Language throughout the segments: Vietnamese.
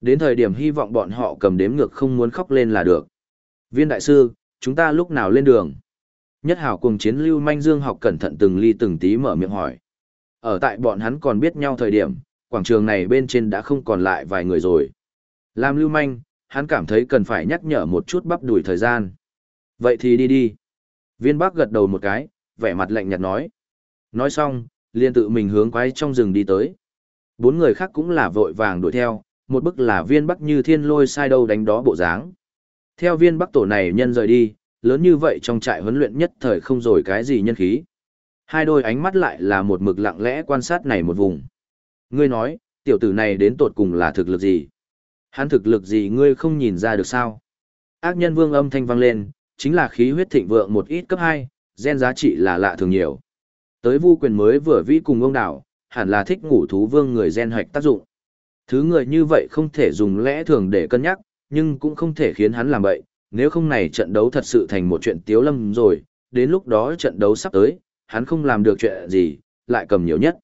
Đến thời điểm hy vọng bọn họ cầm đếm ngược không muốn khóc lên là được. Viên đại sư, chúng ta lúc nào lên đường? Nhất hảo cùng chiến lưu manh dương học cẩn thận từng ly từng tí mở miệng hỏi. Ở tại bọn hắn còn biết nhau thời điểm, quảng trường này bên trên đã không còn lại vài người rồi. Làm lưu manh, hắn cảm thấy cần phải nhắc nhở một chút bắp đuổi thời gian. Vậy thì đi đi. Viên bác gật đầu một cái, vẻ mặt lạnh nhạt nói. Nói xong, liền tự mình hướng quái trong rừng đi tới. Bốn người khác cũng là vội vàng đuổi theo, một bức là viên bắc như thiên lôi sai đâu đánh đó bộ dáng. Theo viên bắc tổ này nhân rời đi, lớn như vậy trong trại huấn luyện nhất thời không rồi cái gì nhân khí. Hai đôi ánh mắt lại là một mực lặng lẽ quan sát này một vùng. Ngươi nói, tiểu tử này đến tột cùng là thực lực gì? Hắn thực lực gì ngươi không nhìn ra được sao? Ác nhân vương âm thanh vang lên, chính là khí huyết thịnh vượng một ít cấp 2, gen giá trị là lạ thường nhiều. Tới vu quyền mới vừa vĩ cùng ông đảo, hẳn là thích ngủ thú vương người gen hoạch tác dụng. Thứ người như vậy không thể dùng lẽ thường để cân nhắc, nhưng cũng không thể khiến hắn làm bậy, nếu không này trận đấu thật sự thành một chuyện tiếu lâm rồi, đến lúc đó trận đấu sắp tới, hắn không làm được chuyện gì, lại cầm nhiều nhất.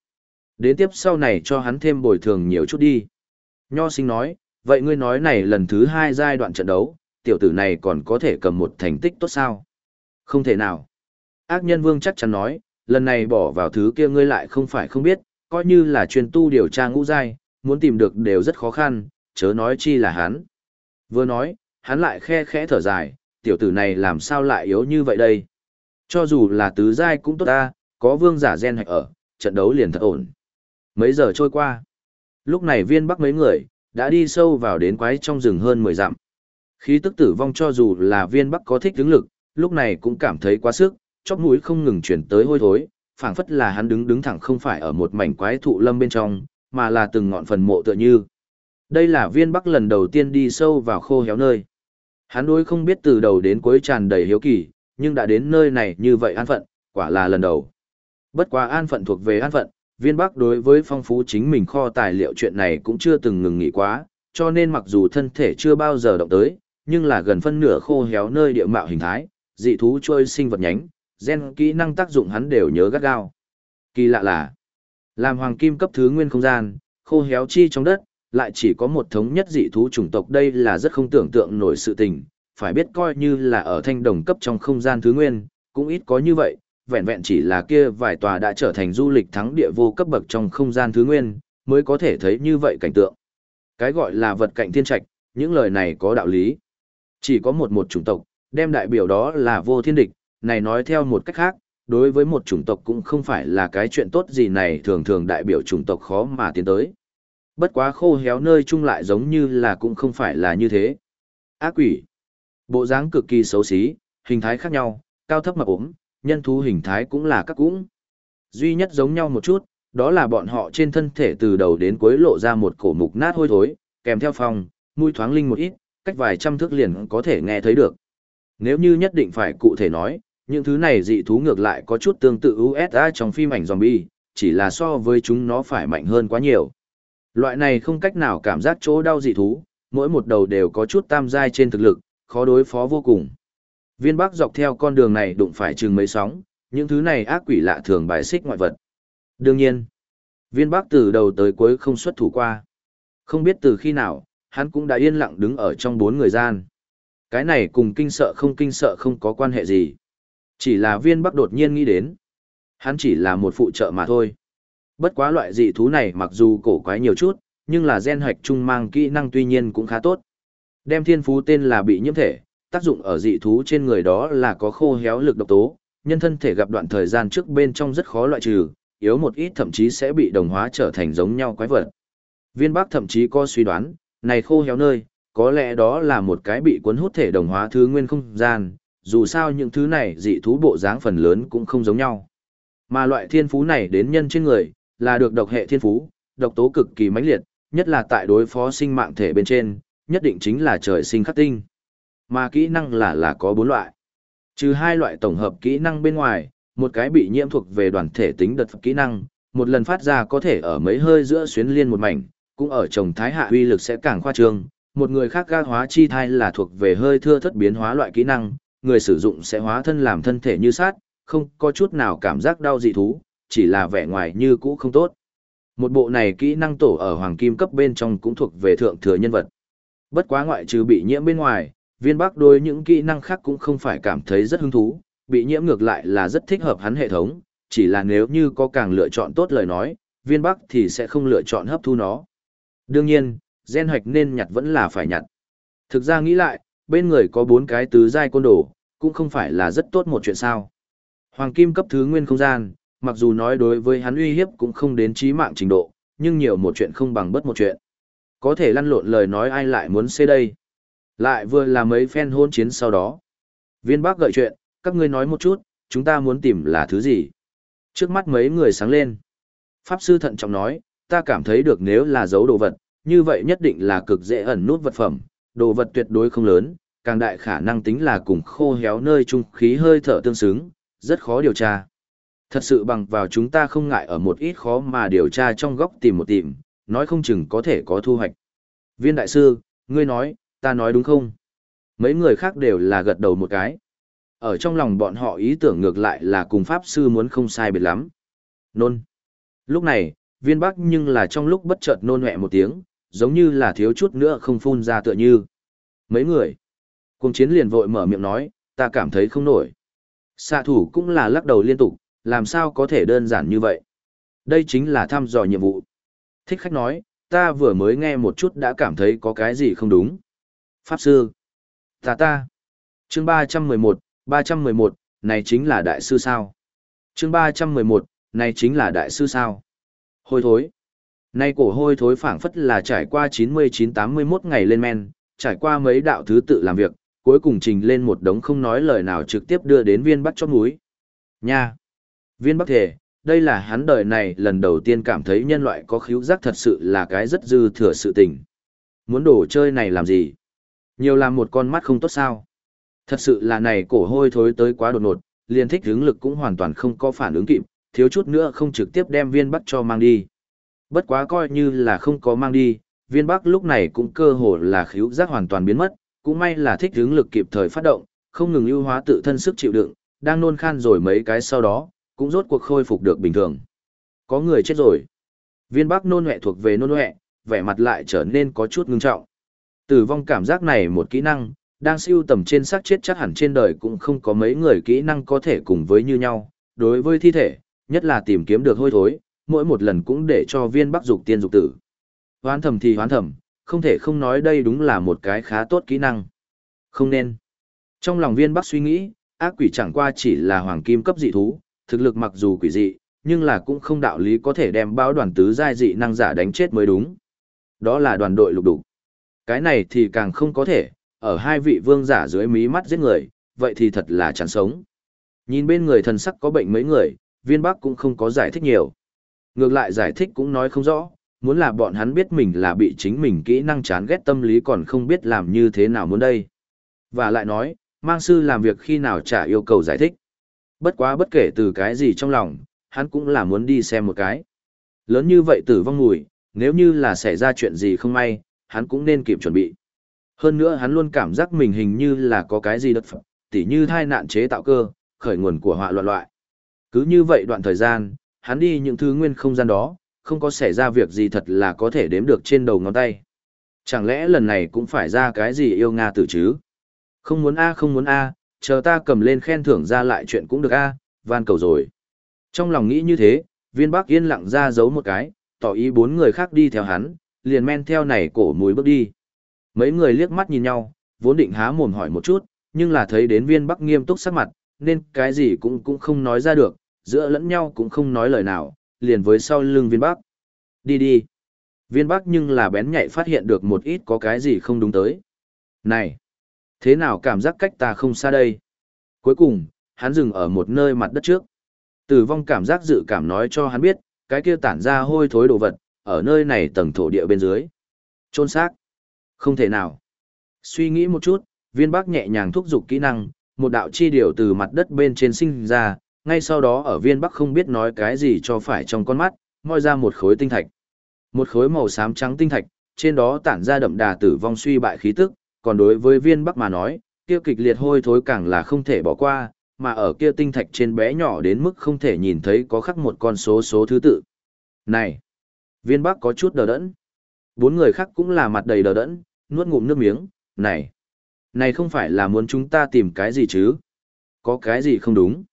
Đến tiếp sau này cho hắn thêm bồi thường nhiều chút đi. Nho sinh nói, vậy ngươi nói này lần thứ hai giai đoạn trận đấu, tiểu tử này còn có thể cầm một thành tích tốt sao? Không thể nào. Ác nhân vương chắc chắn nói, lần này bỏ vào thứ kia ngươi lại không phải không biết, coi như là chuyên tu điều tra ngũ giai, muốn tìm được đều rất khó khăn, chớ nói chi là hắn. Vừa nói, hắn lại khe khẽ thở dài, tiểu tử này làm sao lại yếu như vậy đây? Cho dù là tứ giai cũng tốt ta, có vương giả gen hạch ở, trận đấu liền thật ổn. Mấy giờ trôi qua. Lúc này viên bắc mấy người, đã đi sâu vào đến quái trong rừng hơn 10 dặm. Khí tức tử vong cho dù là viên bắc có thích đứng lực, lúc này cũng cảm thấy quá sức, chóp mũi không ngừng chuyển tới hôi thối, phảng phất là hắn đứng đứng thẳng không phải ở một mảnh quái thụ lâm bên trong, mà là từng ngọn phần mộ tựa như. Đây là viên bắc lần đầu tiên đi sâu vào khô héo nơi. Hắn đối không biết từ đầu đến cuối tràn đầy hiếu kỳ, nhưng đã đến nơi này như vậy an phận, quả là lần đầu. Bất quá an phận thuộc về an phận, viên bắc đối với phong phú chính mình kho tài liệu chuyện này cũng chưa từng ngừng nghỉ quá, cho nên mặc dù thân thể chưa bao giờ động tới, nhưng là gần phân nửa khô héo nơi địa mạo hình thái, dị thú trôi sinh vật nhánh, gen kỹ năng tác dụng hắn đều nhớ gắt gao. Kỳ lạ là, làm hoàng kim cấp thứ nguyên không gian, khô héo chi trong đất, lại chỉ có một thống nhất dị thú chủng tộc đây là rất không tưởng tượng nổi sự tình, phải biết coi như là ở thanh đồng cấp trong không gian thứ nguyên, cũng ít có như vậy, vẹn vẹn chỉ là kia vài tòa đã trở thành du lịch thắng địa vô cấp bậc trong không gian thứ nguyên, mới có thể thấy như vậy cảnh tượng. Cái gọi là vật cạnh thiên trạch, những lời này có đạo lý. Chỉ có một một chủng tộc, đem đại biểu đó là vô thiên địch, này nói theo một cách khác, đối với một chủng tộc cũng không phải là cái chuyện tốt gì này thường thường đại biểu chủng tộc khó mà tiến tới. Bất quá khô héo nơi chung lại giống như là cũng không phải là như thế. Ác quỷ. Bộ dáng cực kỳ xấu xí, hình thái khác nhau, cao thấp mập ốm, nhân thú hình thái cũng là các cũng. Duy nhất giống nhau một chút, đó là bọn họ trên thân thể từ đầu đến cuối lộ ra một cổ mục nát hôi thối, kèm theo phòng, mũi thoáng linh một ít, cách vài trăm thước liền có thể nghe thấy được. Nếu như nhất định phải cụ thể nói, những thứ này dị thú ngược lại có chút tương tự USA trong phim ảnh zombie, chỉ là so với chúng nó phải mạnh hơn quá nhiều. Loại này không cách nào cảm giác chỗ đau dị thú, mỗi một đầu đều có chút tam giai trên thực lực, khó đối phó vô cùng. Viên Bắc dọc theo con đường này đụng phải chừng mấy sóng, những thứ này ác quỷ lạ thường bài xích ngoại vật. Đương nhiên, Viên Bắc từ đầu tới cuối không xuất thủ qua. Không biết từ khi nào, hắn cũng đã yên lặng đứng ở trong bốn người gian. Cái này cùng kinh sợ không kinh sợ không có quan hệ gì. Chỉ là viên bắc đột nhiên nghĩ đến. Hắn chỉ là một phụ trợ mà thôi. Bất quá loại dị thú này mặc dù cổ quái nhiều chút, nhưng là gen hoạch trung mang kỹ năng tuy nhiên cũng khá tốt. Đem thiên phú tên là bị nhiễm thể, tác dụng ở dị thú trên người đó là có khô héo lực độc tố, nhân thân thể gặp đoạn thời gian trước bên trong rất khó loại trừ, yếu một ít thậm chí sẽ bị đồng hóa trở thành giống nhau quái vật. Viên Bắc thậm chí có suy đoán, này khô héo nơi, có lẽ đó là một cái bị cuốn hút thể đồng hóa thứ nguyên không gian, dù sao những thứ này dị thú bộ dáng phần lớn cũng không giống nhau. Mà loại thiên phú này đến nhân trên người, là được độc hệ thiên phú, độc tố cực kỳ mãnh liệt, nhất là tại đối phó sinh mạng thể bên trên, nhất định chính là trời sinh khắc tinh. Mà kỹ năng là là có bốn loại. Trừ hai loại tổng hợp kỹ năng bên ngoài, một cái bị nhiễm thuộc về đoàn thể tính đợt kỹ năng, một lần phát ra có thể ở mấy hơi giữa xuyến liên một mảnh, cũng ở trồng thái hạ uy lực sẽ càng khoa trương. Một người khác ga hóa chi thai là thuộc về hơi thưa thất biến hóa loại kỹ năng, người sử dụng sẽ hóa thân làm thân thể như sát, không có chút nào cảm giác đau dị thú, chỉ là vẻ ngoài như cũ không tốt. Một bộ này kỹ năng tổ ở hoàng kim cấp bên trong cũng thuộc về thượng thừa nhân vật. Bất quá ngoại trừ bị nhiễm bên ngoài, viên bắc đối những kỹ năng khác cũng không phải cảm thấy rất hứng thú, bị nhiễm ngược lại là rất thích hợp hắn hệ thống, chỉ là nếu như có càng lựa chọn tốt lời nói, viên bắc thì sẽ không lựa chọn hấp thu nó. Đương nhiên, gen hoạch nên nhặt vẫn là phải nhặt. Thực ra nghĩ lại, bên người có bốn cái tứ giai côn đồ, cũng không phải là rất tốt một chuyện sao. Hoàng kim cấp thứ nguyên không gian, mặc dù nói đối với hắn uy hiếp cũng không đến chí mạng trình độ, nhưng nhiều một chuyện không bằng bất một chuyện. Có thể lăn lộn lời nói ai lại muốn xê đây. Lại vừa là mấy phen hôn chiến sau đó. Viên bác gợi chuyện, các ngươi nói một chút, chúng ta muốn tìm là thứ gì. Trước mắt mấy người sáng lên. Pháp sư thận trọng nói, ta cảm thấy được nếu là dấu đồ vật, như vậy nhất định là cực dễ ẩn nút vật phẩm, đồ vật tuyệt đối không lớn, càng đại khả năng tính là cùng khô héo nơi trung khí hơi thở tương xứng, rất khó điều tra. Thật sự bằng vào chúng ta không ngại ở một ít khó mà điều tra trong góc tìm một tìm, nói không chừng có thể có thu hoạch. Viên đại sư, ngươi nói, ta nói đúng không? Mấy người khác đều là gật đầu một cái. Ở trong lòng bọn họ ý tưởng ngược lại là cùng Pháp sư muốn không sai biệt lắm. Nôn. Lúc này, viên bắc nhưng là trong lúc bất chợt nôn hẹ một tiếng, giống như là thiếu chút nữa không phun ra tựa như. Mấy người. Cùng chiến liền vội mở miệng nói, ta cảm thấy không nổi. Xạ thủ cũng là lắc đầu liên tục, làm sao có thể đơn giản như vậy. Đây chính là thăm dò nhiệm vụ. Thích khách nói, ta vừa mới nghe một chút đã cảm thấy có cái gì không đúng. Pháp sư. Ta ta. Chương 311, 311, này chính là đại sư sao. Chương 311, này chính là đại sư sao. Hôi thối. Nay cổ hôi thối phảng phất là trải qua 99-81 ngày lên men, trải qua mấy đạo thứ tự làm việc, cuối cùng trình lên một đống không nói lời nào trực tiếp đưa đến viên bắt chót núi. Nha! Viên bắc thể, đây là hắn đời này lần đầu tiên cảm thấy nhân loại có khíu giác thật sự là cái rất dư thừa sự tình. Muốn đổ chơi này làm gì? Nhiều làm một con mắt không tốt sao? Thật sự là này cổ hôi thối tới quá đột ngột, liền thích hướng lực cũng hoàn toàn không có phản ứng kịp, thiếu chút nữa không trực tiếp đem viên bắc cho mang đi. Bất quá coi như là không có mang đi, viên bắc lúc này cũng cơ hồ là khíu giác hoàn toàn biến mất, cũng may là thích hướng lực kịp thời phát động, không ngừng ưu hóa tự thân sức chịu đựng, đang nôn khan rồi mấy cái sau đó, cũng rốt cuộc khôi phục được bình thường. Có người chết rồi. Viên bắc nôn hẹ thuộc về nôn hẹ, vẻ mặt lại trở nên có chút ngưng trọng. Tử vong cảm giác này một kỹ năng, đang siêu tầm trên xác chết chắc hẳn trên đời cũng không có mấy người kỹ năng có thể cùng với như nhau. Đối với thi thể, nhất là tìm kiếm được hôi thối, mỗi một lần cũng để cho viên bắc dục tiên dục tử. Hoán thầm thì hoán thầm, không thể không nói đây đúng là một cái khá tốt kỹ năng. Không nên. Trong lòng viên bắc suy nghĩ, ác quỷ chẳng qua chỉ là hoàng kim cấp dị thú, thực lực mặc dù quỷ dị, nhưng là cũng không đạo lý có thể đem báo đoàn tứ giai dị năng giả đánh chết mới đúng. Đó là đoàn đội lục đục. Cái này thì càng không có thể, ở hai vị vương giả dưới mí mắt giết người, vậy thì thật là chẳng sống. Nhìn bên người thần sắc có bệnh mấy người, viên bắc cũng không có giải thích nhiều. Ngược lại giải thích cũng nói không rõ, muốn là bọn hắn biết mình là bị chính mình kỹ năng chán ghét tâm lý còn không biết làm như thế nào muốn đây. Và lại nói, mang sư làm việc khi nào trả yêu cầu giải thích. Bất quá bất kể từ cái gì trong lòng, hắn cũng là muốn đi xem một cái. Lớn như vậy tử vong mùi, nếu như là xảy ra chuyện gì không may, hắn cũng nên kịp chuẩn bị. Hơn nữa hắn luôn cảm giác mình hình như là có cái gì đất phẩm, tỉ như thai nạn chế tạo cơ, khởi nguồn của họa loạn loại. Cứ như vậy đoạn thời gian, hắn đi những thứ nguyên không gian đó, không có xảy ra việc gì thật là có thể đếm được trên đầu ngón tay. Chẳng lẽ lần này cũng phải ra cái gì yêu Nga tử chứ? Không muốn A không muốn A, chờ ta cầm lên khen thưởng ra lại chuyện cũng được a van cầu rồi trong lòng nghĩ như thế viên bắc yên lặng ra giấu một cái tỏ ý bốn người khác đi theo hắn liền men theo này cổ mùi bước đi mấy người liếc mắt nhìn nhau vốn định há mồm hỏi một chút nhưng là thấy đến viên bắc nghiêm túc sắc mặt nên cái gì cũng cũng không nói ra được giữa lẫn nhau cũng không nói lời nào liền với sau lưng viên bắc đi đi viên bắc nhưng là bén nhạy phát hiện được một ít có cái gì không đúng tới này Thế nào cảm giác cách ta không xa đây? Cuối cùng, hắn dừng ở một nơi mặt đất trước. Tử vong cảm giác dự cảm nói cho hắn biết, cái kia tản ra hôi thối đồ vật, ở nơi này tầng thổ địa bên dưới. Trôn xác. Không thể nào. Suy nghĩ một chút, viên bác nhẹ nhàng thúc giục kỹ năng, một đạo chi điều từ mặt đất bên trên sinh ra, ngay sau đó ở viên bắc không biết nói cái gì cho phải trong con mắt, moi ra một khối tinh thạch. Một khối màu xám trắng tinh thạch, trên đó tản ra đậm đà tử vong suy bại khí tức, còn đối với viên bắc mà nói, kia kịch liệt hôi thối càng là không thể bỏ qua, mà ở kia tinh thạch trên bé nhỏ đến mức không thể nhìn thấy có khắc một con số số thứ tự. Này! Viên Bắc có chút đờ đẫn. Bốn người khác cũng là mặt đầy đờ đẫn, nuốt ngụm nước miếng, này, này không phải là muốn chúng ta tìm cái gì chứ? Có cái gì không đúng?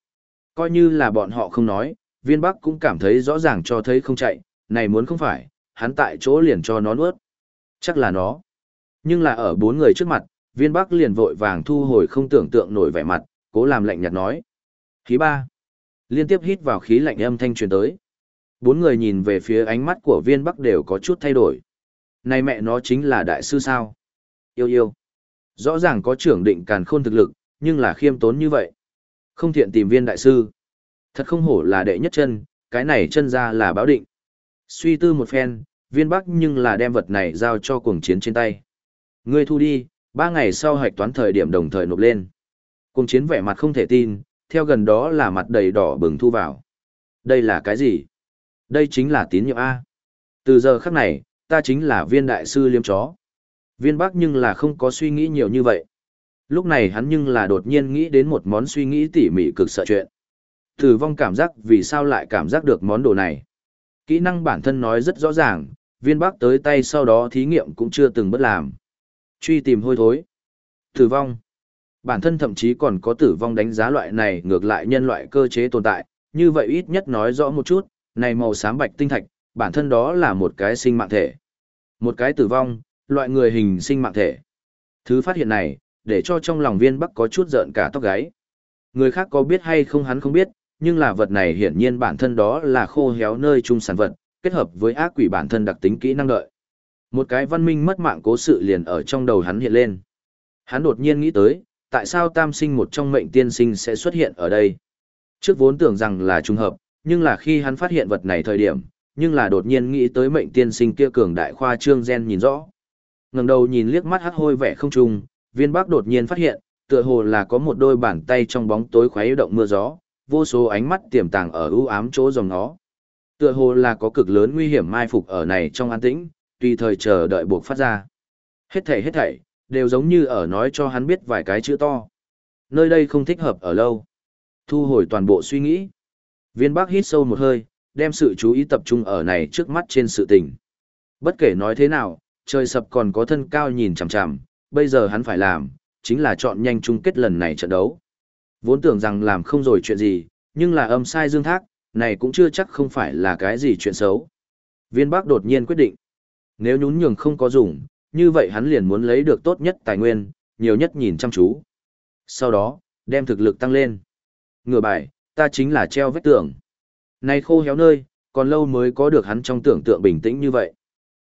Coi như là bọn họ không nói, viên bắc cũng cảm thấy rõ ràng cho thấy không chạy, này muốn không phải, hắn tại chỗ liền cho nó nuốt. Chắc là nó. Nhưng là ở bốn người trước mặt, viên bắc liền vội vàng thu hồi không tưởng tượng nổi vẻ mặt, cố làm lạnh nhạt nói. Khí ba. Liên tiếp hít vào khí lạnh âm thanh truyền tới. Bốn người nhìn về phía ánh mắt của viên bắc đều có chút thay đổi. Này mẹ nó chính là đại sư sao? Yêu yêu. Rõ ràng có trưởng định càn khôn thực lực, nhưng là khiêm tốn như vậy. Không thiện tìm viên đại sư. Thật không hổ là đệ nhất chân, cái này chân ra là báo định. Suy tư một phen, viên bắc nhưng là đem vật này giao cho cuồng chiến trên tay. Ngươi thu đi, ba ngày sau hạch toán thời điểm đồng thời nộp lên. Cuồng chiến vẻ mặt không thể tin, theo gần đó là mặt đầy đỏ bừng thu vào. Đây là cái gì? Đây chính là tín nhiệm A. Từ giờ khắc này, ta chính là viên đại sư liêm chó. Viên bắc nhưng là không có suy nghĩ nhiều như vậy. Lúc này hắn nhưng là đột nhiên nghĩ đến một món suy nghĩ tỉ mỉ cực sợ chuyện. Tử vong cảm giác vì sao lại cảm giác được món đồ này. Kỹ năng bản thân nói rất rõ ràng, viên bác tới tay sau đó thí nghiệm cũng chưa từng bất làm. Truy tìm hôi thối. Tử vong. Bản thân thậm chí còn có tử vong đánh giá loại này ngược lại nhân loại cơ chế tồn tại, như vậy ít nhất nói rõ một chút, này màu xám bạch tinh thạch, bản thân đó là một cái sinh mạng thể. Một cái tử vong, loại người hình sinh mạng thể. Thứ phát hiện này, để cho trong lòng viên bắc có chút giận cả tóc gáy. Người khác có biết hay không hắn không biết, nhưng là vật này hiển nhiên bản thân đó là khô héo nơi trung sản vật, kết hợp với ác quỷ bản thân đặc tính kỹ năng đợi. Một cái văn minh mất mạng cố sự liền ở trong đầu hắn hiện lên. Hắn đột nhiên nghĩ tới, tại sao tam sinh một trong mệnh tiên sinh sẽ xuất hiện ở đây. Trước vốn tưởng rằng là trùng hợp, nhưng là khi hắn phát hiện vật này thời điểm, nhưng là đột nhiên nghĩ tới mệnh tiên sinh kia cường đại khoa trương gen nhìn rõ. ngẩng đầu nhìn liếc mắt hắc hôi vẻ không trùng, viên bắc đột nhiên phát hiện, tựa hồ là có một đôi bàn tay trong bóng tối khuấy động mưa gió, vô số ánh mắt tiềm tàng ở ưu ám chỗ dòng nó. Tựa hồ là có cực lớn nguy hiểm mai phục ở này trong an tĩnh, tùy thời chờ đợi buộc phát ra. Hết thảy hết thảy, đều giống như ở nói cho hắn biết vài cái chữ to. Nơi đây không thích hợp ở lâu. Thu hồi toàn bộ suy nghĩ. Viên Bắc hít sâu một hơi, đem sự chú ý tập trung ở này trước mắt trên sự tình. Bất kể nói thế nào, trời sập còn có thân cao nhìn chằm chằm, bây giờ hắn phải làm, chính là chọn nhanh chung kết lần này trận đấu. Vốn tưởng rằng làm không rồi chuyện gì, nhưng là âm sai dương thác, này cũng chưa chắc không phải là cái gì chuyện xấu. Viên Bắc đột nhiên quyết định, nếu nhún nhường không có dùng, như vậy hắn liền muốn lấy được tốt nhất tài nguyên, nhiều nhất nhìn chăm chú. Sau đó, đem thực lực tăng lên. Ngừa bài, ta chính là treo vết tưởng Này khô héo nơi, còn lâu mới có được hắn trong tưởng tượng bình tĩnh như vậy.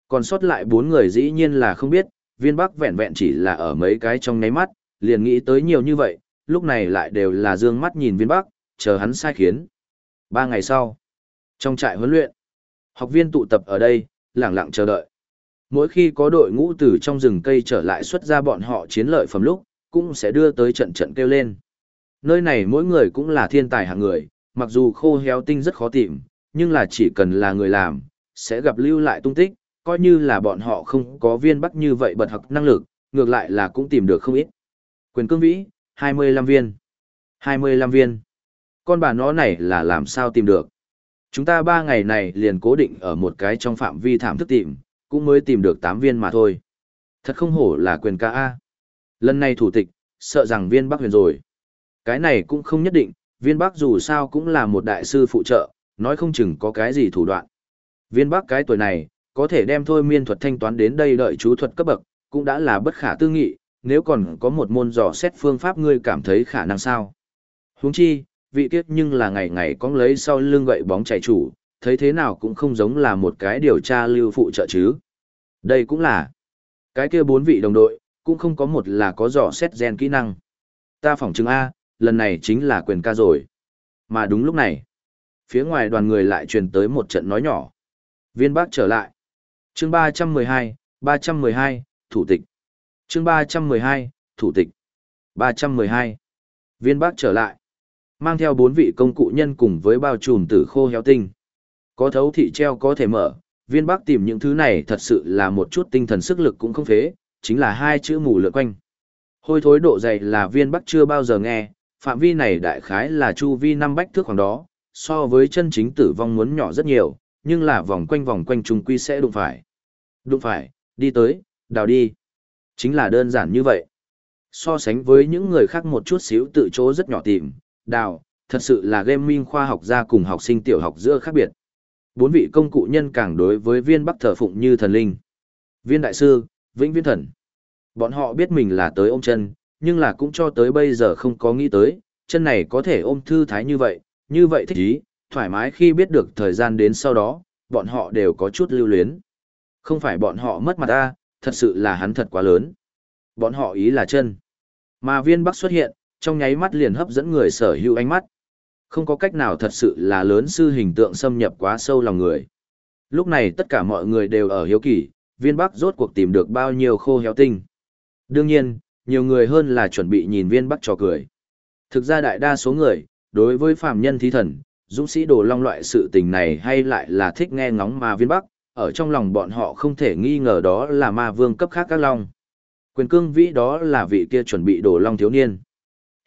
Còn sót lại bốn người dĩ nhiên là không biết, viên bắc vẹn vẹn chỉ là ở mấy cái trong ngáy mắt, liền nghĩ tới nhiều như vậy, lúc này lại đều là dương mắt nhìn viên bắc, chờ hắn sai khiến. Ba ngày sau, trong trại huấn luyện, học viên tụ tập ở đây, lặng lặng chờ đợi. Mỗi khi có đội ngũ từ trong rừng cây trở lại xuất ra bọn họ chiến lợi phẩm lúc, cũng sẽ đưa tới trận trận kêu lên. Nơi này mỗi người cũng là thiên tài hạng người, mặc dù khô héo tinh rất khó tìm, nhưng là chỉ cần là người làm, sẽ gặp lưu lại tung tích, coi như là bọn họ không có viên bắc như vậy bật học năng lực, ngược lại là cũng tìm được không ít. Quyền cương vĩ, 25 viên. 25 viên. Con bà nó này là làm sao tìm được? Chúng ta ba ngày này liền cố định ở một cái trong phạm vi thảm thức tìm, cũng mới tìm được 8 viên mà thôi. Thật không hổ là quyền ca A. Lần này thủ tịch, sợ rằng viên bắc huyền rồi. Cái này cũng không nhất định, viên bắc dù sao cũng là một đại sư phụ trợ, nói không chừng có cái gì thủ đoạn. Viên bắc cái tuổi này, có thể đem thôi miên thuật thanh toán đến đây đợi chú thuật cấp bậc, cũng đã là bất khả tư nghị, nếu còn có một môn dò xét phương pháp ngươi cảm thấy khả năng sao. Huống chi, vị tiết nhưng là ngày ngày có lấy sau lưng gậy bóng chạy chủ, thấy thế nào cũng không giống là một cái điều tra lưu phụ trợ chứ. Đây cũng là, cái kia bốn vị đồng đội, cũng không có một là có dò xét gen kỹ năng. Ta phỏng chứng A, lần này chính là quyền ca rồi. Mà đúng lúc này, phía ngoài đoàn người lại truyền tới một trận nói nhỏ. Viên bác trở lại chương 312, 312, thủ tịch. chương 312, thủ tịch. 312. Viên bác trở lại. Mang theo bốn vị công cụ nhân cùng với bao trùm tử khô héo tinh. Có thấu thị treo có thể mở, viên bác tìm những thứ này thật sự là một chút tinh thần sức lực cũng không phế, chính là hai chữ mù lượn quanh. Hôi thối độ dày là viên bắc chưa bao giờ nghe, phạm vi này đại khái là chu vi năm bách thước khoảng đó, so với chân chính tử vong muốn nhỏ rất nhiều, nhưng là vòng quanh vòng quanh trùng quy sẽ đụng phải. Đụng phải, đi tới, đào đi. Chính là đơn giản như vậy. So sánh với những người khác một chút xíu tự chỗ rất nhỏ tìm, đào, thật sự là gaming khoa học gia cùng học sinh tiểu học giữa khác biệt. Bốn vị công cụ nhân càng đối với viên bắc thờ phụng như thần linh. Viên đại sư, vĩnh viên thần. Bọn họ biết mình là tới ôm chân, nhưng là cũng cho tới bây giờ không có nghĩ tới, chân này có thể ôm thư thái như vậy, như vậy thích ý, thoải mái khi biết được thời gian đến sau đó, bọn họ đều có chút lưu luyến. Không phải bọn họ mất mặt ta, thật sự là hắn thật quá lớn. Bọn họ ý là chân. Mà viên bắc xuất hiện, trong nháy mắt liền hấp dẫn người sở hữu ánh mắt. Không có cách nào thật sự là lớn sư hình tượng xâm nhập quá sâu lòng người. Lúc này tất cả mọi người đều ở hiếu kỳ, viên bắc rốt cuộc tìm được bao nhiêu khô héo tinh. Đương nhiên, nhiều người hơn là chuẩn bị nhìn viên bắc trò cười. Thực ra đại đa số người, đối với phàm nhân thí thần, dũng sĩ đồ long loại sự tình này hay lại là thích nghe ngóng ma viên bắc, ở trong lòng bọn họ không thể nghi ngờ đó là ma vương cấp khác các long. Quyền cương vĩ đó là vị kia chuẩn bị đồ long thiếu niên.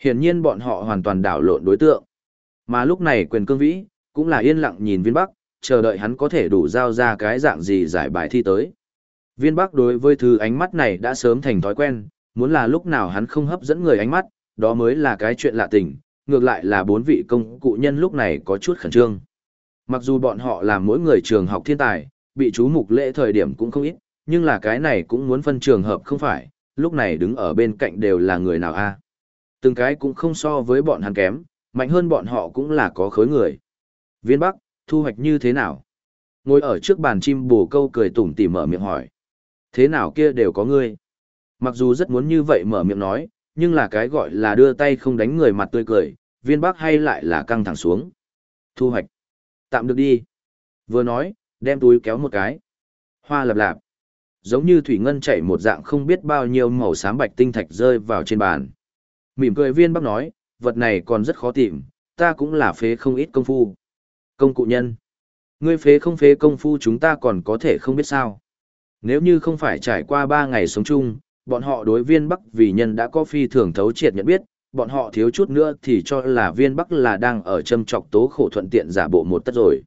Hiển nhiên bọn họ hoàn toàn đảo lộn đối tượng. Mà lúc này quyền cương vĩ, cũng là yên lặng nhìn viên bắc, chờ đợi hắn có thể đủ giao ra cái dạng gì giải bài thi tới. Viên bắc đối với thứ ánh mắt này đã sớm thành thói quen, muốn là lúc nào hắn không hấp dẫn người ánh mắt, đó mới là cái chuyện lạ tình, ngược lại là bốn vị công cụ nhân lúc này có chút khẩn trương. Mặc dù bọn họ là mỗi người trường học thiên tài, bị chú mục lễ thời điểm cũng không ít, nhưng là cái này cũng muốn phân trường hợp không phải, lúc này đứng ở bên cạnh đều là người nào a Từng cái cũng không so với bọn hắn kém, mạnh hơn bọn họ cũng là có khối người. Viên Bắc, thu hoạch như thế nào? Ngồi ở trước bàn chim bồ câu cười tủm tỉm mở miệng hỏi. Thế nào kia đều có ngươi. Mặc dù rất muốn như vậy mở miệng nói, nhưng là cái gọi là đưa tay không đánh người mặt tươi cười, viên bắc hay lại là căng thẳng xuống. Thu hoạch. Tạm được đi. Vừa nói, đem túi kéo một cái. Hoa lập lạp. Giống như thủy ngân chảy một dạng không biết bao nhiêu màu xám bạch tinh thạch rơi vào trên bàn. Mỉm cười viên bắc nói, vật này còn rất khó tìm, ta cũng là phế không ít công phu. Công cụ nhân. Ngươi phế không phế công phu chúng ta còn có thể không biết sao. Nếu như không phải trải qua ba ngày sống chung, bọn họ đối viên Bắc vì nhân đã có phi thường thấu triệt nhận biết, bọn họ thiếu chút nữa thì cho là viên Bắc là đang ở châm trọc tố khổ thuận tiện giả bộ một tất rồi.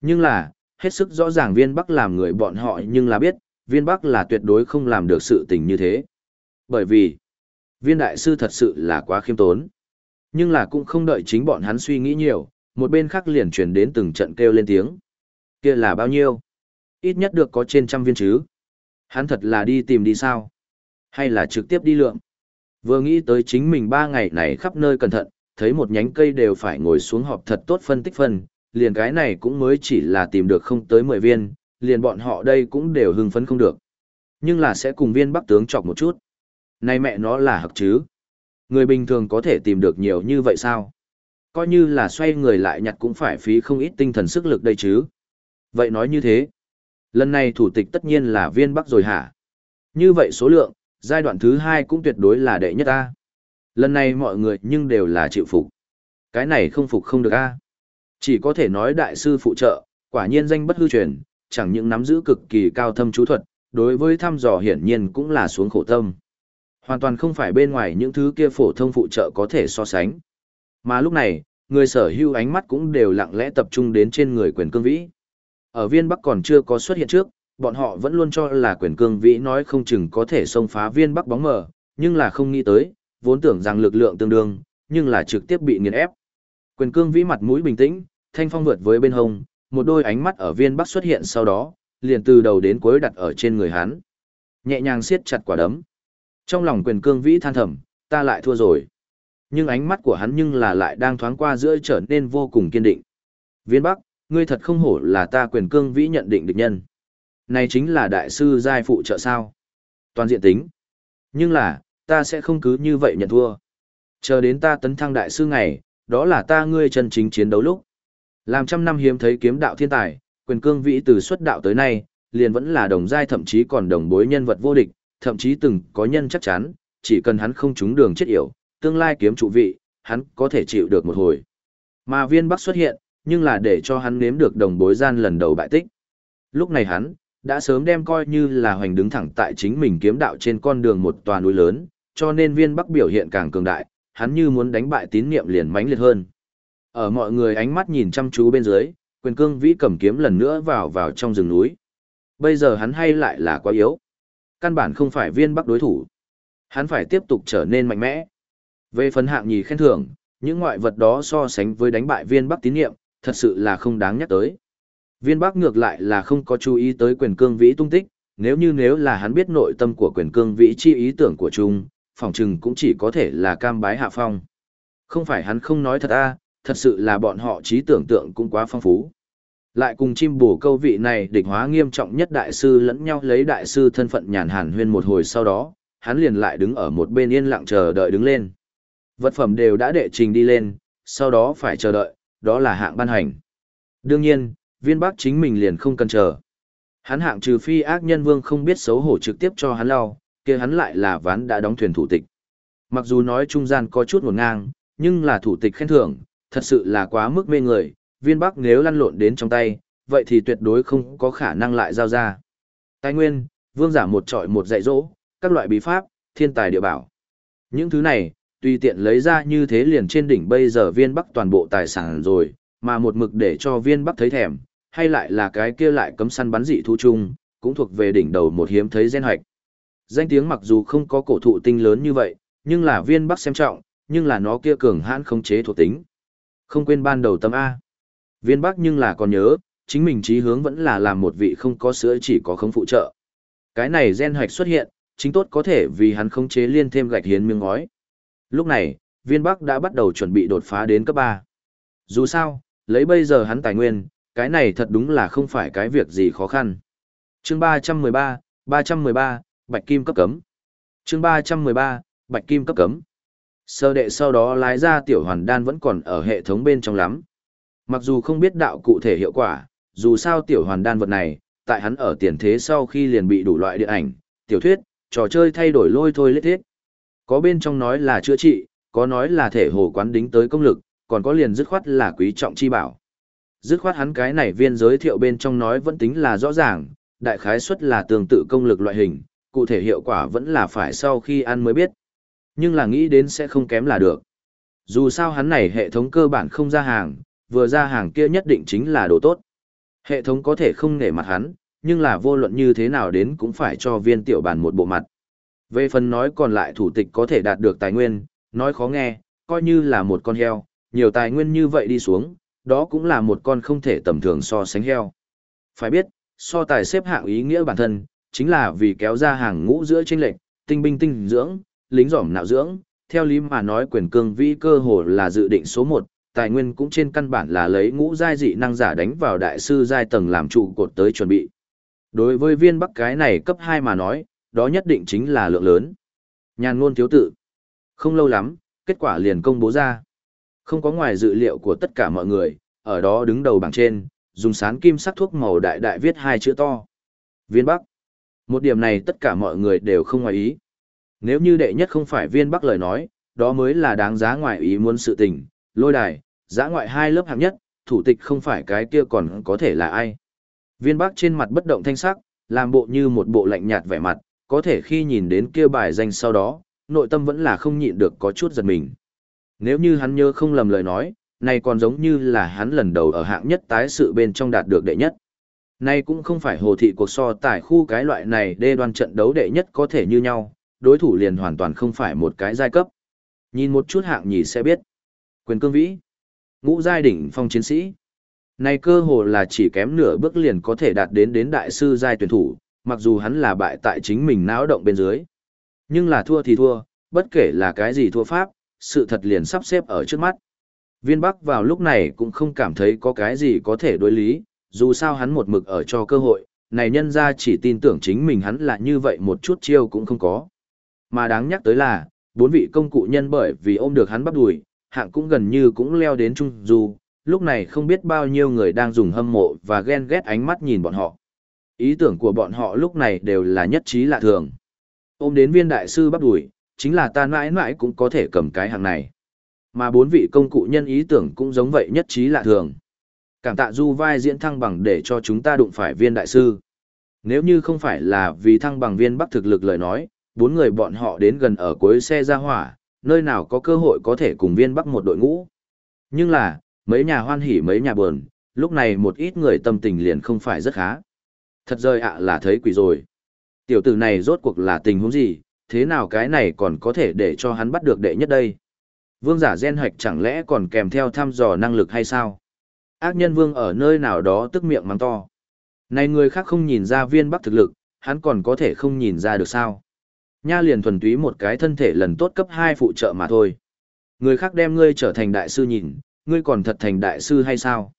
Nhưng là, hết sức rõ ràng viên Bắc làm người bọn họ nhưng là biết, viên Bắc là tuyệt đối không làm được sự tình như thế. Bởi vì, viên đại sư thật sự là quá khiêm tốn. Nhưng là cũng không đợi chính bọn hắn suy nghĩ nhiều, một bên khác liền truyền đến từng trận kêu lên tiếng. kia là bao nhiêu? Ít nhất được có trên trăm viên chứ. Hắn thật là đi tìm đi sao? Hay là trực tiếp đi lượm. Vừa nghĩ tới chính mình ba ngày này khắp nơi cẩn thận, thấy một nhánh cây đều phải ngồi xuống họp thật tốt phân tích phân, liền cái này cũng mới chỉ là tìm được không tới 10 viên, liền bọn họ đây cũng đều hưng phấn không được. Nhưng là sẽ cùng viên bắc tướng chọc một chút. Này mẹ nó là hặc chứ. Người bình thường có thể tìm được nhiều như vậy sao? Coi như là xoay người lại nhặt cũng phải phí không ít tinh thần sức lực đây chứ. Vậy nói như thế. Lần này thủ tịch tất nhiên là viên bắc rồi hả? Như vậy số lượng, giai đoạn thứ hai cũng tuyệt đối là đệ nhất a. Lần này mọi người nhưng đều là chịu phục. Cái này không phục không được a. Chỉ có thể nói đại sư phụ trợ, quả nhiên danh bất hư truyền, chẳng những nắm giữ cực kỳ cao thâm chú thuật, đối với thăm dò hiển nhiên cũng là xuống khổ tâm. Hoàn toàn không phải bên ngoài những thứ kia phổ thông phụ trợ có thể so sánh. Mà lúc này, người sở hữu ánh mắt cũng đều lặng lẽ tập trung đến trên người quyền cương vĩ. Ở viên Bắc còn chưa có xuất hiện trước, bọn họ vẫn luôn cho là quyền cương vĩ nói không chừng có thể xông phá viên Bắc bóng mờ, nhưng là không nghĩ tới, vốn tưởng rằng lực lượng tương đương, nhưng là trực tiếp bị nghiền ép. Quyền cương vĩ mặt mũi bình tĩnh, thanh phong vượt với bên hông, một đôi ánh mắt ở viên Bắc xuất hiện sau đó, liền từ đầu đến cuối đặt ở trên người hắn. Nhẹ nhàng siết chặt quả đấm. Trong lòng quyền cương vĩ than thầm, ta lại thua rồi. Nhưng ánh mắt của hắn nhưng là lại đang thoáng qua giữa trở nên vô cùng kiên định. Viên Bắc, ngươi thật không hổ là ta quyền cương vĩ nhận định địch nhân. Này chính là đại sư giai phụ trợ sao. Toàn diện tính. Nhưng là, ta sẽ không cứ như vậy nhận thua. Chờ đến ta tấn thăng đại sư ngày, đó là ta ngươi chân chính chiến đấu lúc. Làm trăm năm hiếm thấy kiếm đạo thiên tài, quyền cương vĩ từ xuất đạo tới nay, liền vẫn là đồng giai thậm chí còn đồng bối nhân vật vô địch, thậm chí từng có nhân chắc chắn, chỉ cần hắn không trúng đường chết yểu, tương lai kiếm trụ vị, hắn có thể chịu được một hồi. Mà viên bắc xuất hiện, nhưng là để cho hắn nếm được đồng bối gian lần đầu bại tích. Lúc này hắn, đã sớm đem coi như là hoành đứng thẳng tại chính mình kiếm đạo trên con đường một tòa núi lớn, cho nên viên bắc biểu hiện càng cường đại, hắn như muốn đánh bại tín niệm liền mãnh liệt hơn. Ở mọi người ánh mắt nhìn chăm chú bên dưới, quyền cương vĩ cầm kiếm lần nữa vào vào trong rừng núi. Bây giờ hắn hay lại là quá yếu. Căn bản không phải viên bắc đối thủ. Hắn phải tiếp tục trở nên mạnh mẽ. Về phần hạng nhì khen thưởng, những ngoại vật đó so sánh với đánh bại viên bắc tín niệm, thật sự là không đáng nhắc tới. Viên bắc ngược lại là không có chú ý tới quyền cương vĩ tung tích, nếu như nếu là hắn biết nội tâm của quyền cương vĩ chi ý tưởng của chúng, phòng trừng cũng chỉ có thể là cam bái hạ phong. Không phải hắn không nói thật a, thật sự là bọn họ trí tưởng tượng cũng quá phong phú. Lại cùng chim bổ câu vị này địch hóa nghiêm trọng nhất đại sư lẫn nhau lấy đại sư thân phận nhàn hàn huyên một hồi sau đó, hắn liền lại đứng ở một bên yên lặng chờ đợi đứng lên. Vật phẩm đều đã đệ trình đi lên, sau đó phải chờ đợi, đó là hạng ban hành. Đương nhiên, viên bắc chính mình liền không cần chờ. Hắn hạng trừ phi ác nhân vương không biết xấu hổ trực tiếp cho hắn lao, kia hắn lại là ván đã đóng thuyền thủ tịch. Mặc dù nói trung gian có chút ngổn ngang, nhưng là thủ tịch khen thưởng, thật sự là quá mức mê người, viên bắc nếu lăn lộn đến trong tay, vậy thì tuyệt đối không có khả năng lại giao ra. Tài nguyên, vương giả một trọi một dạy dỗ, các loại bí pháp, thiên tài địa bảo. Những thứ này, tùy tiện lấy ra như thế liền trên đỉnh bây giờ viên bắc toàn bộ tài sản rồi, mà một mực để cho viên bắc thấy thèm, hay lại là cái kia lại cấm săn bắn dị thu chung, cũng thuộc về đỉnh đầu một hiếm thấy gen hoạch. Danh tiếng mặc dù không có cổ thụ tinh lớn như vậy, nhưng là viên bắc xem trọng, nhưng là nó kia cường hãn không chế thuộc tính. Không quên ban đầu tâm A. Viên bắc nhưng là còn nhớ, chính mình trí hướng vẫn là làm một vị không có sữa chỉ có không phụ trợ. Cái này gen hoạch xuất hiện, chính tốt có thể vì hắn không chế liên thêm gạch hiến miếng ngói. Lúc này, viên bắc đã bắt đầu chuẩn bị đột phá đến cấp 3. Dù sao, lấy bây giờ hắn tài nguyên, cái này thật đúng là không phải cái việc gì khó khăn. Chương 313, 313, Bạch Kim cấp cấm. Chương 313, Bạch Kim cấp cấm. Sơ đệ sau đó lái ra tiểu hoàn đan vẫn còn ở hệ thống bên trong lắm. Mặc dù không biết đạo cụ thể hiệu quả, dù sao tiểu hoàn đan vật này, tại hắn ở tiền thế sau khi liền bị đủ loại điện ảnh, tiểu thuyết, trò chơi thay đổi lôi thôi lết thiết. Có bên trong nói là chữa trị, có nói là thể hồ quán đính tới công lực, còn có liền dứt khoát là quý trọng chi bảo. Dứt khoát hắn cái này viên giới thiệu bên trong nói vẫn tính là rõ ràng, đại khái suất là tương tự công lực loại hình, cụ thể hiệu quả vẫn là phải sau khi ăn mới biết. Nhưng là nghĩ đến sẽ không kém là được. Dù sao hắn này hệ thống cơ bản không ra hàng, vừa ra hàng kia nhất định chính là đồ tốt. Hệ thống có thể không nể mặt hắn, nhưng là vô luận như thế nào đến cũng phải cho viên tiểu bản một bộ mặt. Về phần nói còn lại thủ tịch có thể đạt được tài nguyên, nói khó nghe, coi như là một con heo, nhiều tài nguyên như vậy đi xuống, đó cũng là một con không thể tầm thường so sánh heo. Phải biết, so tài xếp hạng ý nghĩa bản thân, chính là vì kéo ra hàng ngũ giữa chênh lệnh, tinh binh tinh dưỡng, lính giỏm nạo dưỡng, theo lý mà nói quyền cương vĩ cơ hồ là dự định số 1, tài nguyên cũng trên căn bản là lấy ngũ giai dị năng giả đánh vào đại sư giai tầng làm trụ cột tới chuẩn bị. Đối với viên bắc cái này cấp 2 mà nói, đó nhất định chính là lượng lớn. Nhàn ngôn thiếu tự. Không lâu lắm, kết quả liền công bố ra. Không có ngoài dự liệu của tất cả mọi người, ở đó đứng đầu bảng trên, dùng sán kim sắc thuốc màu đại đại viết hai chữ to. Viên Bắc. Một điểm này tất cả mọi người đều không ngoài ý. Nếu như đệ nhất không phải viên Bắc lời nói, đó mới là đáng giá ngoài ý muốn sự tình, lôi đài, giã ngoại hai lớp hạng nhất, thủ tịch không phải cái kia còn có thể là ai. Viên Bắc trên mặt bất động thanh sắc, làm bộ như một bộ lạnh nhạt vẻ mặt, có thể khi nhìn đến kia bài danh sau đó, nội tâm vẫn là không nhịn được có chút giật mình. Nếu như hắn nhớ không lầm lời nói, này còn giống như là hắn lần đầu ở hạng nhất tái sự bên trong đạt được đệ nhất. Này cũng không phải hồ thị cuộc so tại khu cái loại này đê đoan trận đấu đệ nhất có thể như nhau, đối thủ liền hoàn toàn không phải một cái giai cấp. Nhìn một chút hạng nhì sẽ biết. Quyền cương vĩ. Ngũ giai đỉnh phong chiến sĩ. Này cơ hồ là chỉ kém nửa bước liền có thể đạt đến đến đại sư giai tuyển thủ, mặc dù hắn là bại tại chính mình náo động bên dưới. Nhưng là thua thì thua, bất kể là cái gì thua pháp, sự thật liền sắp xếp ở trước mắt. Viên Bắc vào lúc này cũng không cảm thấy có cái gì có thể đối lý, dù sao hắn một mực ở cho cơ hội, này nhân ra chỉ tin tưởng chính mình hắn là như vậy một chút chiêu cũng không có. Mà đáng nhắc tới là, bốn vị công cụ nhân bởi vì ôm được hắn bắt đùi, hạng cũng gần như cũng leo đến trung du, lúc này không biết bao nhiêu người đang dùng hâm mộ và ghen ghét ánh mắt nhìn bọn họ. Ý tưởng của bọn họ lúc này đều là nhất trí lạ thường. Ôm đến viên đại sư bắt đùi, chính là ta mãi mãi cũng có thể cầm cái hàng này. Mà bốn vị công cụ nhân ý tưởng cũng giống vậy nhất trí lạ thường. Cảm tạ du vai diễn thăng bằng để cho chúng ta đụng phải viên đại sư. Nếu như không phải là vì thăng bằng viên bắc thực lực lời nói, bốn người bọn họ đến gần ở cuối xe ra hỏa, nơi nào có cơ hội có thể cùng viên bắc một đội ngũ. Nhưng là, mấy nhà hoan hỉ mấy nhà buồn, lúc này một ít người tâm tình liền không phải rất khá. Thật rơi ạ là thấy quỷ rồi. Tiểu tử này rốt cuộc là tình huống gì, thế nào cái này còn có thể để cho hắn bắt được đệ nhất đây? Vương giả gen hoạch chẳng lẽ còn kèm theo thăm dò năng lực hay sao? Ác nhân vương ở nơi nào đó tức miệng mắng to. Này người khác không nhìn ra viên bắc thực lực, hắn còn có thể không nhìn ra được sao? Nha liền thuần túy một cái thân thể lần tốt cấp 2 phụ trợ mà thôi. Người khác đem ngươi trở thành đại sư nhìn, ngươi còn thật thành đại sư hay sao?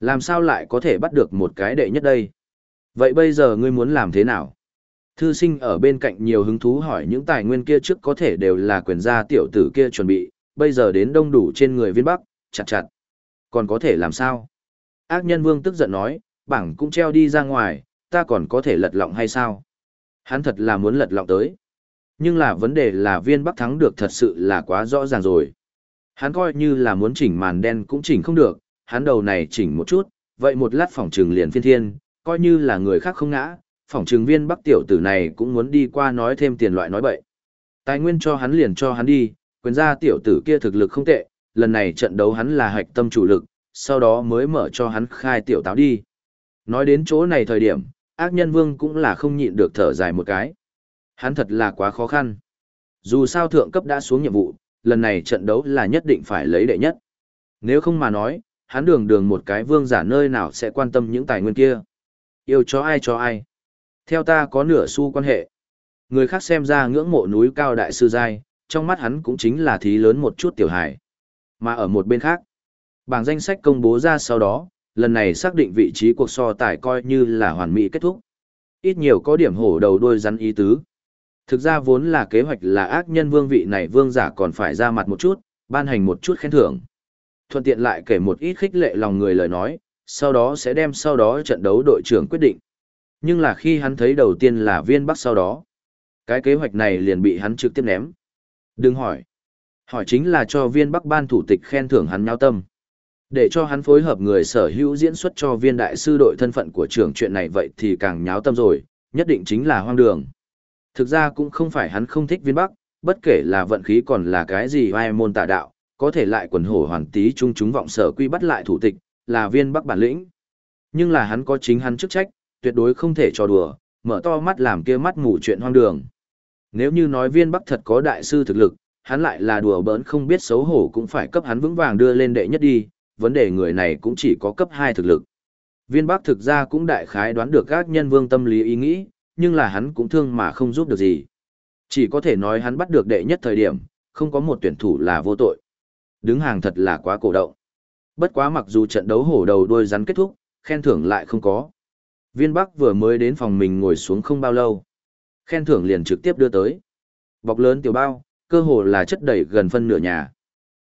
Làm sao lại có thể bắt được một cái đệ nhất đây? Vậy bây giờ ngươi muốn làm thế nào? Thư sinh ở bên cạnh nhiều hứng thú hỏi những tài nguyên kia trước có thể đều là quyền gia tiểu tử kia chuẩn bị, bây giờ đến đông đủ trên người viên bắc, chặt chặt. Còn có thể làm sao? Ác nhân vương tức giận nói, bảng cũng treo đi ra ngoài, ta còn có thể lật lọng hay sao? Hắn thật là muốn lật lọng tới. Nhưng là vấn đề là viên bắc thắng được thật sự là quá rõ ràng rồi. Hắn coi như là muốn chỉnh màn đen cũng chỉnh không được, hắn đầu này chỉnh một chút, vậy một lát phỏng trừng liền phiên thiên, coi như là người khác không ngã, phỏng trừng viên bắc tiểu tử này cũng muốn đi qua nói thêm tiền loại nói bậy. Tài nguyên cho hắn liền cho hắn đi, quyền gia tiểu tử kia thực lực không tệ, lần này trận đấu hắn là hạch tâm chủ lực, sau đó mới mở cho hắn khai tiểu táo đi. Nói đến chỗ này thời điểm, ác nhân vương cũng là không nhịn được thở dài một cái. Hắn thật là quá khó khăn. Dù sao thượng cấp đã xuống nhiệm vụ, lần này trận đấu là nhất định phải lấy đệ nhất. Nếu không mà nói, hắn đường đường một cái vương giả nơi nào sẽ quan tâm những tài nguyên kia. Yêu cho ai cho ai. Theo ta có nửa xu quan hệ. Người khác xem ra ngưỡng mộ núi cao đại sư giai, trong mắt hắn cũng chính là thí lớn một chút tiểu hài. Mà ở một bên khác, bảng danh sách công bố ra sau đó, lần này xác định vị trí cuộc so tài coi như là hoàn mỹ kết thúc. Ít nhiều có điểm hổ đầu đôi rắn ý tứ. Thực ra vốn là kế hoạch là ác nhân vương vị này vương giả còn phải ra mặt một chút, ban hành một chút khen thưởng. Thuận tiện lại kể một ít khích lệ lòng người lời nói, sau đó sẽ đem sau đó trận đấu đội trưởng quyết định. Nhưng là khi hắn thấy đầu tiên là viên bắc sau đó. Cái kế hoạch này liền bị hắn trực tiếp ném. Đừng hỏi. Hỏi chính là cho viên bắc ban thủ tịch khen thưởng hắn nhao tâm. Để cho hắn phối hợp người sở hữu diễn xuất cho viên đại sư đội thân phận của trưởng chuyện này vậy thì càng nháo tâm rồi, nhất định chính là hoang đường. Thực ra cũng không phải hắn không thích viên bắc, bất kể là vận khí còn là cái gì vai môn tà đạo, có thể lại quần hổ hoàn tí trung chúng vọng sở quy bắt lại thủ tịch, là viên bắc bản lĩnh. Nhưng là hắn có chính hắn chức trách, tuyệt đối không thể trò đùa, mở to mắt làm kia mắt mù chuyện hoang đường. Nếu như nói viên bắc thật có đại sư thực lực, hắn lại là đùa bỡn không biết xấu hổ cũng phải cấp hắn vững vàng đưa lên đệ nhất đi, vấn đề người này cũng chỉ có cấp 2 thực lực. Viên bắc thực ra cũng đại khái đoán được các nhân vương tâm lý ý nghĩ, nhưng là hắn cũng thương mà không giúp được gì. Chỉ có thể nói hắn bắt được đệ nhất thời điểm, không có một tuyển thủ là vô tội. Đứng hàng thật là quá cổ động. Bất quá mặc dù trận đấu hổ đầu đôi rắn kết thúc, khen thưởng lại không có. Viên Bắc vừa mới đến phòng mình ngồi xuống không bao lâu. Khen thưởng liền trực tiếp đưa tới. Bọc lớn tiểu bao, cơ hồ là chất đầy gần phân nửa nhà.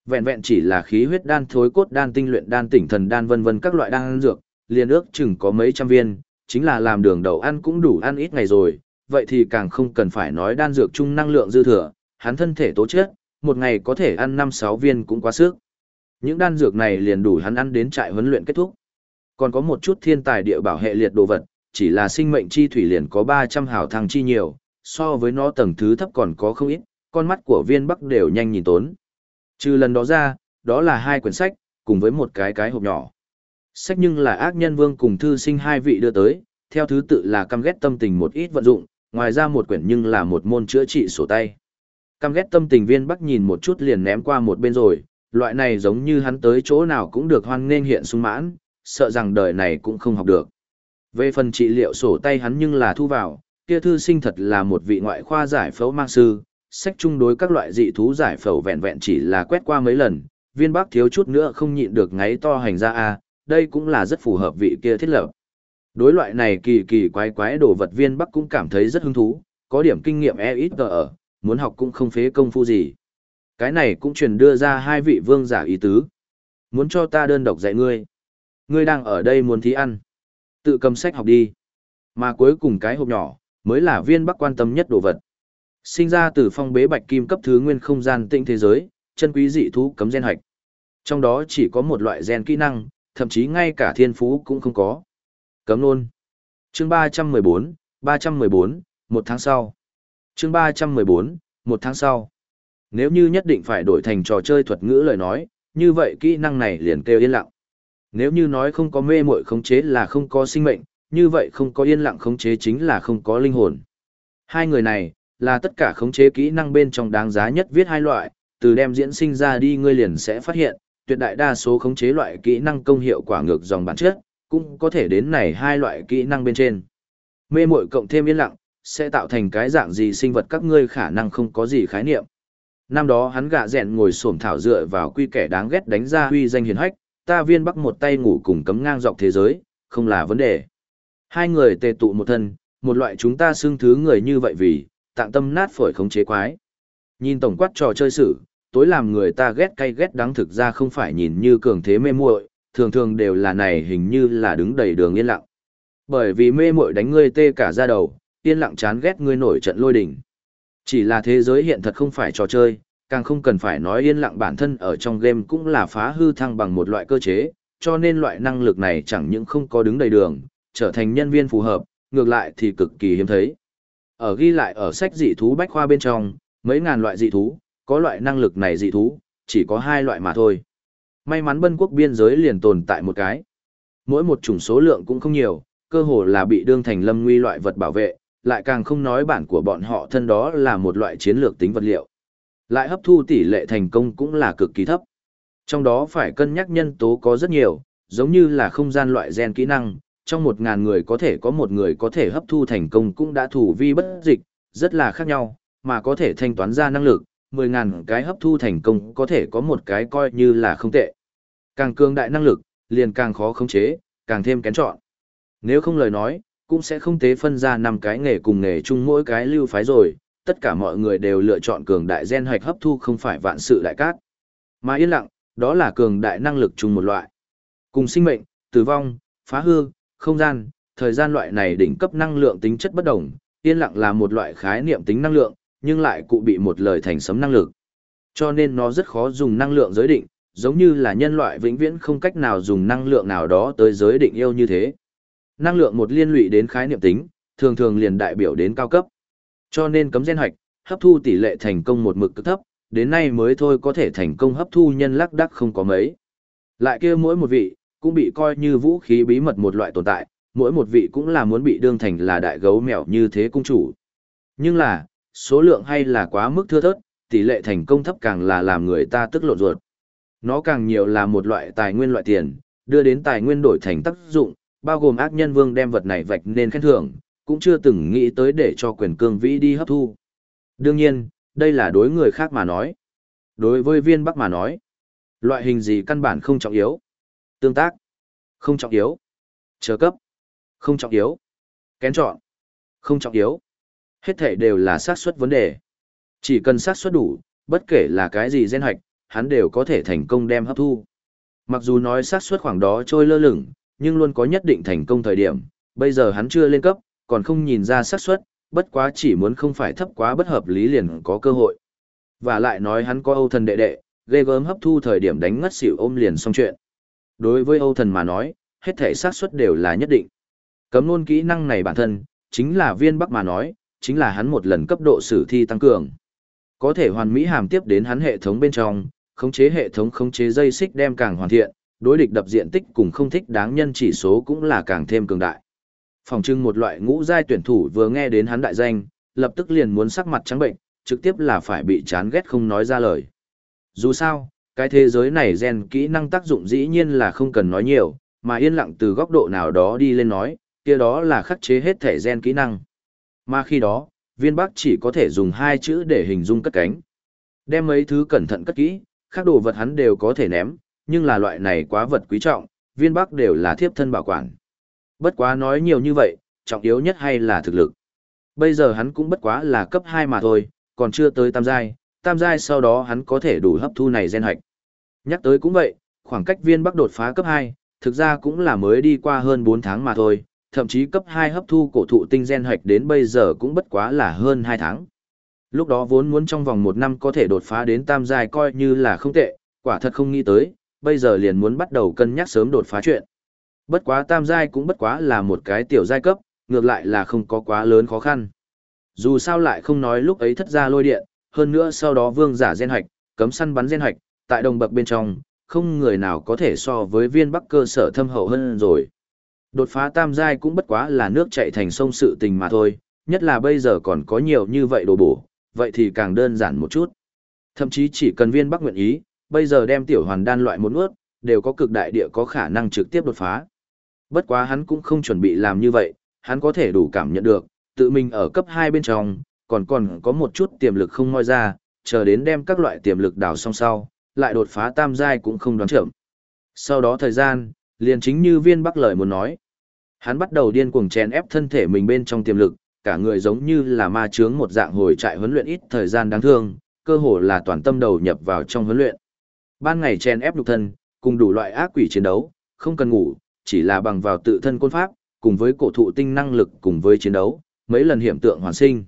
Vẹn vẹn chỉ là khí huyết đan thối cốt đan tinh luyện đan tỉnh thần đan vân vân các loại đan dược, liền ước chừng có mấy trăm viên, chính là làm đường đầu ăn cũng đủ ăn ít ngày rồi, vậy thì càng không cần phải nói đan dược chung năng lượng dư thừa, hắn thân thể tố chất, một ngày có thể ăn 5-6 viên cũng quá sức. Những đan dược này liền đủ hắn ăn đến trại huấn luyện kết thúc. Còn có một chút thiên tài địa bảo hệ liệt đồ vật, chỉ là sinh mệnh chi thủy liền có 300 hào thăng chi nhiều, so với nó tầng thứ thấp còn có không ít, con mắt của viên bắc đều nhanh nhìn tốn. Trừ lần đó ra, đó là hai quyển sách, cùng với một cái cái hộp nhỏ. Sách nhưng là ác nhân vương cùng thư sinh hai vị đưa tới, theo thứ tự là căm ghét tâm tình một ít vận dụng, ngoài ra một quyển nhưng là một môn chữa trị sổ tay. Căm ghét tâm tình viên bắc nhìn một chút liền ném qua một bên rồi, loại này giống như hắn tới chỗ nào cũng được hoan nên hiện sung mãn, sợ rằng đời này cũng không học được. Về phần trị liệu sổ tay hắn nhưng là thu vào, kia thư sinh thật là một vị ngoại khoa giải phẫu mang sư, sách chung đối các loại dị thú giải phẫu vẹn vẹn chỉ là quét qua mấy lần, viên bác thiếu chút nữa không nhịn được ngáy to hành ra a đây cũng là rất phù hợp vị kia thiết lập. Đối loại này kỳ kỳ quái quái đồ vật viên bắc cũng cảm thấy rất hứng thú, có điểm kinh nghiệm e ít ở, muốn học cũng không phế công phu gì. Cái này cũng truyền đưa ra hai vị vương giả ý tứ. Muốn cho ta đơn độc dạy ngươi. Ngươi đang ở đây muốn thí ăn. Tự cầm sách học đi. Mà cuối cùng cái hộp nhỏ, mới là viên bắc quan tâm nhất đồ vật. Sinh ra từ phong bế bạch kim cấp thứ nguyên không gian tinh thế giới, chân quý dị thú cấm gen hạch. Trong đó chỉ có một loại gen kỹ năng, thậm chí ngay cả thiên phú cũng không có. Cấm luôn. Chương 314, 314, một tháng sau. Chương 314, một tháng sau. Nếu như nhất định phải đổi thành trò chơi thuật ngữ lời nói, như vậy kỹ năng này liền kêu yên lặng. Nếu như nói không có mê muội khống chế là không có sinh mệnh, như vậy không có yên lặng khống chế chính là không có linh hồn. Hai người này, là tất cả khống chế kỹ năng bên trong đáng giá nhất viết hai loại, từ đem diễn sinh ra đi ngươi liền sẽ phát hiện, tuyệt đại đa số khống chế loại kỹ năng công hiệu quả ngược dòng bản chất, cũng có thể đến này hai loại kỹ năng bên trên. Mê muội cộng thêm yên lặng, sẽ tạo thành cái dạng gì sinh vật các ngươi khả năng không có gì khái niệm. Năm đó hắn gạ rèn ngồi xổm thảo dựa vào quy kẻ đáng ghét đánh ra huy danh hiền hách, ta viên bắc một tay ngủ cùng cấm ngang dọc thế giới, không là vấn đề. Hai người tề tụ một thân, một loại chúng ta xưng thứ người như vậy vì, tạng tâm nát phổi khống chế quái. Nhìn tổng quát trò chơi sử, tối làm người ta ghét cay ghét đắng thực ra không phải nhìn như cường thế mê muội, thường thường đều là này hình như là đứng đầy đường yên lặng. Bởi vì mê muội đánh ngươi tê cả da đầu, yên lặng chán ghét ngươi nổi trận lôi đỉnh. Chỉ là thế giới hiện thật không phải trò chơi, càng không cần phải nói yên lặng bản thân ở trong game cũng là phá hư thăng bằng một loại cơ chế, cho nên loại năng lực này chẳng những không có đứng đầy đường, trở thành nhân viên phù hợp, ngược lại thì cực kỳ hiếm thấy. Ở ghi lại ở sách dị thú bách khoa bên trong, mấy ngàn loại dị thú, có loại năng lực này dị thú, chỉ có hai loại mà thôi. May mắn bân quốc biên giới liền tồn tại một cái. Mỗi một chủng số lượng cũng không nhiều, cơ hồ là bị đương thành lâm nguy loại vật bảo vệ, lại càng không nói bản của bọn họ thân đó là một loại chiến lược tính vật liệu. Lại hấp thu tỷ lệ thành công cũng là cực kỳ thấp. Trong đó phải cân nhắc nhân tố có rất nhiều, giống như là không gian loại gen kỹ năng, trong một ngàn người có thể có một người có thể hấp thu thành công cũng đã thủ vi bất dịch, rất là khác nhau, mà có thể thanh toán ra năng lực, mười ngàn cái hấp thu thành công có thể có một cái coi như là không tệ. Càng cường đại năng lực, liền càng khó khống chế, càng thêm kén chọn. Nếu không lời nói, cũng sẽ không tế phân ra năm cái nghề cùng nghề chung mỗi cái lưu phái rồi, tất cả mọi người đều lựa chọn cường đại gen hoạch hấp thu không phải vạn sự đại cát. Mà yên lặng, đó là cường đại năng lực chung một loại. Cùng sinh mệnh, tử vong, phá hư, không gian, thời gian loại này đỉnh cấp năng lượng tính chất bất đồng, yên lặng là một loại khái niệm tính năng lượng, nhưng lại cụ bị một lời thành sấm năng lực. Cho nên nó rất khó dùng năng lượng giới định, giống như là nhân loại vĩnh viễn không cách nào dùng năng lượng nào đó tới giới định yêu như thế. Năng lượng một liên lụy đến khái niệm tính, thường thường liền đại biểu đến cao cấp. Cho nên cấm gen hoạch, hấp thu tỷ lệ thành công một mực cực thấp, đến nay mới thôi có thể thành công hấp thu nhân lắc đắc không có mấy. Lại kia mỗi một vị, cũng bị coi như vũ khí bí mật một loại tồn tại, mỗi một vị cũng là muốn bị đương thành là đại gấu mèo như thế cung chủ. Nhưng là, số lượng hay là quá mức thưa thớt, tỷ lệ thành công thấp càng là làm người ta tức lộn ruột. Nó càng nhiều là một loại tài nguyên loại tiền, đưa đến tài nguyên đổi thành tác dụng, bao gồm ác nhân vương đem vật này vạch nên khen thưởng, cũng chưa từng nghĩ tới để cho quyền cương vĩ đi hấp thu. Đương nhiên, đây là đối người khác mà nói. Đối với viên bắc mà nói, loại hình gì căn bản không trọng yếu. Tương tác, không trọng yếu. Chờ cấp, không trọng yếu. Kén chọn, không trọng yếu. Hết thể đều là xác suất vấn đề. Chỉ cần xác suất đủ, bất kể là cái gì gen hoạch, hắn đều có thể thành công đem hấp thu. Mặc dù nói xác suất khoảng đó trôi lơ lửng, nhưng luôn có nhất định thành công thời điểm, bây giờ hắn chưa lên cấp, còn không nhìn ra xác suất, bất quá chỉ muốn không phải thấp quá bất hợp lý liền có cơ hội. Và lại nói hắn có Âu thần đệ đệ, ghê gớm hấp thu thời điểm đánh ngất xỉu ôm liền xong chuyện. Đối với Âu thần mà nói, hết thể xác suất đều là nhất định. Cấm luôn kỹ năng này bản thân, chính là viên bắc mà nói, chính là hắn một lần cấp độ sử thi tăng cường. Có thể hoàn mỹ hàm tiếp đến hắn hệ thống bên trong, khống chế hệ thống khống chế dây xích đem càng hoàn thiện, đối địch đập diện tích cùng không thích đáng nhân chỉ số cũng là càng thêm cường đại. Phòng trưng một loại ngũ giai tuyển thủ vừa nghe đến hắn đại danh, lập tức liền muốn sắc mặt trắng bệnh, trực tiếp là phải bị chán ghét không nói ra lời. Dù sao, cái thế giới này gen kỹ năng tác dụng dĩ nhiên là không cần nói nhiều, mà yên lặng từ góc độ nào đó đi lên nói, kia đó là khắc chế hết thể gen kỹ năng. Mà khi đó, viên bắc chỉ có thể dùng hai chữ để hình dung cất cánh. Đem mấy thứ cẩn thận cất kỹ, các đồ vật hắn đều có thể ném, nhưng là loại này quá vật quý trọng, viên bắc đều là thiếp thân bảo quản. Bất quá nói nhiều như vậy, trọng yếu nhất hay là thực lực. Bây giờ hắn cũng bất quá là cấp 2 mà thôi, còn chưa tới tam giai, tam giai sau đó hắn có thể đủ hấp thu này gen hạch. Nhắc tới cũng vậy, khoảng cách viên bắc đột phá cấp 2, thực ra cũng là mới đi qua hơn 4 tháng mà thôi, thậm chí cấp 2 hấp thu cổ thụ tinh gen hạch đến bây giờ cũng bất quá là hơn 2 tháng. Lúc đó vốn muốn trong vòng 1 năm có thể đột phá đến tam giai coi như là không tệ, quả thật không nghĩ tới, bây giờ liền muốn bắt đầu cân nhắc sớm đột phá chuyện. Bất quá tam giai cũng bất quá là một cái tiểu giai cấp, ngược lại là không có quá lớn khó khăn. Dù sao lại không nói lúc ấy thất ra lôi điện, hơn nữa sau đó vương giả gen hoạch, cấm săn bắn gen hoạch, tại đồng bậc bên trong, không người nào có thể so với viên bắc cơ sở thâm hậu hơn rồi. Đột phá tam giai cũng bất quá là nước chạy thành sông sự tình mà thôi, nhất là bây giờ còn có nhiều như vậy đồ bổ, vậy thì càng đơn giản một chút. Thậm chí chỉ cần viên bắc nguyện ý, bây giờ đem tiểu hoàn đan loại một ướt, đều có cực đại địa có khả năng trực tiếp đột phá. Bất quá hắn cũng không chuẩn bị làm như vậy, hắn có thể đủ cảm nhận được, tự mình ở cấp 2 bên trong, còn còn có một chút tiềm lực không ngoi ra, chờ đến đem các loại tiềm lực đào xong sau, lại đột phá tam giai cũng không đoán chậm. Sau đó thời gian, liền chính như viên bắc lời muốn nói. Hắn bắt đầu điên cuồng chèn ép thân thể mình bên trong tiềm lực, cả người giống như là ma chướng một dạng hồi trại huấn luyện ít thời gian đáng thương, cơ hồ là toàn tâm đầu nhập vào trong huấn luyện. Ban ngày chèn ép nhục thân, cùng đủ loại ác quỷ chiến đấu, không cần ngủ, chỉ là bằng vào tự thân côn pháp, cùng với cổ thụ tinh năng lực cùng với chiến đấu, mấy lần hiểm tượng hoàn sinh.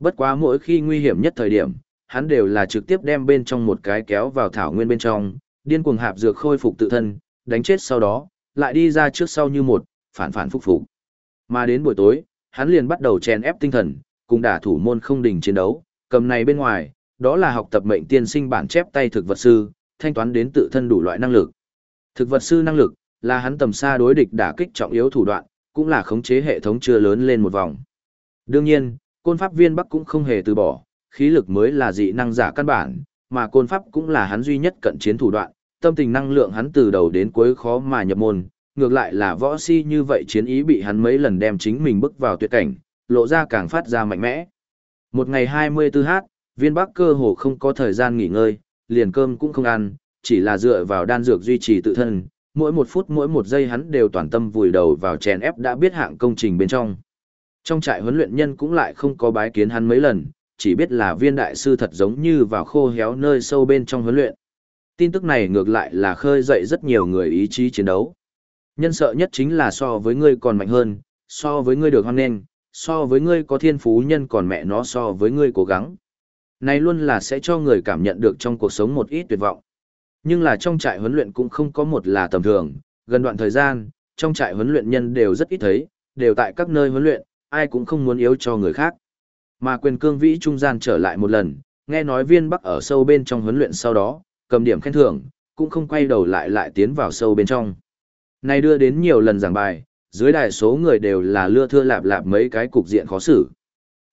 Bất quá mỗi khi nguy hiểm nhất thời điểm, hắn đều là trực tiếp đem bên trong một cái kéo vào thảo nguyên bên trong, điên cuồng hạp dược khôi phục tự thân, đánh chết sau đó, lại đi ra trước sau như một, phản phản phục phục. Mà đến buổi tối, hắn liền bắt đầu chèn ép tinh thần, cùng đả thủ môn không đình chiến đấu, cầm này bên ngoài, đó là học tập mệnh tiên sinh bản chép tay thực vật sư, thanh toán đến tự thân đủ loại năng lực. Thực vật sư năng lực, là hắn tầm xa đối địch đả kích trọng yếu thủ đoạn, cũng là khống chế hệ thống chưa lớn lên một vòng. Đương nhiên, côn pháp viên Bắc cũng không hề từ bỏ, khí lực mới là dị năng giả căn bản, mà côn pháp cũng là hắn duy nhất cận chiến thủ đoạn, tâm tình năng lượng hắn từ đầu đến cuối khó mà nhập môn, ngược lại là võ si như vậy chiến ý bị hắn mấy lần đem chính mình bước vào tuyệt cảnh, lộ ra càng phát ra mạnh mẽ. Một ngày 24h, viên bắc cơ hồ không có thời gian nghỉ ngơi, liền cơm cũng không ăn, chỉ là dựa vào đan dược duy trì tự thân, mỗi một phút mỗi một giây hắn đều toàn tâm vùi đầu vào chèn ép đã biết hạng công trình bên trong. Trong trại huấn luyện nhân cũng lại không có bái kiến hắn mấy lần, chỉ biết là viên đại sư thật giống như vào khô héo nơi sâu bên trong huấn luyện. Tin tức này ngược lại là khơi dậy rất nhiều người ý chí chiến đấu. Nhân sợ nhất chính là so với ngươi còn mạnh hơn, so với ngươi được hoan nghênh, so với ngươi có thiên phú nhân còn mẹ nó so với ngươi cố gắng. Này luôn là sẽ cho người cảm nhận được trong cuộc sống một ít tuyệt vọng. Nhưng là trong trại huấn luyện cũng không có một là tầm thường, gần đoạn thời gian, trong trại huấn luyện nhân đều rất ít thấy, đều tại các nơi huấn luyện, ai cũng không muốn yếu cho người khác. Mà quyền cương vĩ trung gian trở lại một lần, nghe nói viên bắc ở sâu bên trong huấn luyện sau đó, cầm điểm khen thưởng, cũng không quay đầu lại lại tiến vào sâu bên trong. Này đưa đến nhiều lần giảng bài, dưới đại số người đều là lưa thưa lạp lạp mấy cái cục diện khó xử.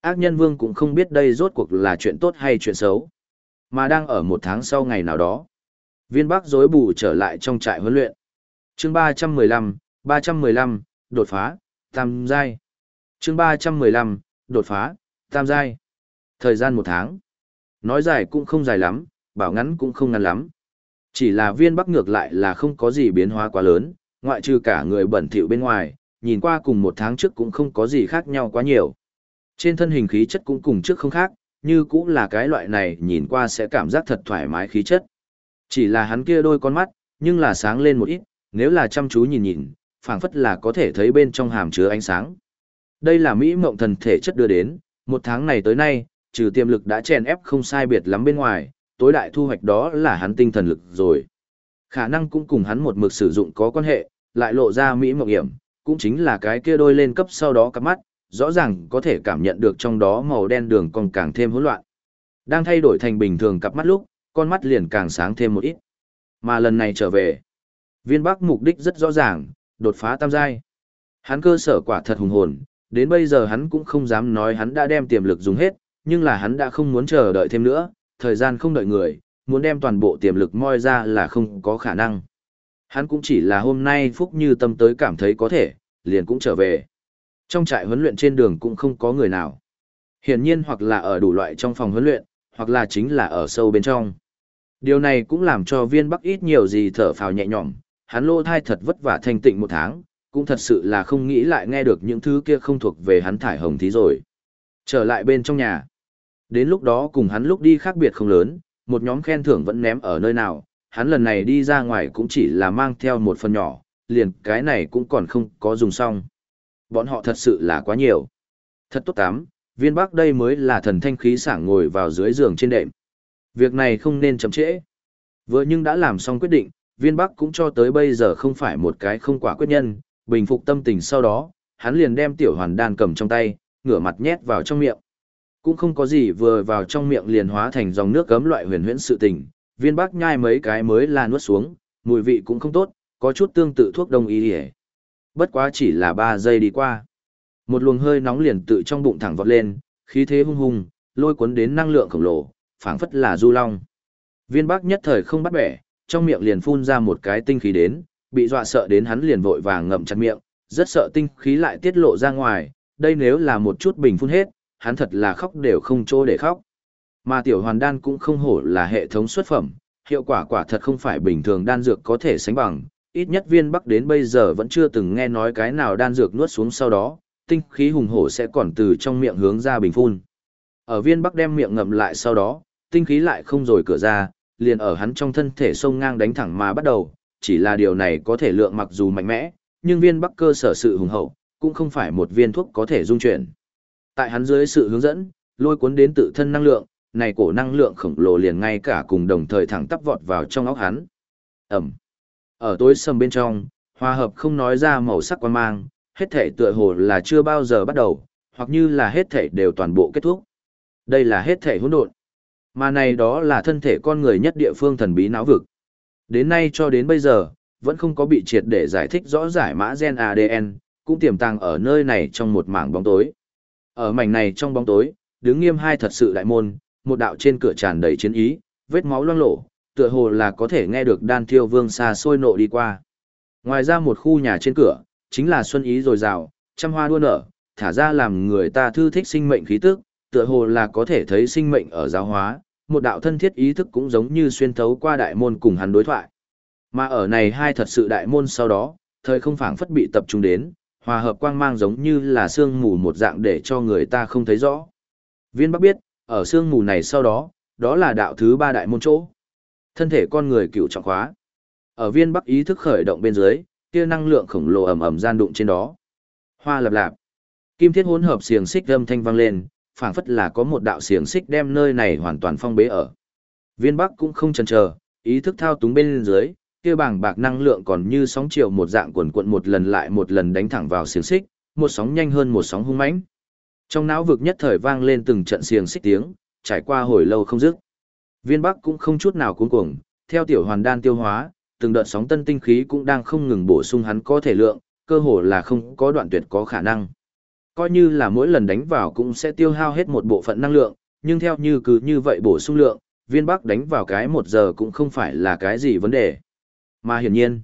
Ác nhân vương cũng không biết đây rốt cuộc là chuyện tốt hay chuyện xấu. Mà đang ở một tháng sau ngày nào đó. Viên Bắc dối bù trở lại trong trại huấn luyện. chương 315, 315, đột phá, tam giai. chương 315, đột phá, tam giai. Thời gian một tháng. Nói dài cũng không dài lắm, bảo ngắn cũng không ngắn lắm. Chỉ là viên Bắc ngược lại là không có gì biến hóa quá lớn, ngoại trừ cả người bẩn thỉu bên ngoài, nhìn qua cùng một tháng trước cũng không có gì khác nhau quá nhiều. Trên thân hình khí chất cũng cùng trước không khác, như cũng là cái loại này nhìn qua sẽ cảm giác thật thoải mái khí chất. Chỉ là hắn kia đôi con mắt, nhưng là sáng lên một ít, nếu là chăm chú nhìn nhìn, phảng phất là có thể thấy bên trong hàm chứa ánh sáng. Đây là Mỹ mộng thần thể chất đưa đến, một tháng này tới nay, trừ tiềm lực đã chèn ép không sai biệt lắm bên ngoài, tối đại thu hoạch đó là hắn tinh thần lực rồi. Khả năng cũng cùng hắn một mực sử dụng có quan hệ, lại lộ ra Mỹ mộng hiểm, cũng chính là cái kia đôi lên cấp sau đó cắp mắt, rõ ràng có thể cảm nhận được trong đó màu đen đường còn càng thêm hỗn loạn. Đang thay đổi thành bình thường cặp mắt lúc, con mắt liền càng sáng thêm một ít. Mà lần này trở về, viên bắc mục đích rất rõ ràng, đột phá tam giai. Hắn cơ sở quả thật hùng hồn, đến bây giờ hắn cũng không dám nói hắn đã đem tiềm lực dùng hết, nhưng là hắn đã không muốn chờ đợi thêm nữa, thời gian không đợi người, muốn đem toàn bộ tiềm lực moi ra là không có khả năng. Hắn cũng chỉ là hôm nay phúc như tâm tới cảm thấy có thể, liền cũng trở về. Trong trại huấn luyện trên đường cũng không có người nào. Hiển nhiên hoặc là ở đủ loại trong phòng huấn luyện, hoặc là chính là ở sâu bên trong. Điều này cũng làm cho viên bắc ít nhiều gì thở phào nhẹ nhõm, hắn lô thai thật vất vả thanh tịnh một tháng, cũng thật sự là không nghĩ lại nghe được những thứ kia không thuộc về hắn thải hồng thí rồi. Trở lại bên trong nhà. Đến lúc đó cùng hắn lúc đi khác biệt không lớn, một nhóm khen thưởng vẫn ném ở nơi nào, hắn lần này đi ra ngoài cũng chỉ là mang theo một phần nhỏ, liền cái này cũng còn không có dùng xong. Bọn họ thật sự là quá nhiều. Thật tốt tám, viên bắc đây mới là thần thanh khí sảng ngồi vào dưới giường trên đệm. Việc này không nên chậm trễ. Vừa nhưng đã làm xong quyết định, viên bắc cũng cho tới bây giờ không phải một cái không quả quyết nhân, bình phục tâm tình sau đó, hắn liền đem tiểu hoàn đan cầm trong tay, ngửa mặt nhét vào trong miệng. Cũng không có gì vừa vào trong miệng liền hóa thành dòng nước cấm loại huyền huyễn sự tình, Viên bắc nhai mấy cái mới là nuốt xuống, mùi vị cũng không tốt, có chút tương tự thuốc đông y hề. Bất quá chỉ là 3 giây đi qua. Một luồng hơi nóng liền tự trong bụng thẳng vọt lên, khí thế hung hùng, lôi cuốn đến năng lượng khổng lồ, phảng phất là du long. Viên bắc nhất thời không bắt bẻ, trong miệng liền phun ra một cái tinh khí đến, bị dọa sợ đến hắn liền vội vàng ngậm chặt miệng, rất sợ tinh khí lại tiết lộ ra ngoài, đây nếu là một chút bình phun hết, hắn thật là khóc đều không chỗ để khóc. Mà tiểu hoàn đan cũng không hổ là hệ thống xuất phẩm, hiệu quả quả thật không phải bình thường đan dược có thể sánh bằng, ít nhất viên bắc đến bây giờ vẫn chưa từng nghe nói cái nào đan dược nuốt xuống sau đó, tinh khí hùng hổ sẽ còn từ trong miệng hướng ra bình phun. Ở viên bắc đem miệng ngậm lại sau đó, tinh khí lại không rồi cửa ra, liền ở hắn trong thân thể sông ngang đánh thẳng mà bắt đầu, chỉ là điều này có thể lượng mặc dù mạnh mẽ, nhưng viên bắc cơ sở sự hùng hậu, cũng không phải một viên thuốc có thể dung chuyển. Tại hắn dưới sự hướng dẫn, lôi cuốn đến tự thân năng lượng, này cổ năng lượng khổng lồ liền ngay cả cùng đồng thời thẳng tắp vọt vào trong óc hắn. Ẩm. Ở tối sầm bên trong, hòa hợp không nói ra màu sắc quan mang, hết thể tựa hồ là chưa bao giờ bắt đầu, hoặc như là hết thể đều toàn bộ kết thúc. Đây là hết thể hỗn độn. Mà này đó là thân thể con người nhất địa phương thần bí não vực. Đến nay cho đến bây giờ, vẫn không có bị triệt để giải thích rõ giải mã gen ADN, cũng tiềm tàng ở nơi này trong một mảng bóng tối. Ở mảnh này trong bóng tối, đứng nghiêm hai thật sự đại môn, một đạo trên cửa tràn đầy chiến ý, vết máu loang lổ, tựa hồ là có thể nghe được đan thiêu vương xa xôi nộ đi qua. Ngoài ra một khu nhà trên cửa, chính là xuân ý dồi rào trăm hoa đua nở, thả ra làm người ta thư thích sinh mệnh khí tức, tựa hồ là có thể thấy sinh mệnh ở giáo hóa, một đạo thân thiết ý thức cũng giống như xuyên thấu qua đại môn cùng hắn đối thoại. Mà ở này hai thật sự đại môn sau đó, thời không phảng phất bị tập trung đến, hòa hợp quang mang giống như là sương mù một dạng để cho người ta không thấy rõ. Viên Bắc biết, ở sương mù này sau đó, đó là đạo thứ ba đại môn chỗ. Thân thể con người cựu trọng khóa. Ở viên Bắc ý thức khởi động bên dưới, kia năng lượng khổng lồ ầm ầm gian đụng trên đó. Hoa lập lạp. Kim thiết hỗn hợp xiềng xích âm thanh vang lên, phảng phất là có một đạo xiềng xích đem nơi này hoàn toàn phong bế ở. Viên Bắc cũng không chần chờ, ý thức thao túng bên dưới, kia bảng bạc năng lượng còn như sóng chiều một dạng cuộn cuộn một lần lại một lần đánh thẳng vào xiềng xích, một sóng nhanh hơn một sóng hung mãnh. Trong não vực nhất thời vang lên từng trận xiềng xích tiếng, trải qua hồi lâu không dứt. Viên Bắc cũng không chút nào cuống cuồng, theo tiểu hoàn đan tiêu hóa, từng đợt sóng tân tinh khí cũng đang không ngừng bổ sung hắn có thể lượng, cơ hồ là không có đoạn tuyệt có khả năng. Coi như là mỗi lần đánh vào cũng sẽ tiêu hao hết một bộ phận năng lượng, nhưng theo như cứ như vậy bổ sung lượng, viên bắc đánh vào cái một giờ cũng không phải là cái gì vấn đề. Mà hiển nhiên,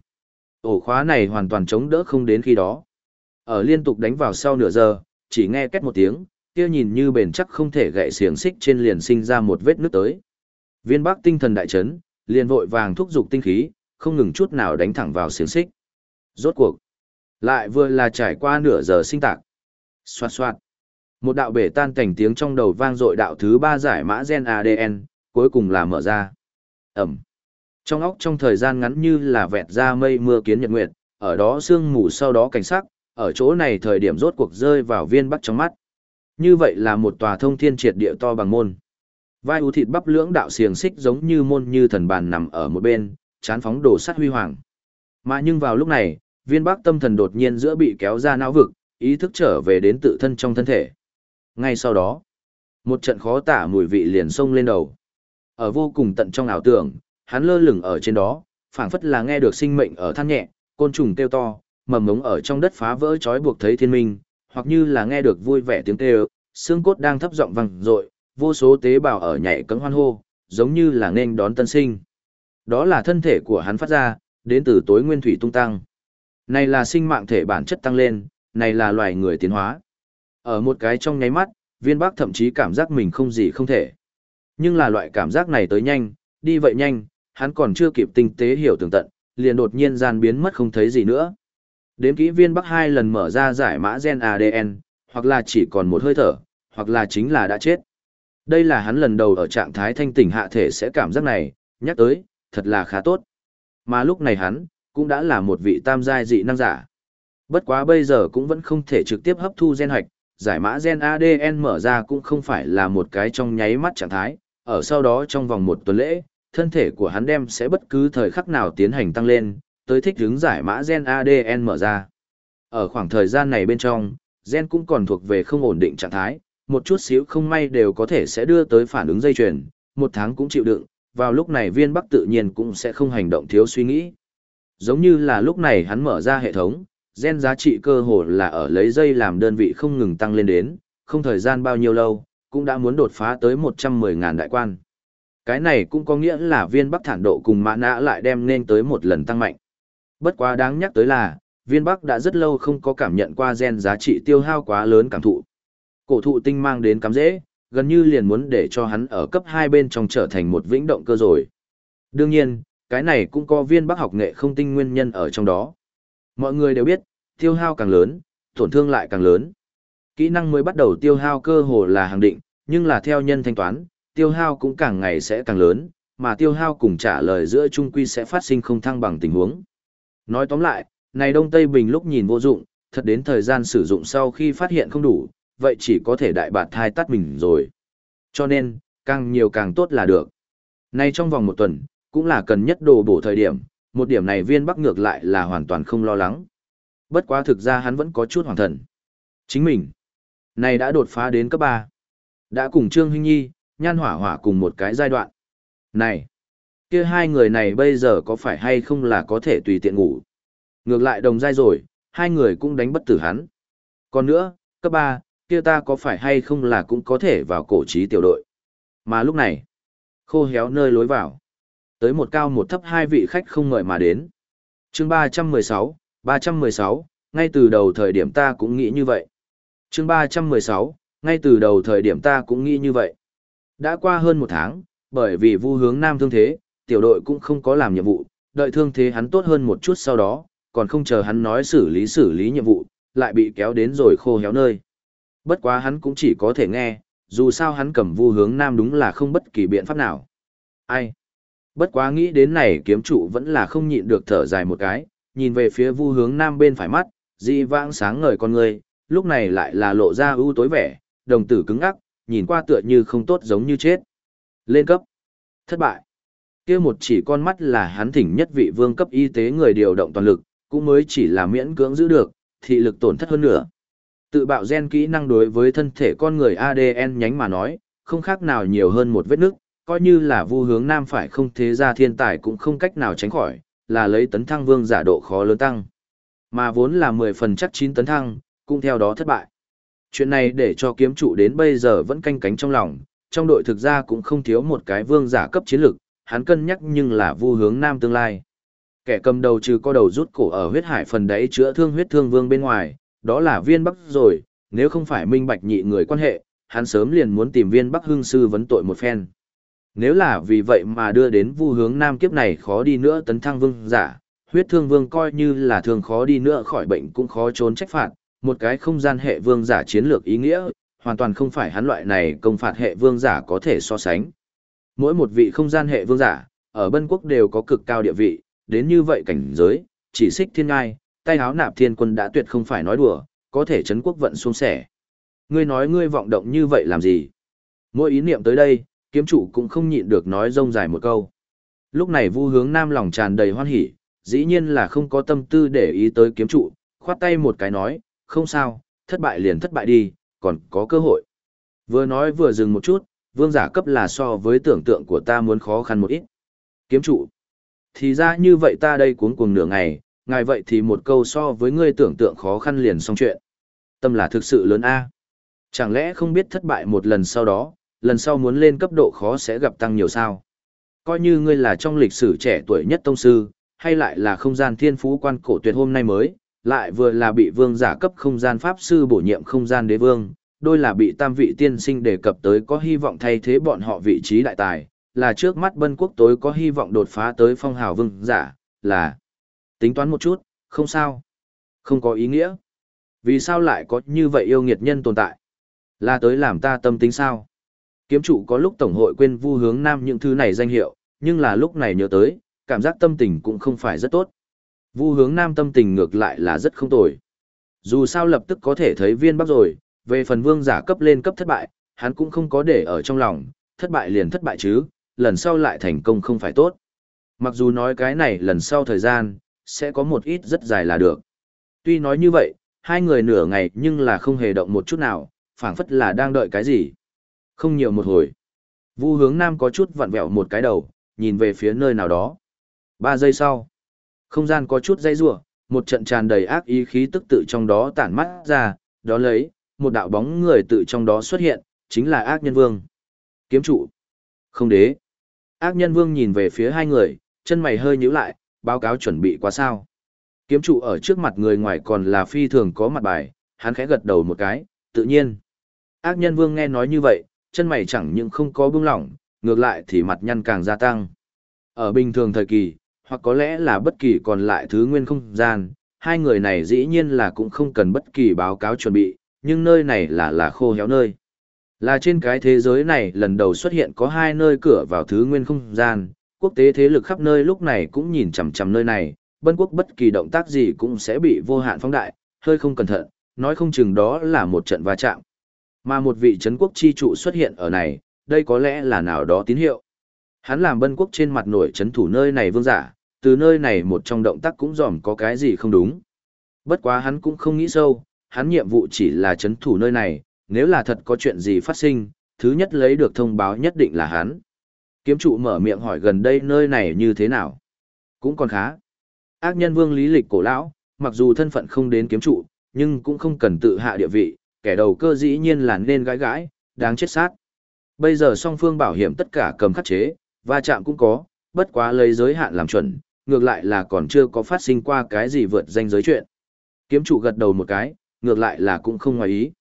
ổ khóa này hoàn toàn chống đỡ không đến khi đó. Ở liên tục đánh vào sau nửa giờ, chỉ nghe két một tiếng, kia nhìn như bền chắc không thể gãy xiềng xích trên liền sinh ra một vết nước tới. Viên bắc tinh thần đại chấn, liền vội vàng thúc giục tinh khí, không ngừng chút nào đánh thẳng vào xiềng xích. Rốt cuộc, lại vừa là trải qua nửa giờ sinh tạc. Xoạt xoạt. Một đạo bể tan cảnh tiếng trong đầu vang dội đạo thứ ba giải mã gen ADN, cuối cùng là mở ra. Ẩm. Trong óc trong thời gian ngắn như là vẹt ra mây mưa kiến nhật nguyệt, ở đó sương mù sau đó cảnh sắc, ở chỗ này thời điểm rốt cuộc rơi vào viên bắc trong mắt. Như vậy là một tòa thông thiên triệt địa to bằng môn. Vai ưu thịt bắp lưỡng đạo xiềng xích giống như môn như thần bàn nằm ở một bên, chán phóng đồ sắt huy hoàng. Mà nhưng vào lúc này, viên bắc tâm thần đột nhiên giữa bị kéo ra não vực, ý thức trở về đến tự thân trong thân thể. Ngay sau đó, một trận khó tả mùi vị liền xông lên đầu. Ở vô cùng tận trong ảo tưởng, hắn lơ lửng ở trên đó, phảng phất là nghe được sinh mệnh ở than nhẹ, côn trùng kêu to, mầm ngống ở trong đất phá vỡ trói buộc thấy thiên minh, hoặc như là nghe được vui vẻ tiếng kêu, xương cốt đang thấp giọng vang dội, vô số tế bào ở nhảy cẫng hoan hô, giống như là nên đón tân sinh. Đó là thân thể của hắn phát ra, đến từ tối nguyên thủy tung tăng. Này là sinh mạng thể bản chất tăng lên, này là loài người tiến hóa. Ở một cái trong nháy mắt, viên bác thậm chí cảm giác mình không gì không thể. Nhưng là loại cảm giác này tới nhanh, đi vậy nhanh, hắn còn chưa kịp tinh tế hiểu tường tận, liền đột nhiên gian biến mất không thấy gì nữa. Đếm kỹ viên bắc hai lần mở ra giải mã gen ADN, hoặc là chỉ còn một hơi thở, hoặc là chính là đã chết. Đây là hắn lần đầu ở trạng thái thanh tỉnh hạ thể sẽ cảm giác này, nhắc tới, thật là khá tốt. Mà lúc này hắn, cũng đã là một vị tam giai dị năng giả. Bất quá bây giờ cũng vẫn không thể trực tiếp hấp thu gen hạch, giải mã gen ADN mở ra cũng không phải là một cái trong nháy mắt trạng thái, ở sau đó trong vòng một tuần lễ, thân thể của hắn đem sẽ bất cứ thời khắc nào tiến hành tăng lên, tới thích ứng giải mã gen ADN mở ra. Ở khoảng thời gian này bên trong, gen cũng còn thuộc về không ổn định trạng thái, một chút xíu không may đều có thể sẽ đưa tới phản ứng dây chuyền, một tháng cũng chịu đựng, vào lúc này viên bắc tự nhiên cũng sẽ không hành động thiếu suy nghĩ. Giống như là lúc này hắn mở ra hệ thống, gen giá trị cơ hồ là ở lấy dây làm đơn vị không ngừng tăng lên đến, không thời gian bao nhiêu lâu, cũng đã muốn đột phá tới 110.000 đại quan. Cái này cũng có nghĩa là viên bắc thản độ cùng mã nã lại đem nên tới một lần tăng mạnh. Bất quá đáng nhắc tới là, viên bắc đã rất lâu không có cảm nhận qua gen giá trị tiêu hao quá lớn cảm thụ. Cổ thụ tinh mang đến cắm dễ, gần như liền muốn để cho hắn ở cấp hai bên trong trở thành một vĩnh động cơ rồi. Đương nhiên, cái này cũng có viên bắc học nghệ không tinh nguyên nhân ở trong đó. Mọi người đều biết, tiêu hao càng lớn, tổn thương lại càng lớn. Kỹ năng mới bắt đầu tiêu hao cơ hồ là hàng định, nhưng là theo nhân thanh toán, tiêu hao cũng càng ngày sẽ càng lớn, mà tiêu hao cùng trả lời giữa trung quy sẽ phát sinh không thăng bằng tình huống. Nói tóm lại, này Đông Tây Bình lúc nhìn vô dụng, thật đến thời gian sử dụng sau khi phát hiện không đủ, vậy chỉ có thể đại bạt thai tắt mình rồi. Cho nên, càng nhiều càng tốt là được. Nay trong vòng một tuần, cũng là cần nhất đồ bổ thời điểm, một điểm này viên bắc ngược lại là hoàn toàn không lo lắng. Bất quá thực ra hắn vẫn có chút hoàng thần. Chính mình, này đã đột phá đến cấp 3. Đã cùng Trương Hinh Nhi, Nhan Hỏa Hỏa cùng một cái giai đoạn. Này, kia hai người này bây giờ có phải hay không là có thể tùy tiện ngủ. Ngược lại đồng giai rồi, hai người cũng đánh bất tử hắn. Còn nữa, cấp 3, kia ta có phải hay không là cũng có thể vào cổ trí tiểu đội. Mà lúc này, khô héo nơi lối vào. Tới một cao một thấp hai vị khách không ngợi mà đến. chương 316, 316, ngay từ đầu thời điểm ta cũng nghĩ như vậy. chương 316, ngay từ đầu thời điểm ta cũng nghĩ như vậy. Đã qua hơn một tháng, bởi vì vu hướng nam thương thế, tiểu đội cũng không có làm nhiệm vụ, đợi thương thế hắn tốt hơn một chút sau đó, còn không chờ hắn nói xử lý xử lý nhiệm vụ, lại bị kéo đến rồi khô héo nơi. Bất quá hắn cũng chỉ có thể nghe, dù sao hắn cầm vu hướng nam đúng là không bất kỳ biện pháp nào. Ai? Bất quá nghĩ đến này kiếm trụ vẫn là không nhịn được thở dài một cái, nhìn về phía vu hướng nam bên phải mắt, dị vãng sáng ngời con người, lúc này lại là lộ ra ưu tối vẻ, đồng tử cứng ngắc, nhìn qua tựa như không tốt giống như chết. Lên cấp. Thất bại. kia một chỉ con mắt là hắn thỉnh nhất vị vương cấp y tế người điều động toàn lực, cũng mới chỉ là miễn cưỡng giữ được, thị lực tổn thất hơn nữa. Tự bạo gen kỹ năng đối với thân thể con người ADN nhánh mà nói, không khác nào nhiều hơn một vết nước, coi như là vu hướng nam phải không thế ra thiên tài cũng không cách nào tránh khỏi, là lấy tấn thăng vương giả độ khó lớn tăng. Mà vốn là 10 phần chắc 9 tấn thăng, cũng theo đó thất bại. Chuyện này để cho kiếm trụ đến bây giờ vẫn canh cánh trong lòng, trong đội thực ra cũng không thiếu một cái vương giả cấp chiến lực, hắn cân nhắc nhưng là vu hướng nam tương lai. Kẻ cầm đầu trừ có đầu rút cổ ở huyết hải phần đấy chữa thương huyết thương vương bên ngoài, đó là viên bắc rồi, nếu không phải minh bạch nhị người quan hệ, hắn sớm liền muốn tìm viên bắc hương sư vấn tội một phen. Nếu là vì vậy mà đưa đến vu hướng nam kiếp này khó đi nữa tấn thăng vương giả, huyết thương vương coi như là thường khó đi nữa khỏi bệnh cũng khó trốn trách phạt, một cái không gian hệ vương giả chiến lược ý nghĩa, hoàn toàn không phải hắn loại này công phạt hệ vương giả có thể so sánh. Mỗi một vị không gian hệ vương giả, ở bân quốc đều có cực cao địa vị, đến như vậy cảnh giới, chỉ xích thiên ngai, tay háo nạp thiên quân đã tuyệt không phải nói đùa, có thể chấn quốc vận xuống sẻ. Ngươi nói ngươi vọng động như vậy làm gì? Mỗi ý niệm tới đây, kiếm chủ cũng không nhịn được nói rông dài một câu. Lúc này vu hướng nam lòng tràn đầy hoan hỉ, dĩ nhiên là không có tâm tư để ý tới kiếm trụ, khoát tay một cái nói, không sao, thất bại liền thất bại đi, còn có cơ hội. Vừa nói vừa dừng một chút, vương giả cấp là so với tưởng tượng của ta muốn khó khăn một ít. Kiếm trụ. Thì ra như vậy ta đây cuốn cuồng nửa ngày, ngài vậy thì một câu so với ngươi tưởng tượng khó khăn liền xong chuyện. Tâm là thực sự lớn A. Chẳng lẽ không biết thất bại một lần sau đó, lần sau muốn lên cấp độ khó sẽ gặp tăng nhiều sao? Coi như ngươi là trong lịch sử trẻ tuổi nhất tông sư, hay lại là không gian thiên phú quan cổ tuyệt hôm nay mới, lại vừa là bị vương giả cấp không gian pháp sư bổ nhiệm không gian đế vương, đôi là bị tam vị tiên sinh đề cập tới có hy vọng thay thế bọn họ vị trí đại tài, là trước mắt bân quốc tối có hy vọng đột phá tới phong hào vương giả, là tính toán một chút, không sao, không có ý nghĩa. Vì sao lại có như vậy yêu nghiệt nhân tồn tại? Là tới làm ta tâm tính sao? Kiếm chủ có lúc tổng hội quên vu hướng nam những thứ này danh hiệu, nhưng là lúc này nhớ tới, cảm giác tâm tình cũng không phải rất tốt. Vu hướng nam tâm tình ngược lại là rất không tồi. Dù sao lập tức có thể thấy viên bắc rồi, về phần vương giả cấp lên cấp thất bại, hắn cũng không có để ở trong lòng, thất bại liền thất bại chứ, lần sau lại thành công không phải tốt. Mặc dù nói cái này lần sau thời gian, sẽ có một ít rất dài là được. Tuy nói như vậy, hai người nửa ngày nhưng là không hề động một chút nào, phảng phất là đang đợi cái gì. Không nhiều một hồi. Vu hướng nam có chút vặn vẹo một cái đầu, nhìn về phía nơi nào đó. Ba giây sau, không gian có chút dây rủa, một trận tràn đầy ác ý khí tức tự trong đó tản mắt ra, đó lấy, một đạo bóng người tự trong đó xuất hiện, chính là ác nhân vương. Kiếm trụ. Không đế. Ác nhân vương nhìn về phía hai người, chân mày hơi nhíu lại, báo cáo chuẩn bị quá sao. Kiếm trụ ở trước mặt người ngoài còn là phi thường có mặt bài, hắn khẽ gật đầu một cái, tự nhiên. Ác nhân vương nghe nói như vậy, chân mày chẳng những không có bưng lỏng, ngược lại thì mặt nhăn càng gia tăng. Ở bình thường thời kỳ, hoặc có lẽ là bất kỳ còn lại thứ nguyên không gian, hai người này dĩ nhiên là cũng không cần bất kỳ báo cáo chuẩn bị, nhưng nơi này là là khô héo nơi. Là trên cái thế giới này lần đầu xuất hiện có hai nơi cửa vào thứ nguyên không gian, quốc tế thế lực khắp nơi lúc này cũng nhìn chằm chằm nơi này, bân quốc bất kỳ động tác gì cũng sẽ bị vô hạn phóng đại, hơi không cẩn thận, nói không chừng đó là một trận va chạm. Mà một vị chấn quốc chi trụ xuất hiện ở này, đây có lẽ là nào đó tín hiệu. Hắn làm bân quốc trên mặt nổi chấn thủ nơi này vương giả, từ nơi này một trong động tác cũng dòm có cái gì không đúng. Bất quá hắn cũng không nghĩ sâu, hắn nhiệm vụ chỉ là chấn thủ nơi này, nếu là thật có chuyện gì phát sinh, thứ nhất lấy được thông báo nhất định là hắn. Kiếm trụ mở miệng hỏi gần đây nơi này như thế nào. Cũng còn khá. Ác nhân vương lý lịch cổ lão, mặc dù thân phận không đến kiếm trụ, nhưng cũng không cần tự hạ địa vị, kẻ đầu cơ dĩ nhiên là nên gãi gãi, đáng chết sát. Bây giờ song phương bảo hiểm tất cả cầm khắc chế, va chạm cũng có, bất quá lấy giới hạn làm chuẩn, ngược lại là còn chưa có phát sinh qua cái gì vượt danh giới chuyện. Kiếm chủ gật đầu một cái, ngược lại là cũng không ngoài ý.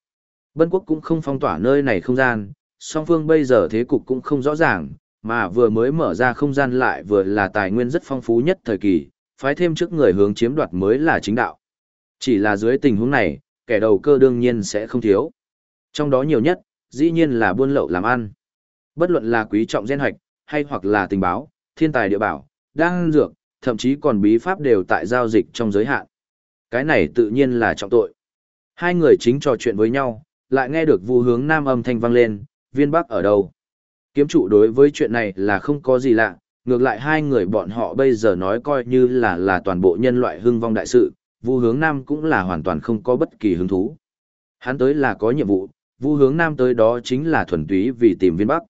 Bân quốc cũng không phong tỏa nơi này không gian, song phương bây giờ thế cục cũng không rõ ràng, mà vừa mới mở ra không gian lại vừa là tài nguyên rất phong phú nhất thời kỳ, phái thêm trước người hướng chiếm đoạt mới là chính đạo. Chỉ là dưới tình huống này, kẻ đầu cơ đương nhiên sẽ không thiếu. Trong đó nhiều nhất, dĩ nhiên là buôn lậu làm ăn. Bất luận là quý trọng gen hoạch, hay hoặc là tình báo, thiên tài địa bảo, đang dược, thậm chí còn bí pháp đều tại giao dịch trong giới hạn. Cái này tự nhiên là trọng tội. Hai người chính trò chuyện với nhau, lại nghe được vu hướng nam âm thanh vang lên, viên bắc ở đâu. Kiếm trụ đối với chuyện này là không có gì lạ, ngược lại hai người bọn họ bây giờ nói coi như là là toàn bộ nhân loại hưng vong đại sự, vu hướng nam cũng là hoàn toàn không có bất kỳ hứng thú. Hắn tới là có nhiệm vụ, vu hướng nam tới đó chính là thuần túy vì tìm viên bắc.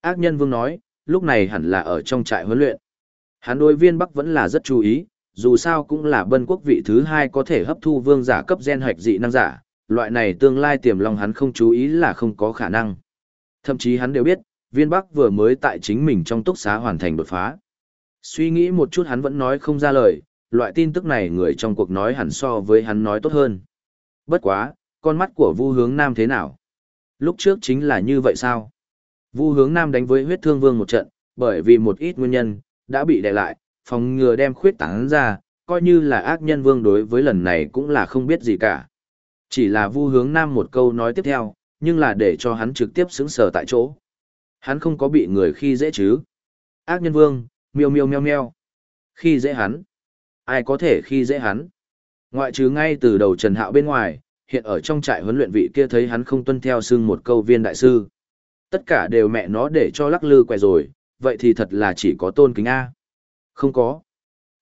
Ác nhân vương nói, lúc này hẳn là ở trong trại huấn luyện. Hắn đối viên bắc vẫn là rất chú ý, dù sao cũng là bân quốc vị thứ hai có thể hấp thu vương giả cấp gen hoạch dị năng giả, loại này tương lai tiềm long hắn không chú ý là không có khả năng. Thậm chí hắn đều biết, viên bắc vừa mới tại chính mình trong túc xá hoàn thành đột phá. Suy nghĩ một chút hắn vẫn nói không ra lời, loại tin tức này người trong cuộc nói hẳn so với hắn nói tốt hơn. Bất quá, con mắt của Vu Hướng Nam thế nào? Lúc trước chính là như vậy sao? Vu Hướng Nam đánh với huyết thương vương một trận, bởi vì một ít nguyên nhân, đã bị đè lại, phòng ngừa đem khuyết tán ra, coi như là ác nhân vương đối với lần này cũng là không biết gì cả. Chỉ là Vu Hướng Nam một câu nói tiếp theo, nhưng là để cho hắn trực tiếp xứng sở tại chỗ. Hắn không có bị người khi dễ chứ. Ác nhân vương, miêu miêu meo meo. Khi dễ hắn. Ai có thể khi dễ hắn. Ngoại trừ ngay từ đầu Trần Hạo bên ngoài, hiện ở trong trại huấn luyện vị kia thấy hắn không tuân theo xưng một câu viên đại sư. Tất cả đều mẹ nó để cho lắc lư quẹ rồi, vậy thì thật là chỉ có tôn kính A. Không có.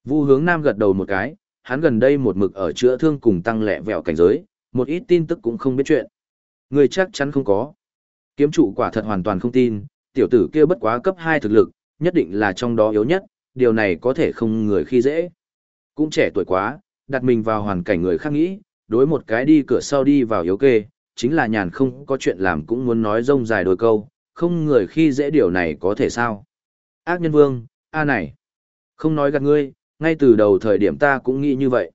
Vu hướng nam gật đầu một cái, hắn gần đây một mực ở chữa thương cùng tăng lẹ vẹo cảnh giới, một ít tin tức cũng không biết chuyện. Người chắc chắn không có. Kiếm chủ quả thật hoàn toàn không tin, tiểu tử kia bất quá cấp 2 thực lực, nhất định là trong đó yếu nhất, điều này có thể không người khi dễ. Cũng trẻ tuổi quá, đặt mình vào hoàn cảnh người khác nghĩ, đối một cái đi cửa sau đi vào yếu kê, chính là nhàn không có chuyện làm cũng muốn nói rông dài đôi câu, không người khi dễ điều này có thể sao. Ác nhân vương, a này, không nói gạt ngươi, ngay từ đầu thời điểm ta cũng nghĩ như vậy.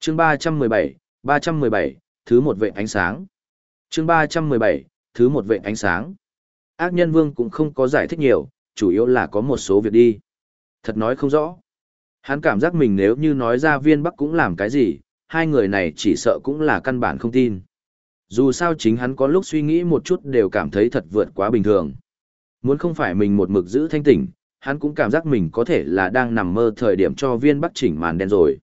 Chương 317, 317, thứ một vệ ánh sáng. Chương 317, thứ một vệ ánh sáng. Ác nhân vương cũng không có giải thích nhiều, chủ yếu là có một số việc đi. Thật nói không rõ. Hắn cảm giác mình nếu như nói ra viên bắc cũng làm cái gì, hai người này chỉ sợ cũng là căn bản không tin. Dù sao chính hắn có lúc suy nghĩ một chút đều cảm thấy thật vượt quá bình thường. Muốn không phải mình một mực giữ thanh tỉnh, hắn cũng cảm giác mình có thể là đang nằm mơ thời điểm cho viên bắc chỉnh màn đen rồi.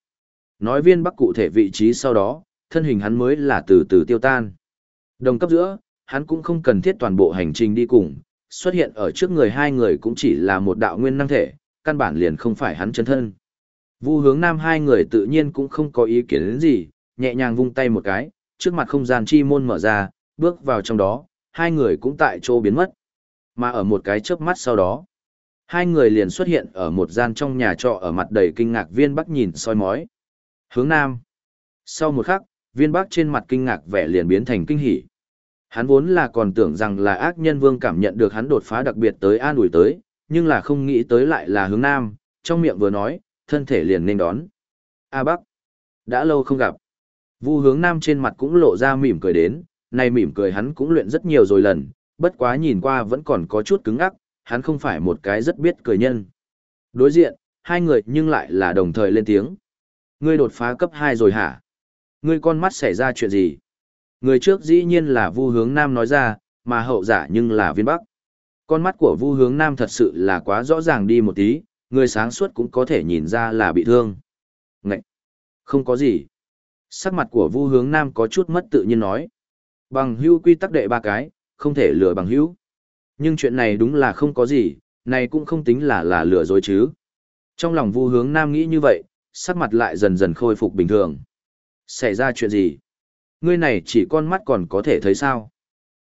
Nói viên bắc cụ thể vị trí sau đó, thân hình hắn mới là từ từ tiêu tan. Đồng cấp giữa, hắn cũng không cần thiết toàn bộ hành trình đi cùng, xuất hiện ở trước người hai người cũng chỉ là một đạo nguyên năng thể, căn bản liền không phải hắn chân thân. Vu hướng nam hai người tự nhiên cũng không có ý kiến đến gì, nhẹ nhàng vung tay một cái, trước mặt không gian chi môn mở ra, bước vào trong đó, hai người cũng tại chỗ biến mất. Mà ở một cái chớp mắt sau đó, Hai người liền xuất hiện ở một gian trong nhà trọ ở mặt đầy kinh ngạc viên bắc nhìn soi mói. Hướng nam. Sau một khắc, viên bắc trên mặt kinh ngạc vẻ liền biến thành kinh hỉ. Hắn vốn là còn tưởng rằng là ác nhân vương cảm nhận được hắn đột phá đặc biệt tới an ủi tới, nhưng là không nghĩ tới lại là hướng nam, trong miệng vừa nói, thân thể liền nên đón. A Bắc, đã lâu không gặp. Vu hướng nam trên mặt cũng lộ ra mỉm cười đến, này mỉm cười hắn cũng luyện rất nhiều rồi lần, bất quá nhìn qua vẫn còn có chút cứng ắc, hắn không phải một cái rất biết cười nhân. Đối diện, hai người nhưng lại là đồng thời lên tiếng. Ngươi đột phá cấp 2 rồi hả? Ngươi con mắt xảy ra chuyện gì? Người trước dĩ nhiên là Vu Hướng Nam nói ra, mà hậu giả nhưng là viên Bắc. Con mắt của Vu Hướng Nam thật sự là quá rõ ràng đi một tí, người sáng suốt cũng có thể nhìn ra là bị thương. Ngậy! Không có gì. Sắc mặt của Vu Hướng Nam có chút mất tự nhiên nói. Bằng hữu quy tắc đệ ba cái, không thể lừa bằng hữu. Nhưng chuyện này đúng là không có gì, này cũng không tính là là lừa dối chứ. Trong lòng Vu Hướng Nam nghĩ như vậy, sắc mặt lại dần dần khôi phục bình thường. Xảy ra chuyện gì? Ngươi này chỉ con mắt còn có thể thấy sao?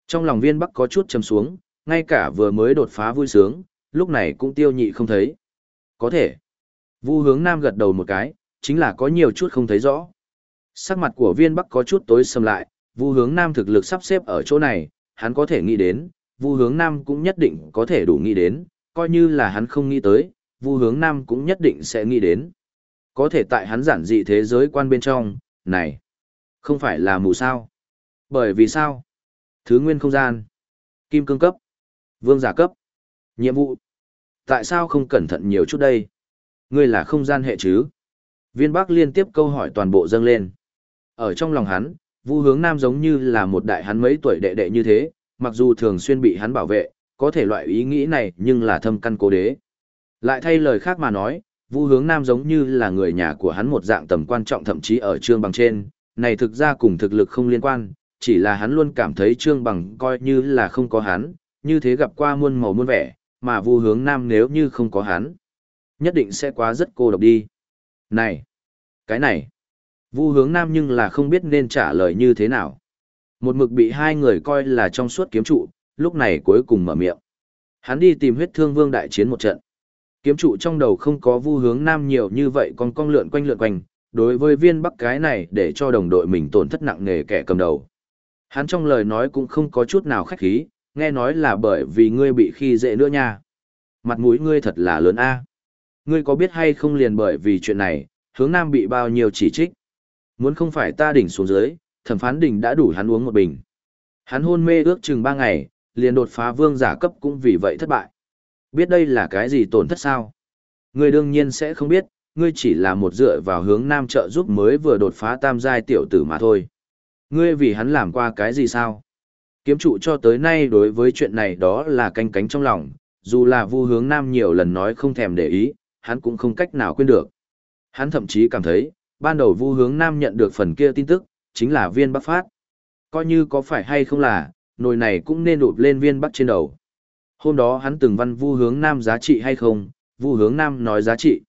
Trong lòng viên bắc có chút chầm xuống, ngay cả vừa mới đột phá vui sướng, lúc này cũng tiêu nhị không thấy. Có thể. Vu hướng nam gật đầu một cái, chính là có nhiều chút không thấy rõ. Sắc mặt của viên bắc có chút tối sầm lại, vu hướng nam thực lực sắp xếp ở chỗ này, hắn có thể nghĩ đến, vu hướng nam cũng nhất định có thể đủ nghĩ đến, coi như là hắn không nghĩ tới, vu hướng nam cũng nhất định sẽ nghĩ đến. Có thể tại hắn giản dị thế giới quan bên trong, này, không phải là mù sao. Bởi vì sao? Thứ nguyên không gian, kim cương cấp, vương giả cấp, nhiệm vụ. Tại sao không cẩn thận nhiều chút đây? Ngươi là không gian hệ chứ? Viên Bắc liên tiếp câu hỏi toàn bộ dâng lên. Ở trong lòng hắn, Vu Hướng Nam giống như là một đại hắn mấy tuổi đệ đệ như thế, mặc dù thường xuyên bị hắn bảo vệ, có thể loại ý nghĩ này nhưng là thâm căn cố đế. Lại thay lời khác mà nói, Vu Hướng Nam giống như là người nhà của hắn một dạng tầm quan trọng thậm chí ở trương bằng trên, này thực ra cùng thực lực không liên quan, chỉ là hắn luôn cảm thấy trương bằng coi như là không có hắn, như thế gặp qua muôn màu muôn vẻ, mà Vu Hướng Nam nếu như không có hắn, nhất định sẽ quá rất cô độc đi. Này, cái này, Vu Hướng Nam nhưng là không biết nên trả lời như thế nào. Một mực bị hai người coi là trong suốt kiếm trụ, lúc này cuối cùng mở miệng. Hắn đi tìm huyết thương vương đại chiến một trận. Kiếm trụ trong đầu không có vu hướng nam nhiều như vậy còn cong lượn quanh lượn quanh, đối với viên bắc cái này để cho đồng đội mình tổn thất nặng nề kẻ cầm đầu. Hắn trong lời nói cũng không có chút nào khách khí, nghe nói là bởi vì ngươi bị khi dễ nữa nha. Mặt mũi ngươi thật là lớn a. Ngươi có biết hay không liền bởi vì chuyện này, hướng nam bị bao nhiêu chỉ trích. Muốn không phải ta đỉnh xuống dưới, thẩm phán đỉnh đã đủ hắn uống một bình. Hắn hôn mê ước chừng ba ngày, liền đột phá vương giả cấp cũng vì vậy thất bại. Biết đây là cái gì tổn thất sao? Ngươi đương nhiên sẽ không biết, ngươi chỉ là một dựa vào hướng nam trợ giúp mới vừa đột phá tam giai tiểu tử mà thôi. Ngươi vì hắn làm qua cái gì sao? Kiếm trụ cho tới nay đối với chuyện này đó là canh cánh trong lòng, dù là vu hướng nam nhiều lần nói không thèm để ý, hắn cũng không cách nào quên được. Hắn thậm chí cảm thấy, ban đầu vu hướng nam nhận được phần kia tin tức, chính là viên bắc phát. Coi như có phải hay không là, nồi này cũng nên đụt lên viên bắc trên đầu. Hôm đó hắn từng văn vu hướng nam giá trị hay không, vu hướng nam nói giá trị.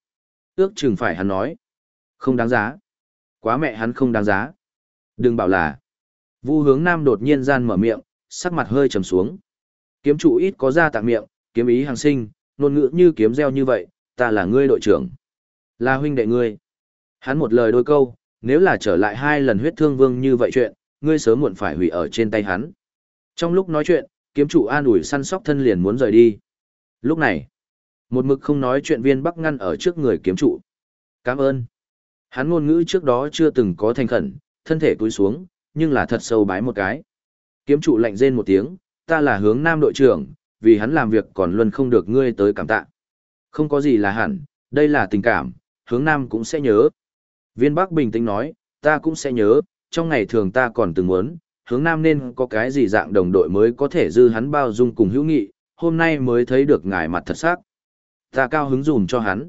Ước chừng phải hắn nói. Không đáng giá. Quá mẹ hắn không đáng giá. Đừng bảo là. Vu hướng nam đột nhiên gian mở miệng, sắc mặt hơi trầm xuống. Kiếm chủ ít có ra tạng miệng, kiếm ý hàng sinh, ngôn ngữ như kiếm gieo như vậy, ta là ngươi đội trưởng. Là huynh đệ ngươi. Hắn một lời đôi câu, nếu là trở lại hai lần huyết thương vương như vậy chuyện, ngươi sớm muộn phải hủy ở trên tay hắn. Trong lúc nói chuyện, kiếm chủ an ủi săn sóc thân liền muốn rời đi. Lúc này, một mực không nói chuyện viên bắc ngăn ở trước người kiếm chủ. Cảm ơn. Hắn ngôn ngữ trước đó chưa từng có thành khẩn, thân thể cúi xuống, nhưng là thật sâu bái một cái. Kiếm trụ lạnh rên một tiếng, ta là hướng nam đội trưởng, vì hắn làm việc còn luôn không được ngươi tới cảm tạ. Không có gì là hẳn, đây là tình cảm, hướng nam cũng sẽ nhớ. Viên Bắc bình tĩnh nói, ta cũng sẽ nhớ, trong ngày thường ta còn từng muốn, hướng nam nên có cái gì dạng đồng đội mới có thể dư hắn bao dung cùng hữu nghị, hôm nay mới thấy được ngài mặt thật sắc. Ta cao hứng dùm cho hắn.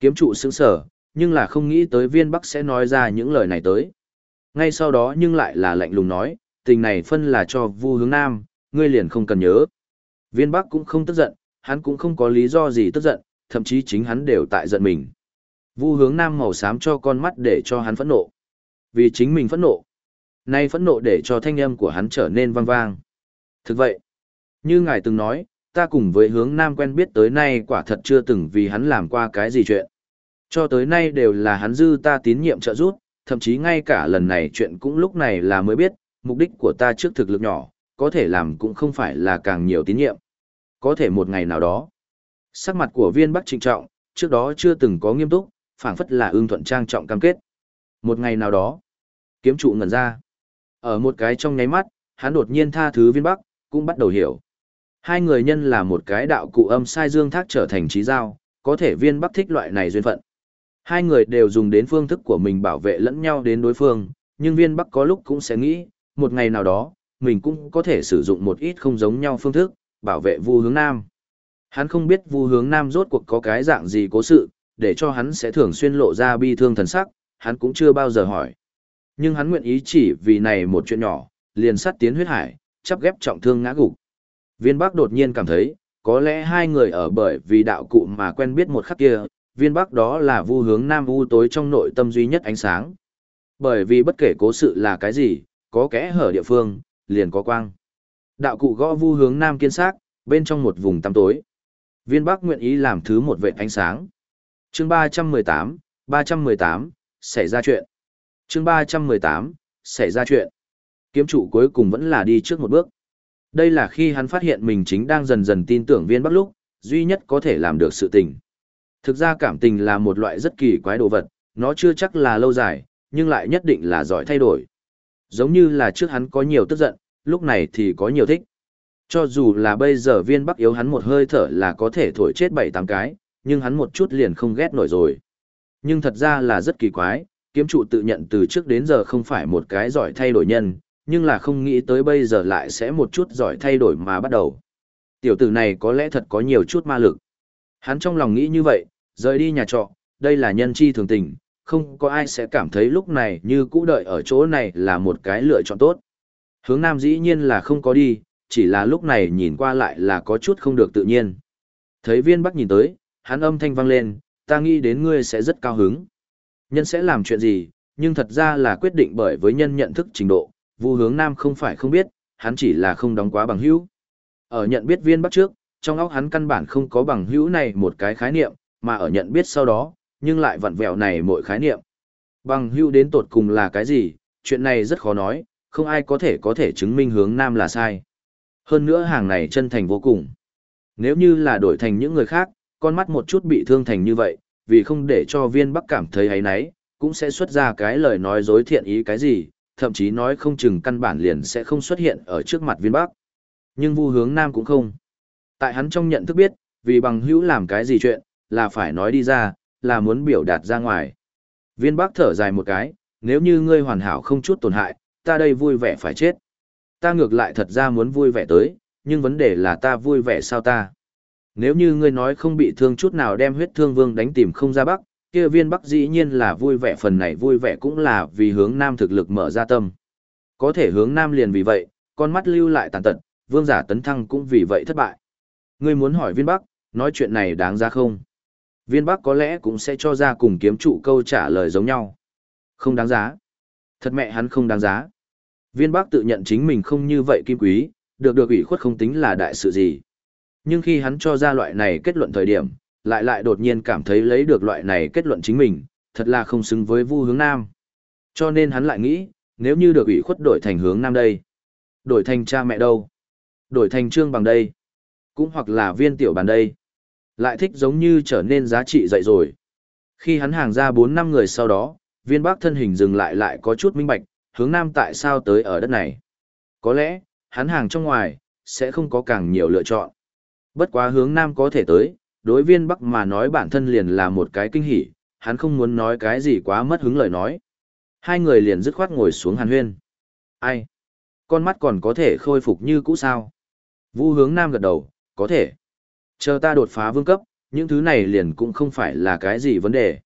Kiếm trụ sững sở, nhưng là không nghĩ tới viên bắc sẽ nói ra những lời này tới. Ngay sau đó nhưng lại là lạnh lùng nói, tình này phân là cho vu hướng nam, ngươi liền không cần nhớ. Viên bắc cũng không tức giận, hắn cũng không có lý do gì tức giận, thậm chí chính hắn đều tại giận mình. Vu hướng nam màu xám cho con mắt để cho hắn phẫn nộ. Vì chính mình phẫn nộ. Nay phẫn nộ để cho thanh âm của hắn trở nên vang vang. Thực vậy, như ngài từng nói, ta cùng với hướng nam quen biết tới nay quả thật chưa từng vì hắn làm qua cái gì chuyện. Cho tới nay đều là hắn dư ta tín nhiệm trợ giúp, thậm chí ngay cả lần này chuyện cũng lúc này là mới biết, mục đích của ta trước thực lực nhỏ, có thể làm cũng không phải là càng nhiều tín nhiệm. Có thể một ngày nào đó, sắc mặt của viên bắc trịnh trọng, trước đó chưa từng có nghiêm túc, phảng phất là ương thuận trang trọng cam kết. Một ngày nào đó, kiếm trụ ngẩn ra. Ở một cái trong nháy mắt, hắn đột nhiên tha thứ viên bắc, cũng bắt đầu hiểu. Hai người nhân là một cái đạo cụ âm sai dương thác trở thành trí giao, có thể viên bắc thích loại này duyên phận. Hai người đều dùng đến phương thức của mình bảo vệ lẫn nhau đến đối phương, nhưng viên bắc có lúc cũng sẽ nghĩ, một ngày nào đó, mình cũng có thể sử dụng một ít không giống nhau phương thức, bảo vệ vu hướng nam. Hắn không biết vu hướng nam rốt cuộc có cái dạng gì cố sự, để cho hắn sẽ thường xuyên lộ ra bi thương thần sắc, hắn cũng chưa bao giờ hỏi. Nhưng hắn nguyện ý chỉ vì này một chuyện nhỏ, liền sát tiến huyết hải, chắp ghép trọng thương ngã gục. Viên Bắc đột nhiên cảm thấy, có lẽ hai người ở bởi vì đạo cụ mà quen biết một khắc kia, viên Bắc đó là vu hướng nam u tối trong nội tâm duy nhất ánh sáng. Bởi vì bất kể cố sự là cái gì, có kẽ hở địa phương, liền có quang. Đạo cụ gõ vu hướng nam kiên xác, bên trong một vùng tăm tối. Viên Bắc nguyện ý làm thứ một vệ ánh sáng. Chương 318, 318, xảy ra chuyện. Chương 318, xảy ra chuyện. Kiếm trụ cuối cùng vẫn là đi trước một bước. Đây là khi hắn phát hiện mình chính đang dần dần tin tưởng viên bắc lúc, duy nhất có thể làm được sự tình. Thực ra cảm tình là một loại rất kỳ quái đồ vật, nó chưa chắc là lâu dài, nhưng lại nhất định là giỏi thay đổi. Giống như là trước hắn có nhiều tức giận, lúc này thì có nhiều thích. Cho dù là bây giờ viên bắc yếu hắn một hơi thở là có thể thổi chết bảy tám cái, nhưng hắn một chút liền không ghét nổi rồi. Nhưng thật ra là rất kỳ quái, kiếm trụ tự nhận từ trước đến giờ không phải một cái giỏi thay đổi nhân, nhưng là không nghĩ tới bây giờ lại sẽ một chút giỏi thay đổi mà bắt đầu. Tiểu tử này có lẽ thật có nhiều chút ma lực. Hắn trong lòng nghĩ như vậy, rời đi nhà trọ, đây là nhân chi thường tình, không có ai sẽ cảm thấy lúc này như cũ đợi ở chỗ này là một cái lựa chọn tốt. Hướng nam dĩ nhiên là không có đi, chỉ là lúc này nhìn qua lại là có chút không được tự nhiên. Thấy viên bắc nhìn tới, hắn âm thanh vang lên, ta nghĩ đến ngươi sẽ rất cao hứng. Nhân sẽ làm chuyện gì, nhưng thật ra là quyết định bởi với nhân nhận thức trình độ, Vu hướng nam không phải không biết, hắn chỉ là không đóng quá bằng hữu. Ở nhận biết viên bắc trước, trong óc hắn căn bản không có bằng hữu này một cái khái niệm, mà ở nhận biết sau đó, nhưng lại vặn vẹo này mỗi khái niệm. Bằng hữu đến tột cùng là cái gì, chuyện này rất khó nói, không ai có thể có thể chứng minh hướng nam là sai. Hơn nữa hàng này chân thành vô cùng. Nếu như là đổi thành những người khác, con mắt một chút bị thương thành như vậy, vì không để cho viên bắc cảm thấy ấy nấy, cũng sẽ xuất ra cái lời nói dối thiện ý cái gì, thậm chí nói không chừng căn bản liền sẽ không xuất hiện ở trước mặt viên bắc. Nhưng vu hướng nam cũng không. Tại hắn trong nhận thức biết, vì bằng hữu làm cái gì chuyện, là phải nói đi ra, là muốn biểu đạt ra ngoài. Viên bắc thở dài một cái, nếu như ngươi hoàn hảo không chút tổn hại, ta đây vui vẻ phải chết. Ta ngược lại thật ra muốn vui vẻ tới, nhưng vấn đề là ta vui vẻ sao ta. Nếu như ngươi nói không bị thương chút nào đem huyết thương vương đánh tìm không ra bắc, kia viên bắc dĩ nhiên là vui vẻ phần này vui vẻ cũng là vì hướng nam thực lực mở ra tâm. Có thể hướng nam liền vì vậy, con mắt lưu lại tàn tật, vương giả tấn thăng cũng vì vậy thất bại. Ngươi muốn hỏi viên bắc, nói chuyện này đáng ra không? Viên bắc có lẽ cũng sẽ cho ra cùng kiếm trụ câu trả lời giống nhau. Không đáng giá. Thật mẹ hắn không đáng giá. Viên bắc tự nhận chính mình không như vậy kim quý, được được ủy khuất không tính là đại sự gì. Nhưng khi hắn cho ra loại này kết luận thời điểm, lại lại đột nhiên cảm thấy lấy được loại này kết luận chính mình, thật là không xứng với Vu Hướng Nam. Cho nên hắn lại nghĩ, nếu như được ủy khuất đổi thành hướng Nam đây, đổi thành cha mẹ đâu, đổi thành trương bằng đây, cũng hoặc là viên tiểu bàn đây, lại thích giống như trở nên giá trị dậy rồi. Khi hắn hàng ra 4 năm người sau đó, viên bác thân hình dừng lại lại có chút minh bạch, hướng Nam tại sao tới ở đất này. Có lẽ, hắn hàng trong ngoài, sẽ không có càng nhiều lựa chọn. Bất quá hướng Nam có thể tới, đối viên Bắc mà nói bản thân liền là một cái kinh hỉ, hắn không muốn nói cái gì quá mất hứng lời nói. Hai người liền dứt khoát ngồi xuống hàn huyên. Ai? Con mắt còn có thể khôi phục như cũ sao? Vu hướng Nam gật đầu, có thể. Chờ ta đột phá vương cấp, những thứ này liền cũng không phải là cái gì vấn đề.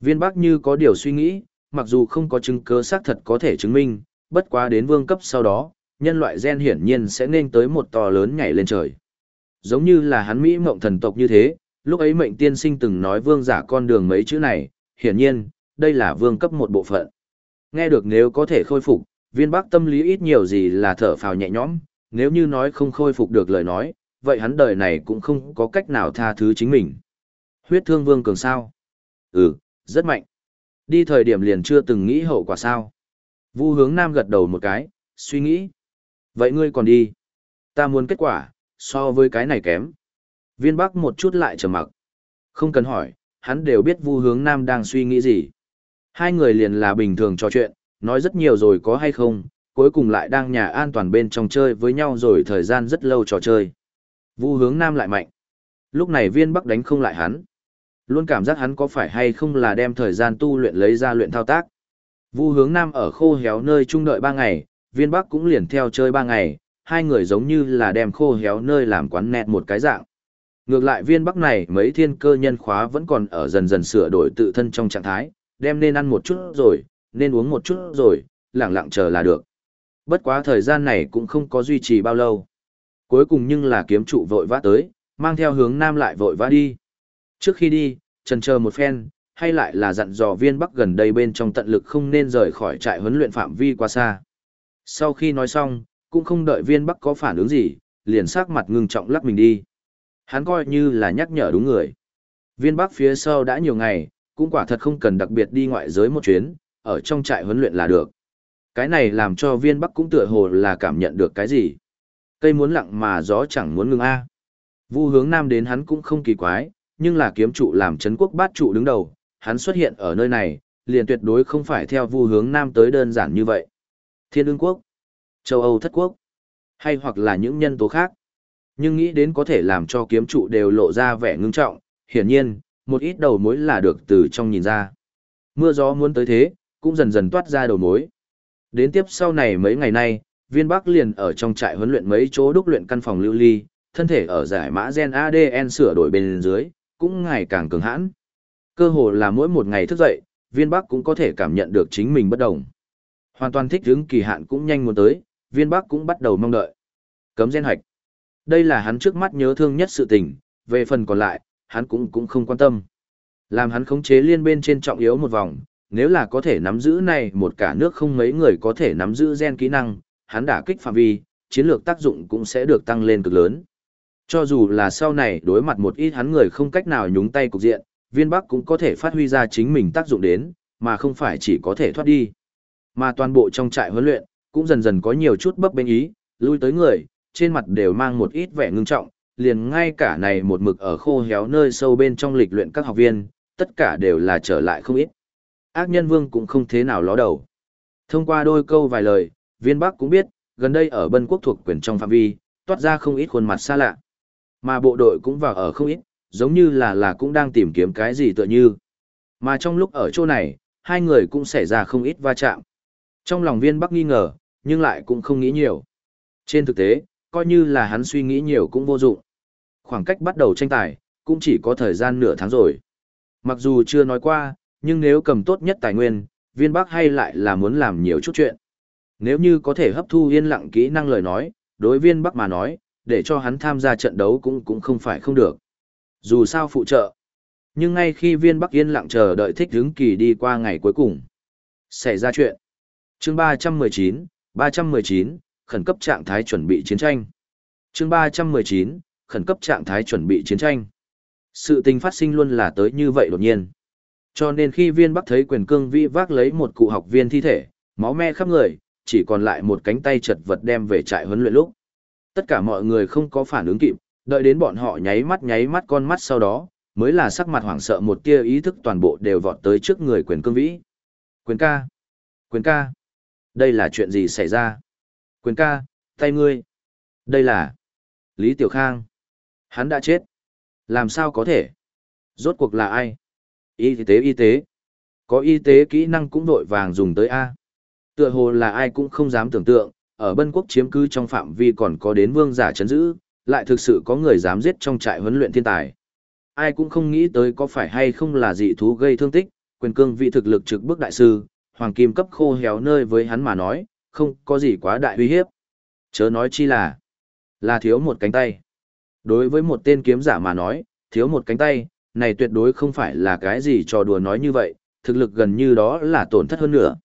Viên Bắc như có điều suy nghĩ, mặc dù không có chứng cứ xác thật có thể chứng minh, bất quá đến vương cấp sau đó, nhân loại gen hiển nhiên sẽ nên tới một to lớn nhảy lên trời. Giống như là hắn Mỹ mộng thần tộc như thế, lúc ấy mệnh tiên sinh từng nói vương giả con đường mấy chữ này, hiển nhiên, đây là vương cấp một bộ phận. Nghe được nếu có thể khôi phục, viên Bắc tâm lý ít nhiều gì là thở phào nhẹ nhõm, nếu như nói không khôi phục được lời nói, vậy hắn đời này cũng không có cách nào tha thứ chính mình. Huyết thương vương cường sao? Ừ, rất mạnh. Đi thời điểm liền chưa từng nghĩ hậu quả sao. Vu hướng nam gật đầu một cái, suy nghĩ. Vậy ngươi còn đi. Ta muốn kết quả, so với cái này kém. Viên bắc một chút lại trầm mặc. Không cần hỏi, hắn đều biết vu hướng nam đang suy nghĩ gì. Hai người liền là bình thường trò chuyện, nói rất nhiều rồi có hay không, cuối cùng lại đang nhà an toàn bên trong chơi với nhau rồi thời gian rất lâu trò chơi. Vu hướng nam lại mạnh. Lúc này viên bắc đánh không lại hắn. Luôn cảm giác hắn có phải hay không là đem thời gian tu luyện lấy ra luyện thao tác. Vu hướng nam ở khô héo nơi trung đợi ba ngày, viên bắc cũng liền theo chơi ba ngày, hai người giống như là đem khô héo nơi làm quán nẹt một cái dạng. Ngược lại viên bắc này mấy thiên cơ nhân khóa vẫn còn ở dần dần sửa đổi tự thân trong trạng thái, đem nên ăn một chút rồi, nên uống một chút rồi, lặng lặng chờ là được. Bất quá thời gian này cũng không có duy trì bao lâu. Cuối cùng nhưng là kiếm trụ vội vã tới, mang theo hướng nam lại vội vã đi. Trước khi đi, trần chờ một phen, hay lại là dặn dò viên bắc gần đây bên trong tận lực không nên rời khỏi trại huấn luyện phạm vi quá xa. Sau khi nói xong, cũng không đợi viên bắc có phản ứng gì, liền sắc mặt ngưng trọng lắc mình đi. Hắn coi như là nhắc nhở đúng người. Viên bắc phía sau đã nhiều ngày, cũng quả thật không cần đặc biệt đi ngoại giới một chuyến, ở trong trại huấn luyện là được. Cái này làm cho viên bắc cũng tựa hồ là cảm nhận được cái gì. Cây muốn lặng mà gió chẳng muốn ngừng a. Vu hướng nam đến hắn cũng không kỳ quái, nhưng là kiếm trụ làm chấn quốc bát trụ đứng đầu, hắn xuất hiện ở nơi này, liền tuyệt đối không phải theo vu hướng nam tới đơn giản như vậy. Thiên ương quốc, châu Âu thất quốc, hay hoặc là những nhân tố khác. Nhưng nghĩ đến có thể làm cho kiếm trụ đều lộ ra vẻ ngưng trọng, hiển nhiên, một ít đầu mối là được từ trong nhìn ra. Mưa gió muốn tới thế, cũng dần dần toát ra đầu mối. Đến tiếp sau này mấy ngày nay, viên bắc liền ở trong trại huấn luyện mấy chỗ đúc luyện căn phòng lưu ly, thân thể ở giải mã gen ADN sửa đổi bên dưới, cũng ngày càng cường hãn. Cơ hồ là mỗi một ngày thức dậy, viên bắc cũng có thể cảm nhận được chính mình bất động, Hoàn toàn thích ứng kỳ hạn cũng nhanh muốn tới, viên bắc cũng bắt đầu mong đợi. Cấm gen hạch. Đây là hắn trước mắt nhớ thương nhất sự tình, về phần còn lại, hắn cũng cũng không quan tâm. Làm hắn khống chế liên bên trên trọng yếu một vòng, nếu là có thể nắm giữ này một cả nước không mấy người có thể nắm giữ gen kỹ năng, hắn đả kích phạm vi, chiến lược tác dụng cũng sẽ được tăng lên cực lớn. Cho dù là sau này đối mặt một ít hắn người không cách nào nhúng tay cục diện, viên bắc cũng có thể phát huy ra chính mình tác dụng đến, mà không phải chỉ có thể thoát đi. Mà toàn bộ trong trại huấn luyện, cũng dần dần có nhiều chút bấp bênh ý, lui tới người, trên mặt đều mang một ít vẻ ngưng trọng, liền ngay cả này một mực ở khô héo nơi sâu bên trong lịch luyện các học viên, tất cả đều là trở lại không ít. Ác nhân vương cũng không thế nào ló đầu. Thông qua đôi câu vài lời, viên bắc cũng biết, gần đây ở bân quốc thuộc quyền trong phạm vi, toát ra không ít khuôn mặt xa lạ. Mà bộ đội cũng vào ở không ít, giống như là là cũng đang tìm kiếm cái gì tựa như. Mà trong lúc ở chỗ này, hai người cũng xảy ra không ít va chạm. Trong lòng viên bắc nghi ngờ, nhưng lại cũng không nghĩ nhiều. Trên thực tế, coi như là hắn suy nghĩ nhiều cũng vô dụng. Khoảng cách bắt đầu tranh tài, cũng chỉ có thời gian nửa tháng rồi. Mặc dù chưa nói qua, nhưng nếu cầm tốt nhất tài nguyên, viên bắc hay lại là muốn làm nhiều chút chuyện. Nếu như có thể hấp thu yên lặng kỹ năng lời nói, đối viên bắc mà nói, để cho hắn tham gia trận đấu cũng cũng không phải không được. Dù sao phụ trợ. Nhưng ngay khi viên bắc yên lặng chờ đợi thích hứng kỳ đi qua ngày cuối cùng. Xảy ra chuyện. chương 319, 319, khẩn cấp trạng thái chuẩn bị chiến tranh. chương 319, khẩn cấp trạng thái chuẩn bị chiến tranh. Sự tình phát sinh luôn là tới như vậy đột nhiên. Cho nên khi viên bắc thấy quyền cương vĩ vác lấy một cụ học viên thi thể, máu me khắp người, chỉ còn lại một cánh tay chật vật đem về trại huấn luyện lúc. Tất cả mọi người không có phản ứng kịp, đợi đến bọn họ nháy mắt nháy mắt con mắt sau đó, mới là sắc mặt hoảng sợ một tia ý thức toàn bộ đều vọt tới trước người quyền cương vĩ. Quyền ca! Quyền ca! Đây là chuyện gì xảy ra? Quyền ca, tay ngươi! Đây là... Lý Tiểu Khang! Hắn đã chết! Làm sao có thể? Rốt cuộc là ai? Y tế y tế! Có y tế kỹ năng cũng đội vàng dùng tới A. Tựa hồ là ai cũng không dám tưởng tượng, ở bân quốc chiếm cứ trong phạm vi còn có đến vương giả chấn giữ, lại thực sự có người dám giết trong trại huấn luyện thiên tài. Ai cũng không nghĩ tới có phải hay không là dị thú gây thương tích, quyền cương vị thực lực trực bước đại sư, hoàng kim cấp khô héo nơi với hắn mà nói, không có gì quá đại uy hiếp. Chớ nói chi là, là thiếu một cánh tay. Đối với một tên kiếm giả mà nói, thiếu một cánh tay, này tuyệt đối không phải là cái gì trò đùa nói như vậy, thực lực gần như đó là tổn thất hơn nữa.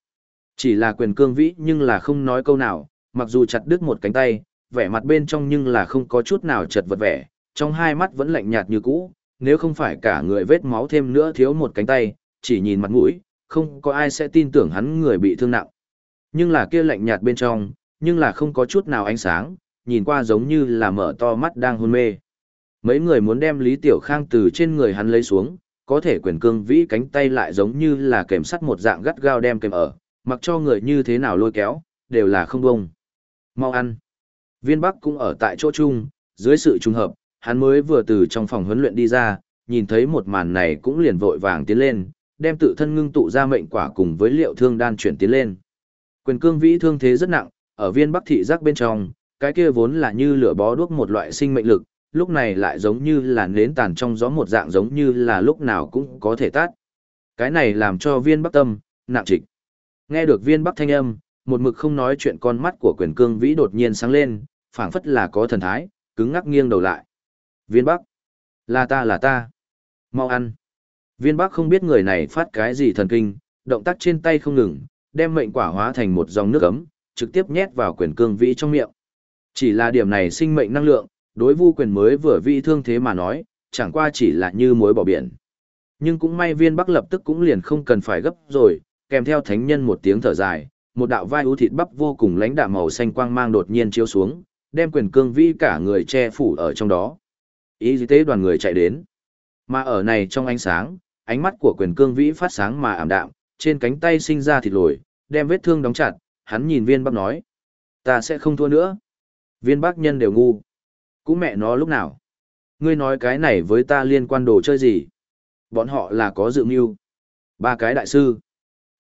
Chỉ là quyền cương vĩ nhưng là không nói câu nào, mặc dù chặt đứt một cánh tay, vẻ mặt bên trong nhưng là không có chút nào chật vật vẻ, trong hai mắt vẫn lạnh nhạt như cũ, nếu không phải cả người vết máu thêm nữa thiếu một cánh tay, chỉ nhìn mặt mũi, không có ai sẽ tin tưởng hắn người bị thương nặng. Nhưng là kia lạnh nhạt bên trong, nhưng là không có chút nào ánh sáng, nhìn qua giống như là mở to mắt đang hôn mê. Mấy người muốn đem Lý Tiểu Khang từ trên người hắn lấy xuống, có thể quyền cương vĩ cánh tay lại giống như là kềm sắt một dạng gắt gao đem kềm ở, mặc cho người như thế nào lôi kéo, đều là không bông. Mau ăn. Viên Bắc cũng ở tại chỗ chung, dưới sự trùng hợp, hắn mới vừa từ trong phòng huấn luyện đi ra, nhìn thấy một màn này cũng liền vội vàng tiến lên, đem tự thân ngưng tụ ra mệnh quả cùng với liệu thương đan chuyển tiến lên. Quyền cương vĩ thương thế rất nặng, ở viên bắc thị giác bên trong, cái kia vốn là như lửa bó đuốc một loại sinh mệnh lực, lúc này lại giống như là nến tàn trong gió một dạng giống như là lúc nào cũng có thể tắt. Cái này làm cho viên bắc tâm, nặng trịch. Nghe được viên bắc thanh âm, một mực không nói chuyện con mắt của quyền cương vĩ đột nhiên sáng lên, phảng phất là có thần thái, cứng ngắc nghiêng đầu lại. Viên bắc, là ta là ta. Mau ăn. Viên bắc không biết người này phát cái gì thần kinh, động tác trên tay không ngừng, đem mệnh quả hóa thành một dòng nước ấm, trực tiếp nhét vào quyền cương vĩ trong miệng. Chỉ là điểm này sinh mệnh năng lượng, đối vu quyền mới vừa vị thương thế mà nói, chẳng qua chỉ là như muối bỏ biển. Nhưng cũng may viên bắc lập tức cũng liền không cần phải gấp rồi, kèm theo thánh nhân một tiếng thở dài, một đạo vai ưu thịt bắp vô cùng lãnh đạm màu xanh quang mang đột nhiên chiếu xuống, đem quyền cương vĩ cả người che phủ ở trong đó. Ý tế đoàn người chạy đến. Mà ở này trong ánh sáng, ánh mắt của quyền cương vĩ phát sáng mà ảm đạm, trên cánh tay sinh ra thịt lồi, đem vết thương đóng chặt, hắn nhìn viên bác nói. Ta sẽ không thua nữa. Viên bác nhân đều ngu. Cũng mẹ nó lúc nào. Ngươi nói cái này với ta liên quan đồ chơi gì? Bọn họ là có dự mưu. Ba cái đại sư.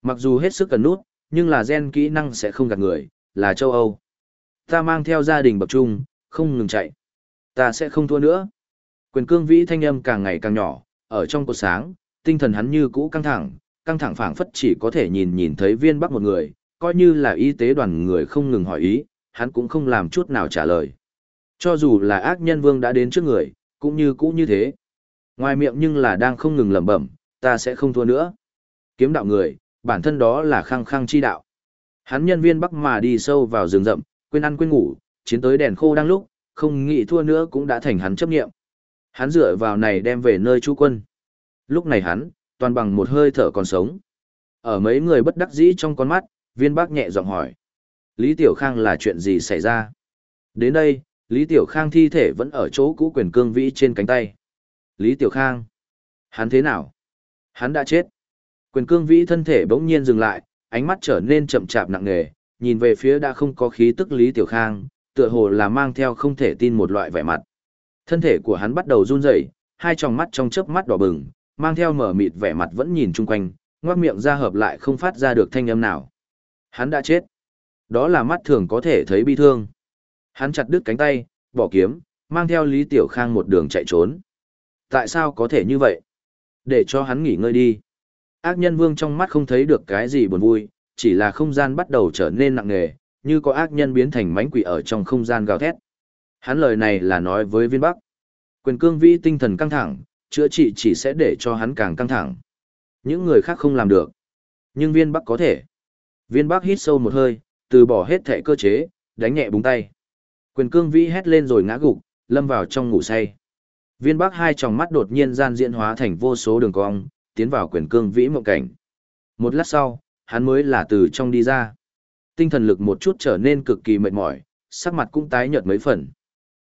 Mặc dù hết sức cần nút, nhưng là gen kỹ năng sẽ không gạt người, là châu Âu. Ta mang theo gia đình bậc trung, không ngừng chạy. Ta sẽ không thua nữa. Quyền cương vĩ thanh âm càng ngày càng nhỏ, ở trong cột sáng, tinh thần hắn như cũ căng thẳng, căng thẳng phảng phất chỉ có thể nhìn nhìn thấy viên bắc một người, coi như là y tế đoàn người không ngừng hỏi ý, hắn cũng không làm chút nào trả lời. Cho dù là ác nhân vương đã đến trước người, cũng như cũ như thế. Ngoài miệng nhưng là đang không ngừng lẩm bẩm, ta sẽ không thua nữa. Kiếm đạo người, bản thân đó là khăng khăng chi đạo. Hắn nhân viên bắc mà đi sâu vào rừng rậm, quên ăn quên ngủ, chiến tới đèn khô đang lúc, không nghĩ thua nữa cũng đã thành hắn chấp nghiệm. Hắn dựa vào này đem về nơi chú quân. Lúc này hắn, toàn bằng một hơi thở còn sống. Ở mấy người bất đắc dĩ trong con mắt, viên bác nhẹ giọng hỏi. Lý Tiểu Khang là chuyện gì xảy ra? Đến đây, Lý Tiểu Khang thi thể vẫn ở chỗ cũ quyền cương vĩ trên cánh tay. Lý Tiểu Khang? Hắn thế nào? Hắn đã chết. Quyền cương vĩ thân thể bỗng nhiên dừng lại, ánh mắt trở nên chậm chạp nặng nề, nhìn về phía đã không có khí tức Lý Tiểu Khang, tựa hồ là mang theo không thể tin một loại vẻ mặt. Thân thể của hắn bắt đầu run rẩy, hai tròng mắt trong chớp mắt đỏ bừng, mang theo mở mịt vẻ mặt vẫn nhìn chung quanh, ngoác miệng ra hợp lại không phát ra được thanh âm nào. Hắn đã chết. Đó là mắt thường có thể thấy bi thương. Hắn chặt đứt cánh tay, bỏ kiếm, mang theo Lý Tiểu Khang một đường chạy trốn. Tại sao có thể như vậy? Để cho hắn nghỉ ngơi đi. Ác nhân vương trong mắt không thấy được cái gì buồn vui, chỉ là không gian bắt đầu trở nên nặng nề, như có ác nhân biến thành mánh quỷ ở trong không gian gào thét. Hắn lời này là nói với viên bắc. Quyền cương vĩ tinh thần căng thẳng, chữa trị chỉ sẽ để cho hắn càng căng thẳng. Những người khác không làm được. Nhưng viên bắc có thể. Viên bắc hít sâu một hơi, từ bỏ hết thẻ cơ chế, đánh nhẹ búng tay. Quyền cương vĩ hét lên rồi ngã gục, lâm vào trong ngủ say. Viên bắc hai tròng mắt đột nhiên gian diễn hóa thành vô số đường cong, tiến vào quyền cương vĩ mộng cảnh. Một lát sau, hắn mới là từ trong đi ra. Tinh thần lực một chút trở nên cực kỳ mệt mỏi, sắc mặt cũng tái nhợt mấy phần.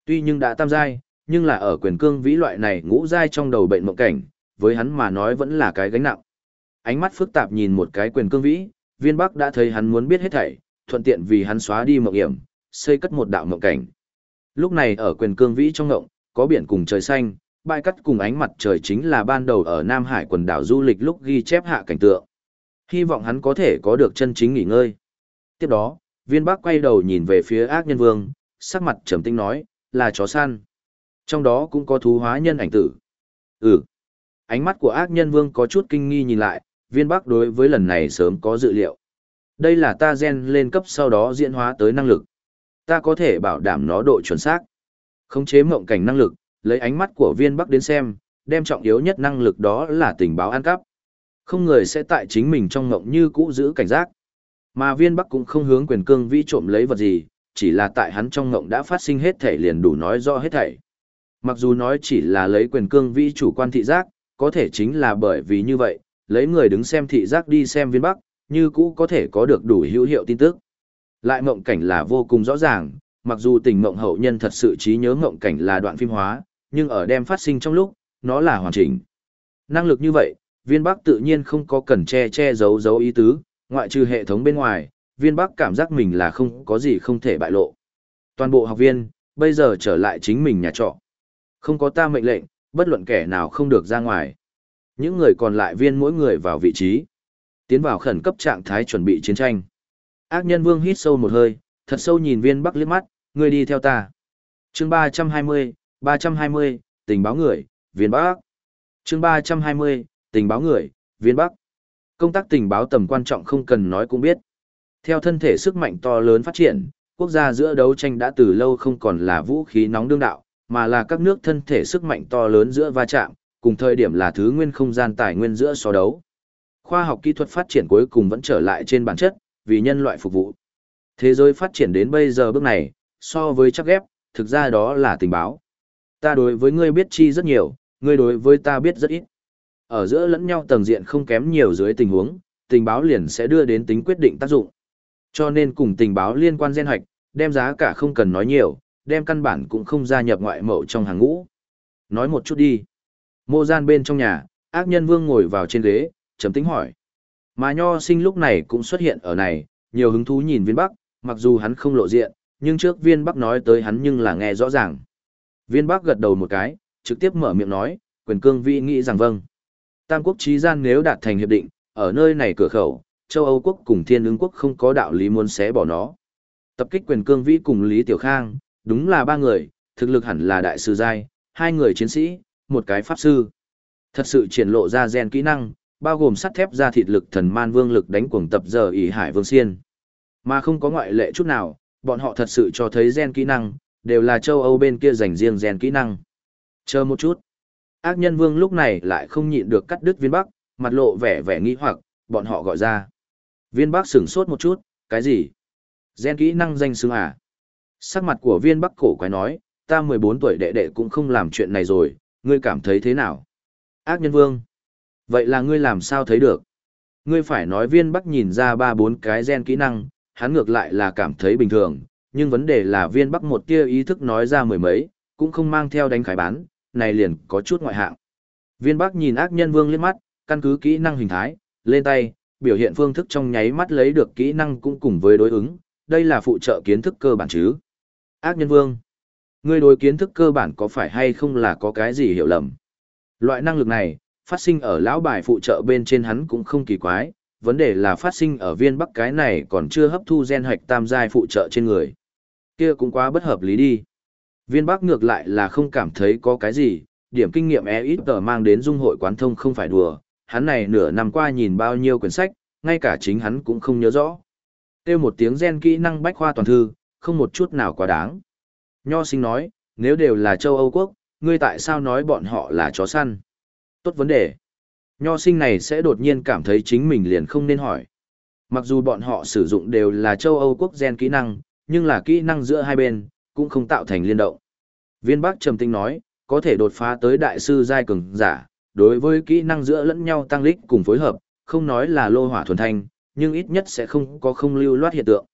Tuy nhưng đã tam giai, nhưng là ở quyền cương vĩ loại này ngũ giai trong đầu bệnh mộng cảnh, với hắn mà nói vẫn là cái gánh nặng. Ánh mắt phức tạp nhìn một cái quyền cương vĩ, viên bắc đã thấy hắn muốn biết hết thảy, thuận tiện vì hắn xóa đi mộng hiểm, xây cất một đạo mộng cảnh. Lúc này ở quyền cương vĩ trong ngộng, có biển cùng trời xanh, bãi cắt cùng ánh mặt trời chính là ban đầu ở Nam Hải quần đảo du lịch lúc ghi chép hạ cảnh tượng. Hy vọng hắn có thể có được chân chính nghỉ ngơi. Tiếp đó, viên bác quay đầu nhìn về phía ác nhân vương, sắc mặt trầm tinh nói, là chó săn. Trong đó cũng có thú hóa nhân ảnh tử. Ừ. Ánh mắt của ác nhân vương có chút kinh nghi nhìn lại, viên bắc đối với lần này sớm có dự liệu. Đây là ta gen lên cấp sau đó diễn hóa tới năng lực. Ta có thể bảo đảm nó độ chuẩn xác. Khống chế mộng cảnh năng lực, lấy ánh mắt của viên bắc đến xem, đem trọng yếu nhất năng lực đó là tình báo ăn cắp. Không người sẽ tại chính mình trong ngộng như cũ giữ cảnh giác. Mà viên bắc cũng không hướng quyền cương vĩ trộm lấy vật gì, chỉ là tại hắn trong ngộng đã phát sinh hết thể liền đủ nói rõ hết thảy. Mặc dù nói chỉ là lấy quyền cương vĩ chủ quan thị giác, có thể chính là bởi vì như vậy, lấy người đứng xem thị giác đi xem viên bắc, như cũ có thể có được đủ hữu hiệu tin tức. Lại mộng cảnh là vô cùng rõ ràng, mặc dù tình mộng hậu nhân thật sự trí nhớ mộng cảnh là đoạn phim hóa, nhưng ở đem phát sinh trong lúc, nó là hoàn chỉnh. Năng lực như vậy, viên bắc tự nhiên không có cần che che giấu giấu ý tứ, ngoại trừ hệ thống bên ngoài, viên bắc cảm giác mình là không có gì không thể bại lộ. Toàn bộ học viên, bây giờ trở lại chính mình nhà trọ. Không có ta mệnh lệnh, bất luận kẻ nào không được ra ngoài. Những người còn lại viên mỗi người vào vị trí. Tiến vào khẩn cấp trạng thái chuẩn bị chiến tranh. Ác nhân vương hít sâu một hơi, thật sâu nhìn viên bắc liếc mắt, người đi theo ta. chương 320, 320, tình báo người, viên bắc. chương 320, tình báo người, viên bắc. Công tác tình báo tầm quan trọng không cần nói cũng biết. Theo thân thể sức mạnh to lớn phát triển, quốc gia giữa đấu tranh đã từ lâu không còn là vũ khí nóng đương đạo, mà là các nước thân thể sức mạnh to lớn giữa va chạm, cùng thời điểm là thứ nguyên không gian tài nguyên giữa so đấu. Khoa học kỹ thuật phát triển cuối cùng vẫn trở lại trên bản chất, vì nhân loại phục vụ. Thế giới phát triển đến bây giờ bước này, so với chắc ghép, thực ra đó là tình báo. Ta đối với ngươi biết chi rất nhiều, ngươi đối với ta biết rất ít. Ở giữa lẫn nhau tầng diện không kém nhiều dưới tình huống, tình báo liền sẽ đưa đến tính quyết định tác dụng. Cho nên cùng tình báo liên quan gen hoạch, đem giá cả không cần nói nhiều, đem căn bản cũng không gia nhập ngoại mậu trong hàng ngũ. Nói một chút đi. Mô gian bên trong nhà, ác nhân vương ngồi vào trên ghế, chấm tính hỏi. Mà nho sinh lúc này cũng xuất hiện ở này, nhiều hứng thú nhìn viên bắc, mặc dù hắn không lộ diện, nhưng trước viên bắc nói tới hắn nhưng là nghe rõ ràng. Viên bắc gật đầu một cái, trực tiếp mở miệng nói, quyền cương vị nghĩ rằng vâng. Tam quốc trí gian nếu đạt thành hiệp định, ở nơi này cửa khẩu, châu Âu quốc cùng thiên ứng quốc không có đạo lý muốn xé bỏ nó. Tập kích quyền cương vĩ cùng Lý Tiểu Khang, đúng là ba người, thực lực hẳn là đại sư giai, hai người chiến sĩ, một cái pháp sư. Thật sự triển lộ ra gen kỹ năng, bao gồm sắt thép ra thịt lực thần man vương lực đánh cuồng tập giờ ý hải vương xiên. Mà không có ngoại lệ chút nào, bọn họ thật sự cho thấy gen kỹ năng, đều là châu Âu bên kia dành riêng gen kỹ năng. Chờ một chút. Ác nhân vương lúc này lại không nhịn được cắt đứt viên bắc, mặt lộ vẻ vẻ nghi hoặc, bọn họ gọi ra. Viên bắc sửng sốt một chút, cái gì? Gen kỹ năng danh xưng à? Sắc mặt của viên bắc cổ quái nói, ta 14 tuổi đệ đệ cũng không làm chuyện này rồi, ngươi cảm thấy thế nào? Ác nhân vương. Vậy là ngươi làm sao thấy được? Ngươi phải nói viên bắc nhìn ra ba bốn cái gen kỹ năng, hắn ngược lại là cảm thấy bình thường, nhưng vấn đề là viên bắc một tia ý thức nói ra mười mấy, cũng không mang theo đánh khải bán, này liền có chút ngoại hạng. Viên bắc nhìn ác nhân vương liếc mắt, căn cứ kỹ năng hình thái, lên tay, biểu hiện phương thức trong nháy mắt lấy được kỹ năng cũng cùng với đối ứng, đây là phụ trợ kiến thức cơ bản chứ. Ác nhân vương. Ngươi đối kiến thức cơ bản có phải hay không là có cái gì hiểu lầm? Loại năng lực này, phát sinh ở lão bài phụ trợ bên trên hắn cũng không kỳ quái, vấn đề là phát sinh ở viên bắc cái này còn chưa hấp thu gen hoạch tam giai phụ trợ trên người. Kia cũng quá bất hợp lý đi. Viên bắc ngược lại là không cảm thấy có cái gì, điểm kinh nghiệm e ít tờ mang đến dung hội quán thông không phải đùa, hắn này nửa năm qua nhìn bao nhiêu quyển sách, ngay cả chính hắn cũng không nhớ rõ. Tiêu một tiếng gen kỹ năng bách khoa toàn thư, không một chút nào quá đáng. Nho sinh nói, nếu đều là châu Âu quốc, ngươi tại sao nói bọn họ là chó săn? Tốt vấn đề. Nho sinh này sẽ đột nhiên cảm thấy chính mình liền không nên hỏi. Mặc dù bọn họ sử dụng đều là châu Âu quốc gen kỹ năng, nhưng là kỹ năng giữa hai bên, cũng không tạo thành liên động. Viên Bắc trầm tinh nói, có thể đột phá tới đại sư giai cường giả, đối với kỹ năng giữa lẫn nhau tăng lích cùng phối hợp, không nói là lô hỏa thuần thanh, nhưng ít nhất sẽ không có không lưu loát hiện tượng.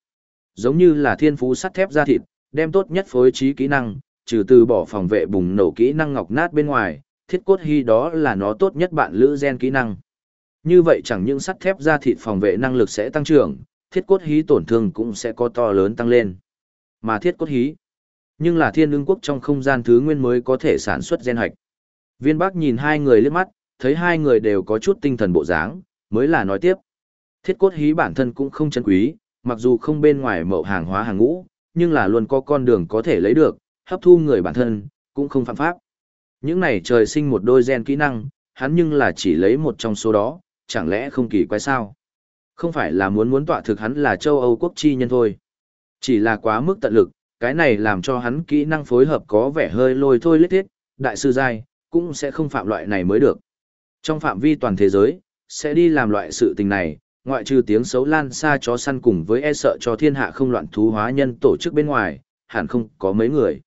Giống như là thiên phú sắt thép ra thịt, đem tốt nhất phối trí kỹ năng, trừ từ bỏ phòng vệ bùng nổ kỹ năng ngọc nát bên ngoài, thiết cốt hy đó là nó tốt nhất bạn lữ gen kỹ năng. Như vậy chẳng những sắt thép ra thịt phòng vệ năng lực sẽ tăng trưởng, thiết cốt hí tổn thương cũng sẽ có to lớn tăng lên. Mà thiết cốt hí, nhưng là thiên ương quốc trong không gian thứ nguyên mới có thể sản xuất gen hạch. Viên Bắc nhìn hai người liếc mắt, thấy hai người đều có chút tinh thần bộ dáng, mới là nói tiếp. Thiết cốt hí bản thân cũng không chân quý, mặc dù không bên ngoài mậu hàng hóa hàng ngũ, nhưng là luôn có con đường có thể lấy được, hấp thu người bản thân, cũng không phạm pháp. Những này trời sinh một đôi gen kỹ năng, hắn nhưng là chỉ lấy một trong số đó, chẳng lẽ không kỳ quái sao? Không phải là muốn muốn tọa thực hắn là châu Âu quốc chi nhân thôi. Chỉ là quá mức tận lực, cái này làm cho hắn kỹ năng phối hợp có vẻ hơi lôi thôi lết thiết, đại sư giai, cũng sẽ không phạm loại này mới được. Trong phạm vi toàn thế giới, sẽ đi làm loại sự tình này, ngoại trừ tiếng xấu lan xa chó săn cùng với e sợ cho thiên hạ không loạn thú hóa nhân tổ chức bên ngoài, hẳn không có mấy người.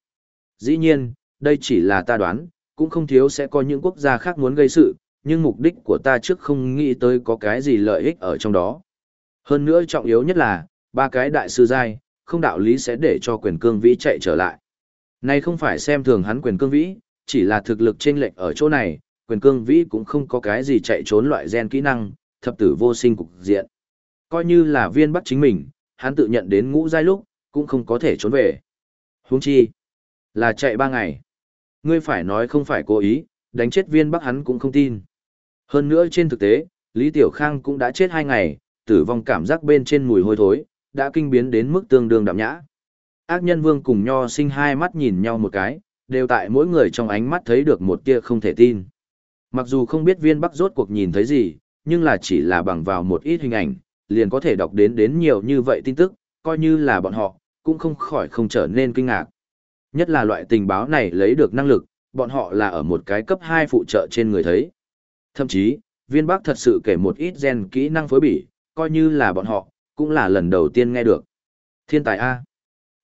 Dĩ nhiên, đây chỉ là ta đoán, cũng không thiếu sẽ có những quốc gia khác muốn gây sự, nhưng mục đích của ta trước không nghĩ tới có cái gì lợi ích ở trong đó. Hơn nữa trọng yếu nhất là, ba cái đại sư giai, không đạo lý sẽ để cho quyền cương vĩ chạy trở lại. nay không phải xem thường hắn quyền cương vĩ, chỉ là thực lực trên lệnh ở chỗ này, quyền cương vĩ cũng không có cái gì chạy trốn loại gen kỹ năng, thập tử vô sinh cục diện. Coi như là viên bắt chính mình, hắn tự nhận đến ngũ giai lúc, cũng không có thể trốn về. Huống chi, là chạy ba ngày. Ngươi phải nói không phải cố ý, đánh chết viên bắc hắn cũng không tin. Hơn nữa trên thực tế, Lý Tiểu Khang cũng đã chết hai ngày, tử vong cảm giác bên trên mùi hôi thối, đã kinh biến đến mức tương đương đạm nhã. Ác nhân vương cùng nho sinh hai mắt nhìn nhau một cái, đều tại mỗi người trong ánh mắt thấy được một tia không thể tin. Mặc dù không biết viên bắc rốt cuộc nhìn thấy gì, nhưng là chỉ là bằng vào một ít hình ảnh, liền có thể đọc đến đến nhiều như vậy tin tức, coi như là bọn họ, cũng không khỏi không trở nên kinh ngạc. Nhất là loại tình báo này lấy được năng lực, bọn họ là ở một cái cấp 2 phụ trợ trên người thấy. Thậm chí, viên bắc thật sự kể một ít gen kỹ năng phối bỉ, coi như là bọn họ, cũng là lần đầu tiên nghe được. Thiên tài A.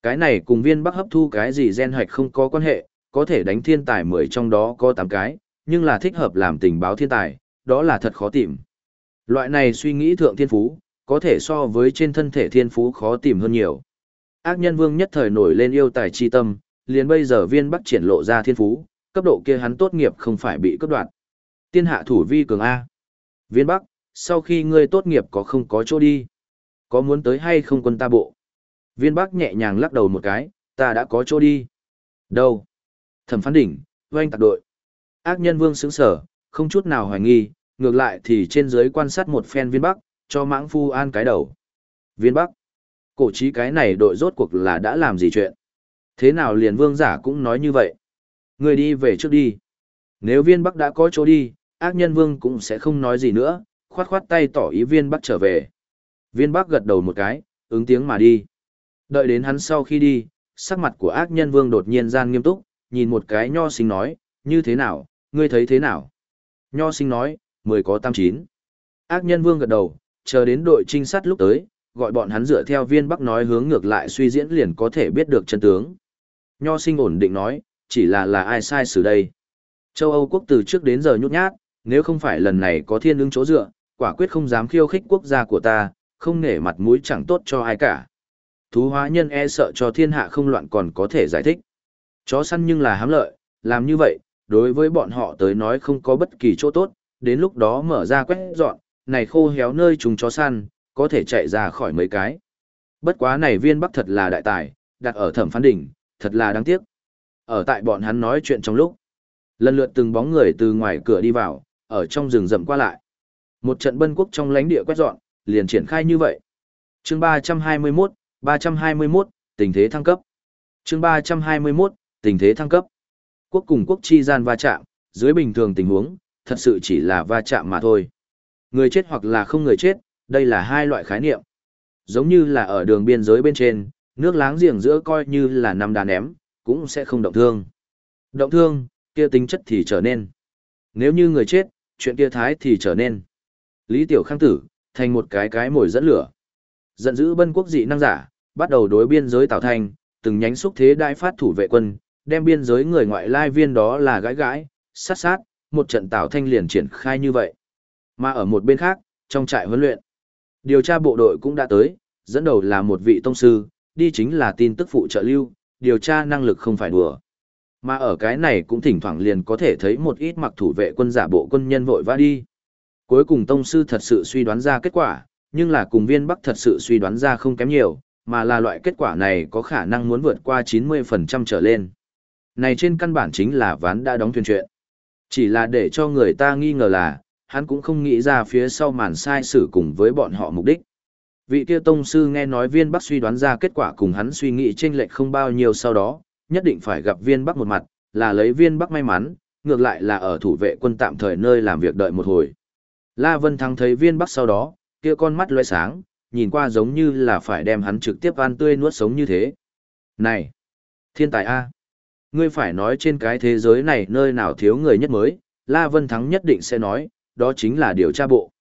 Cái này cùng viên bắc hấp thu cái gì gen hoạch không có quan hệ, có thể đánh thiên tài 10 trong đó có 8 cái, nhưng là thích hợp làm tình báo thiên tài, đó là thật khó tìm. Loại này suy nghĩ thượng thiên phú, có thể so với trên thân thể thiên phú khó tìm hơn nhiều. Ác nhân vương nhất thời nổi lên yêu tài chi tâm, liền bây giờ viên bắc triển lộ ra thiên phú, cấp độ kia hắn tốt nghiệp không phải bị cấp đoạt. Tiên hạ thủ vi cường A. Viên bắc, sau khi ngươi tốt nghiệp có không có chỗ đi? Có muốn tới hay không quân ta bộ? Viên bắc nhẹ nhàng lắc đầu một cái, ta đã có chỗ đi. Đâu? Thẩm phán đỉnh, doanh tạc đội. Ác nhân vương sững sở, không chút nào hoài nghi, ngược lại thì trên dưới quan sát một phen viên bắc, cho mãng phu an cái đầu. Viên bắc, cổ trí cái này đội rốt cuộc là đã làm gì chuyện? Thế nào liền vương giả cũng nói như vậy? Người đi về trước đi. Nếu viên bắc đã có chỗ đi, ác nhân vương cũng sẽ không nói gì nữa, khoát khoát tay tỏ ý viên bắc trở về. Viên bắc gật đầu một cái, ứng tiếng mà đi. Đợi đến hắn sau khi đi, sắc mặt của ác nhân vương đột nhiên gian nghiêm túc, nhìn một cái nho sinh nói, như thế nào, ngươi thấy thế nào? Nho sinh nói, mười có tam chín. Ác nhân vương gật đầu, chờ đến đội trinh sát lúc tới, gọi bọn hắn dựa theo viên bắc nói hướng ngược lại suy diễn liền có thể biết được chân tướng. Nho sinh ổn định nói, chỉ là là ai sai xử đây. Châu Âu quốc từ trước đến giờ nhút nhát, nếu không phải lần này có thiên ứng chỗ dựa, quả quyết không dám khiêu khích quốc gia của ta, không nể mặt mũi chẳng tốt cho ai cả. Thú hóa nhân e sợ cho thiên hạ không loạn còn có thể giải thích. Chó săn nhưng là hám lợi, làm như vậy, đối với bọn họ tới nói không có bất kỳ chỗ tốt, đến lúc đó mở ra quét dọn, này khô héo nơi chúng chó săn, có thể chạy ra khỏi mấy cái. Bất quá này viên bắc thật là đại tài, đặt ở thẩm phán đỉnh, thật là đáng tiếc. Ở tại bọn hắn nói chuyện trong lúc, lần lượt từng bóng người từ ngoài cửa đi vào, ở trong rừng rậm qua lại. Một trận bân quốc trong lãnh địa quét dọn, liền triển khai như vậy. Chương 321, 321, tình thế thăng cấp. Chương 321, tình thế thăng cấp. Quốc cùng quốc chi gian va chạm, dưới bình thường tình huống, thật sự chỉ là va chạm mà thôi. Người chết hoặc là không người chết, đây là hai loại khái niệm. Giống như là ở đường biên giới bên trên, nước láng giềng giữa coi như là năm đàn ném, cũng sẽ không động thương. Động thương, kia tính chất thì trở nên. Nếu như người chết, chuyện kia thái thì trở nên. Lý Tiểu Khang Tử, thành một cái cái mồi dẫn lửa. Giận dữ bân quốc dị năng giả, bắt đầu đối biên giới Tào Thanh, từng nhánh xúc thế đại phát thủ vệ quân, đem biên giới người ngoại lai viên đó là gãi gãi, sát sát, một trận Tào Thanh liền triển khai như vậy. Mà ở một bên khác, trong trại huấn luyện, điều tra bộ đội cũng đã tới, dẫn đầu là một vị tông sư, đi chính là tin tức phụ trợ lưu, điều tra năng lực không phải đùa. Mà ở cái này cũng thỉnh thoảng liền có thể thấy một ít mặc thủ vệ quân giả bộ quân nhân vội vã đi. Cuối cùng tông sư thật sự suy đoán ra kết quả, nhưng là cùng viên bắc thật sự suy đoán ra không kém nhiều, mà là loại kết quả này có khả năng muốn vượt qua 90% trở lên. Này trên căn bản chính là ván đã đóng thuyền chuyện. Chỉ là để cho người ta nghi ngờ là, hắn cũng không nghĩ ra phía sau màn sai sử cùng với bọn họ mục đích. Vị kia tông sư nghe nói viên bắc suy đoán ra kết quả cùng hắn suy nghĩ chênh lệch không bao nhiêu sau đó, nhất định phải gặp viên bắc một mặt, là lấy viên bắc may mắn, ngược lại là ở thủ vệ quân tạm thời nơi làm việc đợi một hồi. La Vân Thắng thấy viên bắc sau đó, kia con mắt loe sáng, nhìn qua giống như là phải đem hắn trực tiếp ăn tươi nuốt sống như thế. Này! Thiên tài A! Ngươi phải nói trên cái thế giới này nơi nào thiếu người nhất mới, La Vân Thắng nhất định sẽ nói, đó chính là điều tra bộ.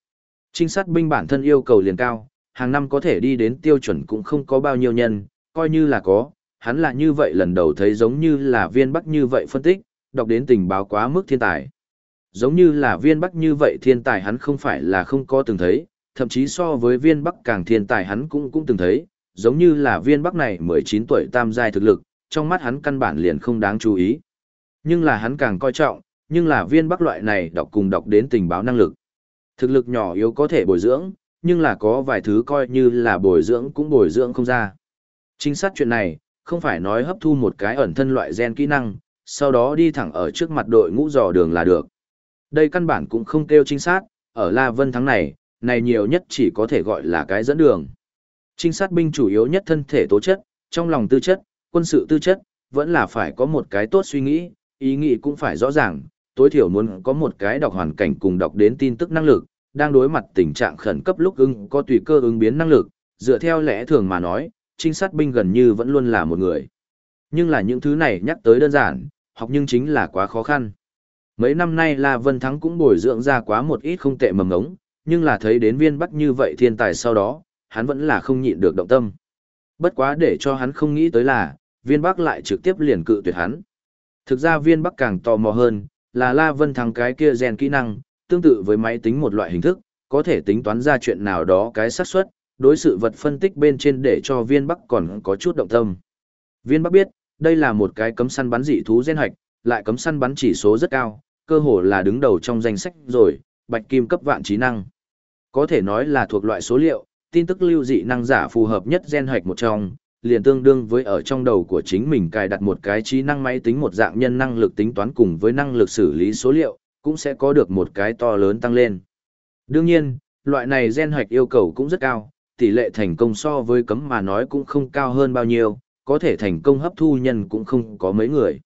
Trinh sát binh bản thân yêu cầu liền cao, hàng năm có thể đi đến tiêu chuẩn cũng không có bao nhiêu nhân, coi như là có, hắn là như vậy lần đầu thấy giống như là viên bắc như vậy phân tích, đọc đến tình báo quá mức thiên tài. Giống như là viên bắc như vậy thiên tài hắn không phải là không có từng thấy, thậm chí so với viên bắc càng thiên tài hắn cũng cũng từng thấy, giống như là viên bắc này 19 tuổi tam giai thực lực, trong mắt hắn căn bản liền không đáng chú ý. Nhưng là hắn càng coi trọng, nhưng là viên bắc loại này đọc cùng đọc đến tình báo năng lực. Thực lực nhỏ yếu có thể bồi dưỡng, nhưng là có vài thứ coi như là bồi dưỡng cũng bồi dưỡng không ra. Chính xác chuyện này, không phải nói hấp thu một cái ẩn thân loại gen kỹ năng, sau đó đi thẳng ở trước mặt đội ngũ dò đường là được. Đây căn bản cũng không kêu trinh sát. ở La Vân thắng này, này nhiều nhất chỉ có thể gọi là cái dẫn đường. Trinh sát binh chủ yếu nhất thân thể tố chất, trong lòng tư chất, quân sự tư chất, vẫn là phải có một cái tốt suy nghĩ, ý nghĩ cũng phải rõ ràng, tối thiểu muốn có một cái đọc hoàn cảnh cùng đọc đến tin tức năng lực, đang đối mặt tình trạng khẩn cấp lúc ứng có tùy cơ ứng biến năng lực, dựa theo lẽ thường mà nói, trinh sát binh gần như vẫn luôn là một người. Nhưng là những thứ này nhắc tới đơn giản, học nhưng chính là quá khó khăn. Mấy năm nay La Vân Thắng cũng bồi dưỡng ra quá một ít không tệ mầm ngống, nhưng là thấy đến viên bắc như vậy thiên tài sau đó, hắn vẫn là không nhịn được động tâm. Bất quá để cho hắn không nghĩ tới là, viên bắc lại trực tiếp liền cự tuyệt hắn. Thực ra viên bắc càng tò mò hơn, là La Vân Thắng cái kia gen kỹ năng, tương tự với máy tính một loại hình thức, có thể tính toán ra chuyện nào đó cái xác suất, đối sự vật phân tích bên trên để cho viên bắc còn có chút động tâm. Viên bắc biết, đây là một cái cấm săn bắn dị thú gen hạch, lại cấm săn bắn chỉ số rất cao, cơ hồ là đứng đầu trong danh sách rồi, bạch kim cấp vạn trí năng. Có thể nói là thuộc loại số liệu, tin tức lưu dị năng giả phù hợp nhất gen hạch một trong, liền tương đương với ở trong đầu của chính mình cài đặt một cái trí năng máy tính một dạng nhân năng lực tính toán cùng với năng lực xử lý số liệu, cũng sẽ có được một cái to lớn tăng lên. Đương nhiên, loại này gen hạch yêu cầu cũng rất cao, tỷ lệ thành công so với cấm mà nói cũng không cao hơn bao nhiêu, có thể thành công hấp thu nhân cũng không có mấy người.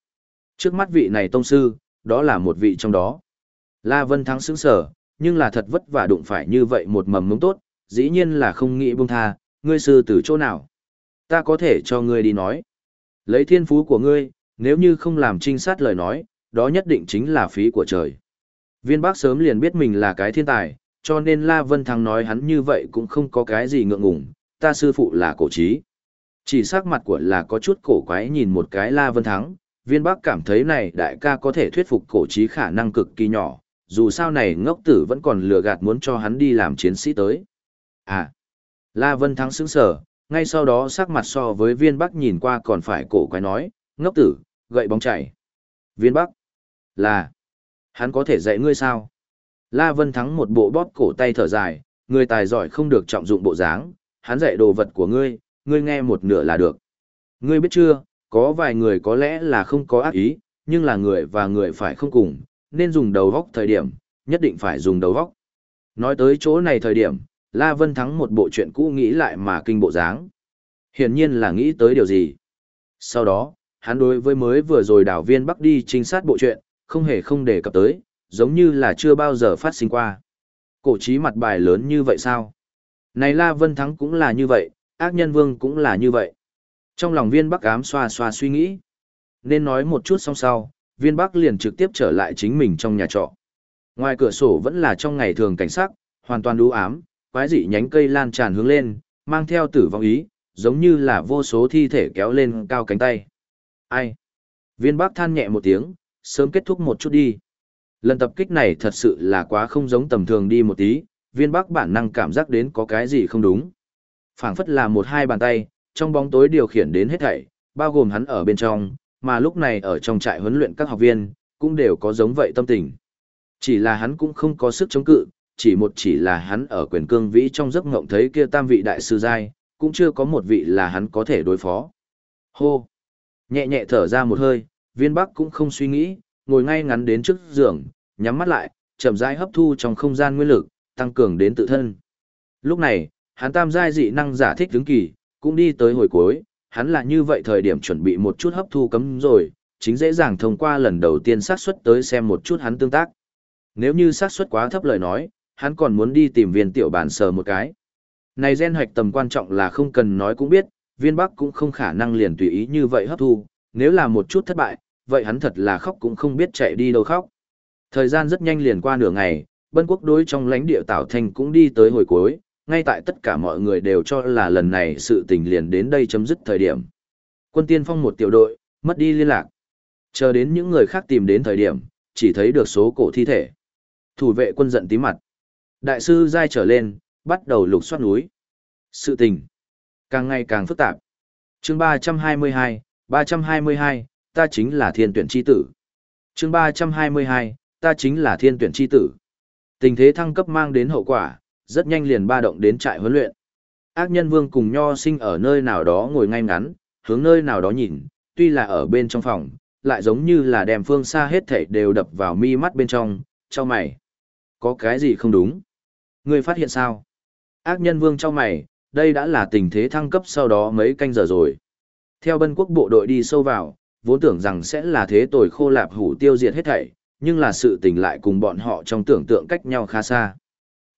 Trước mắt vị này tông sư, đó là một vị trong đó. La Vân Thắng sững sở, nhưng là thật vất vả đụng phải như vậy một mầm mống tốt, dĩ nhiên là không nghĩ buông tha, ngươi sư từ chỗ nào. Ta có thể cho ngươi đi nói. Lấy thiên phú của ngươi, nếu như không làm trinh sát lời nói, đó nhất định chính là phí của trời. Viên bác sớm liền biết mình là cái thiên tài, cho nên La Vân Thắng nói hắn như vậy cũng không có cái gì ngượng ngùng, ta sư phụ là cổ trí. Chỉ sắc mặt của là có chút cổ quái nhìn một cái La Vân Thắng, viên bác cảm thấy này đại ca có thể thuyết phục cổ trí khả năng cực kỳ nhỏ, dù sao này ngốc tử vẫn còn lừa gạt muốn cho hắn đi làm chiến sĩ tới. À, La Vân Thắng sững sờ. ngay sau đó sắc mặt so với viên bắc nhìn qua còn phải cổ quái nói, ngốc tử, gậy bóng chảy. Viên bắc, là, hắn có thể dạy ngươi sao? La Vân Thắng một bộ bóp cổ tay thở dài, người tài giỏi không được trọng dụng bộ dáng, hắn dạy đồ vật của ngươi, ngươi nghe một nửa là được. Ngươi biết chưa, có vài người có lẽ là không có ác ý, nhưng là người và người phải không cùng, nên dùng đầu góc thời điểm, nhất định phải dùng đầu góc. Nói tới chỗ này thời điểm, La Vân Thắng một bộ chuyện cũ nghĩ lại mà kinh bộ dáng. Hiển nhiên là nghĩ tới điều gì. Sau đó, hắn đối với mới vừa rồi đảo viên Bắc đi trinh sát bộ chuyện, không hề không đề cập tới, giống như là chưa bao giờ phát sinh qua. Cổ trí mặt bài lớn như vậy sao? Này La Vân Thắng cũng là như vậy, ác nhân vương cũng là như vậy. Trong lòng viên Bắc ám xoa xoa suy nghĩ. Nên nói một chút xong sau, viên Bắc liền trực tiếp trở lại chính mình trong nhà trọ. Ngoài cửa sổ vẫn là trong ngày thường cảnh sắc, hoàn toàn đu ám, quái dị nhánh cây lan tràn hướng lên, mang theo tử vong ý, giống như là vô số thi thể kéo lên cao cánh tay. Ai? Viên Bắc than nhẹ một tiếng, sớm kết thúc một chút đi. Lần tập kích này thật sự là quá không giống tầm thường đi một tí, viên Bắc bản năng cảm giác đến có cái gì không đúng. phảng phất là một hai bàn tay, trong bóng tối điều khiển đến hết thảy, bao gồm hắn ở bên trong, mà lúc này ở trong trại huấn luyện các học viên, cũng đều có giống vậy tâm tình. Chỉ là hắn cũng không có sức chống cự, chỉ một chỉ là hắn ở quyền cương vĩ trong giấc ngộng thấy kia tam vị đại sư giai, cũng chưa có một vị là hắn có thể đối phó. Hô! Nhẹ nhẹ thở ra một hơi, viên bắc cũng không suy nghĩ, ngồi ngay ngắn đến trước giường, nhắm mắt lại, chậm rãi hấp thu trong không gian nguyên lực, tăng cường đến tự thân. Lúc này, hắn tam giai dị năng giả thích đứng kỳ, cũng đi tới hồi cuối, hắn là như vậy thời điểm chuẩn bị một chút hấp thu cấm rồi, chính dễ dàng thông qua lần đầu tiên xác suất tới xem một chút hắn tương tác. Nếu như xác suất quá thấp lời nói, hắn còn muốn đi tìm viên tiểu bản sờ một cái. Này gen hoạch tầm quan trọng là không cần nói cũng biết, viên bắc cũng không khả năng liền tùy ý như vậy hấp thu, nếu là một chút thất bại, vậy hắn thật là khóc cũng không biết chạy đi đâu khóc. Thời gian rất nhanh liền qua nửa ngày, Bân quốc đối trong lãnh địa Tảo Thanh cũng đi tới hồi cuối, ngay tại tất cả mọi người đều cho là lần này sự tình liền đến đây chấm dứt thời điểm. Quân tiên phong một tiểu đội, mất đi liên lạc. Chờ đến những người khác tìm đến thời điểm, chỉ thấy được số cổ thi thể. Thủ vệ quân giận tí mặt. Đại sư giai trở lên, bắt đầu lục soát núi. Sự tình, càng ngày càng phức tạp. chương 322, 322, ta chính là thiên tuyển chi tử. chương 322, ta chính là thiên tuyển chi tử. Tình thế thăng cấp mang đến hậu quả, rất nhanh liền ba động đến trại huấn luyện. Ác nhân vương cùng nho sinh ở nơi nào đó ngồi ngay ngắn, hướng nơi nào đó nhìn, tuy là ở bên trong phòng, lại giống như là đèm phương xa hết thảy đều đập vào mi mắt bên trong, cho mày. Có cái gì không đúng? Ngươi phát hiện sao? Ác nhân vương cho mày, đây đã là tình thế thăng cấp sau đó mấy canh giờ rồi. Theo bân quốc bộ đội đi sâu vào, vốn tưởng rằng sẽ là thế tồi khô lạp hủ tiêu diệt hết thảy, nhưng là sự tình lại cùng bọn họ trong tưởng tượng cách nhau khá xa.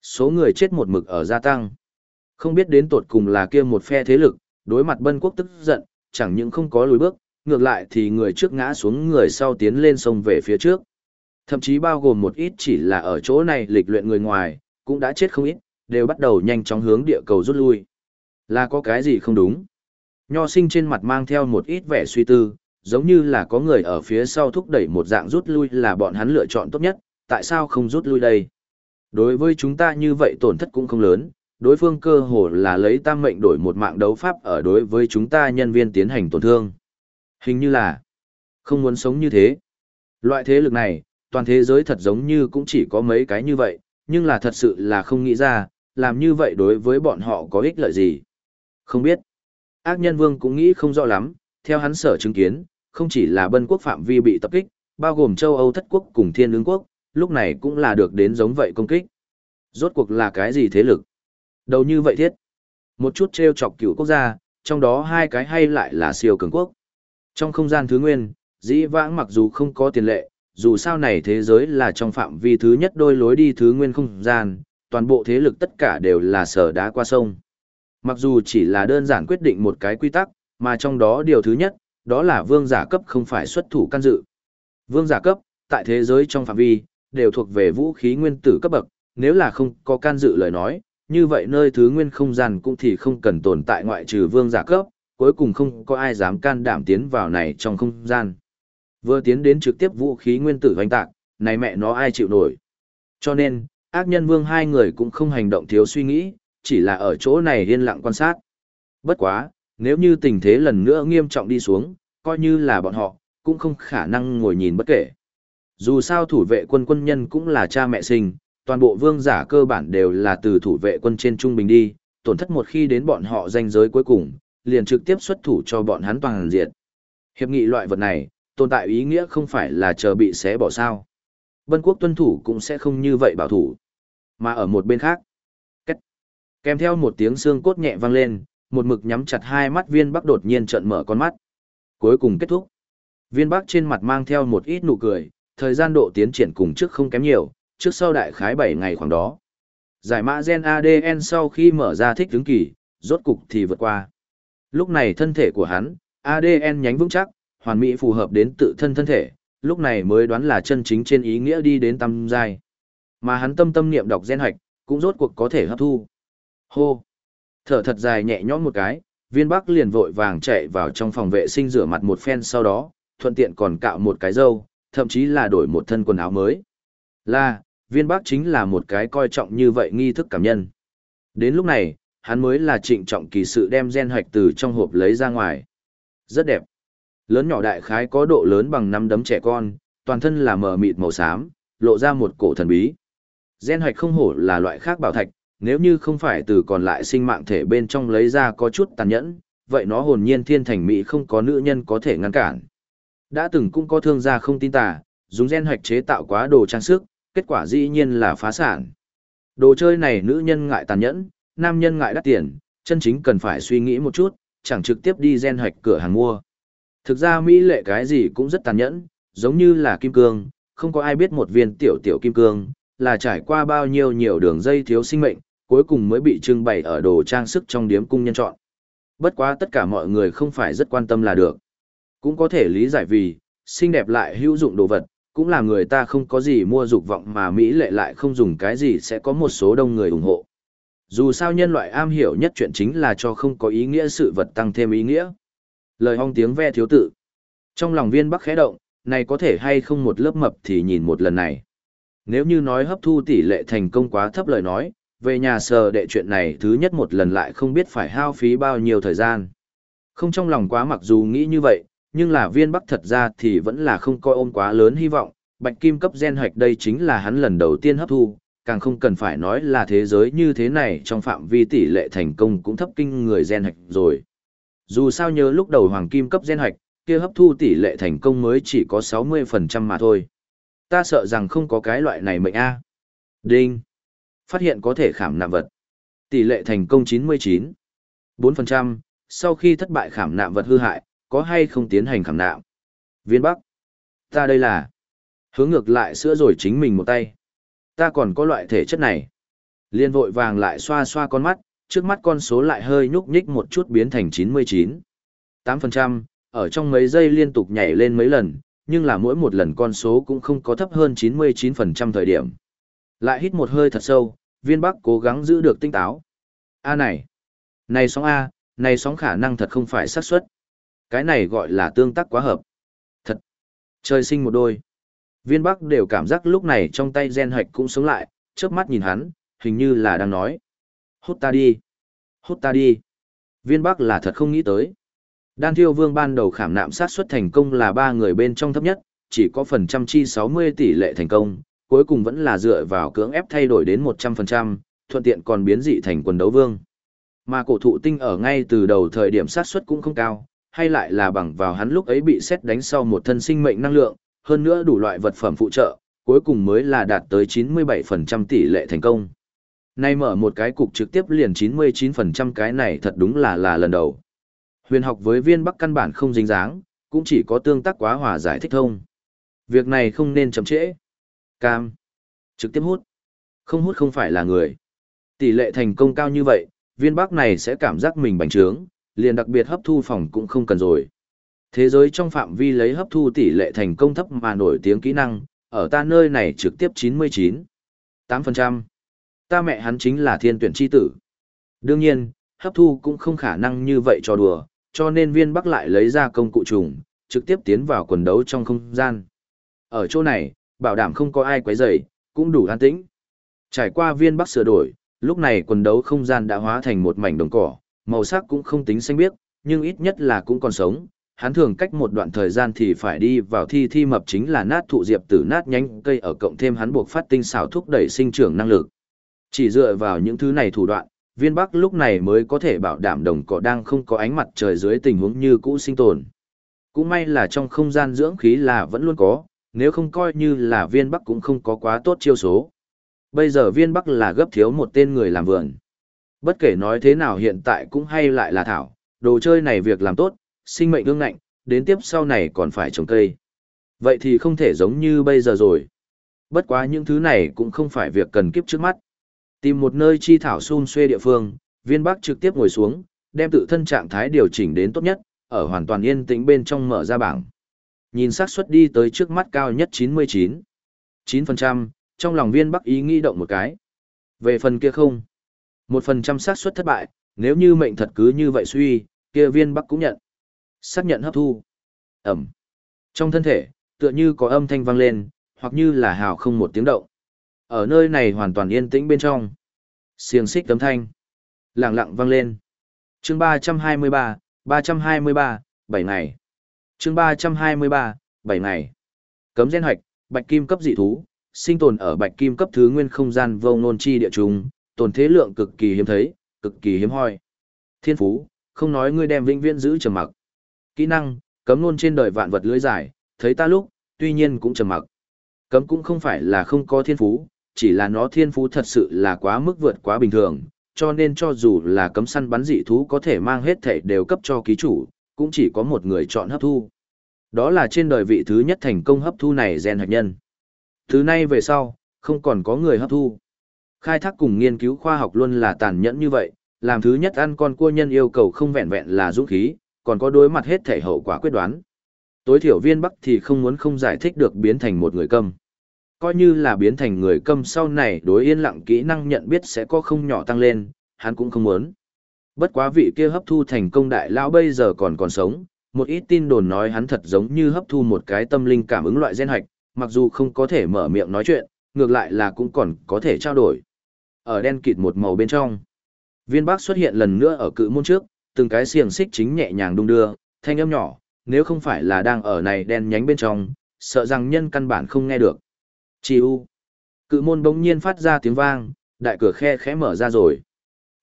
Số người chết một mực ở gia tăng. Không biết đến tột cùng là kia một phe thế lực, đối mặt bân quốc tức giận, chẳng những không có lùi bước, ngược lại thì người trước ngã xuống người sau tiến lên sông về phía trước. Thậm chí bao gồm một ít chỉ là ở chỗ này lịch luyện người ngoài, cũng đã chết không ít, đều bắt đầu nhanh chóng hướng địa cầu rút lui. Là có cái gì không đúng? Nho sinh trên mặt mang theo một ít vẻ suy tư, giống như là có người ở phía sau thúc đẩy một dạng rút lui là bọn hắn lựa chọn tốt nhất, tại sao không rút lui đây? Đối với chúng ta như vậy tổn thất cũng không lớn, đối phương cơ hồ là lấy tam mệnh đổi một mạng đấu pháp ở đối với chúng ta nhân viên tiến hành tổn thương. Hình như là không muốn sống như thế. Loại thế lực này, toàn thế giới thật giống như cũng chỉ có mấy cái như vậy, nhưng là thật sự là không nghĩ ra, làm như vậy đối với bọn họ có ích lợi gì. Không biết. Ác nhân vương cũng nghĩ không rõ lắm, theo hắn sở chứng kiến, không chỉ là bân quốc phạm vi bị tập kích, bao gồm châu Âu thất quốc cùng thiên ứng quốc, lúc này cũng là được đến giống vậy công kích. Rốt cuộc là cái gì thế lực? Đầu như vậy thiết. Một chút treo chọc cửu quốc gia, trong đó hai cái hay lại là siêu cường quốc. Trong không gian thứ nguyên, dĩ vãng mặc dù không có tiền lệ, dù sao này thế giới là trong phạm vi thứ nhất đôi lối đi thứ nguyên không gian, toàn bộ thế lực tất cả đều là sở đá qua sông. Mặc dù chỉ là đơn giản quyết định một cái quy tắc, mà trong đó điều thứ nhất, đó là vương giả cấp không phải xuất thủ can dự. Vương giả cấp, tại thế giới trong phạm vi, đều thuộc về vũ khí nguyên tử cấp bậc, nếu là không có can dự lời nói, như vậy nơi thứ nguyên không gian cũng thì không cần tồn tại ngoại trừ vương giả cấp, cuối cùng không có ai dám can đảm tiến vào này trong không gian. Vừa tiến đến trực tiếp vũ khí nguyên tử hoành tạc, này mẹ nó ai chịu nổi. Cho nên, ác nhân vương hai người cũng không hành động thiếu suy nghĩ, chỉ là ở chỗ này yên lặng quan sát. Bất quá, nếu như tình thế lần nữa nghiêm trọng đi xuống, coi như là bọn họ, cũng không khả năng ngồi nhìn bất kể. Dù sao thủ vệ quân quân nhân cũng là cha mẹ sinh, toàn bộ vương giả cơ bản đều là từ thủ vệ quân trên trung bình đi, tổn thất một khi đến bọn họ danh giới cuối cùng, liền trực tiếp xuất thủ cho bọn hắn toàn diệt. Hiệp nghị loại vật này, tồn tại ý nghĩa không phải là chờ bị xé bỏ sao. Bân quốc tuân thủ cũng sẽ không như vậy bảo thủ. Mà ở một bên khác, cách, kèm theo một tiếng xương cốt nhẹ vang lên, một mực nhắm chặt hai mắt viên bắc đột nhiên trợn mở con mắt. Cuối cùng kết thúc. Viên bắc trên mặt mang theo một ít nụ cười, thời gian độ tiến triển cùng trước không kém nhiều, trước sau đại khái 7 ngày khoảng đó. Giải mã gen ADN sau khi mở ra thích ứng kỳ, rốt cục thì vượt qua. Lúc này thân thể của hắn, ADN nhánh vững chắc, hoàn mỹ phù hợp đến tự thân thân thể, lúc này mới đoán là chân chính trên ý nghĩa đi đến tâm giai. Mà hắn tâm tâm niệm đọc gen hạch, cũng rốt cuộc có thể hấp thu. Hô! Thở thật dài nhẹ nhõm một cái, viên bắc liền vội vàng chạy vào trong phòng vệ sinh rửa mặt một phen sau đó, thuận tiện còn cạo một cái râu, thậm chí là đổi một thân quần áo mới. Là, viên bắc chính là một cái coi trọng như vậy nghi thức cảm nhân. Đến lúc này, hắn mới là trịnh trọng kỳ sự đem gen hoạch từ trong hộp lấy ra ngoài. Rất đẹp. Lớn nhỏ đại khái có độ lớn bằng năm đấm trẻ con, toàn thân là mờ mịt màu xám, lộ ra một cổ thần bí. Gen hoạch không hổ là loại khác bảo thạch, nếu như không phải từ còn lại sinh mạng thể bên trong lấy ra có chút tàn nhẫn, vậy nó hồn nhiên thiên thành mỹ không có nữ nhân có thể ngăn cản. Đã từng cũng có thương gia không tin tà, dùng gen hoạch chế tạo quá đồ trang sức, kết quả dĩ nhiên là phá sản. Đồ chơi này nữ nhân ngại tàn nhẫn, nam nhân ngại đắt tiền, chân chính cần phải suy nghĩ một chút, chẳng trực tiếp đi gen hoạch cửa hàng mua. Thực ra Mỹ lệ cái gì cũng rất tàn nhẫn, giống như là kim cương, không có ai biết một viên tiểu tiểu kim cương, là trải qua bao nhiêu nhiều đường dây thiếu sinh mệnh, cuối cùng mới bị trưng bày ở đồ trang sức trong điếm cung nhân chọn. Bất quá tất cả mọi người không phải rất quan tâm là được. Cũng có thể lý giải vì, xinh đẹp lại hữu dụng đồ vật, cũng là người ta không có gì mua dục vọng mà Mỹ lệ lại không dùng cái gì sẽ có một số đông người ủng hộ. Dù sao nhân loại am hiểu nhất chuyện chính là cho không có ý nghĩa sự vật tăng thêm ý nghĩa. Lời hong tiếng ve thiếu tự. Trong lòng viên bắc khẽ động, này có thể hay không một lớp mập thì nhìn một lần này. Nếu như nói hấp thu tỷ lệ thành công quá thấp lời nói, về nhà sờ đệ chuyện này thứ nhất một lần lại không biết phải hao phí bao nhiêu thời gian. Không trong lòng quá mặc dù nghĩ như vậy, nhưng là viên bắc thật ra thì vẫn là không coi ôm quá lớn hy vọng, bạch kim cấp gen hoạch đây chính là hắn lần đầu tiên hấp thu, càng không cần phải nói là thế giới như thế này trong phạm vi tỷ lệ thành công cũng thấp kinh người gen hoạch rồi. Dù sao nhớ lúc đầu hoàng kim cấp gen hoạch, kia hấp thu tỷ lệ thành công mới chỉ có 60% mà thôi. Ta sợ rằng không có cái loại này mệnh A. Đinh. Phát hiện có thể khảm nạm vật. Tỷ lệ thành công 99. 4%, sau khi thất bại khảm nạm vật hư hại, có hay không tiến hành khảm nạm? Viên Bắc. Ta đây là. Hướng ngược lại sữa rồi chính mình một tay. Ta còn có loại thể chất này. Liên vội vàng lại xoa xoa con mắt, trước mắt con số lại hơi nhúc nhích một chút biến thành 99. 8%, ở trong mấy giây liên tục nhảy lên mấy lần, nhưng là mỗi một lần con số cũng không có thấp hơn 99% thời điểm. Lại hít một hơi thật sâu, viên bắc cố gắng giữ được tinh táo. A này, này sóng A, này sóng khả năng thật không phải xác suất. Cái này gọi là tương tác quá hợp. Thật, trời sinh một đôi. Viên bắc đều cảm giác lúc này trong tay gen hạch cũng sống lại, chớp mắt nhìn hắn, hình như là đang nói. Hút ta đi, hút ta đi. Viên bắc là thật không nghĩ tới. Đan thiêu vương ban đầu khảm nạm sát suất thành công là ba người bên trong thấp nhất, chỉ có phần trăm chi 60 tỷ lệ thành công, cuối cùng vẫn là dựa vào cưỡng ép thay đổi đến 100%, thuận tiện còn biến dị thành quần đấu vương. Mà cổ thụ tinh ở ngay từ đầu thời điểm sát suất cũng không cao, hay lại là bằng vào hắn lúc ấy bị xét đánh sau một thân sinh mệnh năng lượng, hơn nữa đủ loại vật phẩm phụ trợ, cuối cùng mới là đạt tới 97% tỷ lệ thành công. Nay mở một cái cục trực tiếp liền 99% cái này thật đúng là là lần đầu. Huyền học với viên bắc căn bản không dính dáng, cũng chỉ có tương tác quá hòa giải thích thông. Việc này không nên chậm trễ. Cam. Trực tiếp hút. Không hút không phải là người. Tỷ lệ thành công cao như vậy, viên bác này sẽ cảm giác mình bành trướng, liền đặc biệt hấp thu phòng cũng không cần rồi. Thế giới trong phạm vi lấy hấp thu tỷ lệ thành công thấp mà nổi tiếng kỹ năng, ở ta nơi này trực tiếp 99. 8%. Ta mẹ hắn chính là thiên tuyển chi tử. Đương nhiên, hấp thu cũng không khả năng như vậy cho đùa, cho nên viên bắc lại lấy ra công cụ trùng, trực tiếp tiến vào quần đấu trong không gian. Ở chỗ này, bảo đảm không có ai quấy rầy, cũng đủ an tĩnh. Trải qua viên bắc sửa đổi, lúc này quần đấu không gian đã hóa thành một mảnh đồng cỏ, màu sắc cũng không tính xanh biếc, nhưng ít nhất là cũng còn sống. Hắn thường cách một đoạn thời gian thì phải đi vào thi thi mập chính là nát thụ diệp tử nát nhánh cây ở cộng thêm hắn buộc phát tinh xảo thúc đẩy sinh trưởng năng lực. Chỉ dựa vào những thứ này thủ đoạn, viên bắc lúc này mới có thể bảo đảm đồng cỏ đang không có ánh mặt trời dưới tình huống như cũ sinh tồn. Cũng may là trong không gian dưỡng khí là vẫn luôn có, nếu không coi như là viên bắc cũng không có quá tốt chiêu số. Bây giờ viên bắc là gấp thiếu một tên người làm vườn. Bất kể nói thế nào hiện tại cũng hay lại là thảo, đồ chơi này việc làm tốt, sinh mệnh ương ngạnh, đến tiếp sau này còn phải trồng cây. Vậy thì không thể giống như bây giờ rồi. Bất quá những thứ này cũng không phải việc cần kiếp trước mắt. Tìm một nơi chi thảo xun xuê địa phương, viên bắc trực tiếp ngồi xuống, đem tự thân trạng thái điều chỉnh đến tốt nhất, ở hoàn toàn yên tĩnh bên trong mở ra bảng. Nhìn xác suất đi tới trước mắt cao nhất 99. 9%, trong lòng viên bắc ý nghĩ động một cái. Về phần kia không. Một phần trăm xác suất thất bại, nếu như mệnh thật cứ như vậy suy, kia viên bắc cũng nhận. Xác nhận hấp thu. Ẩm. Trong thân thể, tựa như có âm thanh vang lên, hoặc như là hào không một tiếng động. Ở nơi này hoàn toàn yên tĩnh bên trong. Xiềng xích tấm thanh. Lặng lặng vang lên. chương 323, 323, 7 ngày chương 323, 7 ngày. Cấm gen hoạch, bạch kim cấp dị thú, sinh tồn ở bạch kim cấp thứ nguyên không gian vô ngôn chi địa trung, tồn thế lượng cực kỳ hiếm thấy, cực kỳ hiếm hoi. Thiên phú, không nói ngươi đem vĩnh viễn giữ trầm mặc. Kỹ năng, cấm luôn trên đời vạn vật lưới giải, thấy ta lúc, tuy nhiên cũng trầm mặc. Cấm cũng không phải là không có thiên phú, chỉ là nó thiên phú thật sự là quá mức vượt quá bình thường, cho nên cho dù là cấm săn bắn dị thú có thể mang hết thể đều cấp cho ký chủ, cũng chỉ có một người chọn hấp thu. Đó là trên đời vị thứ nhất thành công hấp thu này gen hạt nhân. Thứ nay về sau, không còn có người hấp thu. Khai thác cùng nghiên cứu khoa học luôn là tàn nhẫn như vậy, làm thứ nhất ăn con cua nhân yêu cầu không vẹn vẹn là dũng khí, còn có đối mặt hết thể hậu quả quyết đoán. Tối thiểu viên Bắc thì không muốn không giải thích được biến thành một người câm. Coi như là biến thành người câm sau này đối yên lặng kỹ năng nhận biết sẽ có không nhỏ tăng lên, hắn cũng không muốn. Bất quá vị kia hấp thu thành công đại lão bây giờ còn còn sống, một ít tin đồn nói hắn thật giống như hấp thu một cái tâm linh cảm ứng loại gen hạch, mặc dù không có thể mở miệng nói chuyện, ngược lại là cũng còn có thể trao đổi. Ở đen kịt một màu bên trong, viên bác xuất hiện lần nữa ở cự môn trước, từng cái xiềng xích chính nhẹ nhàng đung đưa, thanh âm nhỏ, nếu không phải là đang ở này đen nhánh bên trong, sợ rằng nhân căn bản không nghe được. Chi u. Cự môn bỗng nhiên phát ra tiếng vang, đại cửa khe khẽ mở ra rồi.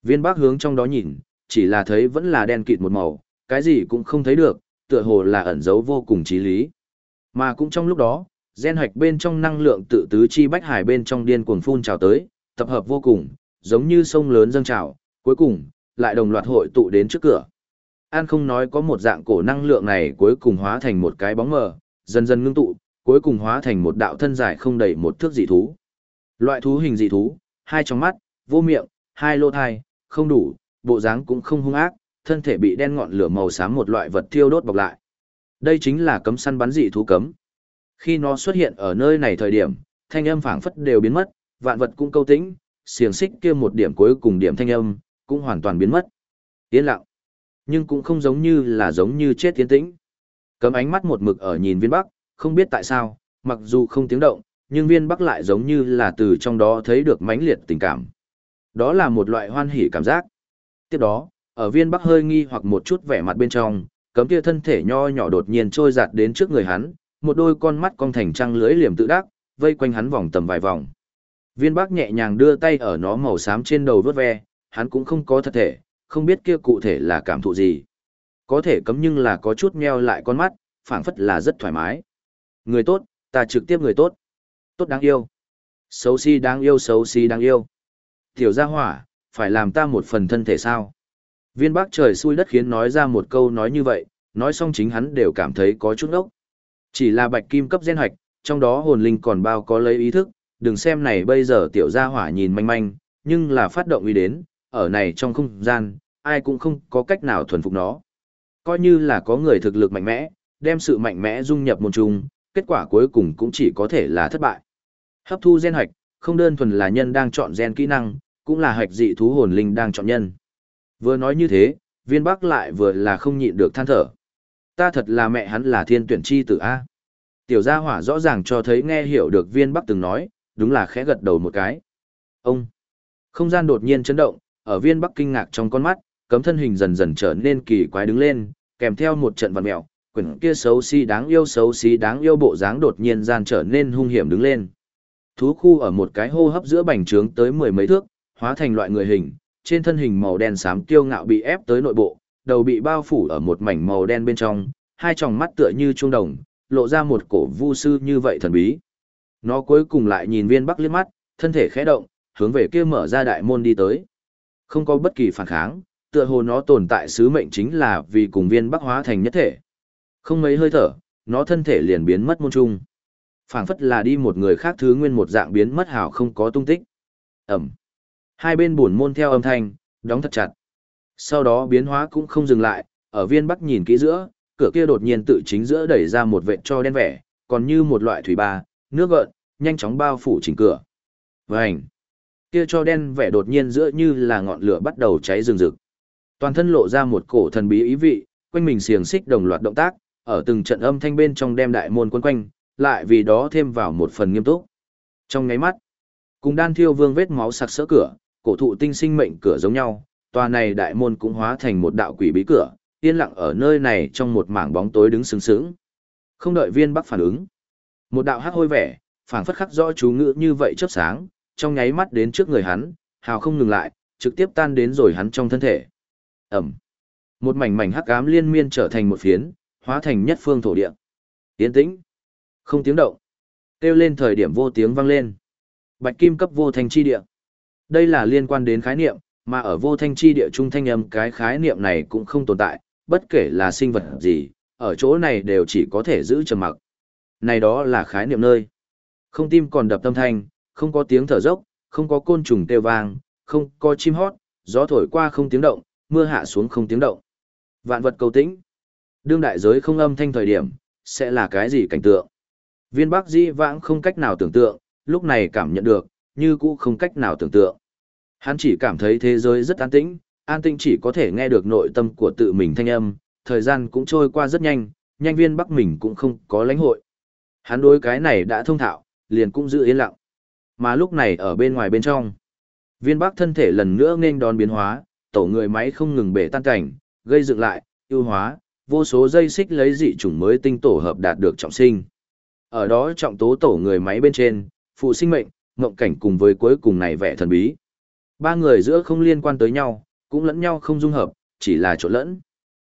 Viên bác hướng trong đó nhìn, chỉ là thấy vẫn là đen kịt một màu, cái gì cũng không thấy được, tựa hồ là ẩn giấu vô cùng trí lý. Mà cũng trong lúc đó, gen hoạch bên trong năng lượng tự tứ chi bách hải bên trong điên cuồng phun trào tới, tập hợp vô cùng, giống như sông lớn dâng trào, cuối cùng, lại đồng loạt hội tụ đến trước cửa. An không nói có một dạng cổ năng lượng này cuối cùng hóa thành một cái bóng mờ, dần dần ngưng tụ, cuối cùng hóa thành một đạo thân dài không đầy một thước dị thú. Loại thú hình dị thú, hai trong mắt, vô miệng, hai lô thai, không đủ, bộ dáng cũng không hung ác, thân thể bị đen ngọn lửa màu xám một loại vật thiêu đốt bọc lại. Đây chính là cấm săn bắn dị thú cấm. Khi nó xuất hiện ở nơi này thời điểm, thanh âm phảng phất đều biến mất, vạn vật cũng câu tĩnh, xiềng xích kia một điểm cuối cùng điểm thanh âm, cũng hoàn toàn biến mất. Yên lặng. Nhưng cũng không giống như là giống như chết tiến tĩnh. Cấm ánh mắt một mực ở nhìn viên bắc, không biết tại sao, mặc dù không tiếng động, nhưng viên bắc lại giống như là từ trong đó thấy được mãnh liệt tình cảm. Đó là một loại hoan hỉ cảm giác. Tiếp đó, ở viên bắc hơi nghi hoặc một chút vẻ mặt bên trong, cấm kia thân thể nho nhỏ đột nhiên trôi giạt đến trước người hắn, một đôi con mắt cong thành trăng lưỡi liềm tự đắc, vây quanh hắn vòng tầm vài vòng. Viên bắc nhẹ nhàng đưa tay ở nó màu xám trên đầu vớt ve, hắn cũng không có thật thể, không biết kia cụ thể là cảm thụ gì. Có thể cấm nhưng là có chút meo lại con mắt, phảng phất là rất thoải mái. Người tốt, ta trực tiếp người tốt. Tốt đáng yêu. Xấu xí si đáng yêu xấu xí si đáng yêu. Tiểu gia hỏa, phải làm ta một phần thân thể sao? Viên bác trời xui đất khiến nói ra một câu nói như vậy, nói xong chính hắn đều cảm thấy có chút ốc. Chỉ là bạch kim cấp gen hoạch, trong đó hồn linh còn bao có lấy ý thức, đừng xem này bây giờ tiểu gia hỏa nhìn manh manh, nhưng là phát động ý đến, ở này trong không gian, ai cũng không có cách nào thuần phục nó. Coi như là có người thực lực mạnh mẽ, đem sự mạnh mẽ dung nhập môn chung, kết quả cuối cùng cũng chỉ có thể là thất bại. Hấp thu gen hoạch, không đơn thuần là nhân đang chọn gen kỹ năng, cũng là hạch dị thú hồn linh đang chọn nhân. Vừa nói như thế, viên bắc lại vừa là không nhịn được than thở. Ta thật là mẹ hắn là thiên tuyển chi tử A. Tiểu gia hỏa rõ ràng cho thấy nghe hiểu được viên bắc từng nói, đúng là khẽ gật đầu một cái. Ông! Không gian đột nhiên chấn động, ở viên bắc kinh ngạc trong con mắt, cấm thân hình dần dần trở nên kỳ quái đứng lên, kèm theo một trận vật mèo, quyển kia xấu xí đáng yêu xấu xí đáng yêu bộ dáng đột nhiên gian trở nên hung hiểm đứng lên. Thú khu ở một cái hô hấp giữa bành trướng tới mười mấy thước, hóa thành loại người hình, trên thân hình màu đen xám kiêu ngạo bị ép tới nội bộ, đầu bị bao phủ ở một mảnh màu đen bên trong, hai tròng mắt tựa như trung đồng, lộ ra một cổ vu sư như vậy thần bí. Nó cuối cùng lại nhìn viên bắc liếc mắt, thân thể khẽ động, hướng về kia mở ra đại môn đi tới. Không có bất kỳ phản kháng, tựa hồ nó tồn tại sứ mệnh chính là vì cùng viên bắc hóa thành nhất thể. Không mấy hơi thở, nó thân thể liền biến mất môn trung. phảng phất là đi một người khác thứ nguyên một dạng biến mất hào không có tung tích. Ẩm. Hai bên buồn môn theo âm thanh, đóng thật chặt. Sau đó biến hóa cũng không dừng lại, ở viên bắc nhìn kỹ giữa, cửa kia đột nhiên tự chính giữa đẩy ra một vệt cho đen vẻ, còn như một loại thủy ba, nước gợn, nhanh chóng bao phủ chỉnh cửa. Vành! Kia cho đen vẻ đột nhiên giữa như là ngọn lửa bắt đầu cháy rừng rực. Toàn thân lộ ra một cổ thần bí ý vị, quanh mình xiềng xích đồng loạt động tác, ở từng trận âm thanh bên trong đem đại môn quân quanh, lại vì đó thêm vào một phần nghiêm túc. Trong ngáy mắt, cùng đan thiêu vương vết máu sặc sỡ cửa, cổ thụ tinh sinh mệnh cửa giống nhau, tòa này đại môn cũng hóa thành một đạo quỷ bí cửa, yên lặng ở nơi này trong một mảng bóng tối đứng sướng sướng. Không đợi viên bắc phản ứng. Một đạo hắc hôi vẻ, phảng phất khắc rõ chú ngữ như vậy chớp sáng, trong nháy mắt đến trước người hắn, hào không ngừng lại, trực tiếp tan đến rồi hắn trong thân thể. Ẩm. Một mảnh mảnh hắc ám liên miên trở thành một phiến, hóa thành nhất phương thổ địa. Tiến tĩnh. Không tiếng động. Kêu lên thời điểm vô tiếng vang lên. Bạch kim cấp vô thành chi địa. Đây là liên quan đến khái niệm, mà ở vô thanh chi địa trung thanh âm cái khái niệm này cũng không tồn tại, bất kể là sinh vật gì, ở chỗ này đều chỉ có thể giữ trầm mặc. Này đó là khái niệm nơi. Không tim còn đập tâm thanh, không có tiếng thở dốc, không có côn trùng kêu vang, không có chim hót, gió thổi qua không tiếng động, mưa hạ xuống không tiếng động. Vạn vật cầu tĩnh. Đương đại giới không âm thanh thời điểm, sẽ là cái gì cảnh tượng. Viên Bắc Di vãng không cách nào tưởng tượng, lúc này cảm nhận được, như cũ không cách nào tưởng tượng. Hắn chỉ cảm thấy thế giới rất an tĩnh, an tĩnh chỉ có thể nghe được nội tâm của tự mình thanh âm, thời gian cũng trôi qua rất nhanh, nhanh viên Bắc mình cũng không có lãnh hội. Hắn đối cái này đã thông thạo, liền cũng giữ yên lặng. Mà lúc này ở bên ngoài bên trong, viên Bắc thân thể lần nữa nên đón biến hóa, tổ người máy không ngừng bể tan cảnh, gây dựng lại, ưu hóa, vô số dây xích lấy dị chủng mới tinh tổ hợp đạt được trọng sinh. Ở đó trọng tố tổ người máy bên trên, phụ sinh mệnh, ngộng cảnh cùng với cuối cùng này vẻ thần bí. Ba người giữa không liên quan tới nhau, cũng lẫn nhau không dung hợp, chỉ là chỗ lẫn.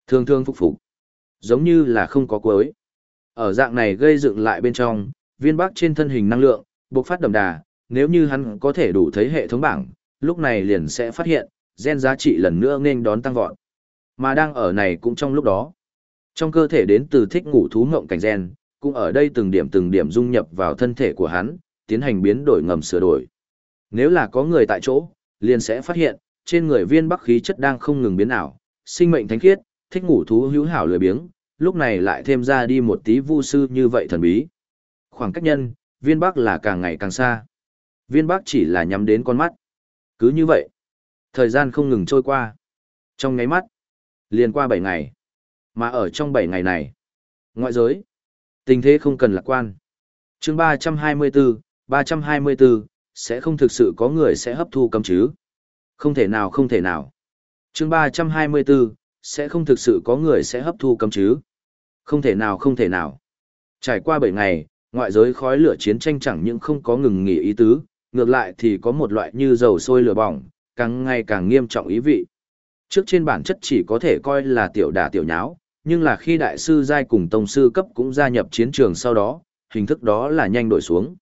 Thường thường phục phục. Giống như là không có cuối. Ở dạng này gây dựng lại bên trong, viên bắc trên thân hình năng lượng, bộc phát đồng đà, nếu như hắn có thể đủ thấy hệ thống bảng, lúc này liền sẽ phát hiện, gen giá trị lần nữa nên đón tăng vọt. Mà đang ở này cũng trong lúc đó. Trong cơ thể đến từ thích ngủ thú ngộng cảnh gen, cũng ở đây từng điểm từng điểm dung nhập vào thân thể của hắn, tiến hành biến đổi ngầm sửa đổi. Nếu là có người tại chỗ, liền sẽ phát hiện, trên người viên bắc khí chất đang không ngừng biến ảo, sinh mệnh thánh khiết, thích ngủ thú hữu hảo lười biếng, lúc này lại thêm ra đi một tí vu sư như vậy thần bí. Khoảng cách nhân, viên bắc là càng ngày càng xa. Viên bắc chỉ là nhắm đến con mắt. Cứ như vậy, thời gian không ngừng trôi qua. Trong ngáy mắt, liền qua 7 ngày. Mà ở trong 7 ngày này, ngoại giới, tình thế không cần lạc quan. chương 324, 324, sẽ không thực sự có người sẽ hấp thu cấm chứ. Không thể nào không thể nào. chương 324, sẽ không thực sự có người sẽ hấp thu cấm chứ. Không thể nào không thể nào. Trải qua 7 ngày, ngoại giới khói lửa chiến tranh chẳng những không có ngừng nghỉ ý tứ, ngược lại thì có một loại như dầu sôi lửa bỏng, càng ngày càng nghiêm trọng ý vị. Trước trên bản chất chỉ có thể coi là tiểu đả tiểu nháo, nhưng là khi đại sư giai cùng tông sư cấp cũng gia nhập chiến trường sau đó, hình thức đó là nhanh đổi xuống.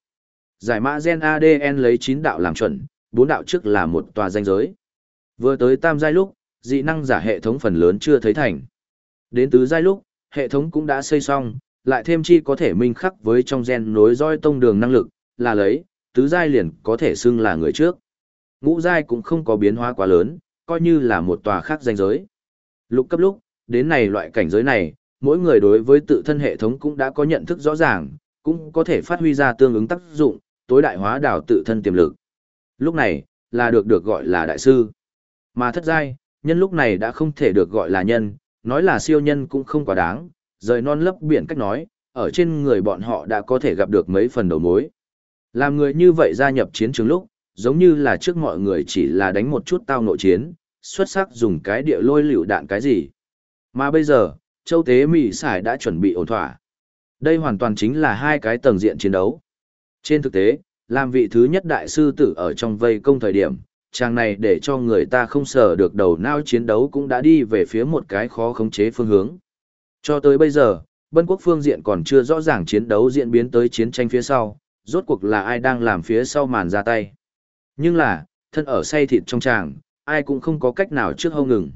Giải mã gen ADN lấy 9 đạo làm chuẩn, 4 đạo trước là một tòa danh giới. Vừa tới tam giai lúc, dị năng giả hệ thống phần lớn chưa thấy thành. Đến tứ giai lúc, hệ thống cũng đã xây xong, lại thêm chi có thể minh khắc với trong gen nối roi tông đường năng lực, là lấy, tứ giai liền có thể xưng là người trước. Ngũ giai cũng không có biến hóa quá lớn, coi như là một tòa khác danh giới. Lục cấp lúc, đến này loại cảnh giới này, mỗi người đối với tự thân hệ thống cũng đã có nhận thức rõ ràng, cũng có thể phát huy ra tương ứng tác dụng, tối đại hóa đào tự thân tiềm lực. Lúc này, là được được gọi là đại sư. Mà thất giai, nhân lúc này đã không thể được gọi là nhân, nói là siêu nhân cũng không quá đáng, rời non lấp biển cách nói, ở trên người bọn họ đã có thể gặp được mấy phần đầu mối. Làm người như vậy gia nhập chiến trường lúc, giống như là trước mọi người chỉ là đánh một chút tao nội chiến, xuất sắc dùng cái địa lôi liều đạn cái gì. Mà bây giờ, châu tế Mỹ Sải đã chuẩn bị ổn thỏa. Đây hoàn toàn chính là hai cái tầng diện chiến đấu. Trên thực tế, làm vị thứ nhất đại sư tử ở trong vây công thời điểm, chàng này để cho người ta không sờ được đầu não chiến đấu cũng đã đi về phía một cái khó khống chế phương hướng. Cho tới bây giờ, bân quốc phương diện còn chưa rõ ràng chiến đấu diễn biến tới chiến tranh phía sau, rốt cuộc là ai đang làm phía sau màn ra tay. Nhưng là, thân ở say thịt trong chàng, ai cũng không có cách nào trước hâu ngừng.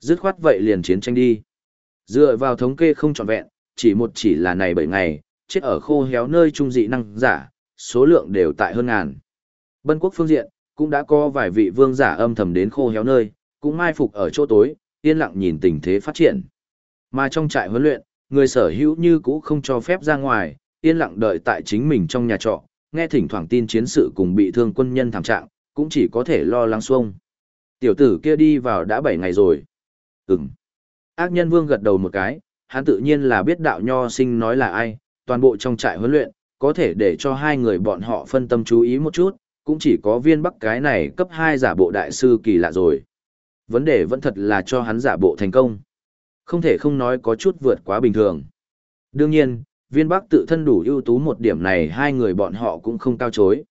Dứt khoát vậy liền chiến tranh đi. Dựa vào thống kê không trọn vẹn, chỉ một chỉ là này bảy ngày, chết ở khô héo nơi trung dị năng giả, số lượng đều tại hơn ngàn. Bân quốc phương diện, cũng đã có vài vị vương giả âm thầm đến khô héo nơi, cũng mai phục ở chỗ tối, yên lặng nhìn tình thế phát triển. Mà trong trại huấn luyện, người sở hữu như cũ không cho phép ra ngoài, yên lặng đợi tại chính mình trong nhà trọ, nghe thỉnh thoảng tin chiến sự cùng bị thương quân nhân thảm trạng, cũng chỉ có thể lo lắng xuông. Tiểu tử kia đi vào đã 7 ngày rồi. Ừm. Ác nhân vương gật đầu một cái, hắn tự nhiên là biết đạo nho sinh nói là ai, toàn bộ trong trại huấn luyện, có thể để cho hai người bọn họ phân tâm chú ý một chút, cũng chỉ có viên bắc cái này cấp 2 giả bộ đại sư kỳ lạ rồi. Vấn đề vẫn thật là cho hắn giả bộ thành công. Không thể không nói có chút vượt quá bình thường. Đương nhiên, viên bắc tự thân đủ ưu tú một điểm này hai người bọn họ cũng không cao chối.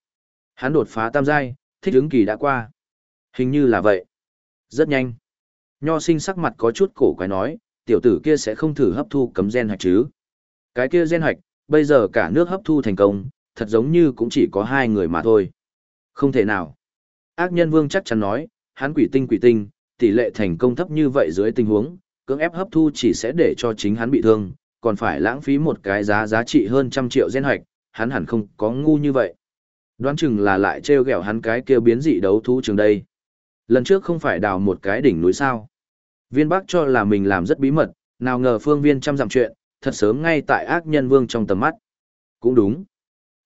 Hắn đột phá tam giai, thích ứng kỳ đã qua. Hình như là vậy. Rất nhanh. Nho sinh sắc mặt có chút cổ quái nói, tiểu tử kia sẽ không thử hấp thu cấm gen hạch chứ. Cái kia gen hạch, bây giờ cả nước hấp thu thành công, thật giống như cũng chỉ có hai người mà thôi. Không thể nào. Ác nhân vương chắc chắn nói, hắn quỷ tinh quỷ tinh, tỷ lệ thành công thấp như vậy dưới tình huống, cưỡng ép hấp thu chỉ sẽ để cho chính hắn bị thương, còn phải lãng phí một cái giá giá trị hơn trăm triệu gen hoạch, hắn hẳn không có ngu như vậy. Đoán chừng là lại trêu ghẹo hắn cái kia biến dị đấu thú trường đây. Lần trước không phải đào một cái đỉnh núi sao. Viên Bắc cho là mình làm rất bí mật, nào ngờ phương viên trăm dặm chuyện, thật sớm ngay tại ác nhân vương trong tầm mắt. Cũng đúng.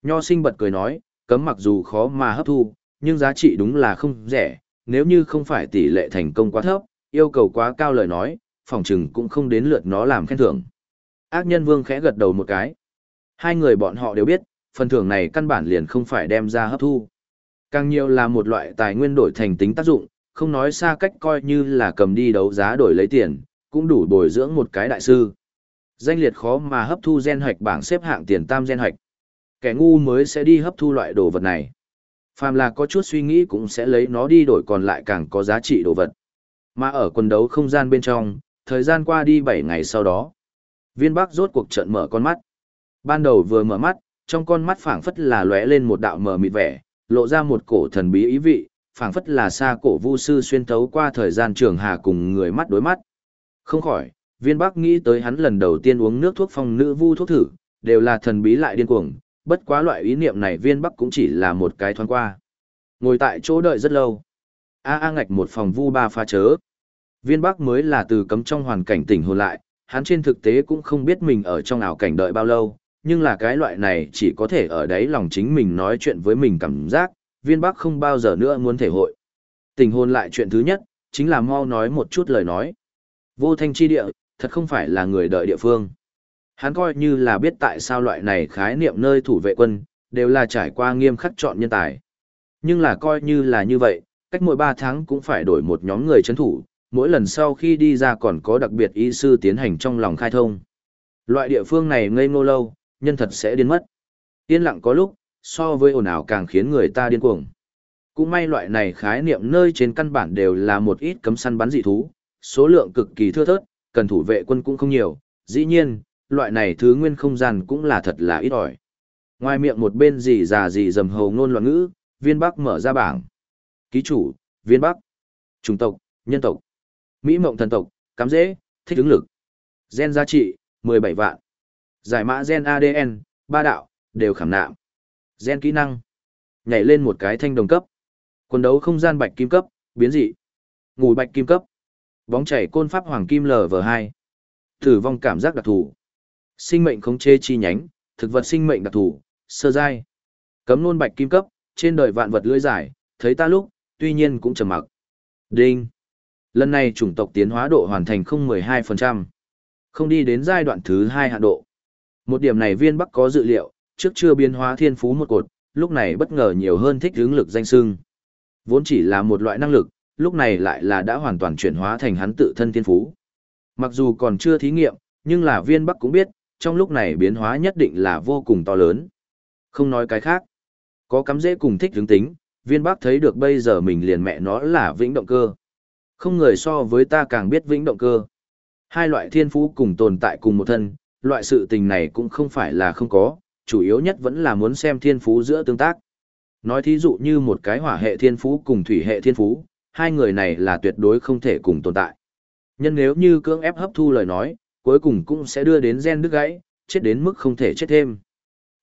Nho sinh bật cười nói, cấm mặc dù khó mà hấp thu, nhưng giá trị đúng là không rẻ, nếu như không phải tỷ lệ thành công quá thấp, yêu cầu quá cao lời nói, phòng trừng cũng không đến lượt nó làm khen thưởng. Ác nhân vương khẽ gật đầu một cái. Hai người bọn họ đều biết, phần thưởng này căn bản liền không phải đem ra hấp thu. Càng nhiều là một loại tài nguyên đổi thành tính tác dụng, không nói xa cách coi như là cầm đi đấu giá đổi lấy tiền, cũng đủ bồi dưỡng một cái đại sư. Danh liệt khó mà hấp thu gen hoạch bảng xếp hạng tiền tam gen hoạch. Kẻ ngu mới sẽ đi hấp thu loại đồ vật này. Phàm là có chút suy nghĩ cũng sẽ lấy nó đi đổi còn lại càng có giá trị đồ vật. Mà ở quần đấu không gian bên trong, thời gian qua đi 7 ngày sau đó. Viên Bắc rốt cuộc trận mở con mắt. Ban đầu vừa mở mắt, trong con mắt phảng phất là lóe lên một đạo mờ mịt vẻ, lộ ra một cổ thần bí ý vị, phảng phất là xa cổ vu sư xuyên thấu qua thời gian trường hà cùng người mắt đối mắt. Không khỏi, viên bắc nghĩ tới hắn lần đầu tiên uống nước thuốc phong nữ vu thuốc thử, đều là thần bí lại điên cuồng, bất quá loại ý niệm này viên bắc cũng chỉ là một cái thoáng qua. Ngồi tại chỗ đợi rất lâu. A A ngạch một phòng vu ba pha chớ. Viên bắc mới là từ cấm trong hoàn cảnh tỉnh hồn lại, hắn trên thực tế cũng không biết mình ở trong ảo cảnh đợi bao lâu, nhưng là cái loại này chỉ có thể ở đấy lòng chính mình nói chuyện với mình cảm giác, viên bắc không bao giờ nữa muốn thể hội. Tình hôn lại chuyện thứ nhất, chính là mau nói một chút lời nói. Vô thanh chi địa, thật không phải là người đợi địa phương. Hắn coi như là biết tại sao loại này khái niệm nơi thủ vệ quân, đều là trải qua nghiêm khắc chọn nhân tài. Nhưng là coi như là như vậy, cách mỗi 3 tháng cũng phải đổi một nhóm người chấn thủ, mỗi lần sau khi đi ra còn có đặc biệt y sư tiến hành trong lòng khai thông. Loại địa phương này ngây ngô lâu, nhân thật sẽ điên mất. Yên lặng có lúc, so với ồn ào càng khiến người ta điên cuồng. Cũng may loại này khái niệm nơi trên căn bản đều là một ít cấm săn bắn dị thú, số lượng cực kỳ thưa thớt, cần thủ vệ quân cũng không nhiều, dĩ nhiên, loại này thứ nguyên không gian cũng là thật là ít ỏi. Ngoài miệng một bên gì già gì dầm hầu ngôn loạn ngữ, viên bắc mở ra bảng. Ký chủ, viên bắc, chủng tộc, nhân tộc, Mỹ mộng thần tộc, cắm dễ, thích ứng lực. Gen giá trị, 17 vạn. Giải mã gen ADN, ba đạo, đều khảm nạm. Gen kỹ năng. Nhảy lên một cái thanh đồng cấp. Quần đấu không gian bạch kim cấp, biến dị. Ngủ bạch kim cấp. Bóng chảy côn pháp hoàng kim LV2. Tử vong cảm giác đặc thù. Sinh mệnh khống chế chi nhánh, thực vật sinh mệnh đặc thù, sơ giai. Cấm nôn bạch kim cấp, trên đời vạn vật lưỡi giải, thấy ta lúc, tuy nhiên cũng trầm mặc. Đinh. Lần này chủng tộc tiến hóa độ hoàn thành không 12%. Không đi đến giai đoạn thứ 2 hạn độ. Một điểm này viên bắc có dự liệu, trước chưa biến hóa thiên phú một cột, lúc này bất ngờ nhiều hơn thích hướng lực danh sưng. Vốn chỉ là một loại năng lực, lúc này lại là đã hoàn toàn chuyển hóa thành hắn tự thân thiên phú. Mặc dù còn chưa thí nghiệm, nhưng là viên bắc cũng biết, trong lúc này biến hóa nhất định là vô cùng to lớn. Không nói cái khác. Có cắm dễ cùng thích hướng tính, viên bắc thấy được bây giờ mình liền mẹ nó là vĩnh động cơ. Không người so với ta càng biết vĩnh động cơ. Hai loại thiên phú cùng tồn tại cùng một thân, loại sự tình này cũng không phải là không có, chủ yếu nhất vẫn là muốn xem thiên phú giữa tương tác. Nói thí dụ như một cái hỏa hệ thiên phú cùng thủy hệ thiên phú, hai người này là tuyệt đối không thể cùng tồn tại. Nhân nếu như cưỡng ép hấp thu lời nói, cuối cùng cũng sẽ đưa đến gen đứt gãy, chết đến mức không thể chết thêm.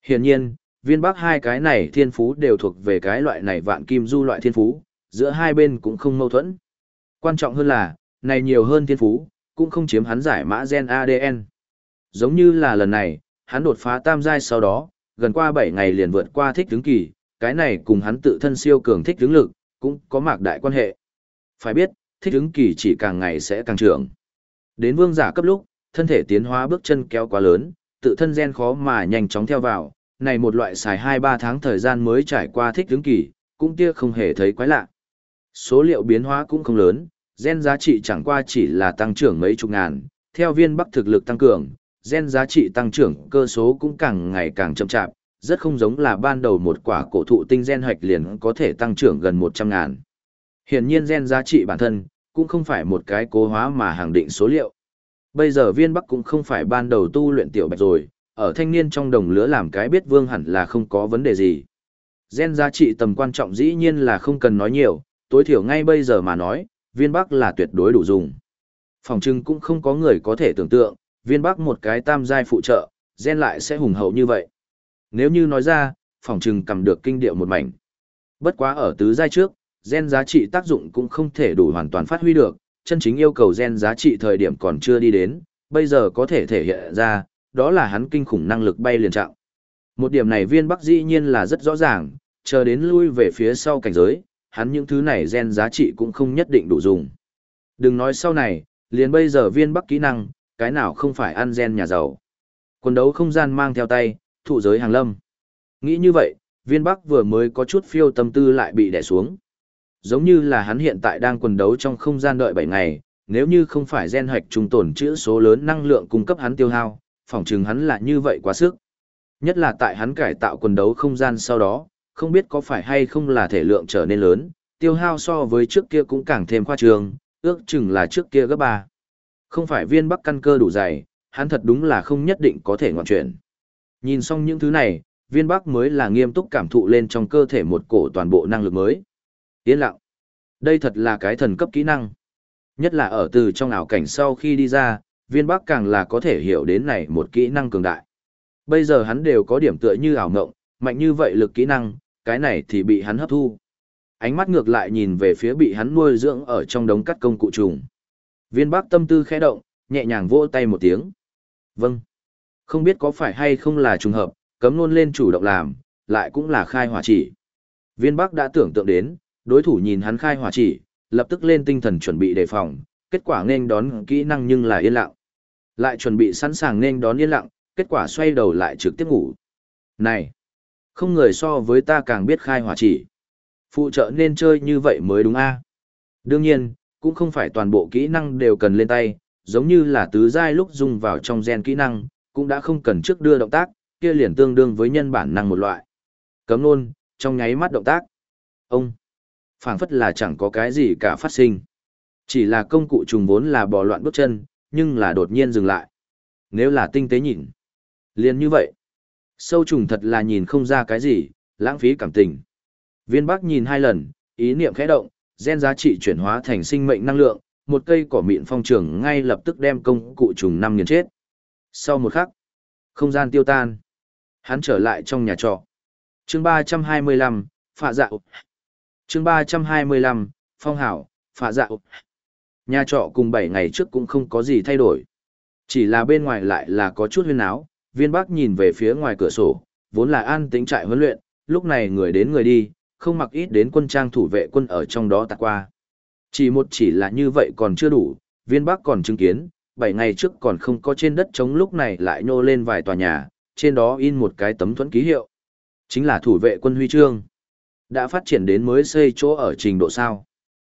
Hiển nhiên, viên bắc hai cái này thiên phú đều thuộc về cái loại này vạn kim du loại thiên phú, giữa hai bên cũng không mâu thuẫn. Quan trọng hơn là, này nhiều hơn thiên phú, cũng không chiếm hắn giải mã gen ADN. Giống như là lần này, hắn đột phá tam giai sau đó, gần qua 7 ngày liền vượt qua thích tướng kỳ, cái này cùng hắn tự thân siêu cường thích tướng lực, cũng có mạc đại quan hệ. Phải biết, thích ứng kỳ chỉ càng ngày sẽ càng trưởng. Đến vương giả cấp lúc, thân thể tiến hóa bước chân kéo quá lớn, tự thân gen khó mà nhanh chóng theo vào, này một loại xài 2-3 tháng thời gian mới trải qua thích ứng kỳ, cũng kia không hề thấy quái lạ. Số liệu biến hóa cũng không lớn, gen giá trị chẳng qua chỉ là tăng trưởng mấy chục ngàn, theo viên bắc thực lực tăng cường, gen giá trị tăng trưởng cơ số cũng càng ngày càng chậm chạp, rất không giống là ban đầu một quả cổ thụ tinh gen hoạch liền có thể tăng trưởng gần 100 ngàn. Hiển nhiên gen giá trị bản thân, cũng không phải một cái cố hóa mà hàng định số liệu. Bây giờ viên bắc cũng không phải ban đầu tu luyện tiểu bạch rồi, ở thanh niên trong đồng lứa làm cái biết vương hẳn là không có vấn đề gì. Gen giá trị tầm quan trọng dĩ nhiên là không cần nói nhiều, tối thiểu ngay bây giờ mà nói, viên bắc là tuyệt đối đủ dùng. Phòng trưng cũng không có người có thể tưởng tượng, viên bắc một cái tam giai phụ trợ, gen lại sẽ hùng hậu như vậy. Nếu như nói ra, phòng trừng cầm được kinh điệu một mảnh. Bất quá ở tứ giai trước, gen giá trị tác dụng cũng không thể đủ hoàn toàn phát huy được, chân chính yêu cầu gen giá trị thời điểm còn chưa đi đến, bây giờ có thể thể hiện ra, đó là hắn kinh khủng năng lực bay liền trạng. Một điểm này viên bắc dĩ nhiên là rất rõ ràng, chờ đến lui về phía sau cảnh giới, hắn những thứ này gen giá trị cũng không nhất định đủ dùng. Đừng nói sau này, liền bây giờ viên bắc kỹ năng, cái nào không phải ăn gen nhà giàu. Quân đấu không gian mang theo tay, thụ giới hàng lâm. Nghĩ như vậy, viên bắc vừa mới có chút phiêu tâm tư lại bị đè xuống. Giống như là hắn hiện tại đang quần đấu trong không gian đợi 7 ngày, nếu như không phải gen hoạch trung tổn chữ số lớn năng lượng cung cấp hắn tiêu hao, phỏng chừng hắn là như vậy quá sức. Nhất là tại hắn cải tạo quần đấu không gian sau đó, không biết có phải hay không là thể lượng trở nên lớn, tiêu hao so với trước kia cũng càng thêm khoa trường, ước chừng là trước kia gấp ba. Không phải viên bắc căn cơ đủ dày, hắn thật đúng là không nhất định có thể ngoạn chuyển. Nhìn xong những thứ này, viên bắc mới là nghiêm túc cảm thụ lên trong cơ thể một cổ toàn bộ năng lực mới. Yên lặng. Đây thật là cái thần cấp kỹ năng. Nhất là ở từ trong ảo cảnh sau khi đi ra, viên bắc càng là có thể hiểu đến này một kỹ năng cường đại. Bây giờ hắn đều có điểm tựa như ảo ngộng, mạnh như vậy lực kỹ năng, cái này thì bị hắn hấp thu. Ánh mắt ngược lại nhìn về phía bị hắn nuôi dưỡng ở trong đống cắt công cụ trùng. Viên bác tâm tư khẽ động, nhẹ nhàng vỗ tay một tiếng. Vâng. Không biết có phải hay không là trùng hợp, cấm luôn lên chủ động làm, lại cũng là khai hỏa chỉ. Viên bác đã tưởng tượng đến, đối thủ nhìn hắn khai hỏa chỉ, lập tức lên tinh thần chuẩn bị đề phòng, kết quả nên đón kỹ năng nhưng là yên lặng. Lại chuẩn bị sẵn sàng nên đón yên lặng, kết quả xoay đầu lại trực tiếp ngủ. Này! Không người so với ta càng biết khai hỏa chỉ. Phụ trợ nên chơi như vậy mới đúng a Đương nhiên, cũng không phải toàn bộ kỹ năng đều cần lên tay, giống như là tứ giai lúc dùng vào trong gen kỹ năng, cũng đã không cần trước đưa động tác, kia liền tương đương với nhân bản năng một loại. Cấm luôn, trong nháy mắt động tác. Ông! Phảng phất là chẳng có cái gì cả phát sinh. Chỉ là công cụ trùng vốn là bò loạn bước chân, nhưng là đột nhiên dừng lại. Nếu là tinh tế nhìn, liền như vậy. Sâu trùng thật là nhìn không ra cái gì, lãng phí cảm tình. Viên Bắc nhìn hai lần, ý niệm khẽ động, gen giá trị chuyển hóa thành sinh mệnh năng lượng, một cây cỏ mịn phong trường ngay lập tức đem công cụ trùng năm nghiền chết. Sau một khắc, không gian tiêu tan. Hắn trở lại trong nhà trọ. Chương 325, phạ dạ Chương 325, phong hảo, phạ dạo. Nhà trọ cùng bảy ngày trước cũng không có gì thay đổi. Chỉ là bên ngoài lại là có chút huyên áo, viên bắc nhìn về phía ngoài cửa sổ, vốn là an tính trại huấn luyện, lúc này người đến người đi, không mặc ít đến quân trang thủ vệ quân ở trong đó tạt qua. Chỉ một chỉ là như vậy còn chưa đủ, viên bắc còn chứng kiến, bảy ngày trước còn không có trên đất trống lúc này lại nhô lên vài tòa nhà, trên đó in một cái tấm thuẫn ký hiệu. Chính là thủ vệ quân huy chương. Đã phát triển đến mới xây chỗ ở trình độ sao.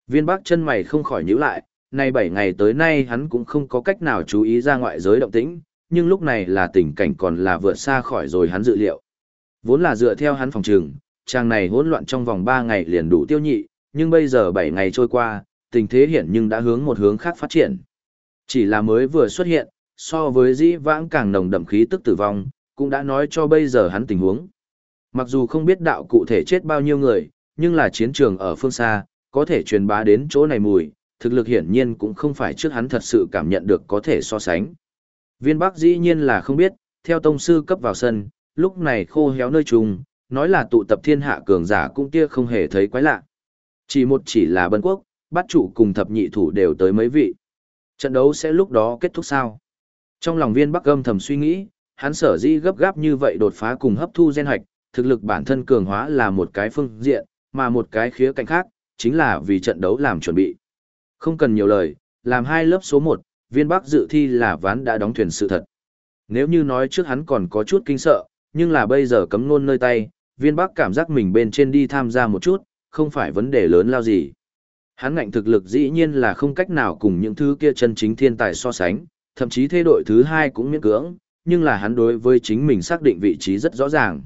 Viên bác chân mày không khỏi nhíu lại, nay 7 ngày tới nay hắn cũng không có cách nào chú ý ra ngoại giới động tĩnh, nhưng lúc này là tình cảnh còn là vượt xa khỏi rồi hắn dự liệu. Vốn là dựa theo hắn phòng trường, trang này hỗn loạn trong vòng 3 ngày liền đủ tiêu nhị, nhưng bây giờ 7 ngày trôi qua, tình thế hiện nhưng đã hướng một hướng khác phát triển. Chỉ là mới vừa xuất hiện, so với dĩ vãng càng nồng đậm khí tức tử vong, cũng đã nói cho bây giờ hắn tình huống. Mặc dù không biết đạo cụ thể chết bao nhiêu người, nhưng là chiến trường ở phương xa, có thể truyền bá đến chỗ này mùi, thực lực hiển nhiên cũng không phải trước hắn thật sự cảm nhận được có thể so sánh. Viên Bắc dĩ nhiên là không biết, theo tông sư cấp vào sân, lúc này khô héo nơi trùng, nói là tụ tập thiên hạ cường giả cũng tia không hề thấy quái lạ. Chỉ một chỉ là bân quốc, bát chủ cùng thập nhị thủ đều tới mấy vị. Trận đấu sẽ lúc đó kết thúc sao? Trong lòng viên Bắc gâm thầm suy nghĩ, hắn sở dĩ gấp gáp như vậy đột phá cùng hấp thu gen hạch, thực lực bản thân cường hóa là một cái phương diện, mà một cái khía cạnh khác, chính là vì trận đấu làm chuẩn bị. Không cần nhiều lời, làm hai lớp số 1, viên bắc dự thi là ván đã đóng thuyền sự thật. Nếu như nói trước hắn còn có chút kinh sợ, nhưng là bây giờ cấm nôn nơi tay, viên bắc cảm giác mình bên trên đi tham gia một chút, không phải vấn đề lớn lao gì. Hắn ngạnh thực lực dĩ nhiên là không cách nào cùng những thứ kia chân chính thiên tài so sánh, thậm chí thế đội thứ hai cũng miễn cưỡng, nhưng là hắn đối với chính mình xác định vị trí rất rõ ràng.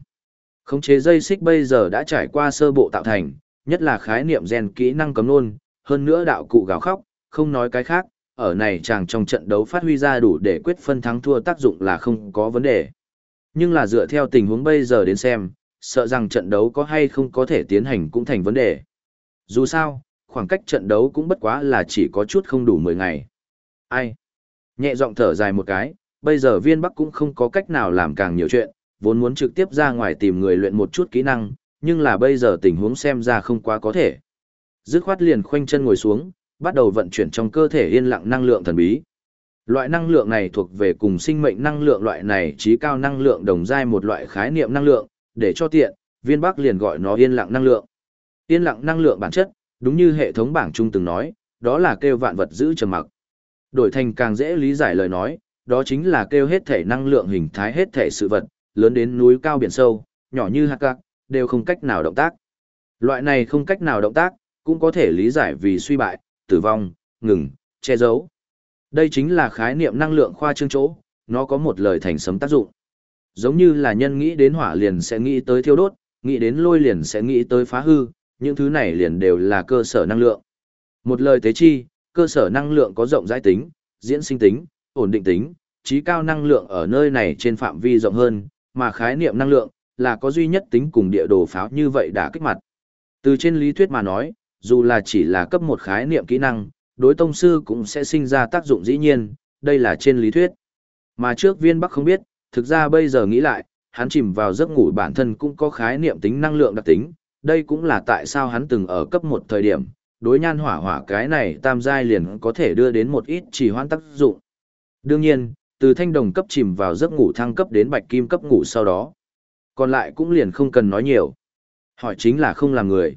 Khống chế dây xích bây giờ đã trải qua sơ bộ tạo thành, nhất là khái niệm gen kỹ năng cấm nôn, hơn nữa đạo cụ gào khóc, không nói cái khác, ở này chàng trong trận đấu phát huy ra đủ để quyết phân thắng thua tác dụng là không có vấn đề. Nhưng là dựa theo tình huống bây giờ đến xem, sợ rằng trận đấu có hay không có thể tiến hành cũng thành vấn đề. Dù sao, khoảng cách trận đấu cũng bất quá là chỉ có chút không đủ 10 ngày. Ai? Nhẹ giọng thở dài một cái, bây giờ viên bắc cũng không có cách nào làm càng nhiều chuyện, vốn muốn trực tiếp ra ngoài tìm người luyện một chút kỹ năng, nhưng là bây giờ tình huống xem ra không quá có thể. Dứt khoát liền khoanh chân ngồi xuống, bắt đầu vận chuyển trong cơ thể yên lặng năng lượng thần bí. Loại năng lượng này thuộc về cùng sinh mệnh năng lượng loại này trí cao năng lượng đồng giai một loại khái niệm năng lượng, để cho tiện, viên bắc liền gọi nó yên lặng năng lượng. Yên lặng năng lượng bản chất, đúng như hệ thống bảng trung từng nói, đó là kêu vạn vật giữ trầm mặc. Đổi thành càng dễ lý giải lời nói, đó chính là kêu hết thể năng lượng hình thái hết thể sự vật, lớn đến núi cao biển sâu, nhỏ như hạt cát, đều không cách nào động tác. Loại này không cách nào động tác, cũng có thể lý giải vì suy bại, tử vong, ngừng, che giấu. Đây chính là khái niệm năng lượng khoa trương chỗ, nó có một lời thành sấm tác dụng. Giống như là nhân nghĩ đến hỏa liền sẽ nghĩ tới thiêu đốt, nghĩ đến lôi liền sẽ nghĩ tới phá hư, những thứ này liền đều là cơ sở năng lượng. Một lời tế chi, cơ sở năng lượng có rộng rãi tính, diễn sinh tính, ổn định tính, trí cao năng lượng ở nơi này trên phạm vi rộng hơn, mà khái niệm năng lượng là có duy nhất tính cùng địa đồ pháo như vậy đã kích mặt. Từ trên lý thuyết mà nói, dù là chỉ là cấp một khái niệm kỹ năng, đối tông sư cũng sẽ sinh ra tác dụng dĩ nhiên, đây là trên lý thuyết. Mà trước viên bắc không biết, thực ra bây giờ nghĩ lại, hắn chìm vào giấc ngủ bản thân cũng có khái niệm tính năng lượng đặc tính, đây cũng là tại sao hắn từng ở cấp một thời điểm, đối nhan hỏa hỏa cái này tam giai liền có thể đưa đến một ít chỉ hoãn tác dụng. Đương nhiên, từ thanh đồng cấp chìm vào giấc ngủ thăng cấp đến bạch kim cấp ngủ sau đó. Còn lại cũng liền không cần nói nhiều. Hỏi chính là không làm người.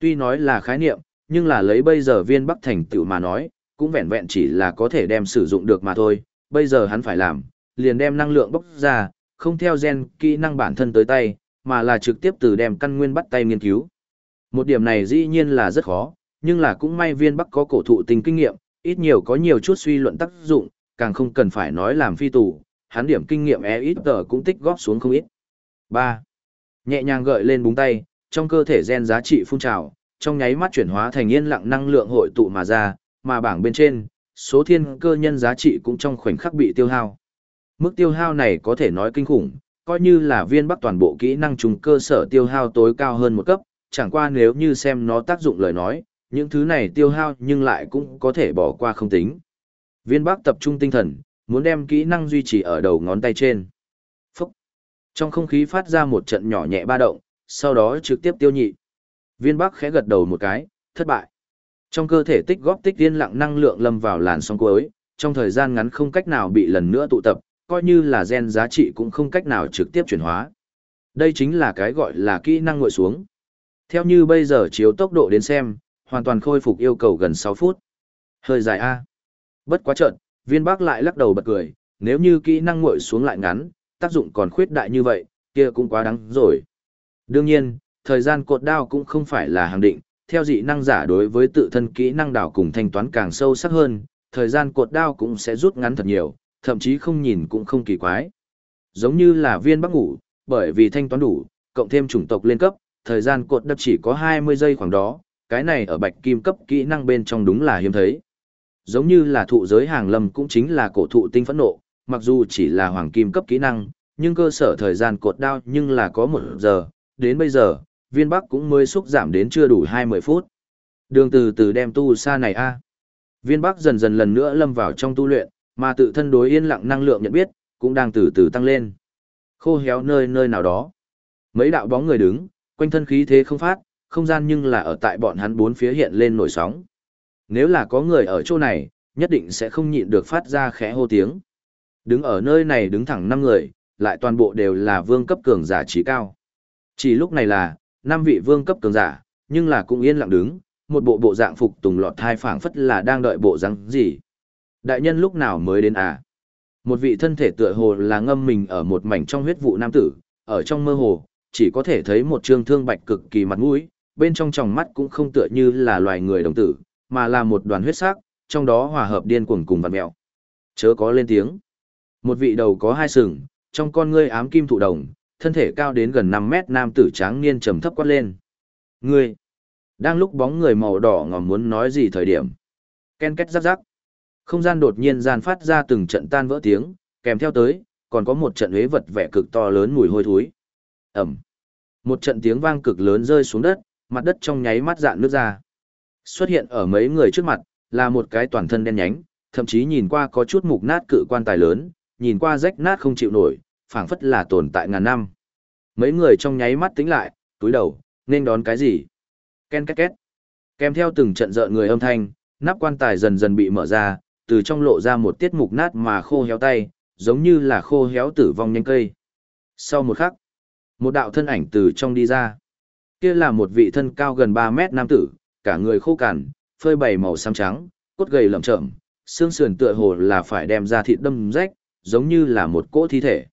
Tuy nói là khái niệm, nhưng là lấy bây giờ viên bắc thành tựu mà nói, cũng vẹn vẹn chỉ là có thể đem sử dụng được mà thôi. Bây giờ hắn phải làm, liền đem năng lượng bốc ra, không theo gen kỹ năng bản thân tới tay, mà là trực tiếp từ đem căn nguyên bắt tay nghiên cứu. Một điểm này dĩ nhiên là rất khó, nhưng là cũng may viên bắc có cổ thụ tình kinh nghiệm, ít nhiều có nhiều chút suy luận tác dụng, càng không cần phải nói làm phi tù, hắn điểm kinh nghiệm e ít tờ cũng tích góp xuống không ít. 3. Nhẹ nhàng gợi lên búng tay, trong cơ thể gen giá trị phun trào, trong nháy mắt chuyển hóa thành yên lặng năng lượng hội tụ mà ra, mà bảng bên trên, số thiên cơ nhân giá trị cũng trong khoảnh khắc bị tiêu hao. Mức tiêu hao này có thể nói kinh khủng, coi như là viên bắc toàn bộ kỹ năng trùng cơ sở tiêu hao tối cao hơn một cấp, chẳng qua nếu như xem nó tác dụng lời nói, những thứ này tiêu hao nhưng lại cũng có thể bỏ qua không tính. Viên bắc tập trung tinh thần, muốn đem kỹ năng duy trì ở đầu ngón tay trên. Phúc! Trong không khí phát ra một trận nhỏ nhẹ ba động, sau đó trực tiếp tiêu nhị. Viên bắc khẽ gật đầu một cái, thất bại. Trong cơ thể tích góp tích tiên lặng năng lượng lâm vào làn sóng cuối, trong thời gian ngắn không cách nào bị lần nữa tụ tập, coi như là gen giá trị cũng không cách nào trực tiếp chuyển hóa. Đây chính là cái gọi là kỹ năng ngồi xuống. Theo như bây giờ chiếu tốc độ đến xem, hoàn toàn khôi phục yêu cầu gần 6 phút. Hơi dài A. Bất quá trợn, viên bác lại lắc đầu bật cười, nếu như kỹ năng ngội xuống lại ngắn, tác dụng còn khuyết đại như vậy, kia cũng quá đáng rồi. Đương nhiên, thời gian cột đao cũng không phải là hàng định, theo dị năng giả đối với tự thân kỹ năng đảo cùng thanh toán càng sâu sắc hơn, thời gian cột đao cũng sẽ rút ngắn thật nhiều, thậm chí không nhìn cũng không kỳ quái. Giống như là viên bắc ngủ, bởi vì thanh toán đủ, cộng thêm chủng tộc lên cấp, thời gian cột đập chỉ có 20 giây khoảng đó, cái này ở bạch kim cấp kỹ năng bên trong đúng là hiếm thấy. Giống như là thụ giới hàng lâm cũng chính là cổ thụ tinh phẫn nộ, mặc dù chỉ là hoàng kim cấp kỹ năng, nhưng cơ sở thời gian cột đao nhưng là có một giờ, đến bây giờ, viên bắc cũng mới xúc giảm đến chưa đủ 20 phút. Đường từ từ đem tu xa này a. Viên bắc dần dần lần nữa lâm vào trong tu luyện, mà tự thân đối yên lặng năng lượng nhận biết, cũng đang từ từ tăng lên. Khô héo nơi nơi nào đó. Mấy đạo bóng người đứng, quanh thân khí thế không phát, không gian nhưng là ở tại bọn hắn bốn phía hiện lên nổi sóng. Nếu là có người ở chỗ này, nhất định sẽ không nhịn được phát ra khẽ hô tiếng. Đứng ở nơi này đứng thẳng năm người, lại toàn bộ đều là vương cấp cường giả trí cao. Chỉ lúc này là, năm vị vương cấp cường giả, nhưng là cũng yên lặng đứng, một bộ bộ dạng phục tùng lọt thai phảng phất là đang đợi bộ răng gì. Đại nhân lúc nào mới đến à? Một vị thân thể tựa hồ là ngâm mình ở một mảnh trong huyết vụ nam tử, ở trong mơ hồ, chỉ có thể thấy một trương thương bạch cực kỳ mặt mũi, bên trong tròng mắt cũng không tựa như là loài người đồng tử, mà là một đoàn huyết sắc, trong đó hòa hợp điên cuồng cùng vặn mèo, Chớ có lên tiếng. Một vị đầu có hai sừng, trong con ngươi ám kim thụ đồng, thân thể cao đến gần 5 mét nam tử tráng niên trầm thấp quát lên. Ngươi! Đang lúc bóng người màu đỏ ngòm muốn nói gì thời điểm. Ken két rắc rắc. Không gian đột nhiên gian phát ra từng trận tan vỡ tiếng, kèm theo tới, còn có một trận huế vật vẻ cực to lớn mùi hôi thối. Ẩm. Một trận tiếng vang cực lớn rơi xuống đất, mặt đất trong nháy mắt dạn nước ra. Xuất hiện ở mấy người trước mặt, là một cái toàn thân đen nhánh, thậm chí nhìn qua có chút mục nát cự quan tài lớn, nhìn qua rách nát không chịu nổi, phảng phất là tồn tại ngàn năm. Mấy người trong nháy mắt tính lại, túi đầu, nên đón cái gì? Ken két két. Kèm theo từng trận rợn người âm thanh, nắp quan tài dần dần bị mở ra, từ trong lộ ra một tiết mục nát mà khô héo tay, giống như là khô héo tử vong nhanh cây. Sau một khắc, một đạo thân ảnh từ trong đi ra. Kia là một vị thân cao gần 3 mét nam tử, cả người khô cằn, phơi bày màu xám trắng, cốt gầy lởm chởm, xương sườn tựa hồ là phải đem ra thịt đâm rách, giống như là một cỗ thi thể.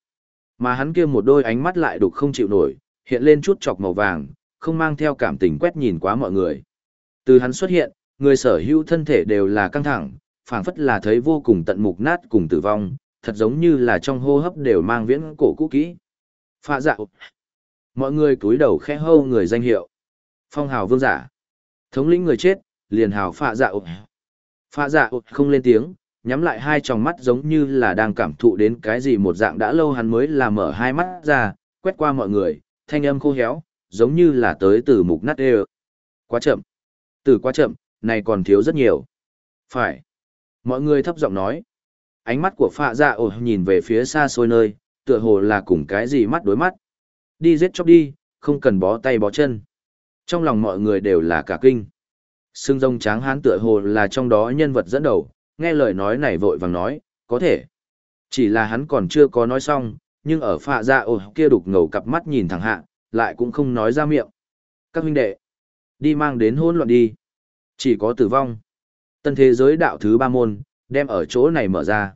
Mà hắn kia một đôi ánh mắt lại đục không chịu nổi, hiện lên chút chọc màu vàng, không mang theo cảm tình quét nhìn quá mọi người. Từ hắn xuất hiện, người sở hữu thân thể đều là căng thẳng, phảng phất là thấy vô cùng tận mục nát cùng tử vong, thật giống như là trong hô hấp đều mang viễn cổ cũ kỹ. Phạ dạo. Mọi người cúi đầu khẽ hâu người danh hiệu. Phong hào vương giả. Thống lĩnh người chết, liền hào phạ dạo. Phạ dạo không lên tiếng, nhắm lại hai tròng mắt giống như là đang cảm thụ đến cái gì một dạng đã lâu hắn mới là mở hai mắt ra, quét qua mọi người, thanh âm khô héo, giống như là tới từ mục nát đê Quá chậm. Từ quá chậm, này còn thiếu rất nhiều. Phải. Mọi người thấp giọng nói. Ánh mắt của phạ dạ ổ nhìn về phía xa xôi nơi, tựa hồ là cùng cái gì mắt đối mắt. Đi giết chóc đi, không cần bó tay bó chân. Trong lòng mọi người đều là cả kinh. Sương rông tráng hán tựa hồ là trong đó nhân vật dẫn đầu, nghe lời nói này vội vàng nói, có thể. Chỉ là hắn còn chưa có nói xong, nhưng ở phạ dạ ra ô kia đục ngầu cặp mắt nhìn thẳng hạ, lại cũng không nói ra miệng. Các huynh đệ, đi mang đến hỗn loạn đi. Chỉ có tử vong. Tân thế giới đạo thứ ba môn, đem ở chỗ này mở ra.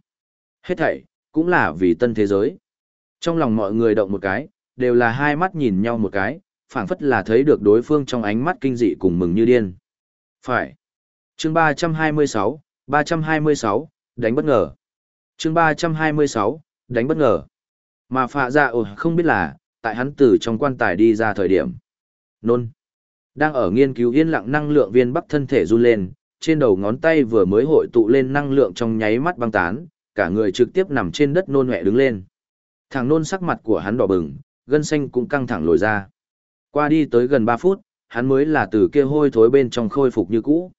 Hết thảy, cũng là vì tân thế giới. Trong lòng mọi người động một cái, đều là hai mắt nhìn nhau một cái, phảng phất là thấy được đối phương trong ánh mắt kinh dị cùng mừng như điên. Phải. Chương 326, 326, đánh bất ngờ. Chương 326, đánh bất ngờ. Mà phạ ra ồ không biết là, tại hắn từ trong quan tài đi ra thời điểm. Nôn. Đang ở nghiên cứu yên lặng năng lượng viên bắc thân thể run lên, trên đầu ngón tay vừa mới hội tụ lên năng lượng trong nháy mắt băng tán, cả người trực tiếp nằm trên đất nôn hẹ đứng lên. Thằng nôn sắc mặt của hắn đỏ bừng, gân xanh cũng căng thẳng lồi ra. Qua đi tới gần 3 phút, hắn mới là từ kia hôi thối bên trong khôi phục như cũ.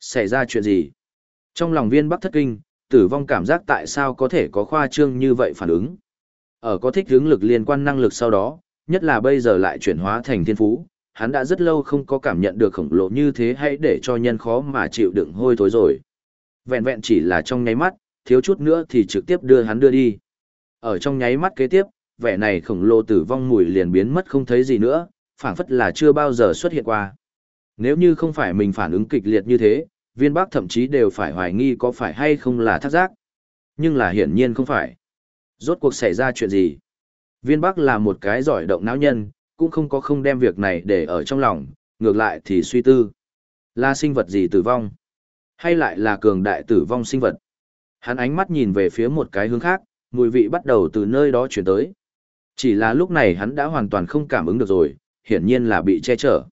Xảy ra chuyện gì? Trong lòng viên bắc thất kinh, tử vong cảm giác tại sao có thể có khoa trương như vậy phản ứng. Ở có thích hướng lực liên quan năng lực sau đó, nhất là bây giờ lại chuyển hóa thành thiên phú, hắn đã rất lâu không có cảm nhận được khổng lồ như thế hay để cho nhân khó mà chịu đựng hôi thối rồi. Vẹn vẹn chỉ là trong nháy mắt, thiếu chút nữa thì trực tiếp đưa hắn đưa đi. Ở trong nháy mắt kế tiếp, vẻ này khổng lồ tử vong mùi liền biến mất không thấy gì nữa, phảng phất là chưa bao giờ xuất hiện qua. Nếu như không phải mình phản ứng kịch liệt như thế, viên bác thậm chí đều phải hoài nghi có phải hay không là thác giác. Nhưng là hiển nhiên không phải. Rốt cuộc xảy ra chuyện gì? Viên bác là một cái giỏi động não nhân, cũng không có không đem việc này để ở trong lòng, ngược lại thì suy tư. Là sinh vật gì tử vong? Hay lại là cường đại tử vong sinh vật? Hắn ánh mắt nhìn về phía một cái hướng khác, mùi vị bắt đầu từ nơi đó chuyển tới. Chỉ là lúc này hắn đã hoàn toàn không cảm ứng được rồi, hiển nhiên là bị che chở.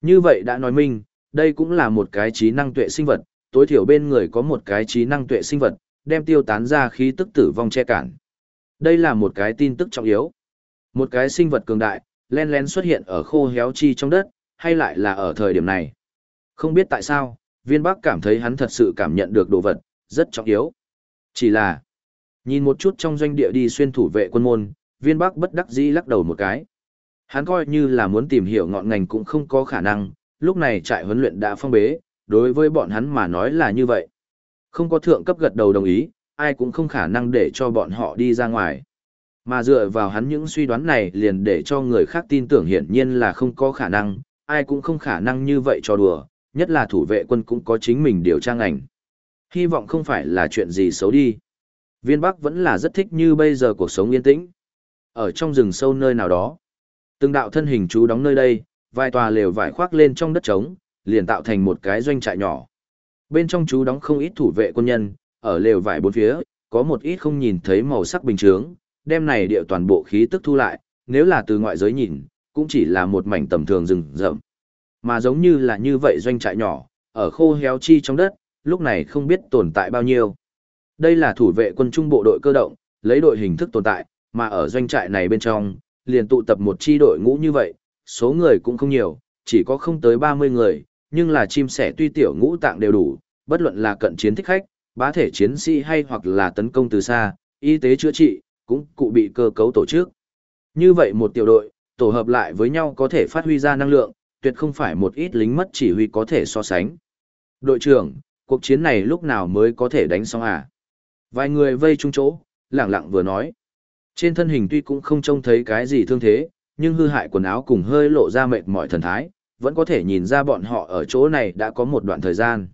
Như vậy đã nói minh, đây cũng là một cái trí năng tuệ sinh vật, tối thiểu bên người có một cái trí năng tuệ sinh vật, đem tiêu tán ra khí tức tử vong che cản. Đây là một cái tin tức trọng yếu. Một cái sinh vật cường đại, len lén xuất hiện ở khô héo chi trong đất, hay lại là ở thời điểm này. Không biết tại sao, viên bắc cảm thấy hắn thật sự cảm nhận được đồ vật, rất trọng yếu. Chỉ là, nhìn một chút trong doanh địa đi xuyên thủ vệ quân môn, viên bắc bất đắc dĩ lắc đầu một cái. Hắn coi như là muốn tìm hiểu ngọn ngành cũng không có khả năng, lúc này trại huấn luyện đã phong bế, đối với bọn hắn mà nói là như vậy. Không có thượng cấp gật đầu đồng ý, ai cũng không khả năng để cho bọn họ đi ra ngoài. Mà dựa vào hắn những suy đoán này liền để cho người khác tin tưởng hiển nhiên là không có khả năng, ai cũng không khả năng như vậy cho đùa, nhất là thủ vệ quân cũng có chính mình điều tra ngành. Hy vọng không phải là chuyện gì xấu đi. Viên Bắc vẫn là rất thích như bây giờ cuộc sống yên tĩnh. Ở trong rừng sâu nơi nào đó, từng đạo thân hình chú đóng nơi đây, vài tòa lều vải khoác lên trong đất trống, liền tạo thành một cái doanh trại nhỏ. Bên trong chú đóng không ít thủ vệ quân nhân, ở lều vải bốn phía, có một ít không nhìn thấy màu sắc bình thường, đem này địa toàn bộ khí tức thu lại, nếu là từ ngoại giới nhìn, cũng chỉ là một mảnh tầm thường rừng rậm. Mà giống như là như vậy doanh trại nhỏ, ở khô héo chi trong đất, lúc này không biết tồn tại bao nhiêu. Đây là thủ vệ quân trung bộ đội cơ động, lấy đội hình thức tồn tại, mà ở doanh trại này bên trong, liền tụ tập một chi đội ngũ như vậy, số người cũng không nhiều, chỉ có không tới 30 người, nhưng là chim sẻ tuy tiểu ngũ tạng đều đủ, bất luận là cận chiến thích khách, bá thể chiến sĩ hay hoặc là tấn công từ xa, y tế chữa trị, cũng cụ bị cơ cấu tổ chức. Như vậy một tiểu đội, tổ hợp lại với nhau có thể phát huy ra năng lượng, tuyệt không phải một ít lính mất chỉ huy có thể so sánh. Đội trưởng, cuộc chiến này lúc nào mới có thể đánh xong à? Vài người vây chung chỗ, lặng lặng vừa nói. Trên thân hình tuy cũng không trông thấy cái gì thương thế, nhưng hư hại quần áo cùng hơi lộ ra mệt mỏi thần thái, vẫn có thể nhìn ra bọn họ ở chỗ này đã có một đoạn thời gian.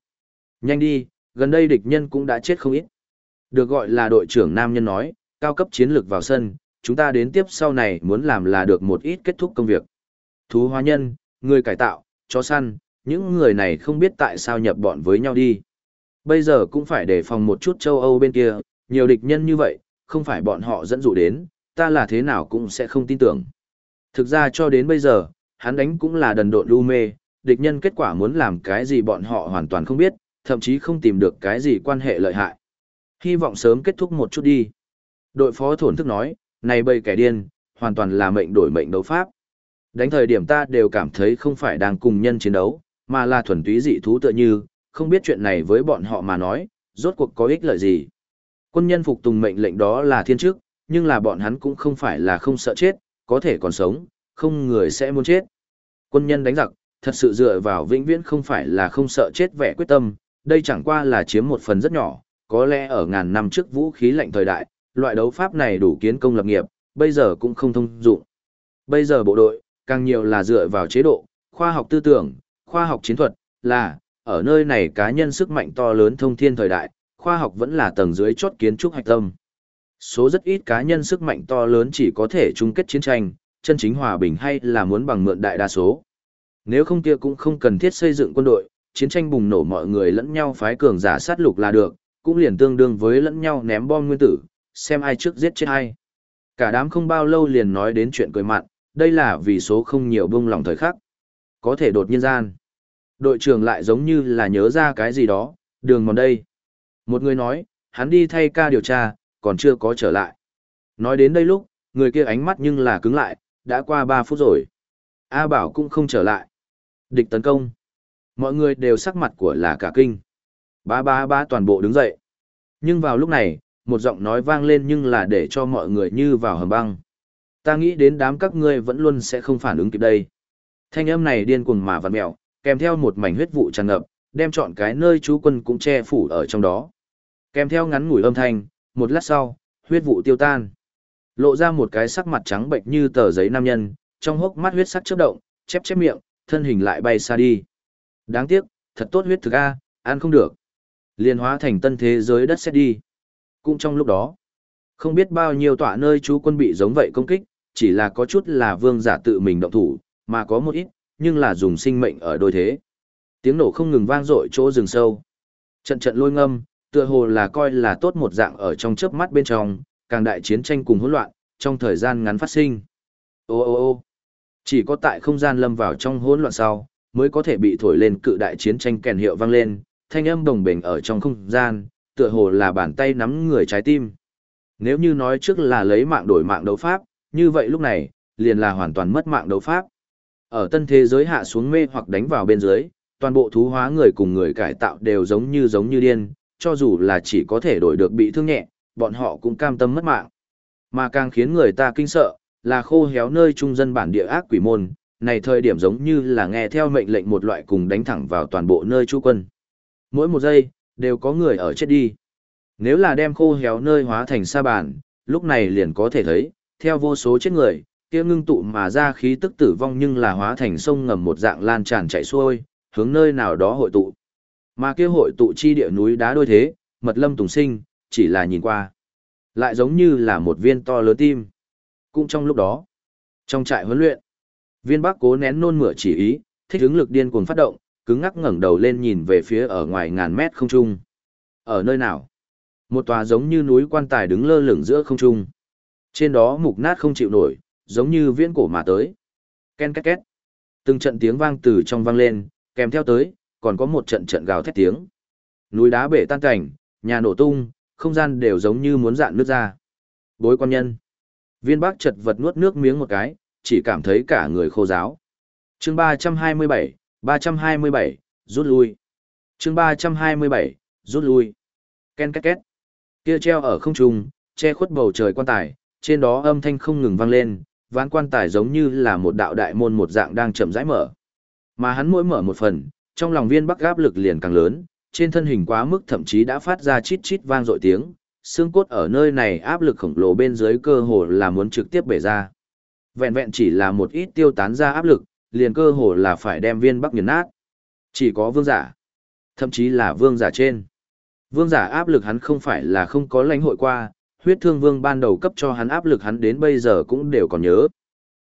Nhanh đi, gần đây địch nhân cũng đã chết không ít. Được gọi là đội trưởng nam nhân nói, cao cấp chiến lược vào sân, chúng ta đến tiếp sau này muốn làm là được một ít kết thúc công việc. Thú hóa nhân, người cải tạo, chó săn, những người này không biết tại sao nhập bọn với nhau đi. Bây giờ cũng phải đề phòng một chút châu Âu bên kia, nhiều địch nhân như vậy, không phải bọn họ dẫn dụ đến, ta là thế nào cũng sẽ không tin tưởng. Thực ra cho đến bây giờ, hắn đánh cũng là đần độn lưu mê, địch nhân kết quả muốn làm cái gì bọn họ hoàn toàn không biết, thậm chí không tìm được cái gì quan hệ lợi hại. Hy vọng sớm kết thúc một chút đi. Đội phó thổn thức nói, này bầy kẻ điên, hoàn toàn là mệnh đổi mệnh đấu pháp. Đánh thời điểm ta đều cảm thấy không phải đang cùng nhân chiến đấu, mà là thuần túy dị thú tựa như, không biết chuyện này với bọn họ mà nói, rốt cuộc có ích lợi gì. Quân nhân phục tùng mệnh lệnh đó là thiên chức, nhưng là bọn hắn cũng không phải là không sợ chết, có thể còn sống, không người sẽ muốn chết. Quân nhân đánh giặc, thật sự dựa vào vĩnh viễn không phải là không sợ chết vẻ quyết tâm, đây chẳng qua là chiếm một phần rất nhỏ, có lẽ ở ngàn năm trước vũ khí lạnh thời đại, loại đấu pháp này đủ kiến công lập nghiệp, bây giờ cũng không thông dụng. Bây giờ bộ đội, càng nhiều là dựa vào chế độ, khoa học tư tưởng, khoa học chiến thuật, là, ở nơi này cá nhân sức mạnh to lớn thông thiên thời đại, khoa học vẫn là tầng dưới chốt kiến trúc hạch tâm. Số rất ít cá nhân sức mạnh to lớn chỉ có thể chung kết chiến tranh, chân chính hòa bình hay là muốn bằng mượn đại đa số. Nếu không kia cũng không cần thiết xây dựng quân đội, chiến tranh bùng nổ mọi người lẫn nhau phái cường giả sát lục là được, cũng liền tương đương với lẫn nhau ném bom nguyên tử, xem ai trước giết chết ai. Cả đám không bao lâu liền nói đến chuyện cười mặn, đây là vì số không nhiều bông lòng thời khắc. Có thể đột nhiên gian. Đội trưởng lại giống như là nhớ ra cái gì đó, đường mòn đây. Một người nói, hắn đi thay ca điều tra, còn chưa có trở lại. Nói đến đây lúc, người kia ánh mắt nhưng là cứng lại, đã qua 3 phút rồi. A Bảo cũng không trở lại. Địch tấn công. Mọi người đều sắc mặt của là cả kinh. Ba ba ba toàn bộ đứng dậy. Nhưng vào lúc này, một giọng nói vang lên nhưng là để cho mọi người như vào hầm băng. Ta nghĩ đến đám các ngươi vẫn luôn sẽ không phản ứng kịp đây. Thanh âm này điên cuồng mà vặn mẹo, kèm theo một mảnh huyết vụ tràn ngập, đem chọn cái nơi chú quân cũng che phủ ở trong đó. Kèm theo ngắn ngủi âm thanh, một lát sau, huyết vụ tiêu tan. Lộ ra một cái sắc mặt trắng bệnh như tờ giấy nam nhân, trong hốc mắt huyết sắc chớp động, chép chép miệng, thân hình lại bay xa đi. Đáng tiếc, thật tốt huyết thực a, ăn không được. Liên hóa thành tân thế giới đất xét đi. Cũng trong lúc đó, không biết bao nhiêu tọa nơi chú quân bị giống vậy công kích, chỉ là có chút là vương giả tự mình động thủ, mà có một ít, nhưng là dùng sinh mệnh ở đôi thế. Tiếng nổ không ngừng vang dội chỗ rừng sâu. Trận trận lôi ngâm, tựa hồ là coi là tốt một dạng ở trong chớp mắt bên trong, càng đại chiến tranh cùng hỗn loạn, trong thời gian ngắn phát sinh. Ô ô ô chỉ có tại không gian lâm vào trong hỗn loạn sau, mới có thể bị thổi lên cự đại chiến tranh kèn hiệu vang lên, thanh âm đồng bền ở trong không gian, tựa hồ là bàn tay nắm người trái tim. Nếu như nói trước là lấy mạng đổi mạng đấu pháp, như vậy lúc này, liền là hoàn toàn mất mạng đấu pháp. Ở tân thế giới hạ xuống mê hoặc đánh vào bên dưới, toàn bộ thú hóa người cùng người cải tạo đều giống như giống như điên, cho dù là chỉ có thể đổi được bị thương nhẹ, bọn họ cũng cam tâm mất mạng. Mà càng khiến người ta kinh sợ, là khô héo nơi trung dân bản địa ác quỷ môn, này thời điểm giống như là nghe theo mệnh lệnh một loại cùng đánh thẳng vào toàn bộ nơi chú quân. Mỗi một giây, đều có người ở chết đi. Nếu là đem khô héo nơi hóa thành sa bàn, lúc này liền có thể thấy, theo vô số chết người, kia ngưng tụ mà ra khí tức tử vong nhưng là hóa thành sông ngầm một dạng lan tràn chảy xuôi, hướng nơi nào đó hội tụ. Mà kia hội tụ chi địa núi đá đôi thế, mật lâm tùng sinh, chỉ là nhìn qua. Lại giống như là một viên to lớn tim. Cũng trong lúc đó, trong trại huấn luyện, viên bắc cố nén nôn mửa chỉ ý, thích ứng lực điên cuồng phát động, cứng ngắc ngẩng đầu lên nhìn về phía ở ngoài ngàn mét không trung. Ở nơi nào? Một tòa giống như núi quan tài đứng lơ lửng giữa không trung. Trên đó mục nát không chịu nổi, giống như viễn cổ mà tới. Ken két két. Từng trận tiếng vang từ trong vang lên, kèm theo tới, còn có một trận trận gào thét tiếng. Núi đá bể tan cảnh, nhà nổ tung, không gian đều giống như muốn dạn nước ra. Bối quan nhân. Viên bác chật vật nuốt nước miếng một cái, chỉ cảm thấy cả người khô giáo. chương 327, 327, rút lui. chương 327, rút lui. Ken két két. Kia treo ở không trung, che khuất bầu trời quan tài, trên đó âm thanh không ngừng vang lên, ván quan tài giống như là một đạo đại môn một dạng đang chậm rãi mở. Mà hắn mỗi mở một phần, trong lòng viên bắc gáp lực liền càng lớn, trên thân hình quá mức thậm chí đã phát ra chít chít vang dội tiếng, xương cốt ở nơi này áp lực khổng lồ bên dưới cơ hồ là muốn trực tiếp bể ra. Vẹn vẹn chỉ là một ít tiêu tán ra áp lực, liền cơ hồ là phải đem viên bắc nghiền nát. Chỉ có vương giả, thậm chí là vương giả trên. Vương giả áp lực hắn không phải là không có lãnh hội qua, huyết thương vương ban đầu cấp cho hắn áp lực hắn đến bây giờ cũng đều còn nhớ.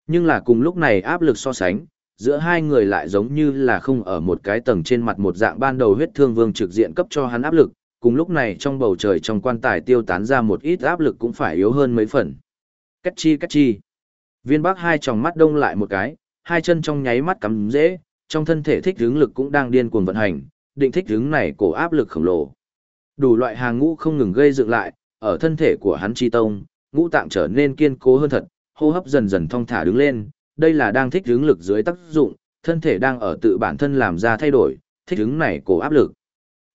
Nhưng là cùng lúc này áp lực so sánh, giữa hai người lại giống như là không ở một cái tầng trên mặt một dạng ban đầu huyết thương vương trực diện cấp cho hắn áp lực, cùng lúc này trong bầu trời trong quan tài tiêu tán ra một ít áp lực cũng phải yếu hơn mấy phần. Cách chi cách chi. Viên bắc hai tròng mắt đông lại một cái, hai chân trong nháy mắt cắm dễ, trong thân thể thích hướng lực cũng đang điên cuồng vận hành, định thích hướng này cổ áp lực khổng lồ. Đủ loại hàng ngũ không ngừng gây dựng lại, ở thân thể của hắn chi tông, ngũ tạng trở nên kiên cố hơn thật, hô hấp dần dần thong thả đứng lên, đây là đang thích hướng lực dưới tác dụng, thân thể đang ở tự bản thân làm ra thay đổi, thích hướng này cổ áp lực.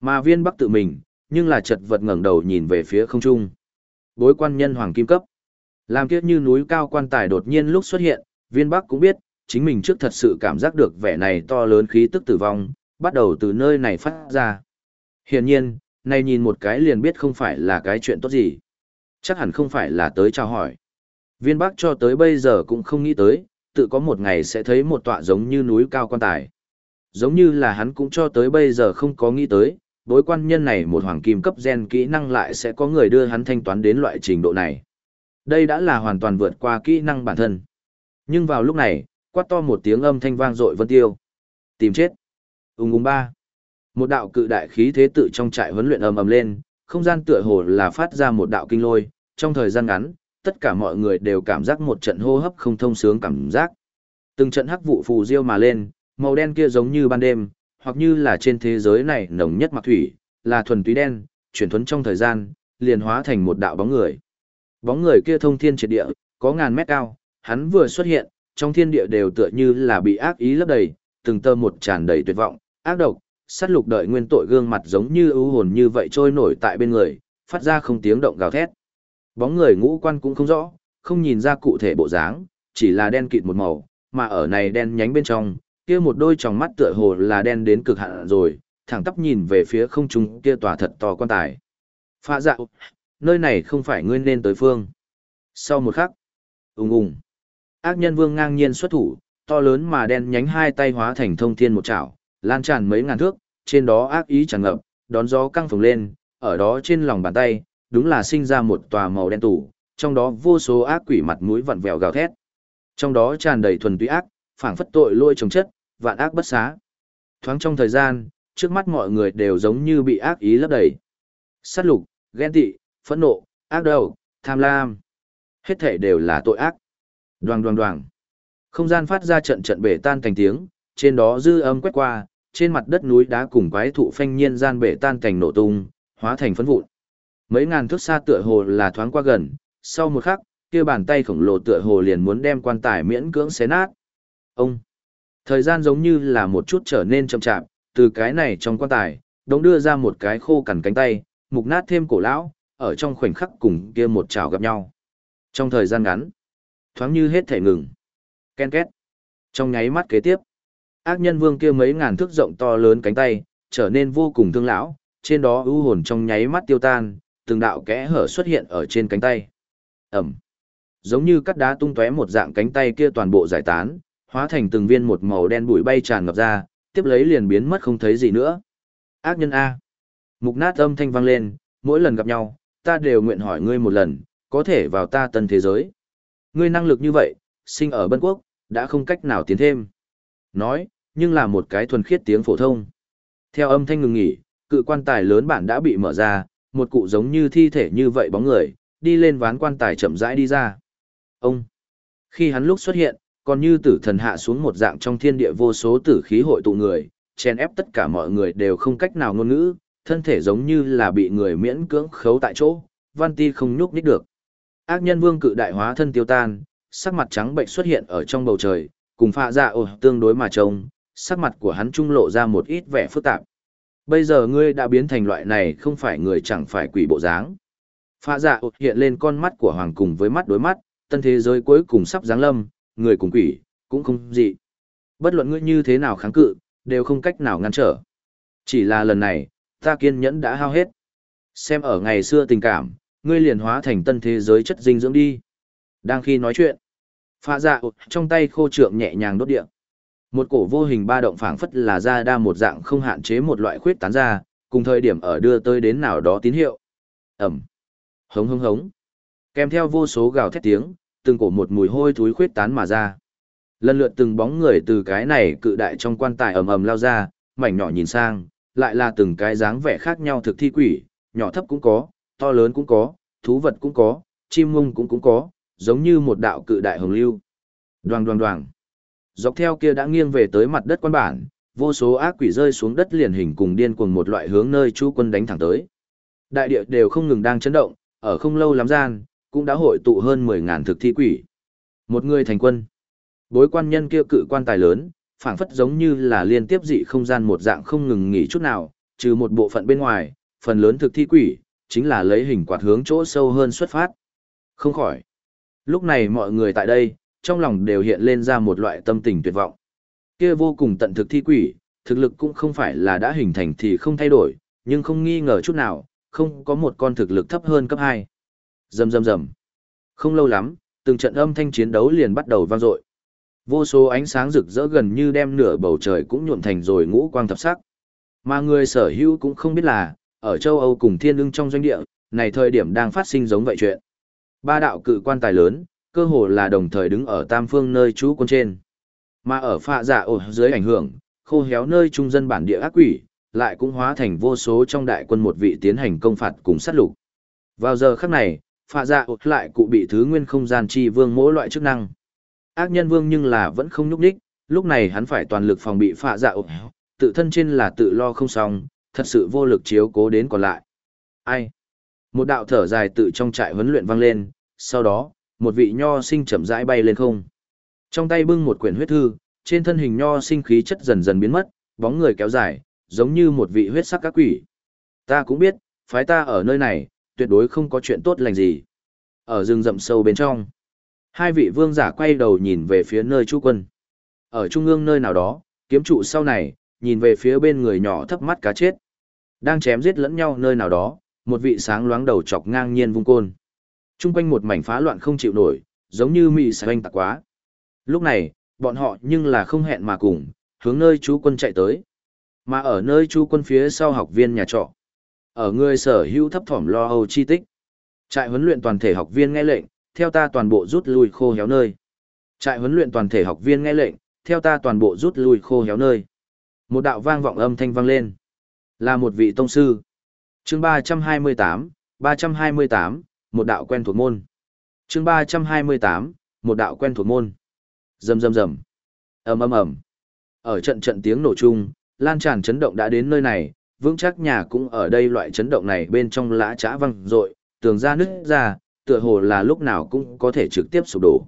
Mà viên bắc tự mình, nhưng là chật vật ngẩng đầu nhìn về phía không trung. Bối quan nhân hoàng kim cấp. Làm kiếp như núi cao quan tài đột nhiên lúc xuất hiện, viên bắc cũng biết, chính mình trước thật sự cảm giác được vẻ này to lớn khí tức tử vong, bắt đầu từ nơi này phát ra. Hiển nhiên, này nhìn một cái liền biết không phải là cái chuyện tốt gì. Chắc hẳn không phải là tới chào hỏi. Viên Bắc cho tới bây giờ cũng không nghĩ tới, tự có một ngày sẽ thấy một tọa giống như núi cao quan tài. Giống như là hắn cũng cho tới bây giờ không có nghĩ tới, đối quan nhân này một hoàng kim cấp gen kỹ năng lại sẽ có người đưa hắn thanh toán đến loại trình độ này. Đây đã là hoàn toàn vượt qua kỹ năng bản thân. Nhưng vào lúc này, quát to một tiếng âm thanh vang dội vân tiêu. Tìm chết. Ung ung ba. Một đạo cự đại khí thế tự trong trại huấn luyện ầm ầm lên, không gian tựa hồ là phát ra một đạo kinh lôi, trong thời gian ngắn, tất cả mọi người đều cảm giác một trận hô hấp không thông sướng cảm giác. Từng trận hắc vụ phù diêu mà lên, màu đen kia giống như ban đêm, hoặc như là trên thế giới này nồng nhất mặc thủy, là thuần túy đen, chuyển thuấn trong thời gian, liền hóa thành một đạo bóng người. Bóng người kia thông thiên triệt địa, có ngàn mét cao, hắn vừa xuất hiện, trong thiên địa đều tựa như là bị ác ý lấp đầy, từng tơ một tràn đầy tuyệt vọng, ác độc, sát lục đợi nguyên tội gương mặt giống như ưu hồn như vậy trôi nổi tại bên người, phát ra không tiếng động gào thét. Bóng người ngũ quan cũng không rõ, không nhìn ra cụ thể bộ dáng, chỉ là đen kịt một màu, mà ở này đen nhánh bên trong, kia một đôi tròng mắt tựa hồ là đen đến cực hạn rồi, thẳng tắp nhìn về phía không trung kia tòa thật to quan tài. Phạ dạ, nơi này không phải ngươi nên tới phương. Sau một khắc, ùng ùng, ác nhân vương ngang nhiên xuất thủ, to lớn mà đen nhánh hai tay hóa thành thông thiên một chảo, lan tràn mấy ngàn thước, trên đó ác ý tràn ngập, đón gió căng phồng lên, ở đó trên lòng bàn tay, đúng là sinh ra một tòa màu đen tủ, trong đó vô số ác quỷ mặt mũi vặn vẹo gào thét. Trong đó tràn đầy thuần túy ác, phảng phất tội lôi trồng chất, vạn ác bất xá. Thoáng trong thời gian, trước mắt mọi người đều giống như bị ác ý lấp đầy. Sát lục, ghen tị, phẫn nộ, ác đầu, tham lam. Hết thể đều là tội ác. Đoàng đoàng đoàng. Không gian phát ra trận trận bể tan thành tiếng, trên đó dư âm quét qua, trên mặt đất núi đá cùng quái thụ phanh nhiên gian bể tan thành nổ tung, hóa thành phấn vụn. Mấy ngàn thước xa tựa hồ là thoáng qua gần, sau một khắc, kia bàn tay khổng lồ tựa hồ liền muốn đem quan tài miễn cưỡng xé nát. Ông Thời gian giống như là một chút trở nên chậm chạp, từ cái này trong quan tài, đống đưa ra một cái khô cằn cánh tay, mục nát thêm cổ lão, ở trong khoảnh khắc cùng kia một chảo gặp nhau. Trong thời gian ngắn, thoáng như hết thể ngừng. Ken két. Trong nháy mắt kế tiếp, ác nhân vương kia mấy ngàn thước rộng to lớn cánh tay, trở nên vô cùng thương lão, trên đó ưu hồn trong nháy mắt tiêu tan, từng đạo kẽ hở xuất hiện ở trên cánh tay. Ẩm. Giống như cắt đá tung tóe một dạng cánh tay kia toàn bộ giải tán, hóa thành từng viên một màu đen bụi bay tràn ngập ra, tiếp lấy liền biến mất không thấy gì nữa. Ác nhân A. Mục nát âm thanh vang lên, mỗi lần gặp nhau, ta đều nguyện hỏi ngươi một lần, có thể vào ta tân thế giới. Ngươi năng lực như vậy, sinh ở Bân Quốc, đã không cách nào tiến thêm. Nói, nhưng là một cái thuần khiết tiếng phổ thông. Theo âm thanh ngừng nghỉ, cự quan tài lớn bản đã bị mở ra, một cụ giống như thi thể như vậy bóng người, đi lên ván quan tài chậm rãi đi ra. Ông! Khi hắn lúc xuất hiện, còn như tử thần hạ xuống một dạng trong thiên địa vô số tử khí hội tụ người, chen ép tất cả mọi người đều không cách nào ngôn ngữ, thân thể giống như là bị người miễn cưỡng khấu tại chỗ, văn ti không nhúc nhích được. Ác nhân vương cự đại hóa thân tiêu tan, sắc mặt trắng bệnh xuất hiện ở trong bầu trời, cùng pha dạ ồ tương đối mà trông, sắc mặt của hắn trung lộ ra một ít vẻ phức tạp. Bây giờ ngươi đã biến thành loại này không phải người chẳng phải quỷ bộ dáng. Pha dạ hiện lên con mắt của hoàng cùng với mắt đối mắt, tân thế giới cuối cùng sắp giáng lâm, người cùng quỷ, cũng không gì. Bất luận ngươi như thế nào kháng cự, đều không cách nào ngăn trở. Chỉ là lần này, ta kiên nhẫn đã hao hết. Xem ở ngày xưa tình cảm, ngươi liền hóa thành tân thế giới chất dinh dưỡng đi. Đang khi nói chuyện, pha dạ trong tay khô trượng nhẹ nhàng đốt điện một cổ vô hình ba động phảng phất là ra đa một dạng không hạn chế một loại khuyết tán ra, cùng thời điểm ở đưa tới đến nào đó tín hiệu. Ẩm. Hống hống hống. Kèm theo vô số gào thét tiếng, từng cổ một mùi hôi thối khuyết tán mà ra. Lần lượt từng bóng người từ cái này cự đại trong quan tài ầm ầm lao ra, mảnh nhỏ nhìn sang, lại là từng cái dáng vẻ khác nhau thực thi quỷ, nhỏ thấp cũng có, to lớn cũng có, thú vật cũng có, chim mông cũng cũng có, giống như một đạo cự đại hồng lưu. Đoàng đoàng đoàng. Dọc theo kia đã nghiêng về tới mặt đất quan bản, vô số ác quỷ rơi xuống đất liền hình cùng điên cuồng một loại hướng nơi chú quân đánh thẳng tới. Đại địa đều không ngừng đang chấn động, ở không lâu lắm gian, cũng đã hội tụ hơn 10.000 thực thi quỷ. Một người thành quân. Bối quan nhân kia cự quan tài lớn, phảng phất giống như là liên tiếp dị không gian một dạng không ngừng nghỉ chút nào, trừ một bộ phận bên ngoài, phần lớn thực thi quỷ, chính là lấy hình quạt hướng chỗ sâu hơn xuất phát. Không khỏi. Lúc này mọi người tại đây, trong lòng đều hiện lên ra một loại tâm tình tuyệt vọng. Kia vô cùng tận thực thi quỷ, thực lực cũng không phải là đã hình thành thì không thay đổi, nhưng không nghi ngờ chút nào, không có một con thực lực thấp hơn cấp 2. Rầm rầm rầm. Không lâu lắm, từng trận âm thanh chiến đấu liền bắt đầu vang dội. Vô số ánh sáng rực rỡ gần như đem nửa bầu trời cũng nhuộm thành rồi ngũ quang thập sắc. Mà người sở hữu cũng không biết là, ở châu Âu cùng thiên ưng trong doanh địa, này thời điểm đang phát sinh giống vậy chuyện. Ba đạo cự quan tài lớn, cơ hồ là đồng thời đứng ở tam phương nơi trú quân trên. Mà ở phạ dạ ổ dưới ảnh hưởng, khô héo nơi trung dân bản địa ác quỷ, lại cũng hóa thành vô số trong đại quân một vị tiến hành công phạt cùng sát lục. Vào giờ khắc này, phạ dạ ổ lại cụ bị thứ nguyên không gian chi vương mỗi loại chức năng. Ác nhân vương nhưng là vẫn không nhúc đích, lúc này hắn phải toàn lực phòng bị phạ dạ ổ, tự thân trên là tự lo không xong, thật sự vô lực chiếu cố đến còn lại. Ai? Một đạo thở dài tự trong trại huấn luyện vang lên, sau đó, một vị nho sinh chậm rãi bay lên không. Trong tay bưng một quyển huyết thư, trên thân hình nho sinh khí chất dần dần biến mất, bóng người kéo dài, giống như một vị huyết sắc các quỷ. Ta cũng biết, phái ta ở nơi này, tuyệt đối không có chuyện tốt lành gì. Ở rừng rậm sâu bên trong, hai vị vương giả quay đầu nhìn về phía nơi chú quân. Ở trung ương nơi nào đó, kiếm trụ sau này, nhìn về phía bên người nhỏ thấp mắt cá chết. Đang chém giết lẫn nhau nơi nào đó, một vị sáng loáng đầu chọc ngang nhiên vung côn. Trung quanh một mảnh phá loạn không chịu nổi, giống như mị xanh anh tạc quá. Lúc này, bọn họ nhưng là không hẹn mà cùng, hướng nơi chú quân chạy tới. Mà ở nơi chú quân phía sau học viên nhà trọ. Ở người sở hữu thấp thỏm lo âu chi tích. Trại huấn luyện toàn thể học viên nghe lệnh, theo ta toàn bộ rút lui khô héo nơi. Trại huấn luyện toàn thể học viên nghe lệnh, theo ta toàn bộ rút lui khô héo nơi. Một đạo vang vọng âm thanh vang lên. Là một vị tông sư. chương 328, 328, một đạo quen thuộc môn. chương 328, một đạo quen thuộc môn. Rầm rầm rầm. ầm ầm ầm. Ở trận trận tiếng nổ chung, lan tràn chấn động đã đến nơi này, vững chắc nhà cũng ở đây loại chấn động này bên trong lã chã văng rội, tường ra nứt ra, tựa hồ là lúc nào cũng có thể trực tiếp sụp đổ.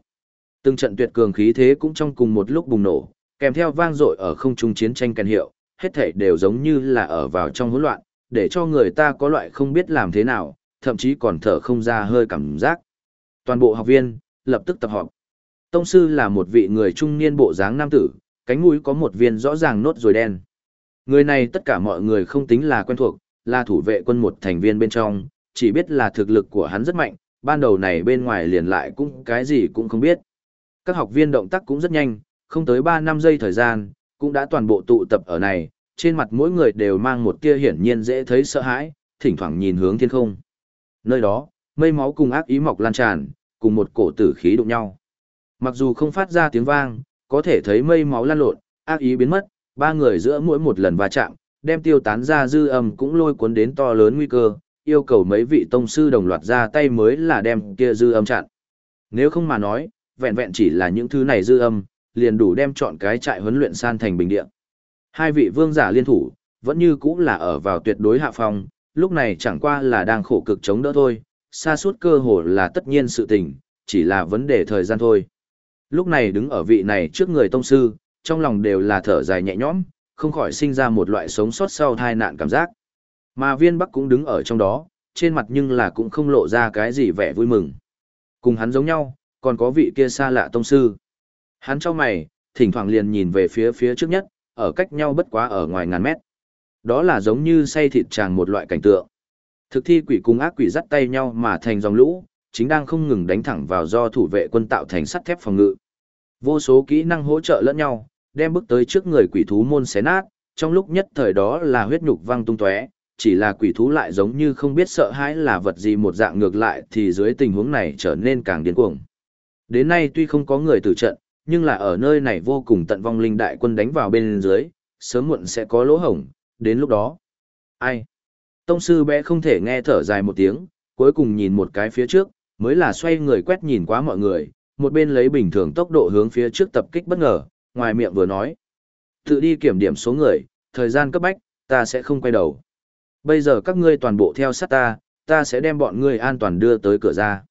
Từng trận tuyệt cường khí thế cũng trong cùng một lúc bùng nổ, kèm theo vang dội ở không trung chiến tranh kèn hiệu, hết thảy đều giống như là ở vào trong hỗn loạn, để cho người ta có loại không biết làm thế nào, thậm chí còn thở không ra hơi cảm giác. Toàn bộ học viên, lập tức tập họp. Tông sư là một vị người trung niên bộ dáng nam tử, cánh mũi có một viên rõ ràng nốt rồi đen. Người này tất cả mọi người không tính là quen thuộc, là thủ vệ quân một thành viên bên trong, chỉ biết là thực lực của hắn rất mạnh, ban đầu này bên ngoài liền lại cũng cái gì cũng không biết. Các học viên động tác cũng rất nhanh, không tới 3 năm giây thời gian, cũng đã toàn bộ tụ tập ở này, trên mặt mỗi người đều mang một tia hiển nhiên dễ thấy sợ hãi, thỉnh thoảng nhìn hướng thiên không. Nơi đó, mây máu cùng ác ý mọc lan tràn, cùng một cổ tử khí đụng nhau. Mặc dù không phát ra tiếng vang, có thể thấy mây máu lan lộn, ác ý biến mất, ba người giữa mỗi một lần va chạm, đem tiêu tán ra dư âm cũng lôi cuốn đến to lớn nguy cơ, yêu cầu mấy vị tông sư đồng loạt ra tay mới là đem kia dư âm chặn. Nếu không mà nói, vẹn vẹn chỉ là những thứ này dư âm, liền đủ đem chọn cái trại huấn luyện san thành bình địa. Hai vị vương giả liên thủ, vẫn như cũng là ở vào tuyệt đối hạ phong, lúc này chẳng qua là đang khổ cực chống đỡ thôi, xa suốt cơ hồ là tất nhiên sự tình, chỉ là vấn đề thời gian thôi. Lúc này đứng ở vị này trước người tông sư, trong lòng đều là thở dài nhẹ nhõm, không khỏi sinh ra một loại sống sót sau tai nạn cảm giác. Mà viên bắc cũng đứng ở trong đó, trên mặt nhưng là cũng không lộ ra cái gì vẻ vui mừng. Cùng hắn giống nhau, còn có vị kia xa lạ tông sư. Hắn cho mày, thỉnh thoảng liền nhìn về phía phía trước nhất, ở cách nhau bất quá ở ngoài ngàn mét. Đó là giống như say thịt chàng một loại cảnh tượng. Thực thi quỷ cùng ác quỷ dắt tay nhau mà thành dòng lũ, chính đang không ngừng đánh thẳng vào do thủ vệ quân tạo thành sắt thép phòng ngự. Vô số kỹ năng hỗ trợ lẫn nhau, đem bước tới trước người quỷ thú môn xé nát, trong lúc nhất thời đó là huyết nhục văng tung tóe, chỉ là quỷ thú lại giống như không biết sợ hãi là vật gì một dạng ngược lại thì dưới tình huống này trở nên càng điên cuồng. Đến nay tuy không có người tử trận, nhưng là ở nơi này vô cùng tận vong linh đại quân đánh vào bên dưới, sớm muộn sẽ có lỗ hổng, đến lúc đó. Ai? Tông sư bé không thể nghe thở dài một tiếng, cuối cùng nhìn một cái phía trước, mới là xoay người quét nhìn qua mọi người, một bên lấy bình thường tốc độ hướng phía trước tập kích bất ngờ, ngoài miệng vừa nói. Tự đi kiểm điểm số người, thời gian cấp bách, ta sẽ không quay đầu. Bây giờ các ngươi toàn bộ theo sát ta, ta sẽ đem bọn ngươi an toàn đưa tới cửa ra.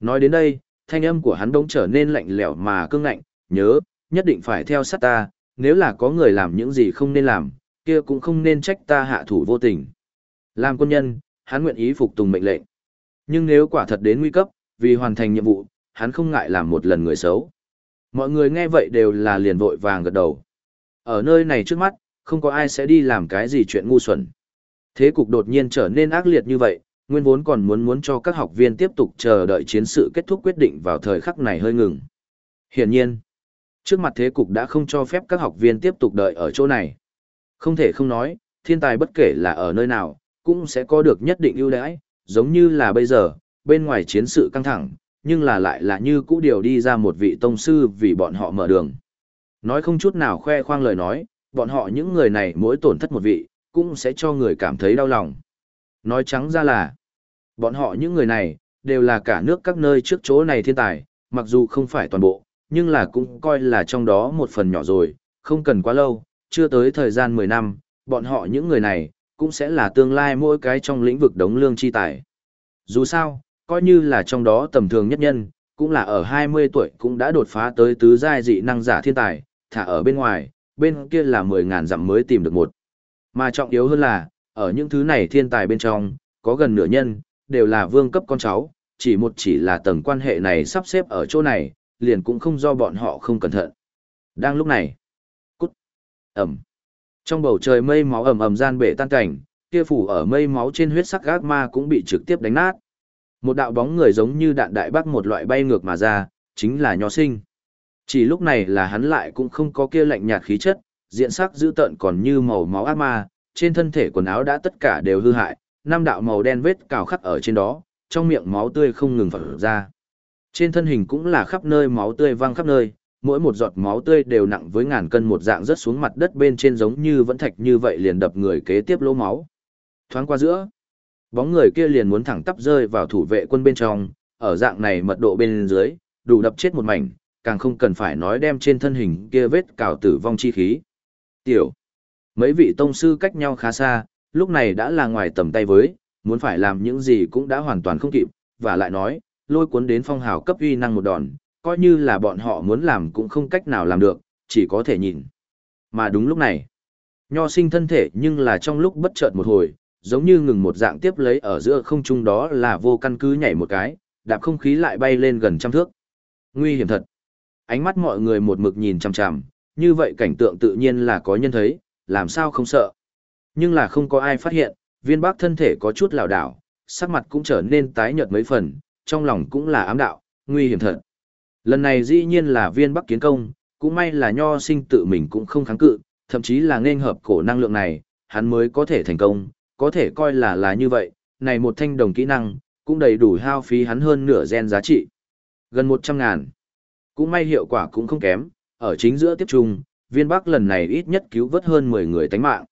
Nói đến đây, thanh âm của hắn đống trở nên lạnh lẽo mà cương ngạnh, nhớ, nhất định phải theo sát ta, nếu là có người làm những gì không nên làm, kia cũng không nên trách ta hạ thủ vô tình. Làm quân nhân, hắn nguyện ý phục tùng mệnh lệnh. Nhưng nếu quả thật đến nguy cấp, vì hoàn thành nhiệm vụ, hắn không ngại làm một lần người xấu. Mọi người nghe vậy đều là liền vội vàng gật đầu. Ở nơi này trước mắt, không có ai sẽ đi làm cái gì chuyện ngu xuẩn. Thế cục đột nhiên trở nên ác liệt như vậy, nguyên vốn còn muốn muốn cho các học viên tiếp tục chờ đợi chiến sự kết thúc quyết định vào thời khắc này hơi ngừng. Hiển nhiên, trước mặt thế cục đã không cho phép các học viên tiếp tục đợi ở chỗ này. Không thể không nói, thiên tài bất kể là ở nơi nào, cũng sẽ có được nhất định ưu đãi, giống như là bây giờ, bên ngoài chiến sự căng thẳng, nhưng là lại là như cũ điều đi ra một vị tông sư vì bọn họ mở đường. Nói không chút nào khoe khoang lời nói, bọn họ những người này mỗi tổn thất một vị, cũng sẽ cho người cảm thấy đau lòng. Nói trắng ra là, bọn họ những người này, đều là cả nước các nơi trước chỗ này thiên tài, mặc dù không phải toàn bộ, nhưng là cũng coi là trong đó một phần nhỏ rồi, không cần quá lâu, chưa tới thời gian 10 năm, bọn họ những người này, cũng sẽ là tương lai mỗi cái trong lĩnh vực đống lương chi tài. Dù sao, coi như là trong đó tầm thường nhất nhân, cũng là ở 20 tuổi cũng đã đột phá tới tứ giai dị năng giả thiên tài, thả ở bên ngoài, bên kia là 10.000 dặm mới tìm được một. Mà trọng yếu hơn là, ở những thứ này thiên tài bên trong, có gần nửa nhân, đều là vương cấp con cháu, chỉ một chỉ là tầng quan hệ này sắp xếp ở chỗ này, liền cũng không do bọn họ không cẩn thận. Đang lúc này, ầm. Trong bầu trời mây máu ầm ầm gian bể tan cảnh, kia phủ ở mây máu trên huyết sắc gác ma cũng bị trực tiếp đánh nát. Một đạo bóng người giống như đạn đại bác một loại bay ngược mà ra, chính là nho sinh. Chỉ lúc này là hắn lại cũng không có kia lạnh nhạt khí chất, diện sắc dữ tợn còn như màu máu ác ma, trên thân thể quần áo đã tất cả đều hư hại, năm đạo màu đen vết cào khắc ở trên đó, trong miệng máu tươi không ngừng phở ra. Trên thân hình cũng là khắp nơi máu tươi văng khắp nơi, mỗi một giọt máu tươi đều nặng với ngàn cân một dạng rớt xuống mặt đất bên trên giống như vẫn thạch như vậy liền đập người kế tiếp lỗ máu. Thoáng qua giữa, bóng người kia liền muốn thẳng tắp rơi vào thủ vệ quân bên trong, ở dạng này mật độ bên dưới, đủ đập chết một mảnh, càng không cần phải nói đem trên thân hình kia vết cào tử vong chi khí. Tiểu, mấy vị tông sư cách nhau khá xa, lúc này đã là ngoài tầm tay với, muốn phải làm những gì cũng đã hoàn toàn không kịp, và lại nói, lôi cuốn đến phong hào cấp uy năng một đòn, coi như là bọn họ muốn làm cũng không cách nào làm được, chỉ có thể nhìn. Mà đúng lúc này, nho sinh thân thể nhưng là trong lúc bất chợt một hồi, giống như ngừng một dạng tiếp lấy ở giữa không trung đó là vô căn cứ nhảy một cái, đạp không khí lại bay lên gần trăm thước. Nguy hiểm thật. Ánh mắt mọi người một mực nhìn chằm chằm, như vậy cảnh tượng tự nhiên là có nhân thấy, làm sao không sợ. Nhưng là không có ai phát hiện, viên bác thân thể có chút lảo đảo, sắc mặt cũng trở nên tái nhợt mấy phần, trong lòng cũng là ám đạo, nguy hiểm thật. Lần này dĩ nhiên là viên bắc kiến công, cũng may là nho sinh tự mình cũng không kháng cự, thậm chí là nên hợp cổ năng lượng này, hắn mới có thể thành công, có thể coi là là như vậy, này một thanh đồng kỹ năng, cũng đầy đủ hao phí hắn hơn nửa gen giá trị. Gần 100 ngàn. Cũng may hiệu quả cũng không kém, ở chính giữa tiếp trung, viên bắc lần này ít nhất cứu vớt hơn 10 người tánh mạng.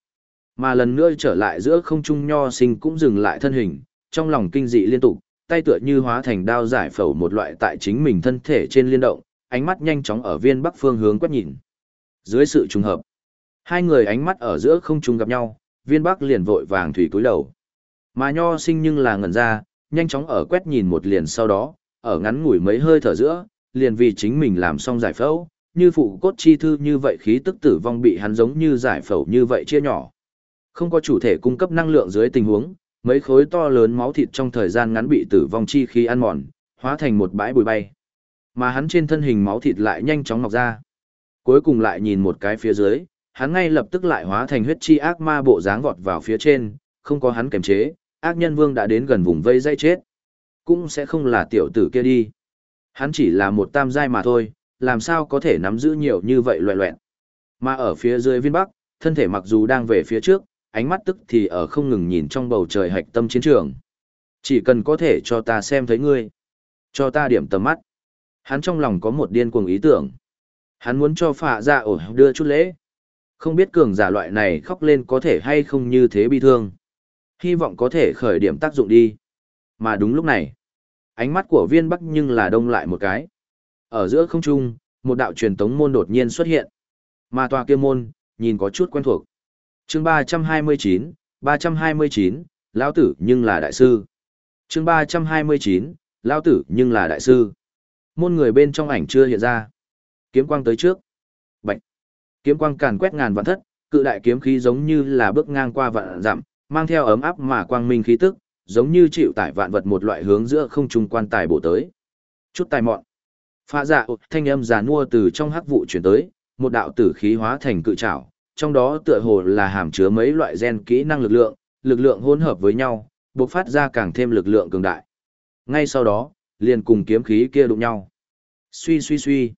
Mà lần nữa trở lại giữa không trung nho sinh cũng dừng lại thân hình, trong lòng kinh dị liên tục, tay tựa như hóa thành đao giải phẫu một loại tại chính mình thân thể trên liên động, ánh mắt nhanh chóng ở viên bắc phương hướng quét nhìn. Dưới sự trùng hợp, hai người ánh mắt ở giữa không trùng gặp nhau, viên bắc liền vội vàng thủy cúi đầu. Mà nho sinh nhưng là ngẩn ra, nhanh chóng ở quét nhìn một liền sau đó, ở ngắn ngủi mấy hơi thở giữa, liền vì chính mình làm xong giải phẫu, như phụ cốt chi thư như vậy khí tức tử vong bị hắn giống như giải phẫu như vậy chia nhỏ. Không có chủ thể cung cấp năng lượng dưới tình huống, mấy khối to lớn máu thịt trong thời gian ngắn bị tử vong chi khí ăn mòn, hóa thành một bãi bụi bay. Mà hắn trên thân hình máu thịt lại nhanh chóng mọc ra. Cuối cùng lại nhìn một cái phía dưới, hắn ngay lập tức lại hóa thành huyết chi ác ma bộ dáng vọt vào phía trên, không có hắn kiềm chế, ác nhân vương đã đến gần vùng vây dây chết. Cũng sẽ không là tiểu tử kia đi. Hắn chỉ là một tam giai mà thôi, làm sao có thể nắm giữ nhiều như vậy loẹ loẹn. Mà ở phía dưới viên bắc, thân thể mặc dù đang về phía trước, ánh mắt tức thì ở không ngừng nhìn trong bầu trời hạch tâm chiến trường. Chỉ cần có thể cho ta xem thấy ngươi, cho ta điểm tầm mắt. Hắn trong lòng có một điên cuồng ý tưởng. Hắn muốn cho phạ ra ổ đưa chút lễ. Không biết cường giả loại này khóc lên có thể hay không như thế bi thương. Hy vọng có thể khởi điểm tác dụng đi. Mà đúng lúc này, ánh mắt của viên bắc nhưng là đông lại một cái. Ở giữa không trung, một đạo truyền tống môn đột nhiên xuất hiện. Mà tòa kia môn, nhìn có chút quen thuộc chương 329, 329, lão tử nhưng là đại sư. chương 329, lão tử nhưng là đại sư. Môn người bên trong ảnh chưa hiện ra. Kiếm quang tới trước. Bạch. Kiếm quang càn quét ngàn vạn thất, cự đại kiếm khí giống như là bước ngang qua vạn dặm, mang theo ấm áp mà quang minh khí tức, giống như chịu tải vạn vật một loại hướng giữa không trung quan tài bổ tới. Chút tài mọn. Pha dạ thanh âm già nua từ trong hắc vụ chuyển tới, một đạo tử khí hóa thành cự trảo, trong đó tựa hồ là hàm chứa mấy loại gen kỹ năng lực lượng, lực lượng hỗn hợp với nhau, bộc phát ra càng thêm lực lượng cường đại. Ngay sau đó, liền cùng kiếm khí kia đụng nhau. Suy suy suy.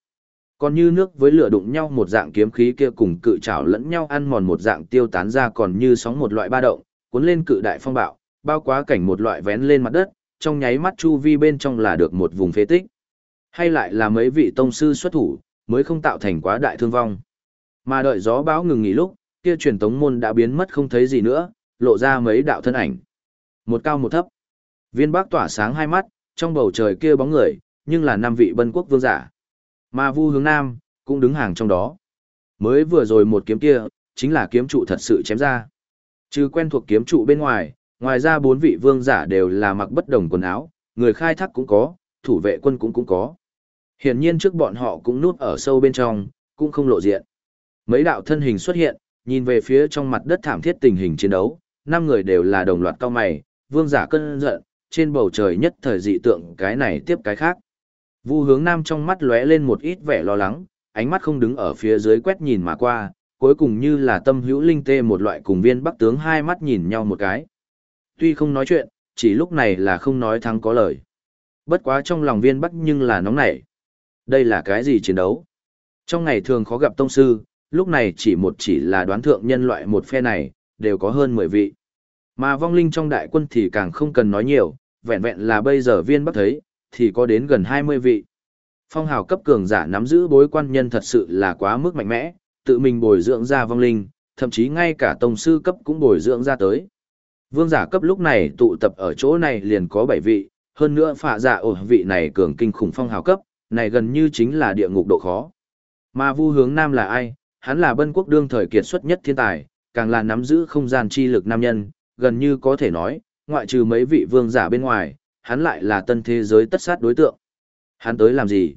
Còn như nước với lửa đụng nhau một dạng kiếm khí kia cùng cự trảo lẫn nhau ăn mòn một dạng tiêu tán ra còn như sóng một loại ba động, cuốn lên cự đại phong bạo, bao quá cảnh một loại vén lên mặt đất, trong nháy mắt chu vi bên trong là được một vùng phế tích. Hay lại là mấy vị tông sư xuất thủ, mới không tạo thành quá đại thương vong. Mà đợi gió bão ngừng nghỉ lúc, kia truyền tống môn đã biến mất không thấy gì nữa, lộ ra mấy đạo thân ảnh. Một cao một thấp. Viên bác tỏa sáng hai mắt, trong bầu trời kia bóng người, nhưng là năm vị bân quốc vương giả. Mà Vu Hướng Nam cũng đứng hàng trong đó. Mới vừa rồi một kiếm kia, chính là kiếm trụ thật sự chém ra. Trừ quen thuộc kiếm trụ bên ngoài, ngoài ra bốn vị vương giả đều là mặc bất đồng quần áo, người khai thác cũng có, thủ vệ quân cũng cũng có. Hiển nhiên trước bọn họ cũng núp ở sâu bên trong, cũng không lộ diện. Mấy đạo thân hình xuất hiện, nhìn về phía trong mặt đất thảm thiết tình hình chiến đấu, năm người đều là đồng loạt cao mày, vương giả cơn giận, trên bầu trời nhất thời dị tượng cái này tiếp cái khác. Vu hướng nam trong mắt lóe lên một ít vẻ lo lắng, ánh mắt không đứng ở phía dưới quét nhìn mà qua, cuối cùng như là tâm hữu linh tê một loại cùng viên bắc tướng hai mắt nhìn nhau một cái. Tuy không nói chuyện, chỉ lúc này là không nói thắng có lời. Bất quá trong lòng viên bắc nhưng là nóng nảy. Đây là cái gì chiến đấu? Trong ngày thường khó gặp tông sư, lúc này chỉ một chỉ là đoán thượng nhân loại một phe này, đều có hơn 10 vị. Mà vong linh trong đại quân thì càng không cần nói nhiều, vẹn vẹn là bây giờ viên bắc thấy, thì có đến gần 20 vị. Phong hào cấp cường giả nắm giữ bối quan nhân thật sự là quá mức mạnh mẽ, tự mình bồi dưỡng ra vong linh, thậm chí ngay cả tông sư cấp cũng bồi dưỡng ra tới. Vương giả cấp lúc này tụ tập ở chỗ này liền có 7 vị, hơn nữa phạ giả ổ vị này cường kinh khủng phong hào cấp, này gần như chính là địa ngục độ khó. Mà vu hướng nam là ai? Hắn là bân quốc đương thời kiệt xuất nhất thiên tài, càng là nắm giữ không gian chi lực nam nhân, gần như có thể nói, ngoại trừ mấy vị vương giả bên ngoài, hắn lại là tân thế giới tất sát đối tượng. Hắn tới làm gì?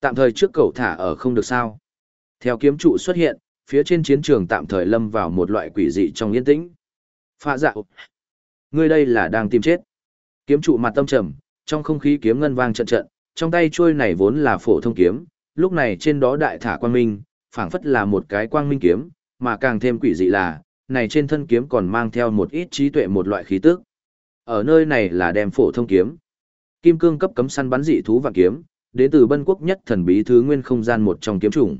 Tạm thời trước cầu thả ở không được sao. Theo kiếm trụ xuất hiện, phía trên chiến trường tạm thời lâm vào một loại quỷ dị trong yên tĩnh. Phạ dạ Ngươi đây là đang tìm chết. Kiếm trụ mặt tâm trầm, trong không khí kiếm ngân vang trận trận, trong tay chuôi này vốn là phổ thông kiếm, lúc này trên đó đại thả quan minh, phảng phất là một cái quang minh kiếm, mà càng thêm quỷ dị là, này trên thân kiếm còn mang theo một ít trí tuệ một loại khí tức. Ở nơi này là đem phổ thông kiếm. Kim cương cấp cấm săn bắn dị thú và kiếm, đến từ bân quốc nhất thần bí thứ nguyên không gian một trong kiếm chủng.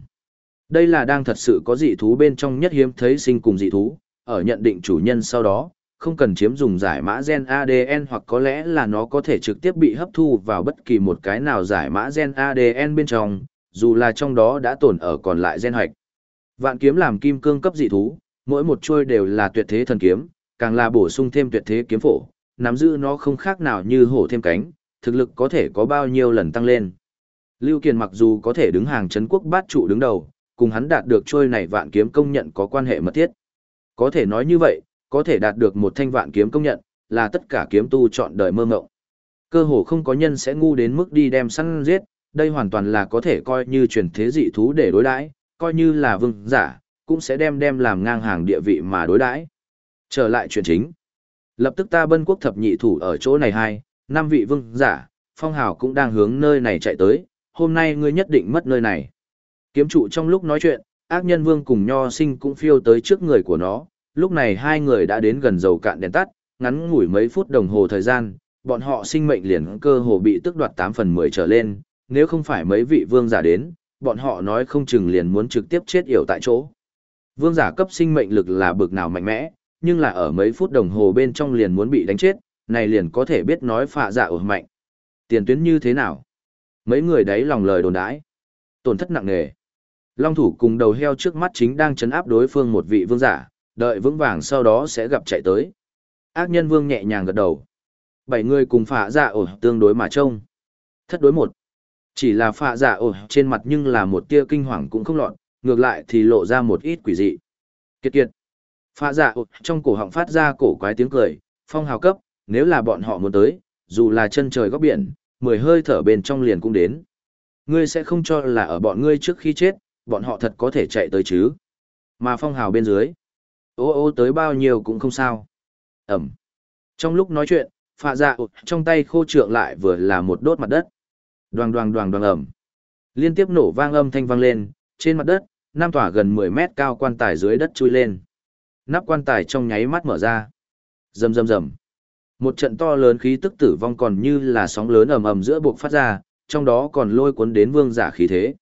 Đây là đang thật sự có dị thú bên trong nhất hiếm thấy sinh cùng dị thú, ở nhận định chủ nhân sau đó, không cần chiếm dùng giải mã gen ADN hoặc có lẽ là nó có thể trực tiếp bị hấp thu vào bất kỳ một cái nào giải mã gen ADN bên trong, dù là trong đó đã tồn ở còn lại gen hoạch. Vạn kiếm làm kim cương cấp dị thú, mỗi một chuôi đều là tuyệt thế thần kiếm, càng là bổ sung thêm tuyệt thế kiếm phổ, nắm giữ nó không khác nào như hổ thêm cánh, thực lực có thể có bao nhiêu lần tăng lên. Lưu Kiền mặc dù có thể đứng hàng chấn quốc bát trụ đứng đầu, cùng hắn đạt được trôi này vạn kiếm công nhận có quan hệ mật thiết. Có thể nói như vậy, có thể đạt được một thanh vạn kiếm công nhận, là tất cả kiếm tu chọn đời mơ mộng. Cơ hồ không có nhân sẽ ngu đến mức đi đem săn giết, đây hoàn toàn là có thể coi như truyền thế dị thú để đối đãi, coi như là vương giả, cũng sẽ đem đem làm ngang hàng địa vị mà đối đãi. Trở lại chuyện chính. Lập tức ta bân quốc thập nhị thủ ở chỗ này hai, năm vị vương giả, phong hào cũng đang hướng nơi này chạy tới, hôm nay ngươi nhất định mất nơi này. Kiếm trụ trong lúc nói chuyện, ác nhân vương cùng nho sinh cũng phiêu tới trước người của nó, lúc này hai người đã đến gần dầu cạn đèn tắt, ngắn ngủi mấy phút đồng hồ thời gian, bọn họ sinh mệnh liền cơ hồ bị tức đoạt 8 phần 10 trở lên, nếu không phải mấy vị vương giả đến, bọn họ nói không chừng liền muốn trực tiếp chết yểu tại chỗ. Vương giả cấp sinh mệnh lực là bực nào mạnh mẽ, nhưng là ở mấy phút đồng hồ bên trong liền muốn bị đánh chết, này liền có thể biết nói phạ dạ ở mạnh. Tiền tuyến như thế nào? Mấy người đấy lòng lời đồn đãi. Tổn thất nặng nề. Long thủ cùng đầu heo trước mắt chính đang chấn áp đối phương một vị vương giả, đợi vững vàng sau đó sẽ gặp chạy tới. Ác nhân vương nhẹ nhàng gật đầu. Bảy người cùng phạ dạ ở tương đối mà trông. Thất đối một. Chỉ là phạ dạ ổ trên mặt nhưng là một tia kinh hoàng cũng không lọt, ngược lại thì lộ ra một ít quỷ dị. Kiệt kiệt. Phạ dạ ổ trong cổ họng phát ra cổ quái tiếng cười, phong hào cấp, nếu là bọn họ muốn tới, dù là chân trời góc biển, mười hơi thở bên trong liền cũng đến. Ngươi sẽ không cho là ở bọn ngươi trước khi chết, bọn họ thật có thể chạy tới chứ. Mà phong hào bên dưới, ô ô tới bao nhiêu cũng không sao. Ẩm. Trong lúc nói chuyện, phạ dạ trong tay khô trượng lại vừa là một đốt mặt đất. Đoàng đoàng đoàng đoàng ẩm. Liên tiếp nổ vang âm thanh vang lên, trên mặt đất, nam tỏa gần 10 mét cao quan tài dưới đất chui lên. Nắp quan tài trong nháy mắt mở ra. Rầm rầm rầm. Một trận to lớn khí tức tử vong còn như là sóng lớn ầm ầm giữa buộc phát ra, trong đó còn lôi cuốn đến vương giả khí thế.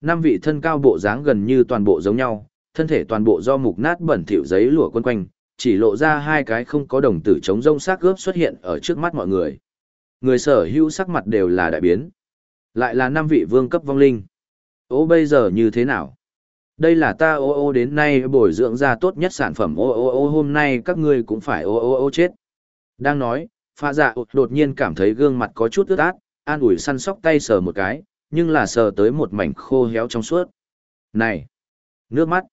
Năm vị thân cao bộ dáng gần như toàn bộ giống nhau, thân thể toàn bộ do mục nát bẩn thỉu giấy lụa quân quanh, chỉ lộ ra hai cái không có đồng tử chống rông xác gớp xuất hiện ở trước mắt mọi người. Người sở hữu sắc mặt đều là đại biến. Lại là năm vị vương cấp vong linh. Ô bây giờ như thế nào? Đây là ta ô ô đến nay bồi dưỡng ra tốt nhất sản phẩm ô ô ô hôm nay các ngươi cũng phải ô ô ô chết. Đang nói, pha dạ đột nhiên cảm thấy gương mặt có chút ướt át, an ủi săn sóc tay sờ một cái, nhưng là sờ tới một mảnh khô héo trong suốt. Này! Nước mắt!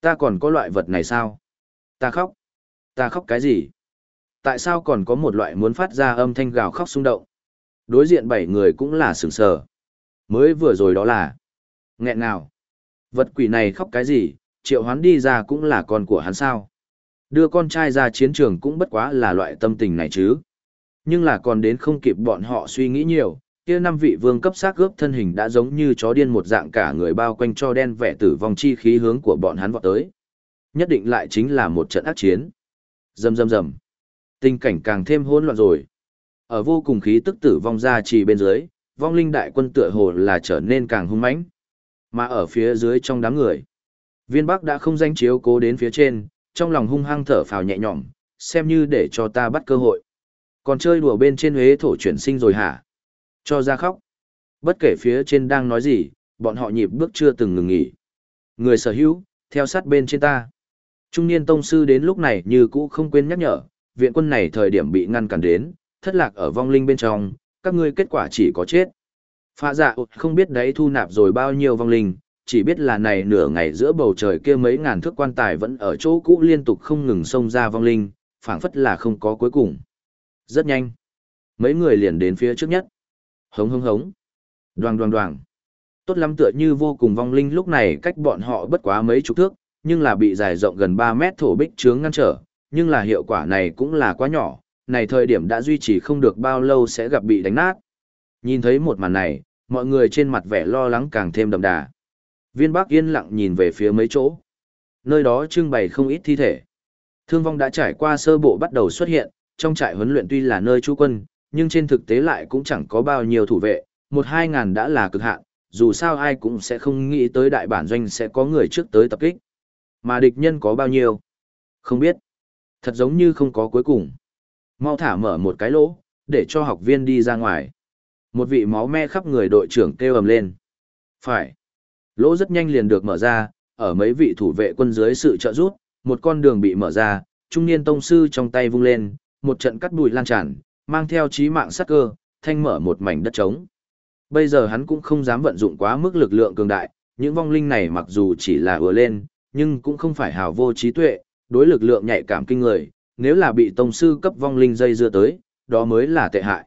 Ta còn có loại vật này sao? Ta khóc! Ta khóc cái gì? Tại sao còn có một loại muốn phát ra âm thanh gào khóc xung động? Đối diện bảy người cũng là sừng sờ. Mới vừa rồi đó là... Nghẹn nào? Vật quỷ này khóc cái gì? Triệu hoán đi ra cũng là con của hắn sao? Đưa con trai ra chiến trường cũng bất quá là loại tâm tình này chứ. Nhưng là còn đến không kịp bọn họ suy nghĩ nhiều, kia năm vị vương cấp xác gớp thân hình đã giống như chó điên một dạng cả người bao quanh cho đen vẻ tử vong chi khí hướng của bọn hắn vọt tới. Nhất định lại chính là một trận ác chiến. Rầm rầm rầm. Tình cảnh càng thêm hỗn loạn rồi. Ở vô cùng khí tức tử vong ra trì bên dưới, vong linh đại quân tựa hồ là trở nên càng hung mãnh. Mà ở phía dưới trong đám người, viên bắc đã không danh chiếu cố đến phía trên, trong lòng hung hăng thở phào nhẹ nhõm, xem như để cho ta bắt cơ hội. Còn chơi đùa bên trên huế thổ chuyển sinh rồi hả? Cho ra khóc. Bất kể phía trên đang nói gì, bọn họ nhịp bước chưa từng ngừng nghỉ. Người sở hữu, theo sát bên trên ta. Trung niên tông sư đến lúc này như cũ không quên nhắc nhở, viện quân này thời điểm bị ngăn cản đến, thất lạc ở vong linh bên trong, các ngươi kết quả chỉ có chết. Phạ dạ không biết đấy thu nạp rồi bao nhiêu vong linh, chỉ biết là này nửa ngày giữa bầu trời kia mấy ngàn thước quan tài vẫn ở chỗ cũ liên tục không ngừng xông ra vong linh, phảng phất là không có cuối cùng. Rất nhanh. Mấy người liền đến phía trước nhất. Hống hống hống. Đoàng đoàng đoàng. Tốt lắm tựa như vô cùng vong linh lúc này cách bọn họ bất quá mấy chục thước, nhưng là bị dài rộng gần 3 mét thổ bích chướng ngăn trở, nhưng là hiệu quả này cũng là quá nhỏ, này thời điểm đã duy trì không được bao lâu sẽ gặp bị đánh nát. Nhìn thấy một màn này, mọi người trên mặt vẻ lo lắng càng thêm đậm đà. Viên Bắc yên lặng nhìn về phía mấy chỗ. Nơi đó trưng bày không ít thi thể. Thương vong đã trải qua sơ bộ bắt đầu xuất hiện, trong trại huấn luyện tuy là nơi trú quân, nhưng trên thực tế lại cũng chẳng có bao nhiêu thủ vệ, một hai ngàn đã là cực hạn, dù sao ai cũng sẽ không nghĩ tới đại bản doanh sẽ có người trước tới tập kích. Mà địch nhân có bao nhiêu? Không biết. Thật giống như không có cuối cùng. Mau thả mở một cái lỗ, để cho học viên đi ra ngoài. Một vị máu me khắp người đội trưởng kêu ầm lên. Phải. Lỗ rất nhanh liền được mở ra, ở mấy vị thủ vệ quân dưới sự trợ giúp, một con đường bị mở ra, trung niên tông sư trong tay vung lên, một trận cắt bụi lan tràn, mang theo chí mạng sát cơ, thanh mở một mảnh đất trống. Bây giờ hắn cũng không dám vận dụng quá mức lực lượng cường đại, những vong linh này mặc dù chỉ là vừa lên, nhưng cũng không phải hào vô trí tuệ, đối lực lượng nhạy cảm kinh người, nếu là bị tông sư cấp vong linh dây dưa tới, đó mới là tệ hại.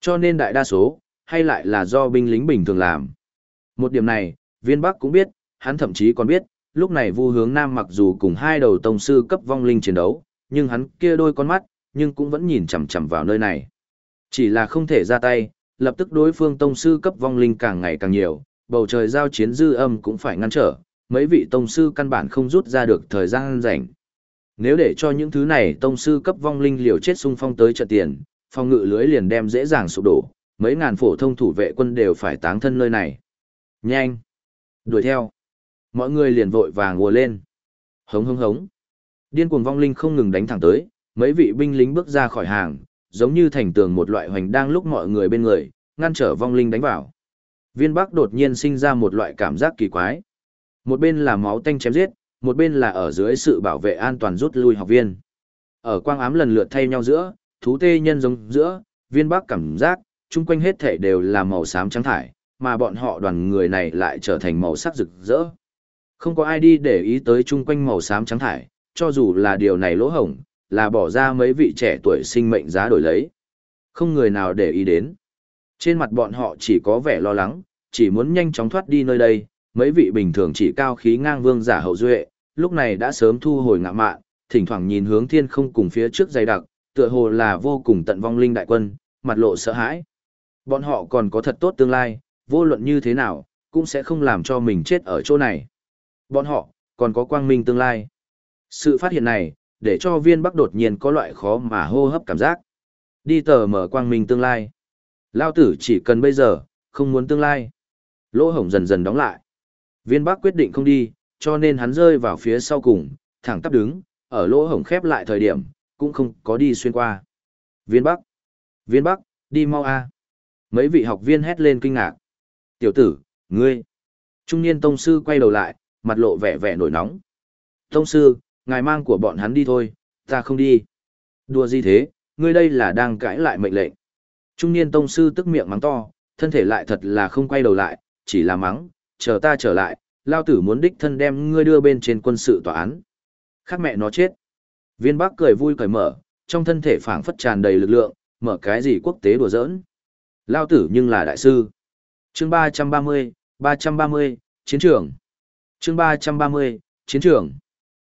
Cho nên đại đa số, hay lại là do binh lính bình thường làm. Một điểm này, viên bắc cũng biết, hắn thậm chí còn biết, lúc này vu hướng nam mặc dù cùng hai đầu tông sư cấp vong linh chiến đấu, nhưng hắn kia đôi con mắt, nhưng cũng vẫn nhìn chằm chằm vào nơi này. Chỉ là không thể ra tay, lập tức đối phương tông sư cấp vong linh càng ngày càng nhiều, bầu trời giao chiến dư âm cũng phải ngăn trở, mấy vị tông sư căn bản không rút ra được thời gian rảnh. Nếu để cho những thứ này tông sư cấp vong linh liều chết xung phong tới trận tiền, phòng ngự lưới liền đem dễ dàng sụp đổ, mấy ngàn phổ thông thủ vệ quân đều phải táng thân nơi này. Nhanh! Đuổi theo! Mọi người liền vội vàng ngùa lên. Hống hống hống! Điên cuồng vong linh không ngừng đánh thẳng tới, mấy vị binh lính bước ra khỏi hàng, giống như thành tường một loại hoành đang lúc mọi người bên người, ngăn trở vong linh đánh vào. Viên Bắc đột nhiên sinh ra một loại cảm giác kỳ quái. Một bên là máu tanh chém giết, một bên là ở dưới sự bảo vệ an toàn rút lui học viên. Ở quang ám lần lượt thay nhau giữa, thú tê nhân giống giữa, viên Bắc cảm giác, chung quanh hết thể đều là màu xám trắng thải, mà bọn họ đoàn người này lại trở thành màu sắc rực rỡ. Không có ai đi để ý tới chung quanh màu xám trắng thải, cho dù là điều này lỗ hổng, là bỏ ra mấy vị trẻ tuổi sinh mệnh giá đổi lấy. Không người nào để ý đến. Trên mặt bọn họ chỉ có vẻ lo lắng, chỉ muốn nhanh chóng thoát đi nơi đây, mấy vị bình thường chỉ cao khí ngang vương giả hậu duệ, lúc này đã sớm thu hồi ngạ mạn, thỉnh thoảng nhìn hướng thiên không cùng phía trước dày đặc, tựa hồ là vô cùng tận vong linh đại quân, mặt lộ sợ hãi. Bọn họ còn có thật tốt tương lai, vô luận như thế nào, cũng sẽ không làm cho mình chết ở chỗ này. Bọn họ, còn có quang minh tương lai. Sự phát hiện này, để cho viên bắc đột nhiên có loại khó mà hô hấp cảm giác. Đi tờ mở quang minh tương lai. Lao tử chỉ cần bây giờ, không muốn tương lai. Lỗ hổng dần dần đóng lại. Viên bắc quyết định không đi, cho nên hắn rơi vào phía sau cùng, thẳng tắp đứng, ở lỗ hổng khép lại thời điểm, cũng không có đi xuyên qua. Viên bắc. Viên bắc, đi mau a. Mấy vị học viên hét lên kinh ngạc. Tiểu tử, ngươi. Trung niên tông sư quay đầu lại, mặt lộ vẻ vẻ nổi nóng. Tông sư, ngài mang của bọn hắn đi thôi, ta không đi. Đùa gì thế, ngươi đây là đang cãi lại mệnh lệnh. Trung niên tông sư tức miệng mắng to, thân thể lại thật là không quay đầu lại, chỉ là mắng, chờ ta trở lại, lao tử muốn đích thân đem ngươi đưa bên trên quân sự tòa án. Khác mẹ nó chết. Viên Bắc cười vui cởi mở, trong thân thể phảng phất tràn đầy lực lượng, mở cái gì quốc tế đùa giỡn. Lao tử nhưng là đại sư. Chương 330, 330, chiến trường. Chương 330, chiến trường.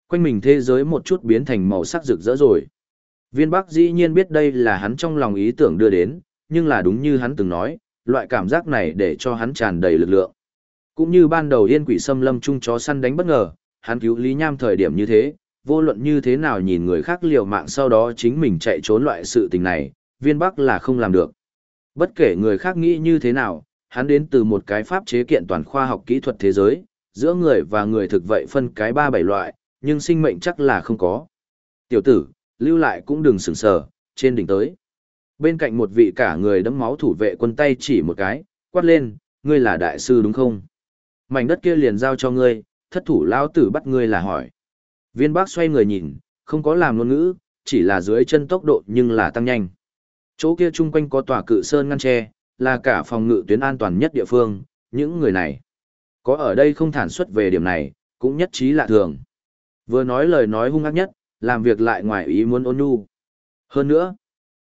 Quanh mình thế giới một chút biến thành màu sắc rực rỡ rồi. Viên Bắc dĩ nhiên biết đây là hắn trong lòng ý tưởng đưa đến, nhưng là đúng như hắn từng nói, loại cảm giác này để cho hắn tràn đầy lực lượng. Cũng như ban đầu yên quỷ xâm lâm chung chó săn đánh bất ngờ, hắn cứu Lý Nham thời điểm như thế, vô luận như thế nào nhìn người khác liều mạng sau đó chính mình chạy trốn loại sự tình này, viên Bắc là không làm được. Bất kể người khác nghĩ như thế nào, hắn đến từ một cái pháp chế kiện toàn khoa học kỹ thuật thế giới, giữa người và người thực vậy phân cái ba bảy loại, nhưng sinh mệnh chắc là không có. Tiểu tử, lưu lại cũng đừng sừng sờ, trên đỉnh tới. Bên cạnh một vị cả người đấm máu thủ vệ quân tay chỉ một cái, quát lên, ngươi là đại sư đúng không? Mảnh đất kia liền giao cho ngươi, thất thủ lao tử bắt ngươi là hỏi. Viên bác xoay người nhìn, không có làm ngôn ngữ, chỉ là dưới chân tốc độ nhưng là tăng nhanh. Chỗ kia chung quanh có tòa cự sơn ngăn tre, là cả phòng ngự tuyến an toàn nhất địa phương, những người này. Có ở đây không thản xuất về điểm này, cũng nhất trí lạ thường. Vừa nói lời nói hung ác nhất, làm việc lại ngoài ý muốn ôn nhu. Hơn nữa,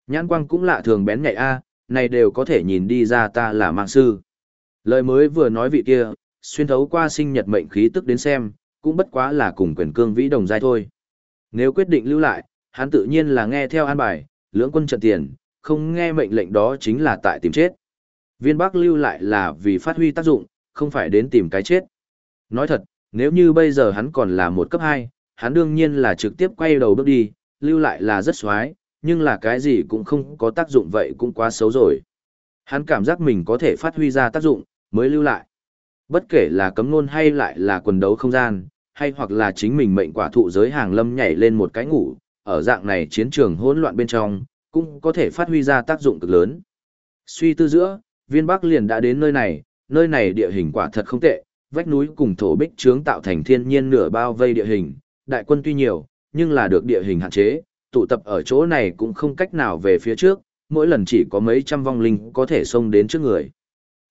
nhãn quang cũng lạ thường bén nhạy a, này đều có thể nhìn đi ra ta là mạng sư. Lời mới vừa nói vị kia, xuyên thấu qua sinh nhật mệnh khí tức đến xem, cũng bất quá là cùng quyền cương vĩ đồng giai thôi. Nếu quyết định lưu lại, hắn tự nhiên là nghe theo an bài, lưỡng quân trận tiền, không nghe mệnh lệnh đó chính là tại tìm chết. Viên Bắc lưu lại là vì phát huy tác dụng, không phải đến tìm cái chết. Nói thật, nếu như bây giờ hắn còn là một cấp 2, hắn đương nhiên là trực tiếp quay đầu bước đi, lưu lại là rất xoái, nhưng là cái gì cũng không có tác dụng vậy cũng quá xấu rồi. Hắn cảm giác mình có thể phát huy ra tác dụng, mới lưu lại. Bất kể là cấm nôn hay lại là quần đấu không gian, hay hoặc là chính mình mệnh quả thụ giới hàng lâm nhảy lên một cái ngủ, ở dạng này chiến trường hỗn loạn bên trong, cũng có thể phát huy ra tác dụng cực lớn. Suy tư giữa, viên bắc liền đã đến nơi này, nơi này địa hình quả thật không tệ, vách núi cùng thổ bích trướng tạo thành thiên nhiên nửa bao vây địa hình, đại quân tuy nhiều, nhưng là được địa hình hạn chế, tụ tập ở chỗ này cũng không cách nào về phía trước, mỗi lần chỉ có mấy trăm vong linh có thể xông đến trước người.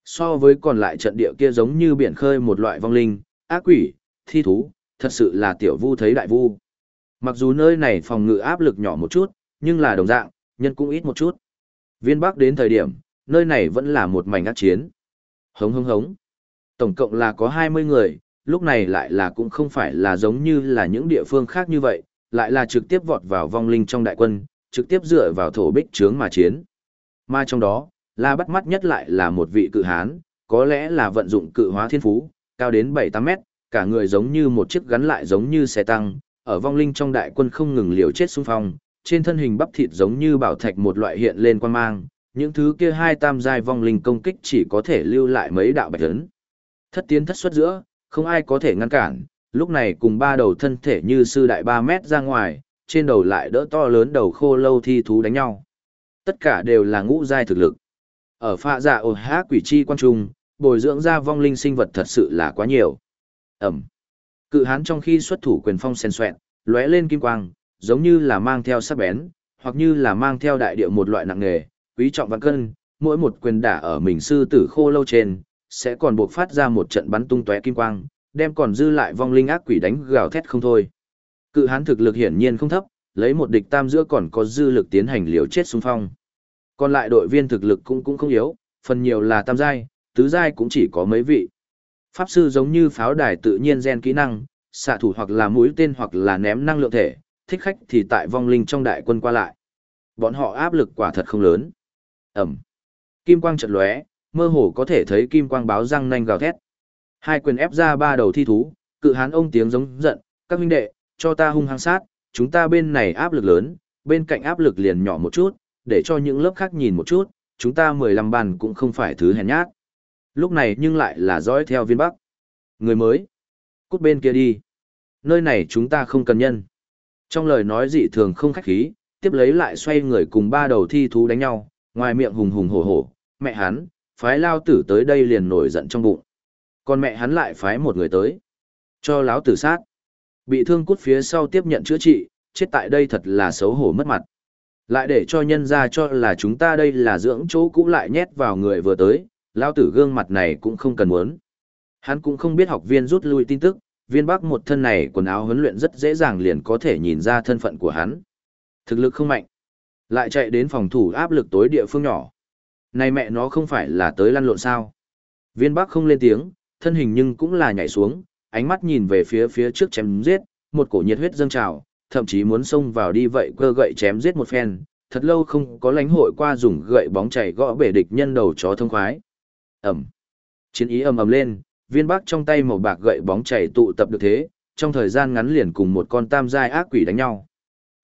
So với còn lại trận địa kia giống như biển khơi một loại vong linh, ác quỷ, thi thú, thật sự là tiểu vu thấy đại vu. Mặc dù nơi này phòng ngự áp lực nhỏ một chút, nhưng là đồng dạng, nhân cũng ít một chút. Viên Bắc đến thời điểm, nơi này vẫn là một mảnh ác chiến. Hống hống hống. Tổng cộng là có 20 người, lúc này lại là cũng không phải là giống như là những địa phương khác như vậy, lại là trực tiếp vọt vào vong linh trong đại quân, trực tiếp dựa vào thổ bích trướng mà chiến. Mà trong đó, là bắt mắt nhất lại là một vị cự hán, có lẽ là vận dụng cự hóa thiên phú, cao đến 7-8 mét, cả người giống như một chiếc gắn lại giống như xe tăng, ở vong linh trong đại quân không ngừng liều chết xung phong, trên thân hình bắp thịt giống như bảo thạch một loại hiện lên quan mang, những thứ kia hai tam giai vong linh công kích chỉ có thể lưu lại mấy đạo bạch ấn. Thất tiến thất xuất giữa, không ai có thể ngăn cản, lúc này cùng ba đầu thân thể như sư đại 3 mét ra ngoài, trên đầu lại đỡ to lớn đầu khô lâu thi thú đánh nhau. Tất cả đều là ngũ giai thực lực. Ở pha dạ ồ há quỷ chi quan trung, bồi dưỡng ra vong linh sinh vật thật sự là quá nhiều. Ẩm. Cự hán trong khi xuất thủ quyền phong sen xoẹn, lóe lên kim quang, giống như là mang theo sắc bén, hoặc như là mang theo đại địa một loại nặng nghề, quý trọng vạn cân, mỗi một quyền đả ở mình sư tử khô lâu trên, sẽ còn buộc phát ra một trận bắn tung tóe kim quang, đem còn dư lại vong linh ác quỷ đánh gào thét không thôi. Cự hán thực lực hiển nhiên không thấp, lấy một địch tam giữa còn có dư lực tiến hành liều chết xung phong. Còn lại đội viên thực lực cũng cũng không yếu, phần nhiều là tam giai, tứ giai cũng chỉ có mấy vị. Pháp sư giống như pháo đài tự nhiên gen kỹ năng, xạ thủ hoặc là mũi tên hoặc là ném năng lượng thể, thích khách thì tại vong linh trong đại quân qua lại. Bọn họ áp lực quả thật không lớn. Ẩm. Kim quang chợt lóe, mơ hồ có thể thấy kim quang báo răng nanh gào thét. Hai quyền ép ra ba đầu thi thú, cự hán ông tiếng giống giận, các huynh đệ, cho ta hung hăng sát, chúng ta bên này áp lực lớn, bên cạnh áp lực liền nhỏ một chút, để cho những lớp khác nhìn một chút, chúng ta mười lăm bàn cũng không phải thứ hèn nhát. Lúc này nhưng lại là dõi theo viên bắc. Người mới. Cút bên kia đi. Nơi này chúng ta không cần nhân. Trong lời nói dị thường không khách khí, tiếp lấy lại xoay người cùng ba đầu thi thú đánh nhau, ngoài miệng hùng hùng hổ hổ, mẹ hắn, phái lao tử tới đây liền nổi giận trong bụng. Còn mẹ hắn lại phái một người tới. Cho láo tử sát. Bị thương cút phía sau tiếp nhận chữa trị, chết tại đây thật là xấu hổ mất mặt. Lại để cho nhân ra cho là chúng ta đây là dưỡng chỗ cũ lại nhét vào người vừa tới, lao tử gương mặt này cũng không cần muốn. Hắn cũng không biết học viên rút lui tin tức, viên bắc một thân này quần áo huấn luyện rất dễ dàng liền có thể nhìn ra thân phận của hắn. Thực lực không mạnh. Lại chạy đến phòng thủ áp lực tối địa phương nhỏ. Này mẹ nó không phải là tới lăn lộn sao. Viên bắc không lên tiếng, thân hình nhưng cũng là nhảy xuống, ánh mắt nhìn về phía phía trước chém giết, một cổ nhiệt huyết dâng trào, thậm chí muốn xông vào đi vậy cơ gậy chém giết một phen, thật lâu không có lãnh hội qua dùng gậy bóng chảy gõ bể địch nhân đầu chó thông khoái. Ẩm. Chiến ý ầm ầm lên, viên bắc trong tay màu bạc gậy bóng chảy tụ tập được thế, trong thời gian ngắn liền cùng một con tam giai ác quỷ đánh nhau.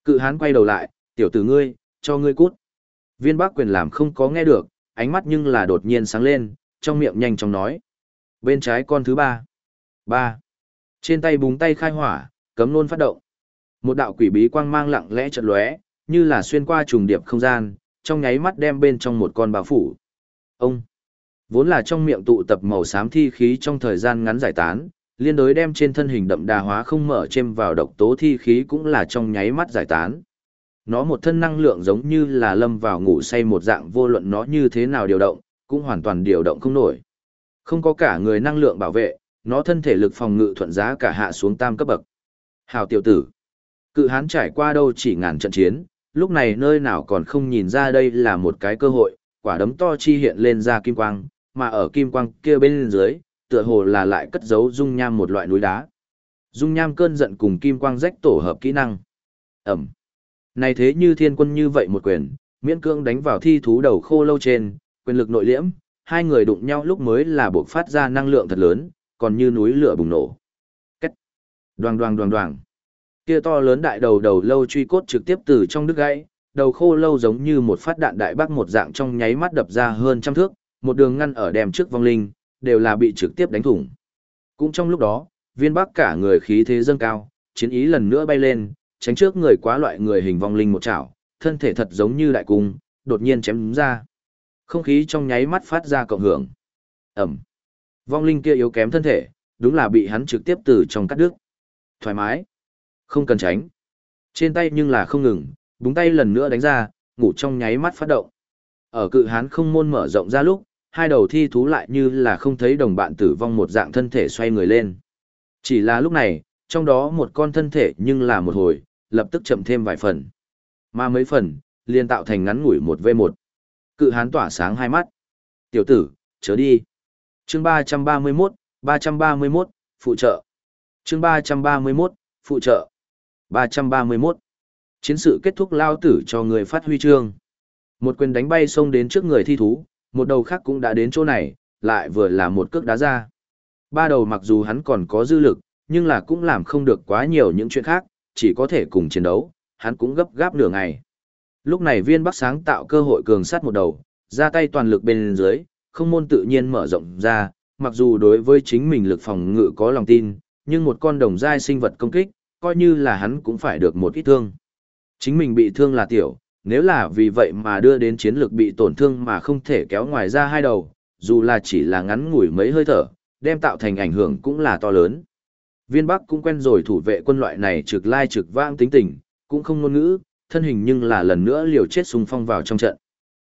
Cự hán quay đầu lại, tiểu tử ngươi, cho ngươi cút. Viên bắc quyền làm không có nghe được, ánh mắt nhưng là đột nhiên sáng lên, trong miệng nhanh chóng nói. Bên trái con thứ ba. Ba. Trên tay búng tay khai hỏa, cấm nôn phát động. Một đạo quỷ bí quang mang lặng lẽ chợt lóe, như là xuyên qua trùng điệp không gian, trong nháy mắt đem bên trong một con bao phủ. Ông. Vốn là trong miệng tụ tập màu xám thi khí trong thời gian ngắn giải tán, liên đối đem trên thân hình đậm đà hóa không mở chêm vào độc tố thi khí cũng là trong nháy mắt giải tán. Nó một thân năng lượng giống như là lâm vào ngủ say một dạng vô luận nó như thế nào điều động, cũng hoàn toàn điều động không nổi. Không có cả người năng lượng bảo vệ, nó thân thể lực phòng ngự thuận giá cả hạ xuống tam cấp bậc. Hào tiểu tử. Cự hán trải qua đâu chỉ ngàn trận chiến, lúc này nơi nào còn không nhìn ra đây là một cái cơ hội, quả đấm to chi hiện lên ra kim quang, mà ở kim quang kia bên dưới, tựa hồ là lại cất giấu dung nham một loại núi đá. Dung nham cơn giận cùng kim quang rách tổ hợp kỹ năng. Ẩm. Này thế như thiên quân như vậy một quyền, miễn cưỡng đánh vào thi thú đầu khô lâu trên, quyền lực nội liễm, hai người đụng nhau lúc mới là buộc phát ra năng lượng thật lớn, còn như núi lửa bùng nổ. Cách. Đoàng đoàng đoàng đoàng. Kia to lớn đại đầu đầu lâu truy cốt trực tiếp từ trong đứt gãy, đầu khô lâu giống như một phát đạn đại bác một dạng trong nháy mắt đập ra hơn trăm thước, một đường ngăn ở đèm trước vong linh, đều là bị trực tiếp đánh thủng. Cũng trong lúc đó, viên bắc cả người khí thế dâng cao, chiến ý lần nữa bay lên, tránh trước người quá loại người hình vong linh một chảo, thân thể thật giống như đại cung, đột nhiên chém ra. Không khí trong nháy mắt phát ra cộng hưởng. Ẩm. Vong linh kia yếu kém thân thể, đúng là bị hắn trực tiếp từ trong cắt đứt. Thoải mái. Không cần tránh. Trên tay nhưng là không ngừng, búng tay lần nữa đánh ra, ngủ trong nháy mắt phát động. Ở cự hán không môn mở rộng ra lúc, hai đầu thi thú lại như là không thấy đồng bạn tử vong một dạng thân thể xoay người lên. Chỉ là lúc này, trong đó một con thân thể nhưng là một hồi, lập tức chậm thêm vài phần. Mà mấy phần, liền tạo thành ngắn ngủi một v một. Cự hán tỏa sáng hai mắt. Tiểu tử, chớ đi. Chương ba ba trăm mươi 331, 331, phụ trợ. Chương ba ba trăm mươi 331, phụ trợ. 331. Chiến sự kết thúc lao tử cho người phát huy chương. Một quyền đánh bay xông đến trước người thi thú, một đầu khác cũng đã đến chỗ này, lại vừa là một cước đá ra. Ba đầu mặc dù hắn còn có dư lực, nhưng là cũng làm không được quá nhiều những chuyện khác, chỉ có thể cùng chiến đấu, hắn cũng gấp gáp nửa ngày. Lúc này viên bắc sáng tạo cơ hội cường sát một đầu, ra tay toàn lực bên dưới, không môn tự nhiên mở rộng ra, mặc dù đối với chính mình lực phòng ngự có lòng tin, nhưng một con đồng giai sinh vật công kích, coi như là hắn cũng phải được một ít thương. Chính mình bị thương là tiểu, nếu là vì vậy mà đưa đến chiến lược bị tổn thương mà không thể kéo ngoài ra hai đầu, dù là chỉ là ngắn ngủi mấy hơi thở, đem tạo thành ảnh hưởng cũng là to lớn. Viên Bắc cũng quen rồi thủ vệ quân loại này trực lai trực vãng tính tình, cũng không ngôn ngữ, thân hình nhưng là lần nữa liều chết xung phong vào trong trận.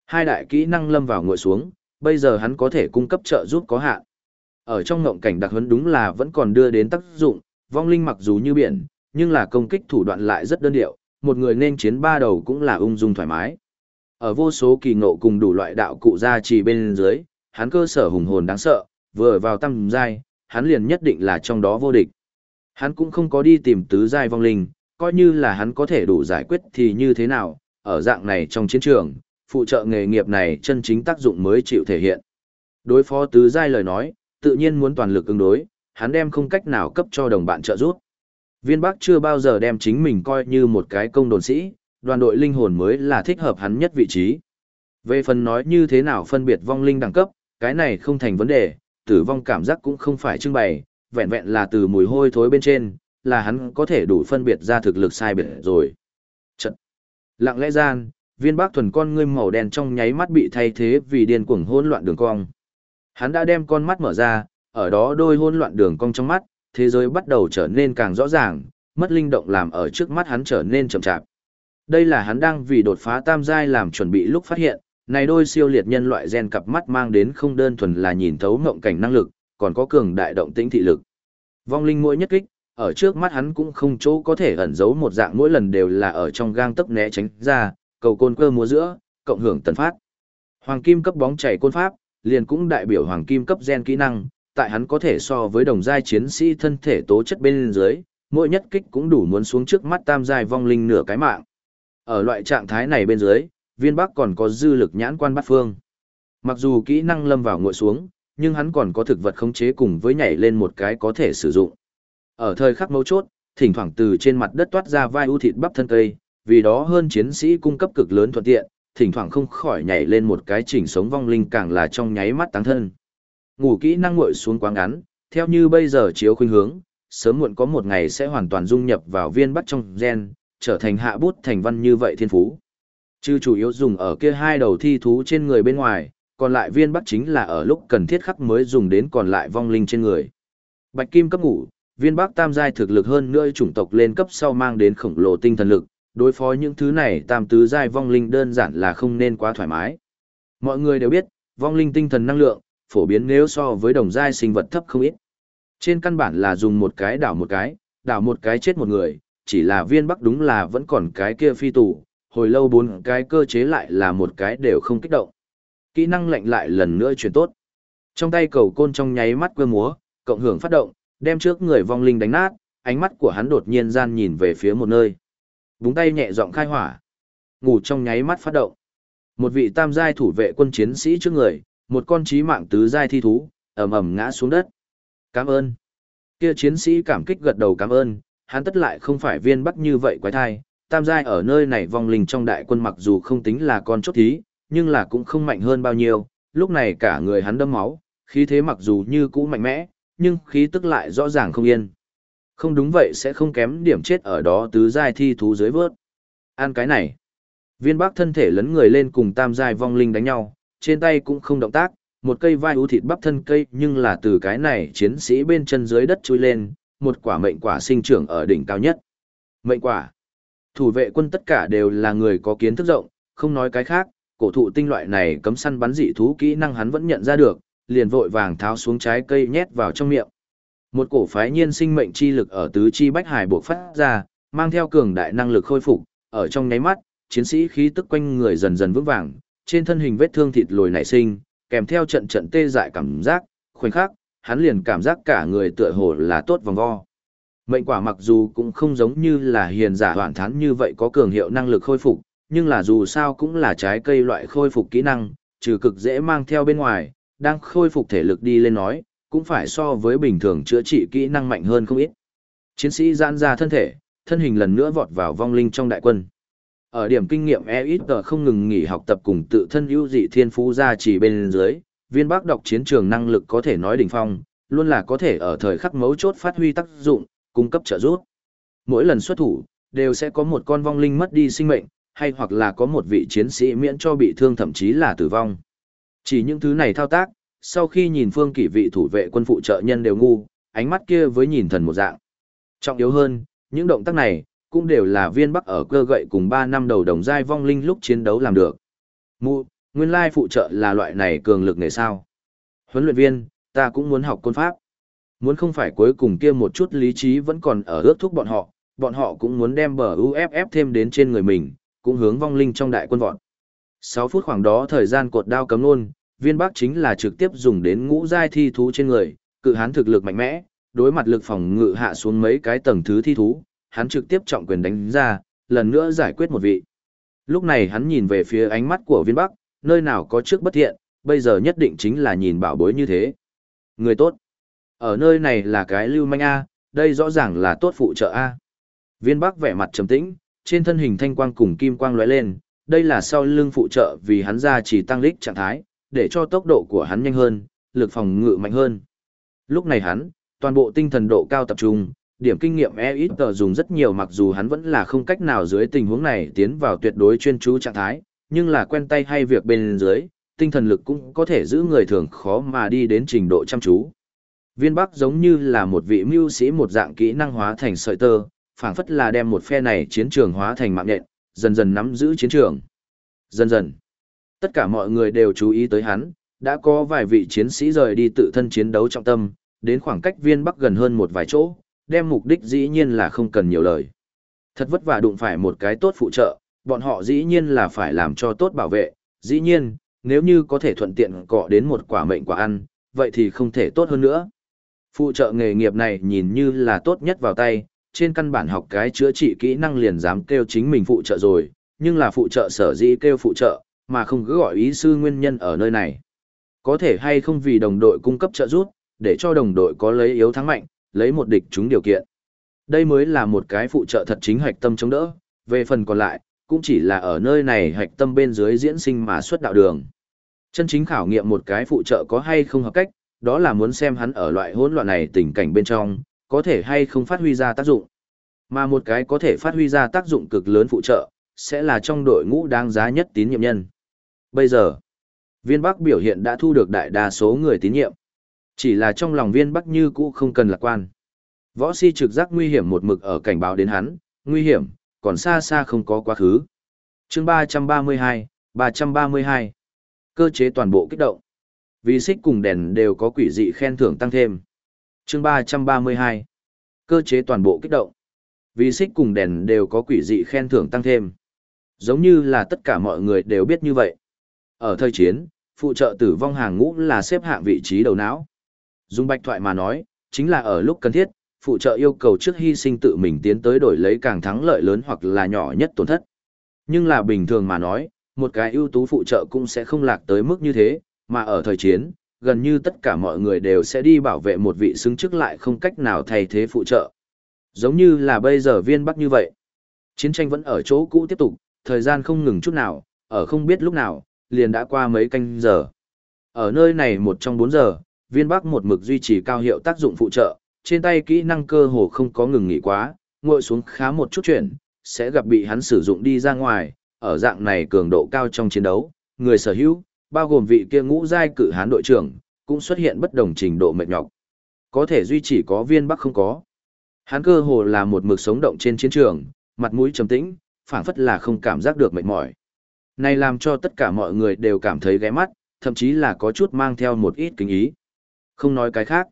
Hai đại kỹ năng lâm vào ngồi xuống, bây giờ hắn có thể cung cấp trợ giúp có hạn. Ở trong ngộng cảnh đặc huấn đúng là vẫn còn đưa đến tác dụng, vong linh mặc dù như biển, nhưng là công kích thủ đoạn lại rất đơn điệu, một người nên chiến ba đầu cũng là ung dung thoải mái. Ở vô số kỳ ngộ cùng đủ loại đạo cụ gia trì bên dưới, hắn cơ sở hùng hồn đáng sợ, vừa vào tâm giai, hắn liền nhất định là trong đó vô địch. Hắn cũng không có đi tìm tứ giai vong linh, coi như là hắn có thể đủ giải quyết thì như thế nào, ở dạng này trong chiến trường, phụ trợ nghề nghiệp này chân chính tác dụng mới chịu thể hiện. Đối phó tứ giai lời nói, tự nhiên muốn toàn lực ứng đối, hắn đem không cách nào cấp cho đồng bạn trợ giúp. Viên Bắc chưa bao giờ đem chính mình coi như một cái công đồn sĩ, đoàn đội linh hồn mới là thích hợp hắn nhất vị trí. Về phần nói như thế nào phân biệt vong linh đẳng cấp, cái này không thành vấn đề, tử vong cảm giác cũng không phải trưng bày, vẹn vẹn là từ mùi hôi thối bên trên, là hắn có thể đủ phân biệt ra thực lực sai biệt rồi. Trận. Lặng lẽ gian, viên bác thuần con ngươi màu đen trong nháy mắt bị thay thế vì điên cuồng hỗn loạn đường cong. Hắn đã đem con mắt mở ra, ở đó đôi hỗn loạn đường cong trong mắt, thế giới bắt đầu trở nên càng rõ ràng, mất linh động làm ở trước mắt hắn trở nên chậm chạp. Đây là hắn đang vì đột phá tam giai làm chuẩn bị lúc phát hiện, này đôi siêu liệt nhân loại gen cặp mắt mang đến không đơn thuần là nhìn thấu ngộng cảnh năng lực, còn có cường đại động tĩnh thị lực. Vong linh mỗi nhất kích, ở trước mắt hắn cũng không chỗ có thể ẩn giấu một dạng mỗi lần đều là ở trong gang tấc né tránh ra, cầu côn cơ múa giữa, cộng hưởng tần phát. Hoàng kim cấp bóng chảy côn pháp, liền cũng đại biểu hoàng kim cấp gen kỹ năng, tại hắn có thể so với đồng giai chiến sĩ thân thể tố chất bên dưới, mỗi nhất kích cũng đủ muốn xuống trước mắt tam giai vong linh nửa cái mạng. Ở loại trạng thái này bên dưới, viên bắc còn có dư lực nhãn quan bắt phương. Mặc dù kỹ năng lâm vào ngội xuống, nhưng hắn còn có thực vật khống chế cùng với nhảy lên một cái có thể sử dụng. Ở thời khắc mấu chốt, thỉnh thoảng từ trên mặt đất toát ra vai ưu thịt bắp thân cây, vì đó hơn chiến sĩ cung cấp cực lớn thuận tiện, thỉnh thoảng không khỏi nhảy lên một cái chỉnh sống vong linh càng là trong nháy mắt tăng thân. Ngủ kỹ năng nguội xuống quá ngắn, theo như bây giờ chiếu khuynh hướng, sớm muộn có một ngày sẽ hoàn toàn dung nhập vào viên bắt trong gen, trở thành hạ bút thành văn như vậy thiên phú. Chứ chủ yếu dùng ở kia hai đầu thi thú trên người bên ngoài, còn lại viên bắt chính là ở lúc cần thiết khắc mới dùng đến còn lại vong linh trên người. Bạch kim cấp ngủ, viên bắc tam giai thực lực hơn nữa chủng tộc lên cấp sau mang đến khổng lồ tinh thần lực, đối phó những thứ này tam tứ giai vong linh đơn giản là không nên quá thoải mái. Mọi người đều biết, vong linh tinh thần năng lượng, phổ biến nếu so với đồng giai sinh vật thấp không ít. Trên căn bản là dùng một cái đảo một cái, đảo một cái chết một người, chỉ là viên bắc đúng là vẫn còn cái kia phi tù, hồi lâu bốn cái cơ chế lại là một cái đều không kích động. Kỹ năng lệnh lại lần nữa chuyển tốt. Trong tay cầu côn trong nháy mắt quơ múa, cộng hưởng phát động, đem trước người vong linh đánh nát, ánh mắt của hắn đột nhiên gian nhìn về phía một nơi. Búng tay nhẹ giọng khai hỏa. Ngủ trong nháy mắt phát động. Một vị tam giai thủ vệ quân chiến sĩ trước người, một con trí mạng tứ giai thi thú, ầm ầm ngã xuống đất. Cảm ơn. Kia chiến sĩ cảm kích gật đầu cảm ơn, hắn tất lại không phải viên bắc như vậy quái thai, tam giai ở nơi này vong linh trong đại quân mặc dù không tính là con chốt thí, nhưng là cũng không mạnh hơn bao nhiêu, lúc này cả người hắn đâm máu, khí thế mặc dù như cũ mạnh mẽ, nhưng khí tức lại rõ ràng không yên. Không đúng vậy sẽ không kém điểm chết ở đó tứ giai thi thú dưới vớt. Ăn cái này. Viên Bắc thân thể lấn người lên cùng tam giai vong linh đánh nhau, trên tay cũng không động tác, một cây vai ú thịt bắp thân cây nhưng là từ cái này chiến sĩ bên chân dưới đất chui lên, một quả mệnh quả sinh trưởng ở đỉnh cao nhất. Mệnh quả. Thủ vệ quân tất cả đều là người có kiến thức rộng, không nói cái khác, cổ thụ tinh loại này cấm săn bắn dị thú kỹ năng hắn vẫn nhận ra được, liền vội vàng tháo xuống trái cây nhét vào trong miệng. Một cổ phái nhiên sinh mệnh chi lực ở tứ chi bách hải buộc phát ra, mang theo cường đại năng lực khôi phục, ở trong nháy mắt, chiến sĩ khí tức quanh người dần dần vững vàng, trên thân hình vết thương thịt lồi nảy sinh, kèm theo trận trận tê dại cảm giác, khoảnh khắc, hắn liền cảm giác cả người tựa hồ là tốt vòng vo. Mệnh quả mặc dù cũng không giống như là hiền giả hoàn thán như vậy có cường hiệu năng lực khôi phục, nhưng là dù sao cũng là trái cây loại khôi phục kỹ năng, trừ cực dễ mang theo bên ngoài, đang khôi phục thể lực đi lên nói, cũng phải so với bình thường chữa trị kỹ năng mạnh hơn không ít. Chiến sĩ giãn ra thân thể, thân hình lần nữa vọt vào vong linh trong đại quân. Ở điểm kinh nghiệm EXG không ngừng nghỉ học tập cùng tự thân ưu dị thiên phú ra chỉ bên dưới, viên bác đọc chiến trường năng lực có thể nói đỉnh phong, luôn là có thể ở thời khắc mấu chốt phát huy tác dụng, cung cấp trợ giúp. Mỗi lần xuất thủ, đều sẽ có một con vong linh mất đi sinh mệnh, hay hoặc là có một vị chiến sĩ miễn cho bị thương thậm chí là tử vong. Chỉ những thứ này thao tác, sau khi nhìn phương kỷ vị thủ vệ quân phụ trợ nhân đều ngu, ánh mắt kia với nhìn thần một dạng. Trọng yếu hơn, những động tác này, cũng đều là viên bắc ở cơ gậy cùng 3 năm đầu đồng giai vong linh lúc chiến đấu làm được. Mụ, nguyên lai phụ trợ là loại này cường lực nghề sao. Huấn luyện viên, ta cũng muốn học côn pháp. Muốn không phải cuối cùng kia một chút lý trí vẫn còn ở ước thúc bọn họ, bọn họ cũng muốn đem bờ UFF thêm đến trên người mình, cũng hướng vong linh trong đại quân vọt. 6 phút khoảng đó thời gian cột đao cấm luôn, viên bắc chính là trực tiếp dùng đến ngũ giai thi thú trên người, cự hán thực lực mạnh mẽ, đối mặt lực phòng ngự hạ xuống mấy cái tầng thứ thi thú, hắn trực tiếp trọng quyền đánh ra, lần nữa giải quyết một vị. Lúc này hắn nhìn về phía ánh mắt của viên bắc, nơi nào có trước bất thiện, bây giờ nhất định chính là nhìn bảo bối như thế. Người tốt. Ở nơi này là cái lưu manh A, đây rõ ràng là tốt phụ trợ A. Viên bắc vẻ mặt trầm tĩnh, trên thân hình thanh quang cùng kim quang lóe lên, đây là sau lưng phụ trợ vì hắn ra chỉ tăng lích trạng thái, để cho tốc độ của hắn nhanh hơn, lực phòng ngự mạnh hơn. Lúc này hắn, toàn bộ tinh thần độ cao tập trung, điểm kinh nghiệm e ít tờ dùng rất nhiều mặc dù hắn vẫn là không cách nào dưới tình huống này tiến vào tuyệt đối chuyên chú trạng thái, nhưng là quen tay hay việc bên dưới, tinh thần lực cũng có thể giữ người thường khó mà đi đến trình độ chăm chú. Viên Bắc giống như là một vị mưu sĩ một dạng kỹ năng hóa thành sợi tơ, phảng phất là đem một phe này chiến trường hóa thành mạng nhện, dần dần nắm giữ chiến trường. Dần dần, tất cả mọi người đều chú ý tới hắn, đã có vài vị chiến sĩ rời đi tự thân chiến đấu trọng tâm, đến khoảng cách viên bắc gần hơn một vài chỗ, đem mục đích dĩ nhiên là không cần nhiều lời. Thật vất vả đụng phải một cái tốt phụ trợ, bọn họ dĩ nhiên là phải làm cho tốt bảo vệ, dĩ nhiên, nếu như có thể thuận tiện cọ đến một quả mệnh quả ăn, vậy thì không thể tốt hơn nữa. Phụ trợ nghề nghiệp này nhìn như là tốt nhất vào tay, trên căn bản học cái chữa trị kỹ năng liền dám kêu chính mình phụ trợ rồi, nhưng là phụ trợ sở dĩ kêu phụ trợ, mà không cứ gọi ý sư nguyên nhân ở nơi này. Có thể hay không vì đồng đội cung cấp trợ giúp, để cho đồng đội có lấy yếu thắng mạnh, lấy một địch chúng điều kiện. Đây mới là một cái phụ trợ thật chính hạch tâm chống đỡ, về phần còn lại, cũng chỉ là ở nơi này hạch tâm bên dưới diễn sinh mà xuất đạo đường. Chân chính khảo nghiệm một cái phụ trợ có hay không hợp cách, đó là muốn xem hắn ở loại hỗn loạn này tình cảnh bên trong, có thể hay không phát huy ra tác dụng. Mà một cái có thể phát huy ra tác dụng cực lớn phụ trợ, sẽ là trong đội ngũ đáng giá nhất tín nhiệm nhân. Bây giờ, viên Bắc biểu hiện đã thu được đại đa số người tín nhiệm. Chỉ là trong lòng viên Bắc như cũ không cần lạc quan. Võ si trực giác nguy hiểm một mực ở cảnh báo đến hắn, nguy hiểm, còn xa xa không có quá khứ. chương 332, 332. Cơ chế toàn bộ kích động. Vì xích cùng đèn đều có quỷ dị khen thưởng tăng thêm. chương 332. Cơ chế toàn bộ kích động. Vì xích cùng đèn đều có quỷ dị khen thưởng tăng thêm. Giống như là tất cả mọi người đều biết như vậy. Ở thời chiến, phụ trợ tử vong hàng ngũ là xếp hạng vị trí đầu não. Dùng bạch thoại mà nói, chính là ở lúc cần thiết, phụ trợ yêu cầu trước hy sinh tự mình tiến tới đổi lấy càng thắng lợi lớn hoặc là nhỏ nhất tổn thất. Nhưng là bình thường mà nói, một cái ưu tú phụ trợ cũng sẽ không lạc tới mức như thế, mà ở thời chiến, gần như tất cả mọi người đều sẽ đi bảo vệ một vị xứng chức lại không cách nào thay thế phụ trợ. Giống như là bây giờ viên bắc như vậy. Chiến tranh vẫn ở chỗ cũ tiếp tục, thời gian không ngừng chút nào, ở không biết lúc nào, liền đã qua mấy canh giờ. Ở nơi này một trong bốn giờ, viên bắc một mực duy trì cao hiệu tác dụng phụ trợ, trên tay kỹ năng cơ hồ không có ngừng nghỉ quá, ngồi xuống khá một chút chuyển, sẽ gặp bị hắn sử dụng đi ra ngoài, ở dạng này cường độ cao trong chiến đấu, người sở hữu, bao gồm vị kia ngũ giai cử hán đội trưởng, cũng xuất hiện bất đồng trình độ mệt nhọc. Có thể duy trì có viên bắc không có. Hắn cơ hồ là một mực sống động trên chiến trường, mặt mũi trầm tĩnh, phảng phất là không cảm giác được mệt mỏi. Này làm cho tất cả mọi người đều cảm thấy ghé mắt, thậm chí là có chút mang theo một ít kính ý. Không nói cái khác.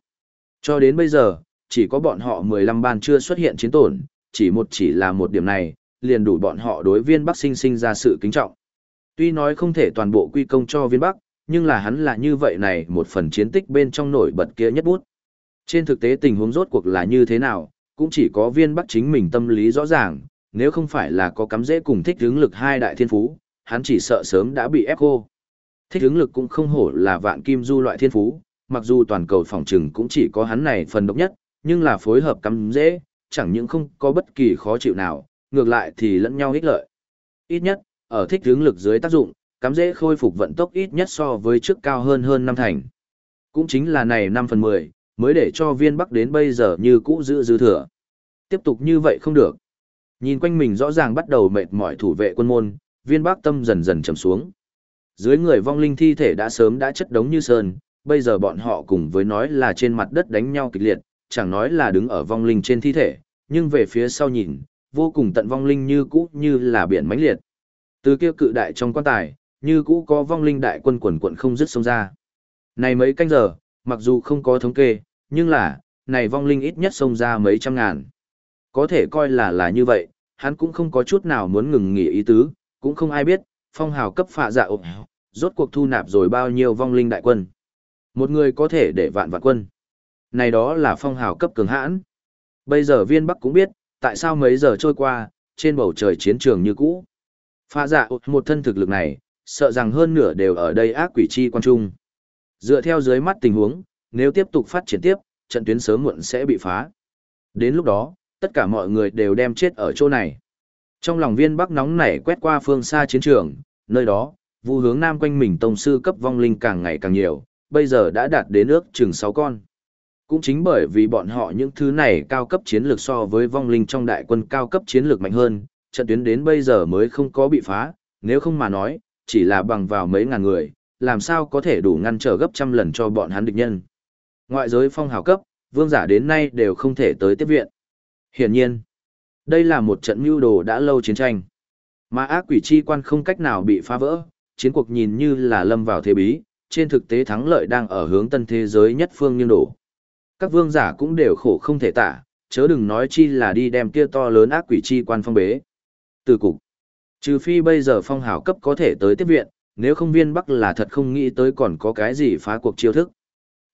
Cho đến bây giờ, chỉ có bọn họ 15 ban chưa xuất hiện chiến tổn, chỉ một chỉ là một điểm này, liền đủ bọn họ đối viên Bắc sinh sinh ra sự kính trọng. Tuy nói không thể toàn bộ quy công cho viên Bắc, nhưng là hắn là như vậy này một phần chiến tích bên trong nổi bật kia nhất bút. Trên thực tế tình huống rốt cuộc là như thế nào, cũng chỉ có viên Bắc chính mình tâm lý rõ ràng, nếu không phải là có cắm dễ cùng thích hướng lực hai đại thiên phú, hắn chỉ sợ sớm đã bị ép cô. Thích hướng lực cũng không hổ là vạn kim du loại thiên phú, mặc dù toàn cầu phòng trừng cũng chỉ có hắn này phần độc nhất, nhưng là phối hợp cắm dễ, chẳng những không có bất kỳ khó chịu nào, ngược lại thì lẫn nhau ích lợi. Ít nhất, ở thích hướng lực dưới tác dụng, cắm dễ khôi phục vận tốc ít nhất so với trước cao hơn hơn năm thành. Cũng chính là này 5 phần 10, mới để cho viên bắc đến bây giờ như cũ giữ dư thừa. Tiếp tục như vậy không được. Nhìn quanh mình rõ ràng bắt đầu mệt mỏi thủ vệ quân môn, viên bắc tâm dần dần trầm xuống. Dưới người vong linh thi thể đã sớm đã chất đống như sơn, bây giờ bọn họ cùng với nói là trên mặt đất đánh nhau kịch liệt, chẳng nói là đứng ở vong linh trên thi thể, nhưng về phía sau nhìn, vô cùng tận vong linh như cũ như là biển mãnh liệt. Từ kia cự đại trong quan tài, như cũ có vong linh đại quân quần quận không dứt sông ra. Này mấy canh giờ, mặc dù không có thống kê, nhưng là, này vong linh ít nhất sông ra mấy trăm ngàn. Có thể coi là là như vậy, hắn cũng không có chút nào muốn ngừng nghỉ ý tứ, cũng không ai biết, phong hào cấp phạ dạ ộp rốt cuộc thu nạp rồi bao nhiêu vong linh đại quân. Một người có thể để vạn vạn quân. Này đó là phong hào cấp cường hãn. Bây giờ viên Bắc cũng biết, tại sao mấy giờ trôi qua, trên bầu trời chiến trường như cũ. phá dạ một thân thực lực này, sợ rằng hơn nửa đều ở đây ác quỷ chi quan trung. Dựa theo dưới mắt tình huống, nếu tiếp tục phát triển tiếp, trận tuyến sớm muộn sẽ bị phá. Đến lúc đó, tất cả mọi người đều đem chết ở chỗ này. Trong lòng viên bắc nóng nảy quét qua phương xa chiến trường, nơi đó, vu hướng nam quanh mình tông sư cấp vong linh càng ngày càng nhiều, bây giờ đã đạt đến ước chừng 6 con. Cũng chính bởi vì bọn họ những thứ này cao cấp chiến lược so với vong linh trong đại quân cao cấp chiến lược mạnh hơn, trận tuyến đến bây giờ mới không có bị phá, nếu không mà nói, chỉ là bằng vào mấy ngàn người, làm sao có thể đủ ngăn trở gấp trăm lần cho bọn hắn địch nhân. Ngoại giới phong hào cấp, vương giả đến nay đều không thể tới tiếp viện. Hiển nhiên, đây là một trận mưu đồ đã lâu chiến tranh. Mà ác quỷ chi quan không cách nào bị phá vỡ, chiến cuộc nhìn như là lâm vào thế bí, trên thực tế thắng lợi đang ở hướng tân thế giới nhất phương nghiêng đổ. Các vương giả cũng đều khổ không thể tả, chớ đừng nói chi là đi đem kia to lớn ác quỷ chi quan phong bế. Từ cục, trừ phi bây giờ phong hào cấp có thể tới tiếp viện, nếu không viên bắc là thật không nghĩ tới còn có cái gì phá cuộc chiêu thức.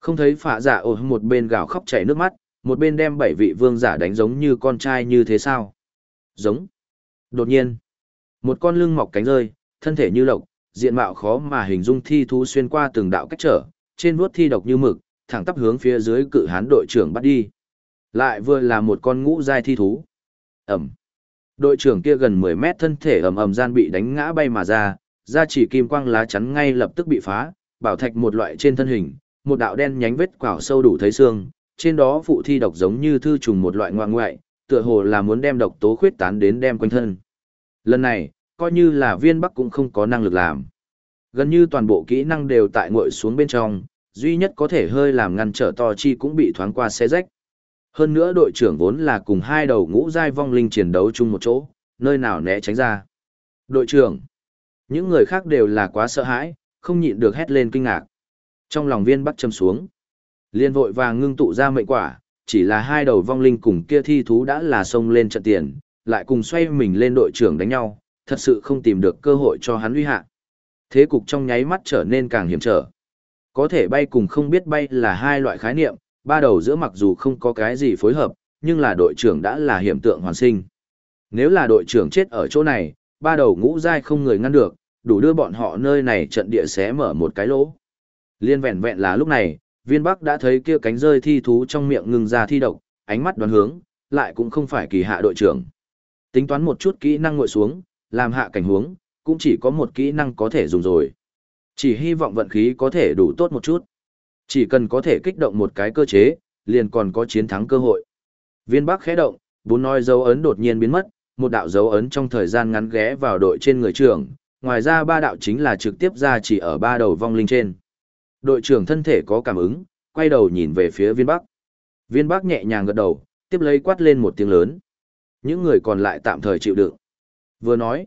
Không thấy phạ dạ giả ổ một bên gào khóc chảy nước mắt, một bên đem bảy vị vương giả đánh giống như con trai như thế sao? Giống. Đột nhiên, một con lưng mọc cánh rơi, thân thể như lộc, diện mạo khó mà hình dung thi thú xuyên qua từng đạo cách trở, trên vuốt thi độc như mực, thẳng tắp hướng phía dưới cự hán đội trưởng bắt đi. Lại vừa là một con ngũ giai thi thú. Ẩm. Đội trưởng kia gần 10 mét thân thể ầm ầm gian bị đánh ngã bay mà ra, ra chỉ kim quang lá chắn ngay lập tức bị phá, bảo thạch một loại trên thân hình, một đạo đen nhánh vết quảo sâu đủ thấy xương, trên đó phụ thi độc giống như thư trùng một loại ngoại ngoại, tựa hồ là muốn đem độc tố khuyết tán đến đem quanh thân. Lần này, coi như là viên bắc cũng không có năng lực làm. Gần như toàn bộ kỹ năng đều tại ngội xuống bên trong, duy nhất có thể hơi làm ngăn trở to chi cũng bị thoáng qua xe rách. Hơn nữa đội trưởng vốn là cùng hai đầu ngũ giai vong linh chiến đấu chung một chỗ, nơi nào né tránh ra. Đội trưởng, những người khác đều là quá sợ hãi, không nhịn được hét lên kinh ngạc. Trong lòng viên bắc châm xuống, liên vội vàng ngưng tụ ra mệnh quả, chỉ là hai đầu vong linh cùng kia thi thú đã là xông lên trận tiền, lại cùng xoay mình lên đội trưởng đánh nhau, thật sự không tìm được cơ hội cho hắn uy hạ. Thế cục trong nháy mắt trở nên càng hiểm trở. Có thể bay cùng không biết bay là hai loại khái niệm, ba đầu giữa mặc dù không có cái gì phối hợp, nhưng là đội trưởng đã là hiểm tượng hoàn sinh. Nếu là đội trưởng chết ở chỗ này, ba đầu ngũ dai không người ngăn được, đủ đưa bọn họ nơi này trận địa xé mở một cái lỗ. Liên vẹn vẹn là lúc này, viên bắc đã thấy kia cánh rơi thi thú trong miệng ngừng ra thi độc, ánh mắt đoán hướng, lại cũng không phải kỳ hạ đội trưởng. Tính toán một chút kỹ năng ngồi xuống, làm hạ cảnh huống, cũng chỉ có một kỹ năng có thể dùng rồi. Chỉ hy vọng vận khí có thể đủ tốt một chút. Chỉ cần có thể kích động một cái cơ chế, liền còn có chiến thắng cơ hội. Viên Bắc khẽ động, bốn nói dấu ấn đột nhiên biến mất, một đạo dấu ấn trong thời gian ngắn ghé vào đội trên người trưởng, ngoài ra ba đạo chính là trực tiếp ra chỉ ở ba đầu vong linh trên. Đội trưởng thân thể có cảm ứng, quay đầu nhìn về phía viên Bắc. Viên Bắc nhẹ nhàng gật đầu, tiếp lấy quát lên một tiếng lớn. Những người còn lại tạm thời chịu đựng. Vừa nói,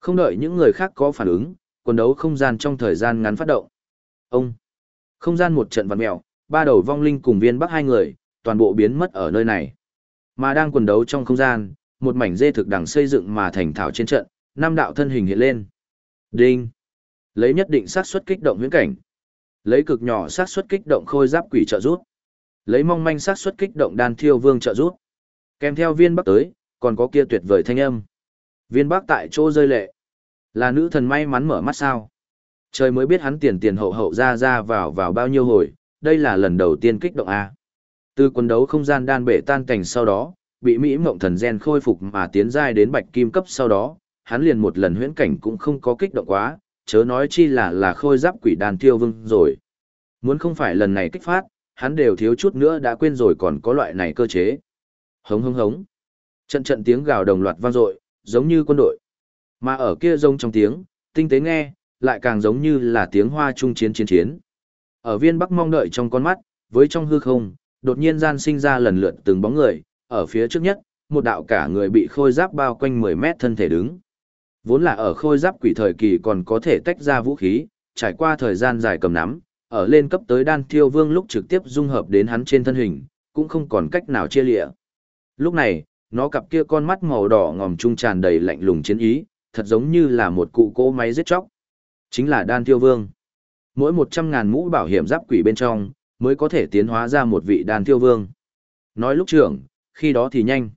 không đợi những người khác có phản ứng, quần đấu không gian trong thời gian ngắn phát động. Ông, không gian một trận vặn mèo, ba đầu vong linh cùng viên bắc hai người, toàn bộ biến mất ở nơi này. Mà đang quần đấu trong không gian, một mảnh dê thực đằng xây dựng mà thành thảo trên trận, năm đạo thân hình hiện lên. Đinh, lấy nhất định xác suất kích động huyễn cảnh, lấy cực nhỏ xác suất kích động khôi giáp quỷ trợ rút, lấy mong manh xác suất kích động đan thiêu vương trợ rút. Kèm theo viên bắc tới, còn có kia tuyệt vời thanh âm. Viên bác tại chỗ rơi lệ. Là nữ thần may mắn mở mắt sao. Trời mới biết hắn tiền tiền hậu hậu ra ra vào vào bao nhiêu hồi, đây là lần đầu tiên kích động A. Từ quân đấu không gian đan bể tan cảnh sau đó, bị Mỹ mộng thần gen khôi phục mà tiến giai đến bạch kim cấp sau đó, hắn liền một lần huyễn cảnh cũng không có kích động quá, chớ nói chi là là khôi giáp quỷ đàn tiêu vương rồi. Muốn không phải lần này kích phát, hắn đều thiếu chút nữa đã quên rồi còn có loại này cơ chế. Hống hống hống. Trận trận tiếng gào đồng loạt vang dội, giống như quân đội. Mà ở kia rông trong tiếng, tinh tế nghe, lại càng giống như là tiếng hoa trung chiến chiến chiến. Ở viên bắc mong đợi trong con mắt, với trong hư không, đột nhiên gian sinh ra lần lượt từng bóng người, ở phía trước nhất, một đạo cả người bị khôi giáp bao quanh 10 mét thân thể đứng. Vốn là ở khôi giáp quỷ thời kỳ còn có thể tách ra vũ khí, trải qua thời gian dài cầm nắm, ở lên cấp tới đan thiêu vương lúc trực tiếp dung hợp đến hắn trên thân hình, cũng không còn cách nào chia lịa. Lúc này, nó cặp kia con mắt màu đỏ ngòm trung tràn đầy lạnh lùng chiến ý, thật giống như là một cụ cỗ máy giết chóc. Chính là đan thiêu vương. Mỗi 100.000 mũ bảo hiểm giáp quỷ bên trong, mới có thể tiến hóa ra một vị đan thiêu vương. Nói lúc trưởng, khi đó thì nhanh.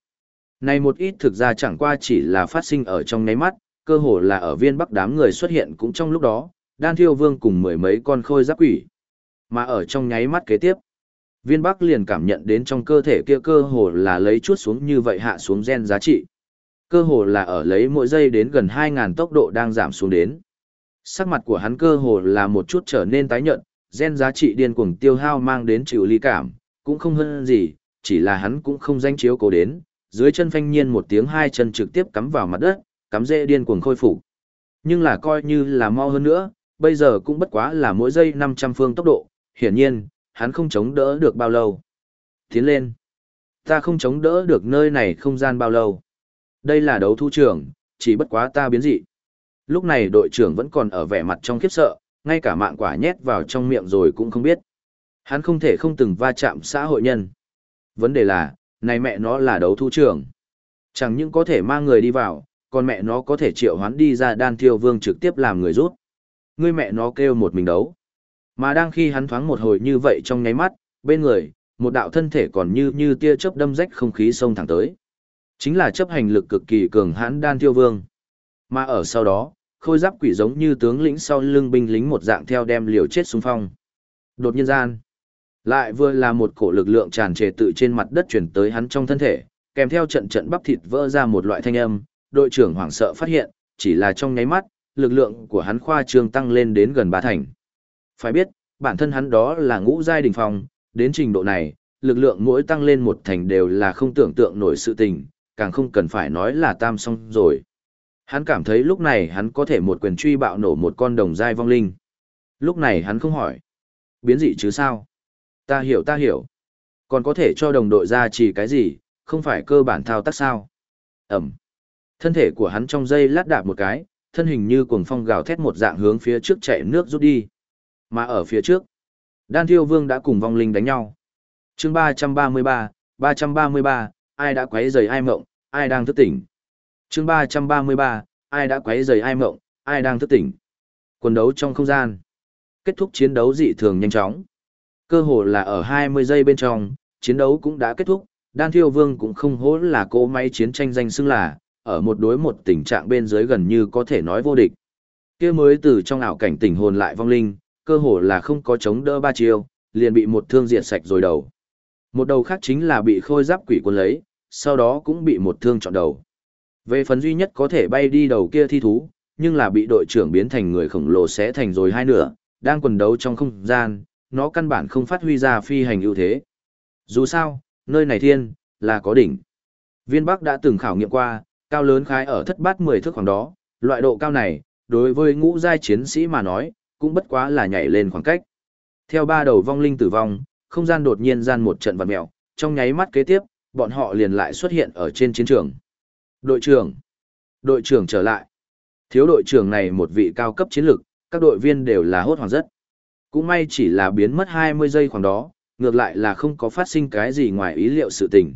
Này một ít thực ra chẳng qua chỉ là phát sinh ở trong nháy mắt, cơ hồ là ở viên bắc đám người xuất hiện cũng trong lúc đó, đan thiêu vương cùng mười mấy con khôi giáp quỷ. Mà ở trong nháy mắt kế tiếp, viên bắc liền cảm nhận đến trong cơ thể kia cơ hồ là lấy chút xuống như vậy hạ xuống gen giá trị. Cơ hồ là ở lấy mỗi giây đến gần 2.000 tốc độ đang giảm xuống đến. Sắc mặt của hắn cơ hồ là một chút trở nên tái nhợt, gen giá trị điên cuồng tiêu hao mang đến chịu ly cảm, cũng không hơn gì, chỉ là hắn cũng không danh chiếu cố đến, dưới chân phanh nhiên một tiếng hai chân trực tiếp cắm vào mặt đất, cắm dễ điên cuồng khôi phục. Nhưng là coi như là mau hơn nữa, bây giờ cũng bất quá là mỗi giây 500 phương tốc độ, hiển nhiên, hắn không chống đỡ được bao lâu. Tiến lên. Ta không chống đỡ được nơi này không gian bao lâu. Đây là đấu thu trưởng, chỉ bất quá ta biến dị. Lúc này đội trưởng vẫn còn ở vẻ mặt trong khiếp sợ, ngay cả mạng quả nhét vào trong miệng rồi cũng không biết. Hắn không thể không từng va chạm xã hội nhân. Vấn đề là, này mẹ nó là đấu thu trưởng. Chẳng những có thể mang người đi vào, còn mẹ nó có thể triệu hoán đi ra đan thiêu vương trực tiếp làm người rút. Ngươi mẹ nó kêu một mình đấu. Mà đang khi hắn thoáng một hồi như vậy trong nháy mắt, bên người, một đạo thân thể còn như như tia chớp đâm rách không khí xông thẳng tới. Chính là chấp hành lực cực kỳ cường hãn đan thiêu vương. Mà ở sau đó, khôi giáp quỷ giống như tướng lĩnh sau lưng binh lính một dạng theo đem liều chết xung phong. Đột nhiên gian, lại vừa là một cổ lực lượng tràn trề tự trên mặt đất chuyển tới hắn trong thân thể, kèm theo trận trận bắp thịt vỡ ra một loại thanh âm, đội trưởng hoảng sợ phát hiện, chỉ là trong nháy mắt, lực lượng của hắn khoa trương tăng lên đến gần ba thành. Phải biết, bản thân hắn đó là ngũ giai đỉnh phong, đến trình độ này, lực lượng mỗi tăng lên một thành đều là không tưởng tượng nổi sự tình, càng không cần phải nói là tam song rồi. Hắn cảm thấy lúc này hắn có thể một quyền truy bạo nổ một con đồng giai vong linh. Lúc này hắn không hỏi. Biến dị chứ sao? Ta hiểu ta hiểu. Còn có thể cho đồng đội ra chỉ cái gì, không phải cơ bản thao tác sao? Ẩm. Thân thể của hắn trong dây lát đạp một cái, thân hình như cuồng phong gào thét một dạng hướng phía trước chạy nước rút đi. Mà ở phía trước, Đan Thiêu Vương đã cùng vong linh đánh nhau. chương 333, 333, ai đã quấy rầy ai mộng, ai đang thức tỉnh. chương 333, ai đã quấy rầy ai mộng, ai đang thức tỉnh. Quần đấu trong không gian. Kết thúc chiến đấu dị thường nhanh chóng. Cơ hồ là ở 20 giây bên trong, chiến đấu cũng đã kết thúc, Đan Thiêu Vương cũng không hố là cỗ máy chiến tranh danh xưng là, ở một đối một tình trạng bên dưới gần như có thể nói vô địch. Kia mới từ trong ảo cảnh tỉnh hồn lại vong linh, cơ hồ là không có chống đỡ ba chiêu, liền bị một thương diệt sạch rồi đầu. Một đầu khác chính là bị khôi giáp quỷ quân lấy, sau đó cũng bị một thương chọn đầu. Về phần duy nhất có thể bay đi đầu kia thi thú, nhưng là bị đội trưởng biến thành người khổng lồ xé thành rồi hai nửa, đang quần đấu trong không gian, nó căn bản không phát huy ra phi hành ưu thế. Dù sao, nơi này thiên, là có đỉnh. Viên Bắc đã từng khảo nghiệm qua, cao lớn khái ở thất bát 10 thước khoảng đó, loại độ cao này, đối với ngũ giai chiến sĩ mà nói, cũng bất quá là nhảy lên khoảng cách. Theo ba đầu vong linh tử vong, không gian đột nhiên gian một trận vật mèo, trong nháy mắt kế tiếp, bọn họ liền lại xuất hiện ở trên chiến trường. Đội trưởng! Đội trưởng trở lại. Thiếu đội trưởng này một vị cao cấp chiến lực, các đội viên đều là hốt hoảng rất. Cũng may chỉ là biến mất 20 giây khoảng đó, ngược lại là không có phát sinh cái gì ngoài ý liệu sự tình.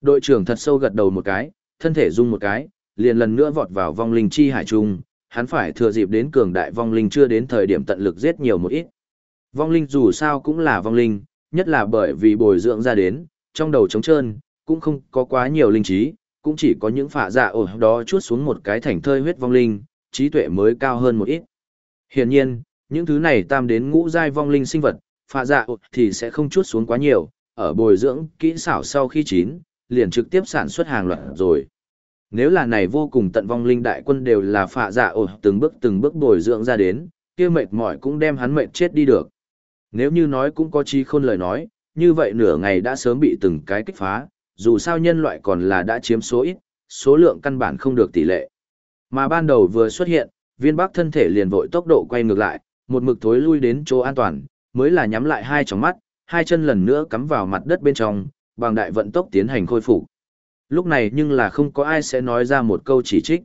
Đội trưởng thật sâu gật đầu một cái, thân thể rung một cái, liền lần nữa vọt vào vong linh chi hải trung, hắn phải thừa dịp đến cường đại vong linh chưa đến thời điểm tận lực giết nhiều một ít. Vong linh dù sao cũng là vong linh, nhất là bởi vì bồi dưỡng ra đến, trong đầu trống trơn, cũng không có quá nhiều linh trí, cũng chỉ có những phạ dạ ổ đó chuốt xuống một cái thành thơi huyết vong linh, trí tuệ mới cao hơn một ít. Hiển nhiên, những thứ này tam đến ngũ giai vong linh sinh vật, phạ dạ thì sẽ không chút xuống quá nhiều, ở bồi dưỡng kỹ xảo sau khi chín, liền trực tiếp sản xuất hàng loạt rồi. Nếu là này vô cùng tận vong linh đại quân đều là phạ dạ ổ từng bước từng bước bồi dưỡng ra đến, kia mệt mỏi cũng đem hắn mệt chết đi được. Nếu như nói cũng có chi khôn lời nói, như vậy nửa ngày đã sớm bị từng cái kích phá, dù sao nhân loại còn là đã chiếm số ít, số lượng căn bản không được tỷ lệ. Mà ban đầu vừa xuất hiện, viên bắc thân thể liền vội tốc độ quay ngược lại, một mực thối lui đến chỗ an toàn, mới là nhắm lại hai tròng mắt, hai chân lần nữa cắm vào mặt đất bên trong, bằng đại vận tốc tiến hành khôi phục. Lúc này nhưng là không có ai sẽ nói ra một câu chỉ trích.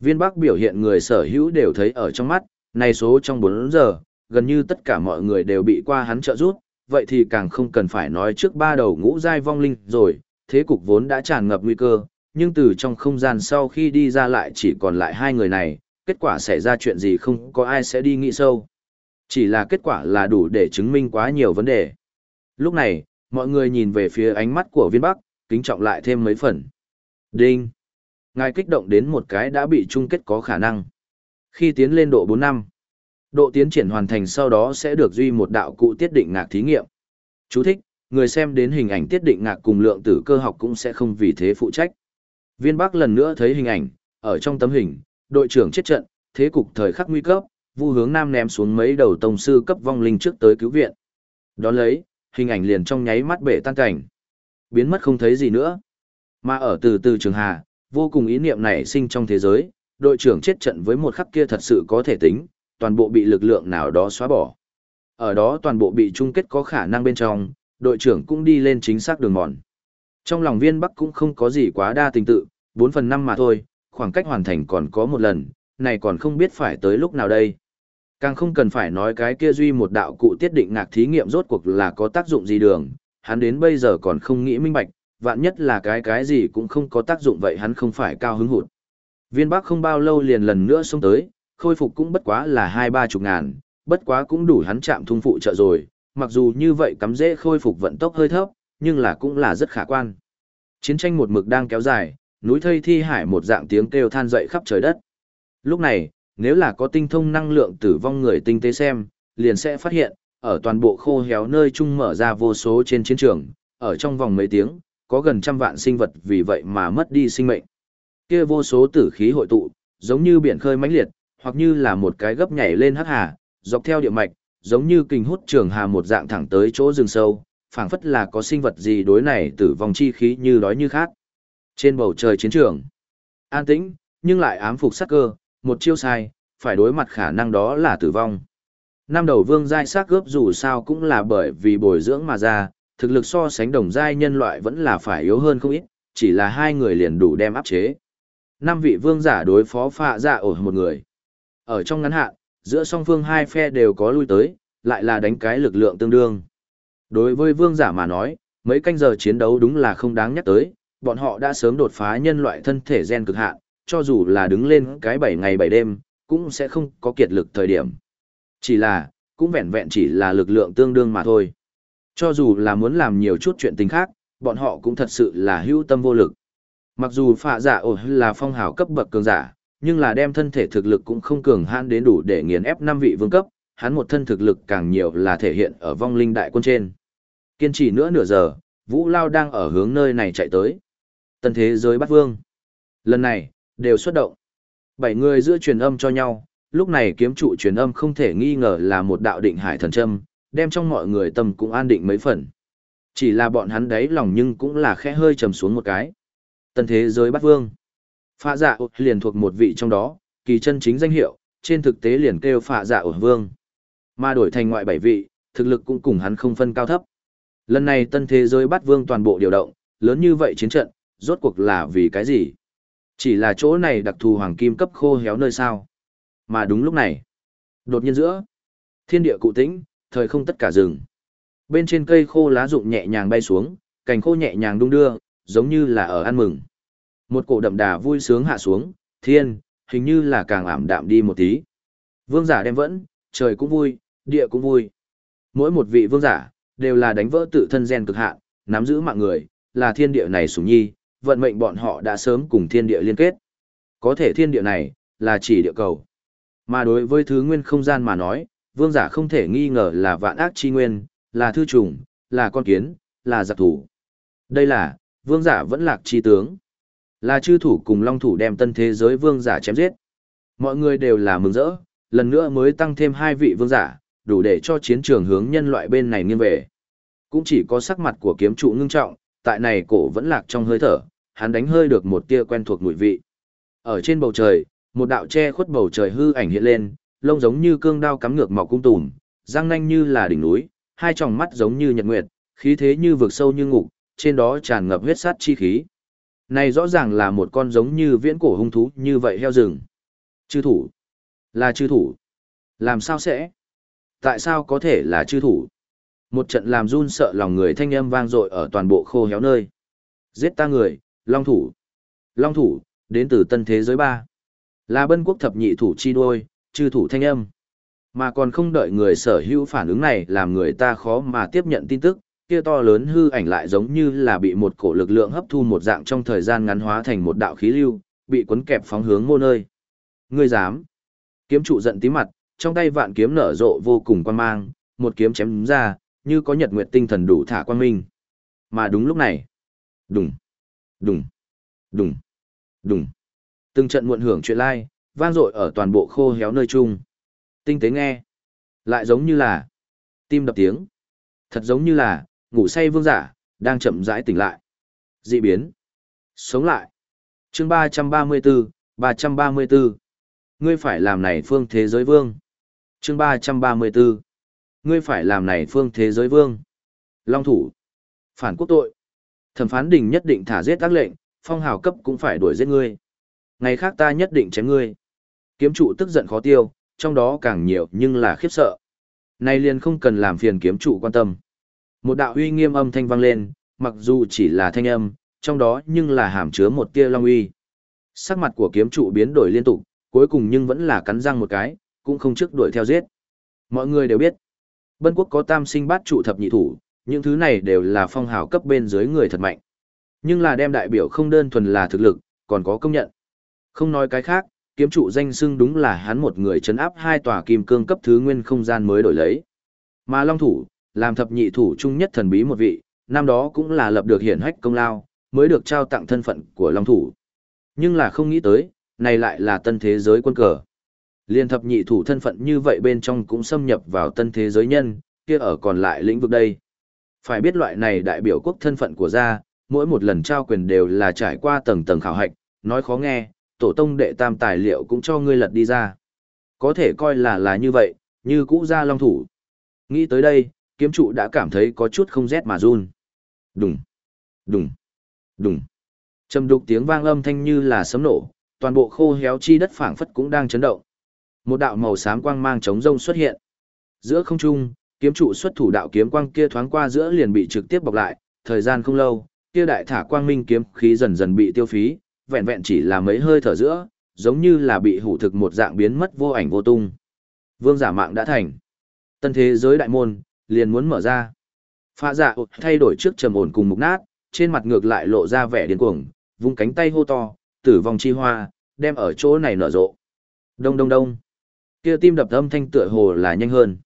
Viên Bắc biểu hiện người sở hữu đều thấy ở trong mắt, này số trong 4 giờ, gần như tất cả mọi người đều bị qua hắn trợ giúp, vậy thì càng không cần phải nói trước ba đầu ngũ giai vong linh rồi, thế cục vốn đã tràn ngập nguy cơ, nhưng từ trong không gian sau khi đi ra lại chỉ còn lại hai người này, kết quả xảy ra chuyện gì không có ai sẽ đi nghĩ sâu. Chỉ là kết quả là đủ để chứng minh quá nhiều vấn đề. Lúc này, mọi người nhìn về phía ánh mắt của viên bắc, kính trọng lại thêm mấy phần. Đinh! Ngài kích động đến một cái đã bị chung kết có khả năng. Khi tiến lên độ 4 năm, độ tiến triển hoàn thành sau đó sẽ được duy một đạo cụ tiết định ngạc thí nghiệm. Chú thích, người xem đến hình ảnh tiết định ngạc cùng lượng tử cơ học cũng sẽ không vì thế phụ trách. Viên Bắc lần nữa thấy hình ảnh, ở trong tấm hình, đội trưởng chết trận, thế cục thời khắc nguy cấp, Vu Hướng Nam ném xuống mấy đầu tông sư cấp vong linh trước tới cứu viện. Đón lấy, hình ảnh liền trong nháy mắt bể tan cảnh. Biến mất không thấy gì nữa. Mà ở từ từ trường hà, vô cùng ý niệm này sinh trong thế giới, đội trưởng chết trận với một khắc kia thật sự có thể tính, toàn bộ bị lực lượng nào đó xóa bỏ. Ở đó toàn bộ bị chung kết có khả năng bên trong, đội trưởng cũng đi lên chính xác đường mòn. Trong lòng viên Bắc cũng không có gì quá đa tình tự, 4 phần 5 mà thôi, khoảng cách hoàn thành còn có một lần, này còn không biết phải tới lúc nào đây. Càng không cần phải nói cái kia duy một đạo cụ tiết định ngạc thí nghiệm rốt cuộc là có tác dụng gì đường, hắn đến bây giờ còn không nghĩ minh bạch, vạn nhất là cái cái gì cũng không có tác dụng vậy hắn không phải cao hứng hụt. Viên Bắc không bao lâu liền lần nữa xông tới, khôi phục cũng bất quá là hai ba chục ngàn, bất quá cũng đủ hắn chạm thung phụ trợ rồi, mặc dù như vậy cắm dễ khôi phục vận tốc hơi thấp, nhưng là cũng là rất khả quan. Chiến tranh một mực đang kéo dài, núi thây thi hải một dạng tiếng kêu than dậy khắp trời đất. Lúc này, nếu là có tinh thông năng lượng tử vong người tinh tế xem, liền sẽ phát hiện, ở toàn bộ khô héo nơi chung mở ra vô số trên chiến trường, ở trong vòng mấy tiếng, có gần trăm vạn sinh vật vì vậy mà mất đi sinh mệnh. Kia vô số tử khí hội tụ, giống như biển khơi mãnh liệt, hoặc như là một cái gấp nhảy lên hắc hà, dọc theo địa mạch, giống như kình hút trường hà một dạng thẳng tới chỗ rừng sâu, phảng phất là có sinh vật gì đối này tử vong chi khí như đói như khát. Trên bầu trời chiến trường, an tĩnh, nhưng lại ám phục sắc cơ, một chiêu sai, phải đối mặt khả năng đó là tử vong. Năm đầu vương giai xác gớp dù sao cũng là bởi vì bồi dưỡng mà ra, thực lực so sánh đồng giai nhân loại vẫn là phải yếu hơn không ít, chỉ là hai người liền đủ đem áp chế. Năm vị vương giả đối phó phạ dạ ổ một người. Ở trong ngắn hạn, giữa song phương hai phe đều có lui tới, lại là đánh cái lực lượng tương đương. Đối với vương giả mà nói, mấy canh giờ chiến đấu đúng là không đáng nhắc tới, bọn họ đã sớm đột phá nhân loại thân thể gen cực hạn, cho dù là đứng lên cái 7 ngày 7 đêm, cũng sẽ không có kiệt lực thời điểm. Chỉ là, cũng vẹn vẹn chỉ là lực lượng tương đương mà thôi. Cho dù là muốn làm nhiều chút chuyện tình khác, bọn họ cũng thật sự là hữu tâm vô lực. Mặc dù phạ giả ổ là phong hào cấp bậc cường giả, nhưng là đem thân thể thực lực cũng không cường hãn đến đủ để nghiền ép năm vị vương cấp, hắn một thân thực lực càng nhiều là thể hiện ở vong linh đại quân trên. Kiên trì nữa nửa giờ, Vũ Lao đang ở hướng nơi này chạy tới. Tân thế giới bắt vương. Lần này, đều xuất động. Bảy người giữa truyền âm cho nhau, lúc này kiếm trụ truyền âm không thể nghi ngờ là một đạo định hải thần châm, đem trong mọi người tâm cũng an định mấy phần. Chỉ là bọn hắn đấy lòng nhưng cũng là khẽ hơi trầm xuống một cái. Tân thế giới bắt vương. Phạ dạ liền thuộc một vị trong đó, kỳ chân chính danh hiệu, trên thực tế liền kêu phạ dạ ổ vương. Mà đổi thành ngoại bảy vị, thực lực cũng cùng hắn không phân cao thấp. Lần này tân thế giới bắt vương toàn bộ điều động, lớn như vậy chiến trận, rốt cuộc là vì cái gì? Chỉ là chỗ này đặc thù hoàng kim cấp khô héo nơi sao. Mà đúng lúc này, đột nhiên giữa, thiên địa cụ tĩnh, thời không tất cả rừng. Bên trên cây khô lá rụng nhẹ nhàng bay xuống, cành khô nhẹ nhàng đung đưa, giống như là ở ăn mừng. Một cổ đậm đà vui sướng hạ xuống, thiên, hình như là càng ảm đạm đi một tí. Vương giả đem vẫn, trời cũng vui, địa cũng vui. Mỗi một vị vương giả, đều là đánh vỡ tự thân gen cực hạn, nắm giữ mạng người, là thiên địa này sủng nhi, vận mệnh bọn họ đã sớm cùng thiên địa liên kết. Có thể thiên địa này, là chỉ địa cầu. Mà đối với thứ nguyên không gian mà nói, Vương giả không thể nghi ngờ là vạn ác chi nguyên, là thư trùng, là con kiến, là giặc thủ. Đây là, vương giả vẫn lạc chi tướng. Là chư thủ cùng long thủ đem tân thế giới vương giả chém giết. Mọi người đều là mừng rỡ, lần nữa mới tăng thêm hai vị vương giả, đủ để cho chiến trường hướng nhân loại bên này nghiêng về. Cũng chỉ có sắc mặt của kiếm trụ ngưng trọng, tại này cổ vẫn lạc trong hơi thở, hắn đánh hơi được một tia quen thuộc mùi vị. Ở trên bầu trời, một đạo che khuất bầu trời hư ảnh hiện lên, lông giống như cương đao cắm ngược mọc cung tùm, răng nanh như là đỉnh núi, hai tròng mắt giống như nhật nguyệt, khí thế như vực sâu như ngục, trên đó tràn ngập huyết sát chi khí. Này rõ ràng là một con giống như viễn cổ hung thú như vậy heo rừng. Chư thủ. Là chư thủ. Làm sao sẽ? Tại sao có thể là chư thủ? Một trận làm run sợ lòng người thanh âm vang dội ở toàn bộ khô héo nơi. Giết ta người, long thủ. Long thủ, đến từ tân thế giới ba. Là bân quốc thập nhị thủ chi đôi, chư thủ thanh âm. Mà còn không đợi người sở hữu phản ứng này làm người ta khó mà tiếp nhận tin tức, kia to lớn hư ảnh lại giống như là bị một cổ lực lượng hấp thu một dạng trong thời gian ngắn hóa thành một đạo khí lưu, bị cuốn kẹp phóng hướng mô nơi. Ngươi dám? Kiếm trụ giận tí mặt, trong tay vạn kiếm nở rộ vô cùng quan mang, một kiếm chém ra, như có nhật nguyệt tinh thần đủ thả quan minh. Mà đúng lúc này, đùng, đùng, đùng, đùng. Từng trận muộn hưởng chuyện lai, vang dội ở toàn bộ khô héo nơi chung. Tinh tế nghe, lại giống như là tim đập tiếng. Thật giống như là ngủ say vương giả đang chậm rãi tỉnh lại. Dị biến, sống lại. Chương ba ba ba trăm mươi bốn, 334. Ngươi phải làm này phương thế giới vương. Chương ba ba trăm mươi bốn, Ngươi phải làm này phương thế giới vương. Long thủ. Phản quốc tội. Thẩm phán đình nhất định thả giết tác lệnh, phong hào cấp cũng phải đuổi giết ngươi. Ngày khác ta nhất định chém ngươi. Kiếm trụ tức giận khó tiêu, trong đó càng nhiều nhưng là khiếp sợ. Nay liền không cần làm phiền kiếm trụ quan tâm. Một đạo uy nghiêm âm thanh vang lên, mặc dù chỉ là thanh âm, trong đó nhưng là hàm chứa một tia long uy. Sắc mặt của kiếm trụ biến đổi liên tục, cuối cùng nhưng vẫn là cắn răng một cái, cũng không trước đuổi theo giết. Mọi người đều biết, Bân quốc có tam sinh bát trụ thập nhị thủ, những thứ này đều là phong hào cấp bên dưới người thật mạnh. Nhưng là đem đại biểu không đơn thuần là thực lực, còn có công nhận. Không nói cái khác, kiếm trụ danh xưng đúng là hắn một người chấn áp hai tòa kim cương cấp thứ nguyên không gian mới đổi lấy. Mà Long thủ, làm thập nhị thủ trung nhất thần bí một vị, năm đó cũng là lập được hiển hách công lao, mới được trao tặng thân phận của Long thủ. Nhưng là không nghĩ tới, này lại là tân thế giới quân cờ. Liên thập nhị thủ thân phận như vậy bên trong cũng xâm nhập vào tân thế giới nhân, kia ở còn lại lĩnh vực đây. Phải biết loại này đại biểu quốc thân phận của gia, mỗi một lần trao quyền đều là trải qua tầng tầng khảo hạch, nói khó nghe, tổ tông đệ tam tài liệu cũng cho ngươi lật đi ra. Có thể coi là là như vậy, như cũ gia long thủ. Nghĩ tới đây, kiếm trụ đã cảm thấy có chút không rét mà run. Đùng, đùng, đùng. Trầm đục tiếng vang âm thanh như là sấm nổ, toàn bộ khô héo chi đất phảng phất cũng đang chấn động. Một đạo màu xám quang mang chống rông xuất hiện. Giữa không trung, kiếm trụ xuất thủ đạo kiếm quang kia thoáng qua giữa liền bị trực tiếp bọc lại, thời gian không lâu, kia đại thả quang minh kiếm khí dần dần bị tiêu phí, vẹn vẹn chỉ là mấy hơi thở giữa, giống như là bị hủ thực một dạng biến mất vô ảnh vô tung. Vương giả mạng đã thành. Tân thế giới đại môn, liền muốn mở ra. Phạ dạ giả thay đổi trước trầm ổn cùng mục nát, trên mặt ngược lại lộ ra vẻ điên cuồng, vung cánh tay hô to, tử vong chi hoa, đem ở chỗ này nở rộ. Đông đông đông. Kia tim đập âm thanh tựa hồ là nhanh hơn.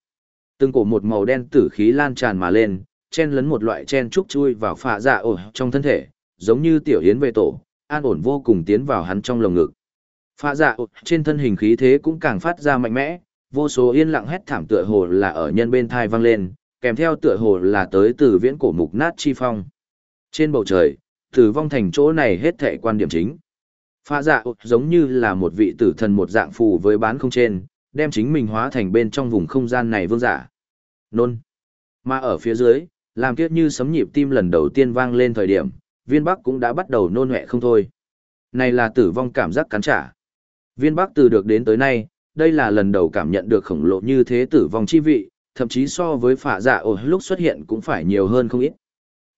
Từng cổ một màu đen tử khí lan tràn mà lên, chen lấn một loại chen trúc chui vào phạ dạ ổ trong thân thể, giống như tiểu hiến về tổ, an ổn vô cùng tiến vào hắn trong lồng ngực. Phạ dạ trên thân hình khí thế cũng càng phát ra mạnh mẽ, vô số yên lặng hét thảm tựa hồ là ở nhân bên thai vang lên, kèm theo tựa hồ là tới từ viễn cổ mục nát chi phong. Trên bầu trời, tử vong thành chỗ này hết thệ quan điểm chính. Phạ dạ giống như là một vị tử thần một dạng phù với bán không trên, đem chính mình hóa thành bên trong vùng không gian này vương giả. Nôn. Mà ở phía dưới, làm kiếp như sấm nhịp tim lần đầu tiên vang lên thời điểm, viên bắc cũng đã bắt đầu nôn nhẹ không thôi. Này là tử vong cảm giác cắn trả. Viên bắc từ được đến tới nay, đây là lần đầu cảm nhận được khổng lồ như thế tử vong chi vị, thậm chí so với phả dạ ổ lúc xuất hiện cũng phải nhiều hơn không ít.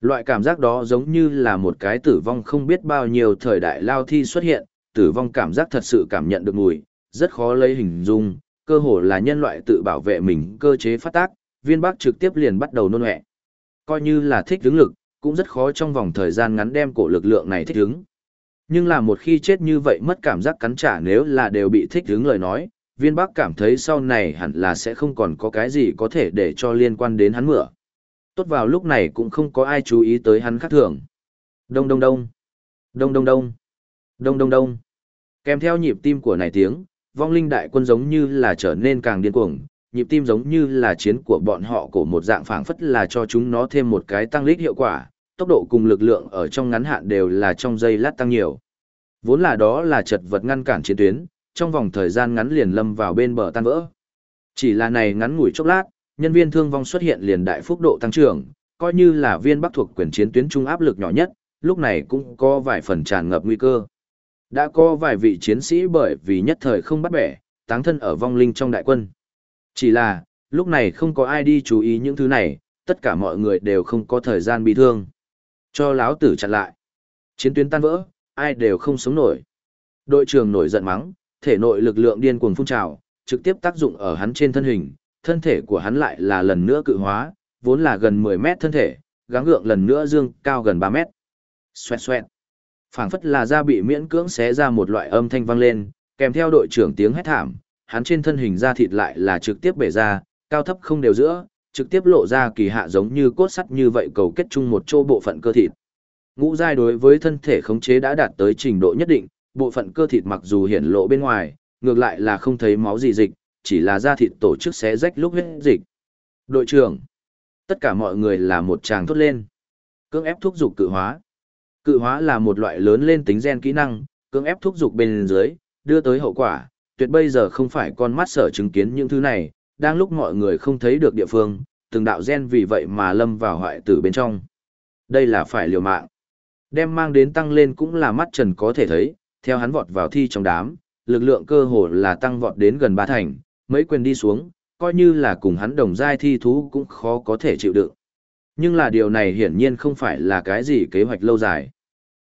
Loại cảm giác đó giống như là một cái tử vong không biết bao nhiêu thời đại lao thi xuất hiện, tử vong cảm giác thật sự cảm nhận được mùi, rất khó lấy hình dung, cơ hồ là nhân loại tự bảo vệ mình cơ chế phát tác, viên bắc trực tiếp liền bắt đầu nôn hẹ. Coi như là thích đứng lực, cũng rất khó trong vòng thời gian ngắn đem cổ lực lượng này thích ứng. Nhưng là một khi chết như vậy mất cảm giác cắn trả nếu là đều bị thích ứng lời nói, viên bắc cảm thấy sau này hẳn là sẽ không còn có cái gì có thể để cho liên quan đến hắn mửa. Tốt vào lúc này cũng không có ai chú ý tới hắn khác thường. Đông đông đông. Đông đông đông. Đông đông đông. Kèm theo nhịp tim của này tiếng, vong linh đại quân giống như là trở nên càng điên cuồng, nhịp tim giống như là chiến của bọn họ của một dạng phảng phất là cho chúng nó thêm một cái tăng lít hiệu quả, tốc độ cùng lực lượng ở trong ngắn hạn đều là trong giây lát tăng nhiều. Vốn là đó là chật vật ngăn cản chiến tuyến, trong vòng thời gian ngắn liền lâm vào bên bờ tan vỡ. Chỉ là này ngắn ngủi chốc lát, nhân viên thương vong xuất hiện liền đại phúc độ tăng trưởng, coi như là viên bắc thuộc quyền chiến tuyến trung áp lực nhỏ nhất, lúc này cũng có vài phần tràn ngập nguy cơ. Đã có vài vị chiến sĩ bởi vì nhất thời không bắt bẻ, táng thân ở vong linh trong đại quân. Chỉ là, lúc này không có ai đi chú ý những thứ này, tất cả mọi người đều không có thời gian bị thương. Cho láo tử chặn lại. Chiến tuyến tan vỡ, ai đều không sống nổi. Đội trưởng nổi giận mắng, thể nội lực lượng điên cuồng phun trào, trực tiếp tác dụng ở hắn trên thân hình, thân thể của hắn lại là lần nữa cự hóa, vốn là gần 10 mét thân thể, gắng gượng lần nữa dương cao gần 3 mét. Xoẹt xoẹt. phảng phất là da bị miễn cưỡng xé ra một loại âm thanh vang lên, kèm theo đội trưởng tiếng hét thảm, hắn trên thân hình da thịt lại là trực tiếp bể ra, cao thấp không đều giữa, trực tiếp lộ ra kỳ hạ giống như cốt sắt như vậy cầu kết chung một chỗ bộ phận cơ thịt. Ngũ giai đối với thân thể khống chế đã đạt tới trình độ nhất định, bộ phận cơ thịt mặc dù hiển lộ bên ngoài, ngược lại là không thấy máu gì dịch, chỉ là da thịt tổ chức xé rách lúc huyết dịch. Đội trưởng, tất cả mọi người là một chàng thốt lên. Cưỡng ép thúc dục cự hóa. Cự hóa là một loại lớn lên tính gen kỹ năng, cưỡng ép thúc dục bên dưới, đưa tới hậu quả, tuyệt bây giờ không phải con mắt sở chứng kiến những thứ này, đang lúc mọi người không thấy được địa phương, từng đạo gen vì vậy mà lâm vào hoại tử bên trong. Đây là phải liều mạng. Đem mang đến tăng lên cũng là mắt trần có thể thấy, theo hắn vọt vào thi trong đám, lực lượng cơ hồ là tăng vọt đến gần ba thành, mấy quyền đi xuống, coi như là cùng hắn đồng giai thi thú cũng khó có thể chịu đựng. Nhưng là điều này hiển nhiên không phải là cái gì kế hoạch lâu dài.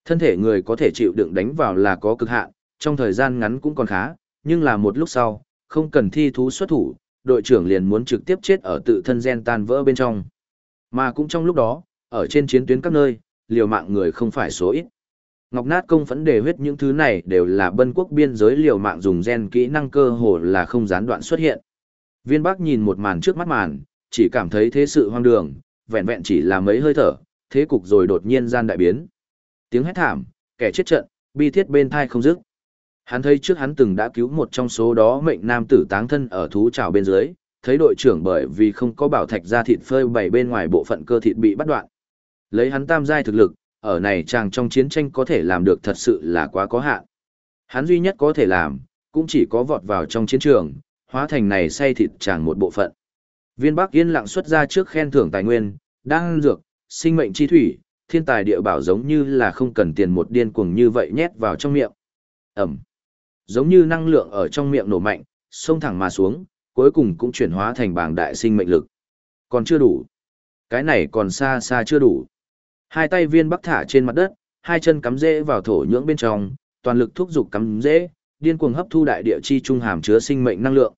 Thân thể người có thể chịu đựng đánh vào là có cực hạn, trong thời gian ngắn cũng còn khá, nhưng là một lúc sau, không cần thi thú xuất thủ, đội trưởng liền muốn trực tiếp chết ở tự thân gen tan vỡ bên trong. Mà cũng trong lúc đó, ở trên chiến tuyến các nơi, liều mạng người không phải số ít. Ngọc nát công phẫn đề huyết những thứ này đều là bân quốc biên giới liều mạng dùng gen kỹ năng cơ hồ là không gián đoạn xuất hiện. Viên Bắc nhìn một màn trước mắt màn, chỉ cảm thấy thế sự hoang đường, vẹn vẹn chỉ là mấy hơi thở, thế cục rồi đột nhiên gian đại biến. Tiếng hét thảm, kẻ chết trận, bi thiết bên thai không dứt. Hắn thấy trước hắn từng đã cứu một trong số đó mệnh nam tử táng thân ở thú trào bên dưới, thấy đội trưởng bởi vì không có bảo thạch ra thịt phơi bày bên ngoài bộ phận cơ thịt bị bắt đoạn. Lấy hắn tam giai thực lực, ở này chàng trong chiến tranh có thể làm được thật sự là quá có hạn. Hắn duy nhất có thể làm, cũng chỉ có vọt vào trong chiến trường, hóa thành này say thịt chàng một bộ phận. Viên Bắc yên lặng xuất ra trước khen thưởng tài nguyên, đang dược, sinh mệnh chi thủy, thiên tài địa bảo giống như là không cần tiền một điên cuồng như vậy nhét vào trong miệng. Ẩm. Giống như năng lượng ở trong miệng nổ mạnh, xông thẳng mà xuống, cuối cùng cũng chuyển hóa thành bảng đại sinh mệnh lực. Còn chưa đủ. Cái này còn xa xa chưa đủ. Hai tay viên bắc thả trên mặt đất, hai chân cắm rễ vào thổ nhưỡng bên trong, toàn lực thúc giục cắm rễ, điên cuồng hấp thu đại địa chi trung hàm chứa sinh mệnh năng lượng.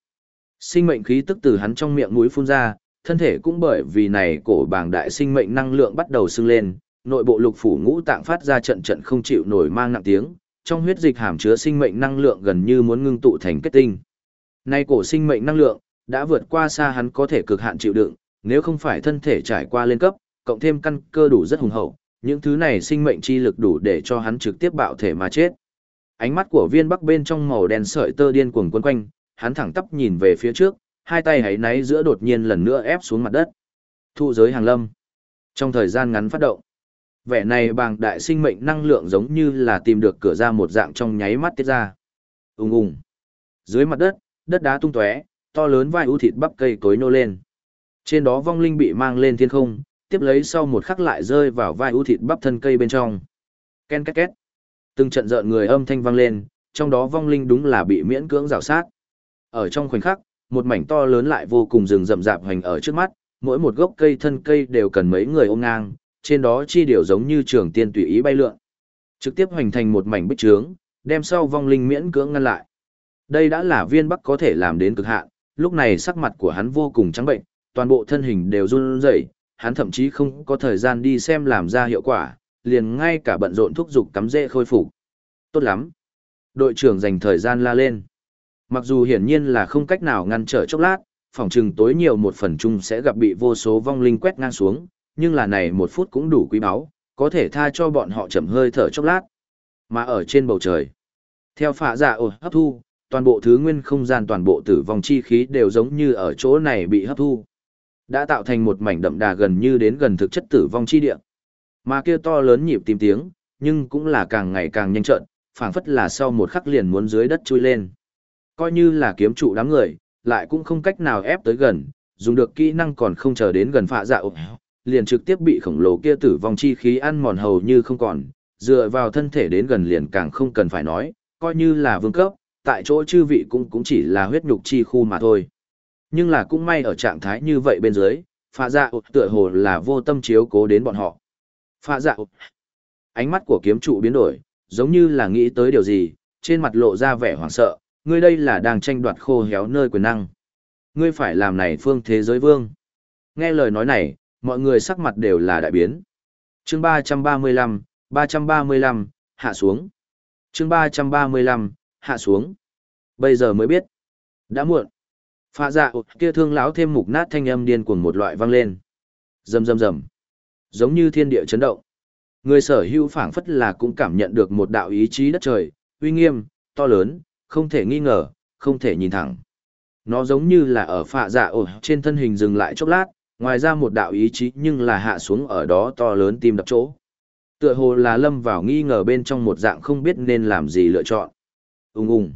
Sinh mệnh khí tức từ hắn trong miệng mũi phun ra, thân thể cũng bởi vì này cổ bảng đại sinh mệnh năng lượng bắt đầu sưng lên, nội bộ lục phủ ngũ tạng phát ra trận trận không chịu nổi mang nặng tiếng, trong huyết dịch hàm chứa sinh mệnh năng lượng gần như muốn ngưng tụ thành kết tinh. Nay cổ sinh mệnh năng lượng đã vượt qua xa hắn có thể cực hạn chịu đựng, nếu không phải thân thể trải qua lên cấp, cộng thêm căn cơ đủ rất hùng hậu, những thứ này sinh mệnh chi lực đủ để cho hắn trực tiếp bạo thể mà chết. Ánh mắt của viên bắc bên trong màu đen sợi tơ điên cuồng quấn quanh, hắn thẳng tắp nhìn về phía trước, hai tay hãy náy giữa đột nhiên lần nữa ép xuống mặt đất. Thu giới hàng lâm. Trong thời gian ngắn phát động, vẻ này bàng đại sinh mệnh năng lượng giống như là tìm được cửa ra một dạng trong nháy mắt tiết ra. Ùng ùng. Dưới mặt đất, đất đá tung tóe, to lớn vai ưu thịt bắp cây cối nô lên. Trên đó vong linh bị mang lên thiên không, tiếp lấy sau một khắc lại rơi vào vai ưu thịt bắp thân cây bên trong. Ken két két. Từng trận rợn người âm thanh vang lên, trong đó vong linh đúng là bị miễn cưỡng rào sát. Ở trong khoảnh khắc, một mảnh to lớn lại vô cùng rừng rậm rạp hành ở trước mắt, mỗi một gốc cây thân cây đều cần mấy người ôm ngang, trên đó chi điều giống như trường tiên tùy ý bay lượn. Trực tiếp hoành thành một mảnh bích trướng, đem sau vong linh miễn cưỡng ngăn lại. Đây đã là viên bắc có thể làm đến cực hạn, lúc này sắc mặt của hắn vô cùng trắng bệnh, toàn bộ thân hình đều run rẩy, hắn thậm chí không có thời gian đi xem làm ra hiệu quả, liền ngay cả bận rộn thúc giục cắm rễ khôi phục. Tốt lắm. Đội trưởng dành thời gian la lên. Mặc dù hiển nhiên là không cách nào ngăn trở chốc lát, phòng trừng tối nhiều một phần chung sẽ gặp bị vô số vong linh quét ngang xuống, nhưng là này một phút cũng đủ quý báu, có thể tha cho bọn họ chậm hơi thở chốc lát. Mà ở trên bầu trời, theo phạ dạ ồ hấp thu, toàn bộ thứ nguyên không gian toàn bộ tử vong chi khí đều giống như ở chỗ này bị hấp thu. Đã tạo thành một mảnh đậm đà gần như đến gần thực chất tử vong chi địa. Mà kia to lớn nhịp tim tiếng, nhưng cũng là càng ngày càng nhanh trợn, phảng phất là sau một khắc liền muốn dưới đất chui lên. Coi như là kiếm trụ đám người, lại cũng không cách nào ép tới gần, dùng được kỹ năng còn không chờ đến gần phạ dạ ồ liền trực tiếp bị khổng lồ kia tử vong chi khí ăn mòn hầu như không còn, dựa vào thân thể đến gần liền càng không cần phải nói, coi như là vương cấp, tại chỗ chư vị cũng cũng chỉ là huyết nhục chi khu mà thôi. Nhưng là cũng may ở trạng thái như vậy bên dưới, phạ dạ tựa hồ là vô tâm chiếu cố đến bọn họ. Phạ dạ ánh mắt của kiếm trụ biến đổi, giống như là nghĩ tới điều gì, trên mặt lộ ra vẻ hoảng sợ, ngươi đây là đang tranh đoạt khô héo nơi quyền năng. Ngươi phải làm này phương thế giới vương. Nghe lời nói này, mọi người sắc mặt đều là đại biến. Chương 335, 335, hạ xuống. Chương 335, hạ xuống. Bây giờ mới biết. Đã muộn. Phạ dạ kia thương lão thêm mục nát thanh âm điên cuồng một loại vang lên. Rầm rầm rầm. Giống như thiên địa chấn động. Người sở hữu phảng phất là cũng cảm nhận được một đạo ý chí đất trời, uy nghiêm, to lớn, không thể nghi ngờ, không thể nhìn thẳng. Nó giống như là ở phạ dạ ổ trên thân hình dừng lại chốc lát, ngoài ra một đạo ý chí nhưng là hạ xuống ở đó to lớn tim đập chỗ. Tựa hồ là lâm vào nghi ngờ bên trong một dạng không biết nên làm gì lựa chọn. Ung ung.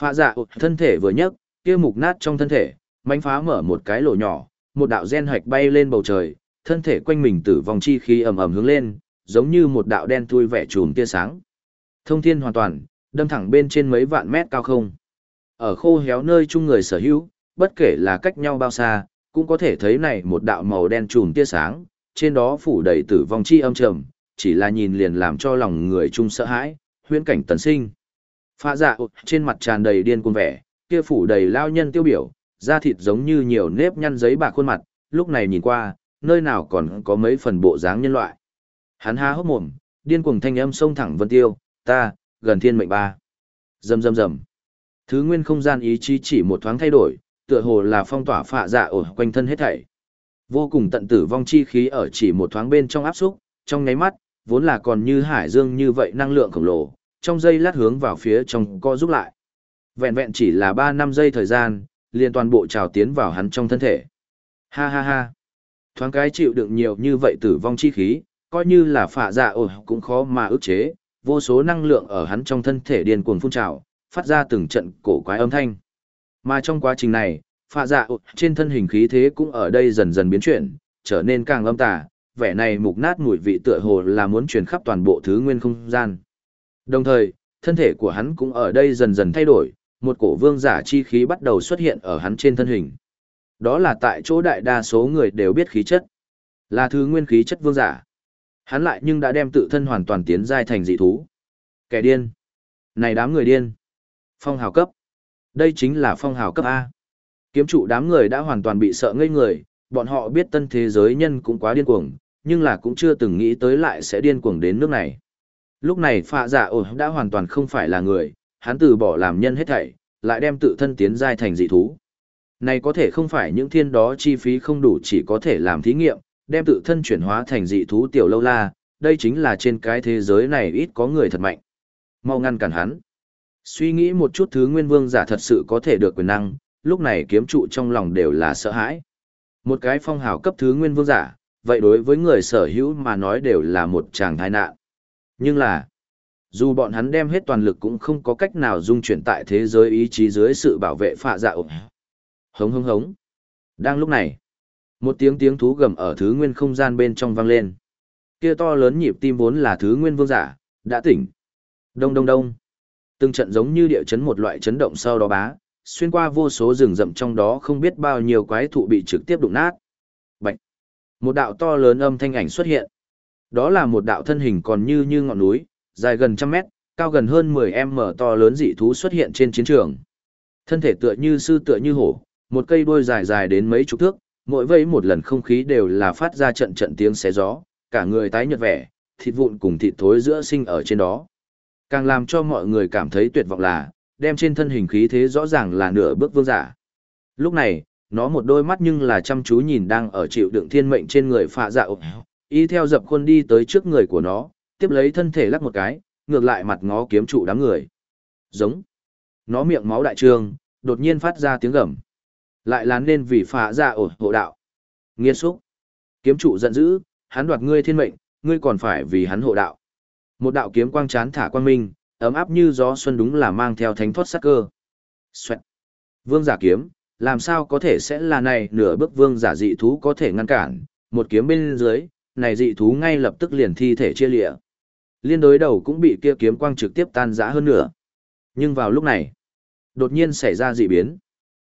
Phạ dạ thân thể vừa nhấc, kia mục nát trong thân thể, mánh phá mở một cái lỗ nhỏ, một đạo gen hạch bay lên bầu trời, thân thể quanh mình tử vong chi khí ầm ầm hướng lên, giống như một đạo đen thui vẻ chùm tia sáng. Thông thiên hoàn toàn, đâm thẳng bên trên mấy vạn mét cao không. Ở khô héo nơi chung người sở hữu, bất kể là cách nhau bao xa, cũng có thể thấy này một đạo màu đen trùm tia sáng, trên đó phủ đầy tử vong chi âm trầm, chỉ là nhìn liền làm cho lòng người chung sợ hãi, huyễn cảnh tần sinh. Pha dạ trên mặt tràn đầy điên cuồng vẻ, kia phủ đầy lao nhân tiêu biểu, da thịt giống như nhiều nếp nhăn giấy bạc khuôn mặt, lúc này nhìn qua, nơi nào còn có mấy phần bộ dáng nhân loại. Hắn há hốc mồm, điên cuồng thanh âm sông thẳng vân tiêu, ta, gần thiên mệnh ba. Rầm rầm rầm. Thứ nguyên không gian ý chí chỉ một thoáng thay đổi, tựa hồ là phong tỏa phạ dạ ở quanh thân hết thảy. Vô cùng tận tử vong chi khí ở chỉ một thoáng bên trong áp xúc, trong nháy mắt, vốn là còn như hải dương như vậy năng lượng khổng lồ, trong giây lát hướng vào phía trong co giúp lại. Vẹn vẹn chỉ là 3 năm giây thời gian, liền toàn bộ trào tiến vào hắn trong thân thể. Ha ha ha. Thoáng cái chịu đựng nhiều như vậy tử vong chi khí, coi như là phạ dạ ổi cũng khó mà ức chế, vô số năng lượng ở hắn trong thân thể điên cuồng phun trào, phát ra từng trận cổ quái âm thanh. Mà trong quá trình này, phạ dạ trên thân hình khí thế cũng ở đây dần dần biến chuyển, trở nên càng âm tà, vẻ này mục nát mùi vị tựa hồ là muốn truyền khắp toàn bộ thứ nguyên không gian. Đồng thời, thân thể của hắn cũng ở đây dần dần thay đổi, một cổ vương giả chi khí bắt đầu xuất hiện ở hắn trên thân hình. Đó là tại chỗ đại đa số người đều biết khí chất. Là thứ nguyên khí chất vương giả. Hắn lại nhưng đã đem tự thân hoàn toàn tiến giai thành dị thú. Kẻ điên. Này đám người điên. Phong hào cấp. Đây chính là phong hào cấp A. Kiếm trụ đám người đã hoàn toàn bị sợ ngây người, bọn họ biết tân thế giới nhân cũng quá điên cuồng, nhưng là cũng chưa từng nghĩ tới lại sẽ điên cuồng đến nước này. Lúc này phạ giả dạ ổ đã hoàn toàn không phải là người, hắn từ bỏ làm nhân hết thảy, lại đem tự thân tiến giai thành dị thú. Này có thể không phải những thiên đó chi phí không đủ chỉ có thể làm thí nghiệm, đem tự thân chuyển hóa thành dị thú tiểu lâu la, đây chính là trên cái thế giới này ít có người thật mạnh. Mau ngăn cản hắn. Suy nghĩ một chút thứ nguyên vương giả thật sự có thể được quyền năng, lúc này kiếm trụ trong lòng đều là sợ hãi. Một cái phong hào cấp thứ nguyên vương giả, vậy đối với người sở hữu mà nói đều là một chàng tai nạn. Nhưng là, dù bọn hắn đem hết toàn lực cũng không có cách nào dung chuyển tại thế giới ý chí dưới sự bảo vệ phạ dạ ổng. Hống hống hống. Đang lúc này, một tiếng tiếng thú gầm ở thứ nguyên không gian bên trong vang lên. Kia to lớn nhịp tim vốn là thứ nguyên vương giả, đã tỉnh. Đông đông đông. Từng trận giống như địa chấn một loại chấn động sau đó bá, xuyên qua vô số rừng rậm trong đó không biết bao nhiêu quái thụ bị trực tiếp đụng nát. Bạch. Một đạo to lớn âm thanh ảnh xuất hiện. Đó là một đạo thân hình còn như như ngọn núi, dài gần trăm mét, cao gần hơn 10 m to lớn dị thú xuất hiện trên chiến trường. Thân thể tựa như sư tựa như hổ, một cây đuôi dài dài đến mấy chục thước, mỗi vây một lần không khí đều là phát ra trận trận tiếng xé gió, cả người tái nhợt vẻ, thịt vụn cùng thịt thối giữa sinh ở trên đó. Càng làm cho mọi người cảm thấy tuyệt vọng là, đem trên thân hình khí thế rõ ràng là nửa bước vương giả. Lúc này, nó một đôi mắt nhưng là chăm chú nhìn đang ở chịu đựng thiên mệnh trên người phạ dạ ổ. y theo dập khuôn đi tới trước người của nó tiếp lấy thân thể lắc một cái ngược lại mặt ngó kiếm trụ đám người. Giống. Nó miệng máu đại trương đột nhiên phát ra tiếng gầm. Lại lán lên vì phạ dạ ổ hộ đạo. Nghiên xúc. Kiếm trụ giận dữ hắn đoạt ngươi thiên mệnh ngươi còn phải vì hắn hộ đạo một đạo kiếm quang chán thả quang minh ấm áp như gió xuân đúng là mang theo thánh thoát sắc cơ Xoẹt. vương giả kiếm làm sao có thể sẽ là này nửa bước vương giả dị thú có thể ngăn cản, một kiếm bên dưới, này dị thú ngay lập tức liền thi thể chia lịa. Liên đối đầu cũng bị kia kiếm quang trực tiếp tan rã hơn nữa. Nhưng vào lúc này, đột nhiên xảy ra dị biến.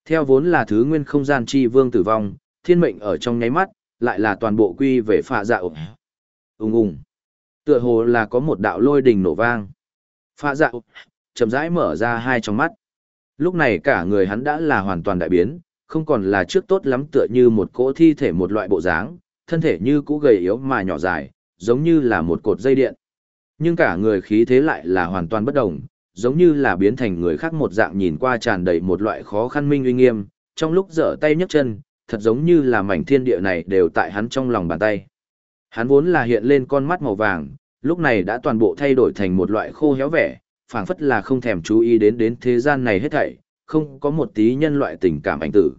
Theo vốn là thứ nguyên không gian chi vương tử vong, thiên mệnh ở trong nháy mắt, lại là toàn bộ quy về phạ dạ ủng. Ung ung. Tựa hồ là có một đạo lôi đình nổ vang. Phạ dạ chậm rãi mở ra hai trong mắt. Lúc này cả người hắn đã là hoàn toàn đại biến, không còn là trước tốt lắm tựa như một cỗ thi thể một loại bộ dáng, thân thể như cũ gầy yếu mà nhỏ dài, giống như là một cột dây điện. Nhưng cả người khí thế lại là hoàn toàn bất đồng, giống như là biến thành người khác một dạng nhìn qua tràn đầy một loại khó khăn minh uy nghiêm, trong lúc dở tay nhấc chân, thật giống như là mảnh thiên địa này đều tại hắn trong lòng bàn tay. Hắn vốn là hiện lên con mắt màu vàng, lúc này đã toàn bộ thay đổi thành một loại khô héo vẻ, phảng phất là không thèm chú ý đến đến thế gian này hết thảy, không có một tí nhân loại tình cảm ảnh tử.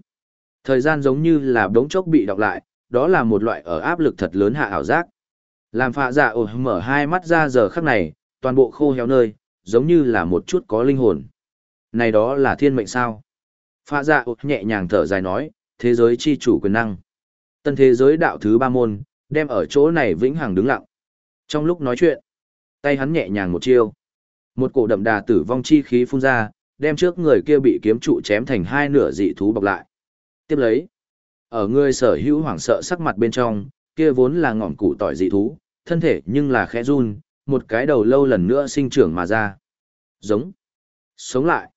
Thời gian giống như là đống chốc bị đọc lại, đó là một loại ở áp lực thật lớn hạ ảo giác. Làm phạ dạ ồ mở hai mắt ra giờ khắc này, toàn bộ khô héo nơi, giống như là một chút có linh hồn. Này đó là thiên mệnh sao? Phạ dạ ồ nhẹ nhàng thở dài nói, thế giới chi chủ quyền năng. Tân thế giới đạo thứ ba môn, đem ở chỗ này vĩnh hằng đứng lặng. Trong lúc nói chuyện, tay hắn nhẹ nhàng một chiêu. Một cổ đậm đà tử vong chi khí phun ra, đem trước người kia bị kiếm trụ chém thành hai nửa dị thú bọc lại. Tiếp lấy, ở người sở hữu hoảng sợ sắc mặt bên trong, kia vốn là ngọn củ tỏi dị thú, thân thể nhưng là khẽ run, một cái đầu lâu lần nữa sinh trưởng mà ra. Giống. Sống lại.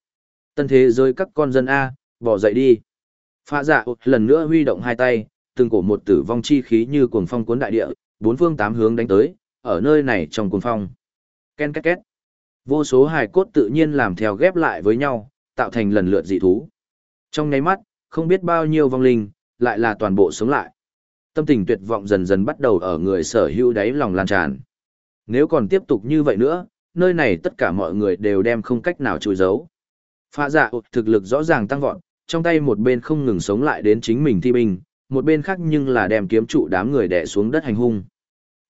Tân thế giới các con dân A, bỏ dậy đi. Phạ dạ lần nữa huy động hai tay, từng cổ một tử vong chi khí như cuồng phong cuốn đại địa, bốn phương tám hướng đánh tới, ở nơi này trong cuồng phong. Ken két két. Vô số hài cốt tự nhiên làm theo ghép lại với nhau, tạo thành lần lượt dị thú. Trong nháy mắt, không biết bao nhiêu vong linh, lại là toàn bộ sống lại. Tâm tình tuyệt vọng dần dần bắt đầu ở người sở hữu đáy lòng lan tràn. Nếu còn tiếp tục như vậy nữa, nơi này tất cả mọi người đều đem không cách nào trùi giấu. Phạ dạ thực lực rõ ràng tăng vọt, trong tay một bên không ngừng sống lại đến chính mình thi binh, một bên khác nhưng là đem kiếm trụ đám người đè xuống đất hành hung.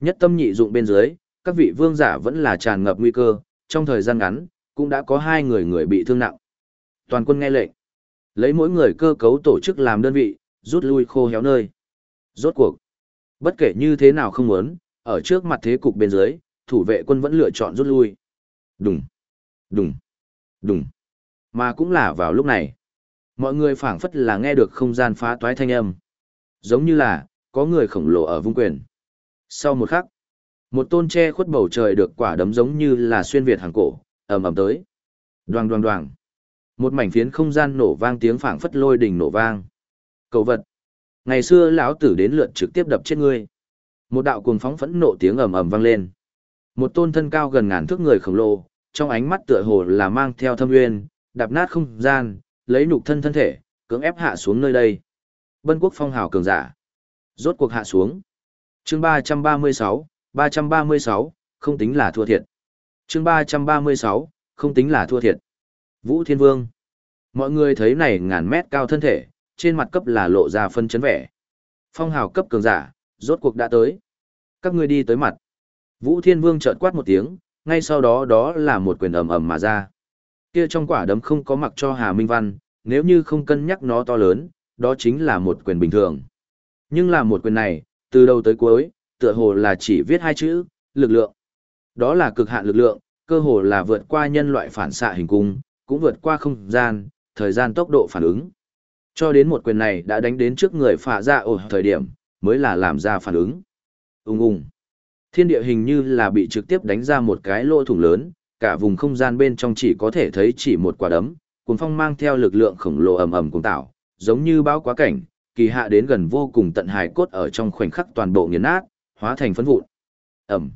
Nhất tâm nhị dụng bên dưới, các vị vương giả vẫn là tràn ngập nguy cơ, trong thời gian ngắn, cũng đã có hai người người bị thương nặng. Toàn quân nghe lệnh. Lấy mỗi người cơ cấu tổ chức làm đơn vị, rút lui khô héo nơi. Rốt cuộc. Bất kể như thế nào không muốn, ở trước mặt thế cục bên dưới, thủ vệ quân vẫn lựa chọn rút lui. Đùng, đùng, đùng. Mà cũng là vào lúc này. Mọi người phảng phất là nghe được không gian phá toái thanh âm. Giống như là, có người khổng lồ ở vung quyền. Sau một khắc, một tôn tre khuất bầu trời được quả đấm giống như là xuyên việt hàng cổ, ầm ầm tới. Đoàng đoàng đoàng. Một mảnh phiến không gian nổ vang tiếng phảng phất lôi đình nổ vang. Cầu vật. Ngày xưa lão tử đến lượt trực tiếp đập chết ngươi. Một đạo cuồng phóng phẫn nộ tiếng ầm ầm vang lên. Một tôn thân cao gần ngàn thước người khổng lồ, trong ánh mắt tựa hồ là mang theo thâm uyên đạp nát không gian, lấy nhục thân thân thể, cưỡng ép hạ xuống nơi đây. Bân quốc phong hào cường giả. Rốt cuộc hạ xuống. Chương ba ba mươi sáu 336, không tính là thua thiệt. chương 336, không tính là thua thiệt. Vũ Thiên Vương. Mọi người thấy này ngàn mét cao thân thể, trên mặt cấp là lộ ra phân chấn vẻ. Phong hào cấp cường giả, rốt cuộc đã tới. Các ngươi đi tới mặt. Vũ Thiên Vương chợt quát một tiếng, ngay sau đó đó là một quyền ầm ầm mà ra. Kia trong quả đấm không có mặc cho Hà Minh Văn, nếu như không cân nhắc nó to lớn, đó chính là một quyền bình thường. Nhưng là một quyền này, từ đầu tới cuối, tựa hồ là chỉ viết hai chữ, lực lượng. Đó là cực hạn lực lượng, cơ hồ là vượt qua nhân loại phản xạ hình cung, cũng vượt qua không gian, thời gian tốc độ phản ứng. Cho đến một quyền này đã đánh đến trước người phả ra ở thời điểm, mới là làm ra phản ứng. Ung ung. Thiên địa hình như là bị trực tiếp đánh ra một cái lỗ thủng lớn, cả vùng không gian bên trong chỉ có thể thấy chỉ một quả đấm, cuốn phong mang theo lực lượng khổng lồ ầm ầm cùng tạo, giống như bão quá cảnh, kỳ hạ đến gần vô cùng tận hài cốt ở trong khoảnh khắc toàn bộ nghiền nát, hóa thành phấn vụn. Ẩm.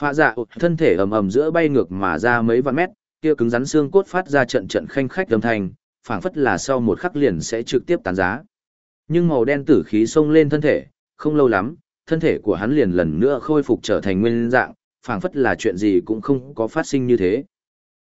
Pha dạ thân thể ầm ầm giữa bay ngược mà ra mấy vạn mét, kia cứng rắn xương cốt phát ra trận trận khanh khách âm thanh, phảng phất là sau một khắc liền sẽ trực tiếp tán giá. Nhưng màu đen tử khí xông lên thân thể, không lâu lắm, thân thể của hắn liền lần nữa khôi phục trở thành nguyên dạng, phảng phất là chuyện gì cũng không có phát sinh như thế.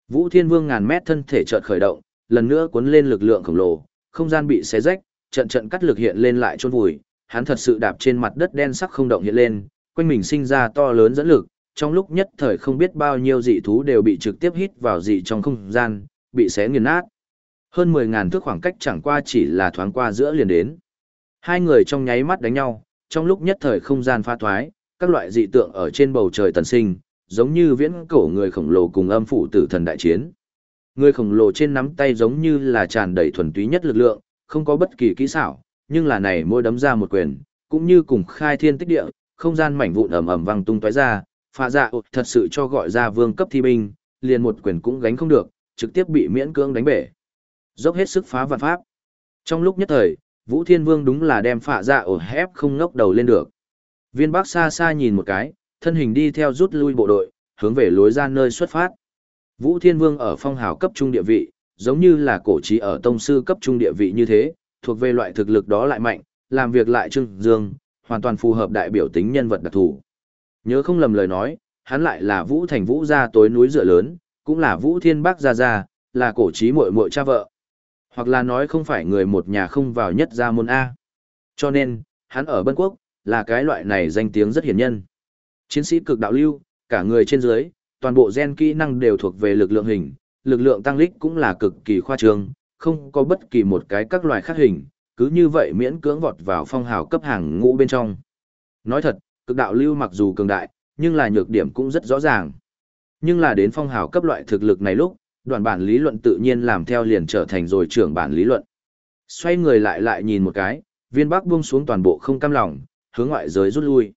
Vũ Thiên Vương ngàn mét thân thể chợt khởi động, lần nữa cuốn lên lực lượng khổng lồ, không gian bị xé rách, trận trận cắt lực hiện lên lại chôn vùi, hắn thật sự đạp trên mặt đất đen sắc không động hiện lên, quanh mình sinh ra to lớn dẫn lực, trong lúc nhất thời không biết bao nhiêu dị thú đều bị trực tiếp hít vào dị trong không gian, bị xé nghiền nát. Hơn 10.000 thước khoảng cách chẳng qua chỉ là thoáng qua giữa liền đến. Hai người trong nháy mắt đánh nhau, trong lúc nhất thời không gian pha thoái, các loại dị tượng ở trên bầu trời tần sinh, giống như viễn cổ người khổng lồ cùng âm phủ tử thần đại chiến. Người khổng lồ trên nắm tay giống như là tràn đầy thuần túy nhất lực lượng, không có bất kỳ kỹ xảo, nhưng là này môi đấm ra một quyền, cũng như cùng khai thiên tích địa, không gian mảnh vụn ầm ầm vang tung tóe ra, phá dạ thật sự cho gọi ra vương cấp thi binh, liền một quyền cũng gánh không được, trực tiếp bị miễn cưỡng đánh bể. Dốc hết sức phá vạn pháp. Trong lúc nhất thời, Vũ Thiên Vương đúng là đem phạ dạ ổ hép không ngốc đầu lên được. Viên Bắc xa xa nhìn một cái, thân hình đi theo rút lui bộ đội, hướng về lối ra nơi xuất phát. Vũ Thiên Vương ở phong hào cấp trung địa vị, giống như là cổ trí ở tông sư cấp trung địa vị như thế, thuộc về loại thực lực đó lại mạnh, làm việc lại trưng dương, hoàn toàn phù hợp đại biểu tính nhân vật đặc thù. Nhớ không lầm lời nói, hắn lại là Vũ Thành Vũ gia tối núi dựa lớn, cũng là Vũ Thiên Bắc gia gia, là cổ trí muội muội cha vợ. Hoặc là nói không phải người một nhà không vào nhất gia môn A. Cho nên, hắn ở Bân Quốc, là cái loại này danh tiếng rất hiển nhân. Chiến sĩ cực đạo lưu, cả người trên dưới, toàn bộ gen kỹ năng đều thuộc về lực lượng hình, lực lượng tăng lích cũng là cực kỳ khoa trương, không có bất kỳ một cái các loại khác hình, cứ như vậy miễn cưỡng vọt vào phong hào cấp hàng ngũ bên trong. Nói thật, cực đạo lưu mặc dù cường đại, nhưng là nhược điểm cũng rất rõ ràng. Nhưng là đến phong hào cấp loại thực lực này lúc, đoạn bản lý luận tự nhiên làm theo liền trở thành rồi trưởng bản lý luận. Xoay người lại lại nhìn một cái, viên bắc buông xuống toàn bộ không cam lòng, hướng ngoại giới rút lui.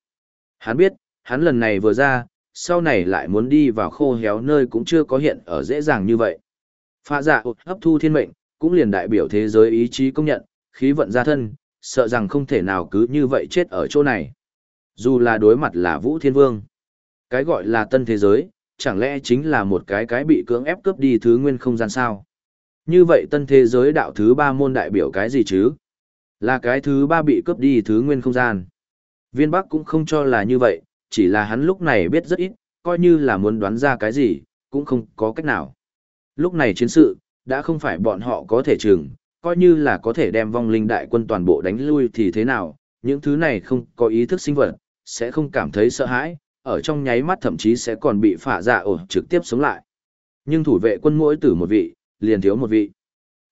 Hắn biết, hắn lần này vừa ra, sau này lại muốn đi vào khô héo nơi cũng chưa có hiện ở dễ dàng như vậy. Phạ dạ hấp thu thiên mệnh, cũng liền đại biểu thế giới ý chí công nhận, khí vận ra thân, sợ rằng không thể nào cứ như vậy chết ở chỗ này. Dù là đối mặt là Vũ Thiên Vương. Cái gọi là tân thế giới, chẳng lẽ chính là một cái cái bị cưỡng ép cướp đi thứ nguyên không gian sao? Như vậy tân thế giới đạo thứ ba môn đại biểu cái gì chứ? Là cái thứ ba bị cướp đi thứ nguyên không gian. Viên Bắc cũng không cho là như vậy, chỉ là hắn lúc này biết rất ít, coi như là muốn đoán ra cái gì, cũng không có cách nào. Lúc này chiến sự, đã không phải bọn họ có thể chừng, coi như là có thể đem vong linh đại quân toàn bộ đánh lui thì thế nào, những thứ này không có ý thức sinh vật, sẽ không cảm thấy sợ hãi, ở trong nháy mắt thậm chí sẽ còn bị phả dạ ổ trực tiếp sống lại. Nhưng thủ vệ quân mỗi tử một vị, liền thiếu một vị.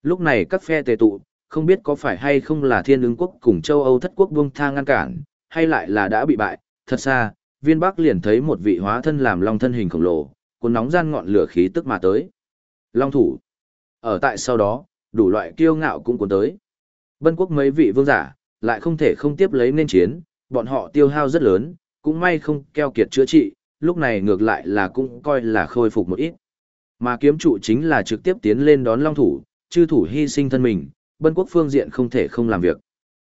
Lúc này các phe tề tụ, không biết có phải hay không là thiên ứng quốc cùng châu Âu thất quốc buông thang ngăn cản, hay lại là đã bị bại, thật ra, viên bắc liền thấy một vị hóa thân làm long thân hình khổng lồ, cuốn nóng gian ngọn lửa khí tức mà tới. Long thủ. Ở tại sau đó, đủ loại kiêu ngạo cũng cuốn tới. Bân quốc mấy vị vương giả, lại không thể không tiếp lấy nên chiến, bọn họ tiêu hao rất lớn, cũng may không keo kiệt chữa trị, lúc này ngược lại là cũng coi là khôi phục một ít. Mà kiếm trụ chính là trực tiếp tiến lên đón long thủ, chư thủ hy sinh thân mình, bân quốc phương diện không thể không làm việc.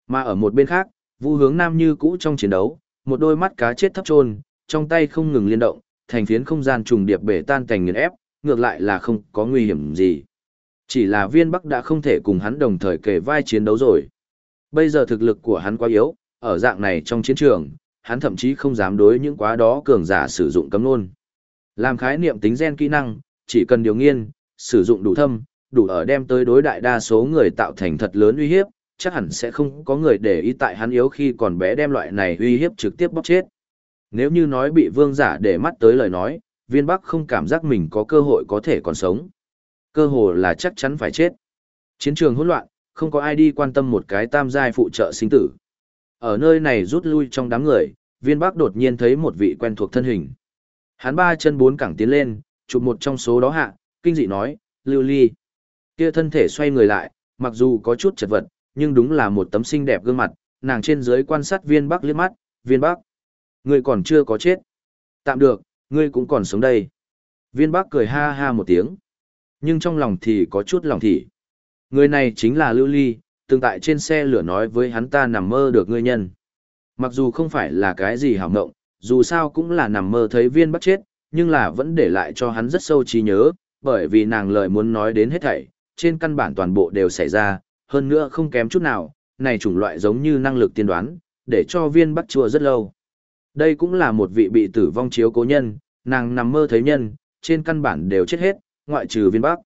Mà ở một bên khác, vu hướng nam như cũ trong chiến đấu, một đôi mắt cá chết thấp trôn, trong tay không ngừng liên động, thành phiến không gian trùng điệp bể tan thành nghiền ép, ngược lại là không có nguy hiểm gì. Chỉ là viên bắc đã không thể cùng hắn đồng thời kề vai chiến đấu rồi. Bây giờ thực lực của hắn quá yếu, ở dạng này trong chiến trường, hắn thậm chí không dám đối những quá đó cường giả sử dụng cấm luôn. Làm khái niệm tính gen kỹ năng, chỉ cần điều nghiên, sử dụng đủ thâm, đủ ở đem tới đối đại đa số người tạo thành thật lớn uy hiếp, chắc hẳn sẽ không có người để ý tại hắn yếu khi còn bé đem loại này uy hiếp trực tiếp bóc chết. Nếu như nói bị vương giả để mắt tới lời nói, viên bắc không cảm giác mình có cơ hội có thể còn sống. Cơ hội là chắc chắn phải chết. Chiến trường hỗn loạn, không có ai đi quan tâm một cái tam giai phụ trợ sinh tử. Ở nơi này rút lui trong đám người, viên bắc đột nhiên thấy một vị quen thuộc thân hình. Hắn ba chân bốn cẳng tiến lên, chụp một trong số đó hạ, kinh dị nói, lưu ly. Kia thân thể xoay người lại, mặc dù có chút chật vật, nhưng đúng là một tấm xinh đẹp gương mặt, nàng trên dưới quan sát viên bắc liếc mắt, viên bắc. Ngươi còn chưa có chết. Tạm được, ngươi cũng còn sống đây. Viên bắc cười ha ha một tiếng. Nhưng trong lòng thì có chút lòng thị. Người này chính là Lưu Ly, từng tại trên xe lửa nói với hắn ta nằm mơ được ngươi nhân. Mặc dù không phải là cái gì hảo mộng, dù sao cũng là nằm mơ thấy viên bắc chết, nhưng là vẫn để lại cho hắn rất sâu trí nhớ, bởi vì nàng lời muốn nói đến hết thảy, trên căn bản toàn bộ đều xảy ra, hơn nữa không kém chút nào, này chủng loại giống như năng lực tiên đoán, để cho viên bắc chùa rất lâu. Đây cũng là một vị bị tử vong chiếu cố nhân, nàng nằm mơ thấy nhân, trên căn bản đều chết hết, ngoại trừ viên bắc.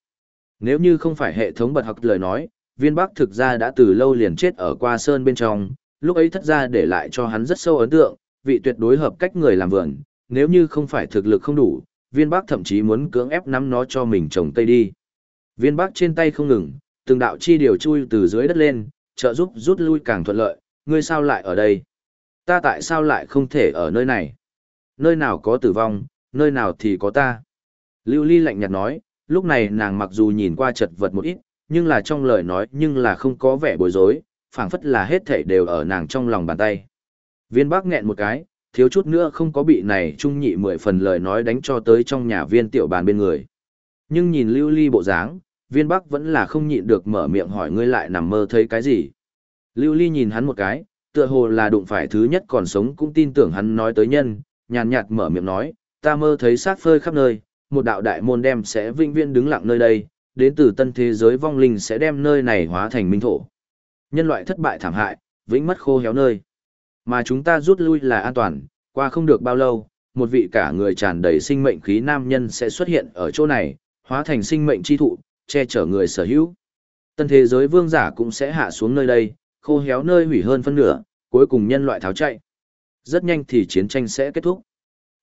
Nếu như không phải hệ thống bật học lời nói, viên bắc thực ra đã từ lâu liền chết ở qua sơn bên trong, lúc ấy thất ra để lại cho hắn rất sâu ấn tượng, vị tuyệt đối hợp cách người làm vườn, nếu như không phải thực lực không đủ, viên bắc thậm chí muốn cưỡng ép nắm nó cho mình trồng tây đi. Viên bắc trên tay không ngừng, từng đạo chi điều chui từ dưới đất lên, trợ giúp rút lui càng thuận lợi, ngươi sao lại ở đây? Ta tại sao lại không thể ở nơi này? Nơi nào có tử vong, nơi nào thì có ta. Lưu Ly lạnh nhạt nói, lúc này nàng mặc dù nhìn qua chật vật một ít, nhưng là trong lời nói nhưng là không có vẻ bối rối, phảng phất là hết thảy đều ở nàng trong lòng bàn tay. Viên bác nghẹn một cái, thiếu chút nữa không có bị này trung nhị mười phần lời nói đánh cho tới trong nhà viên tiểu bàn bên người. Nhưng nhìn lưu ly bộ dáng, viên bắc vẫn là không nhịn được mở miệng hỏi ngươi lại nằm mơ thấy cái gì. Lưu ly nhìn hắn một cái, tựa hồ là đụng phải thứ nhất còn sống cũng tin tưởng hắn nói tới nhân, nhàn nhạt mở miệng nói, ta mơ thấy sát phơi khắp nơi, một đạo đại môn đem sẽ vinh viên đứng lặng nơi đây, đến từ tân thế giới vong linh sẽ đem nơi này hóa thành minh thổ. Nhân loại thất bại thảm hại, vĩnh mất khô héo nơi. Mà chúng ta rút lui là an toàn, qua không được bao lâu, một vị cả người tràn đầy sinh mệnh khí nam nhân sẽ xuất hiện ở chỗ này, hóa thành sinh mệnh chi thụ, che chở người sở hữu. Tân thế giới vương giả cũng sẽ hạ xuống nơi đây, khô héo nơi hủy hơn phân nửa, cuối cùng nhân loại tháo chạy. Rất nhanh thì chiến tranh sẽ kết thúc.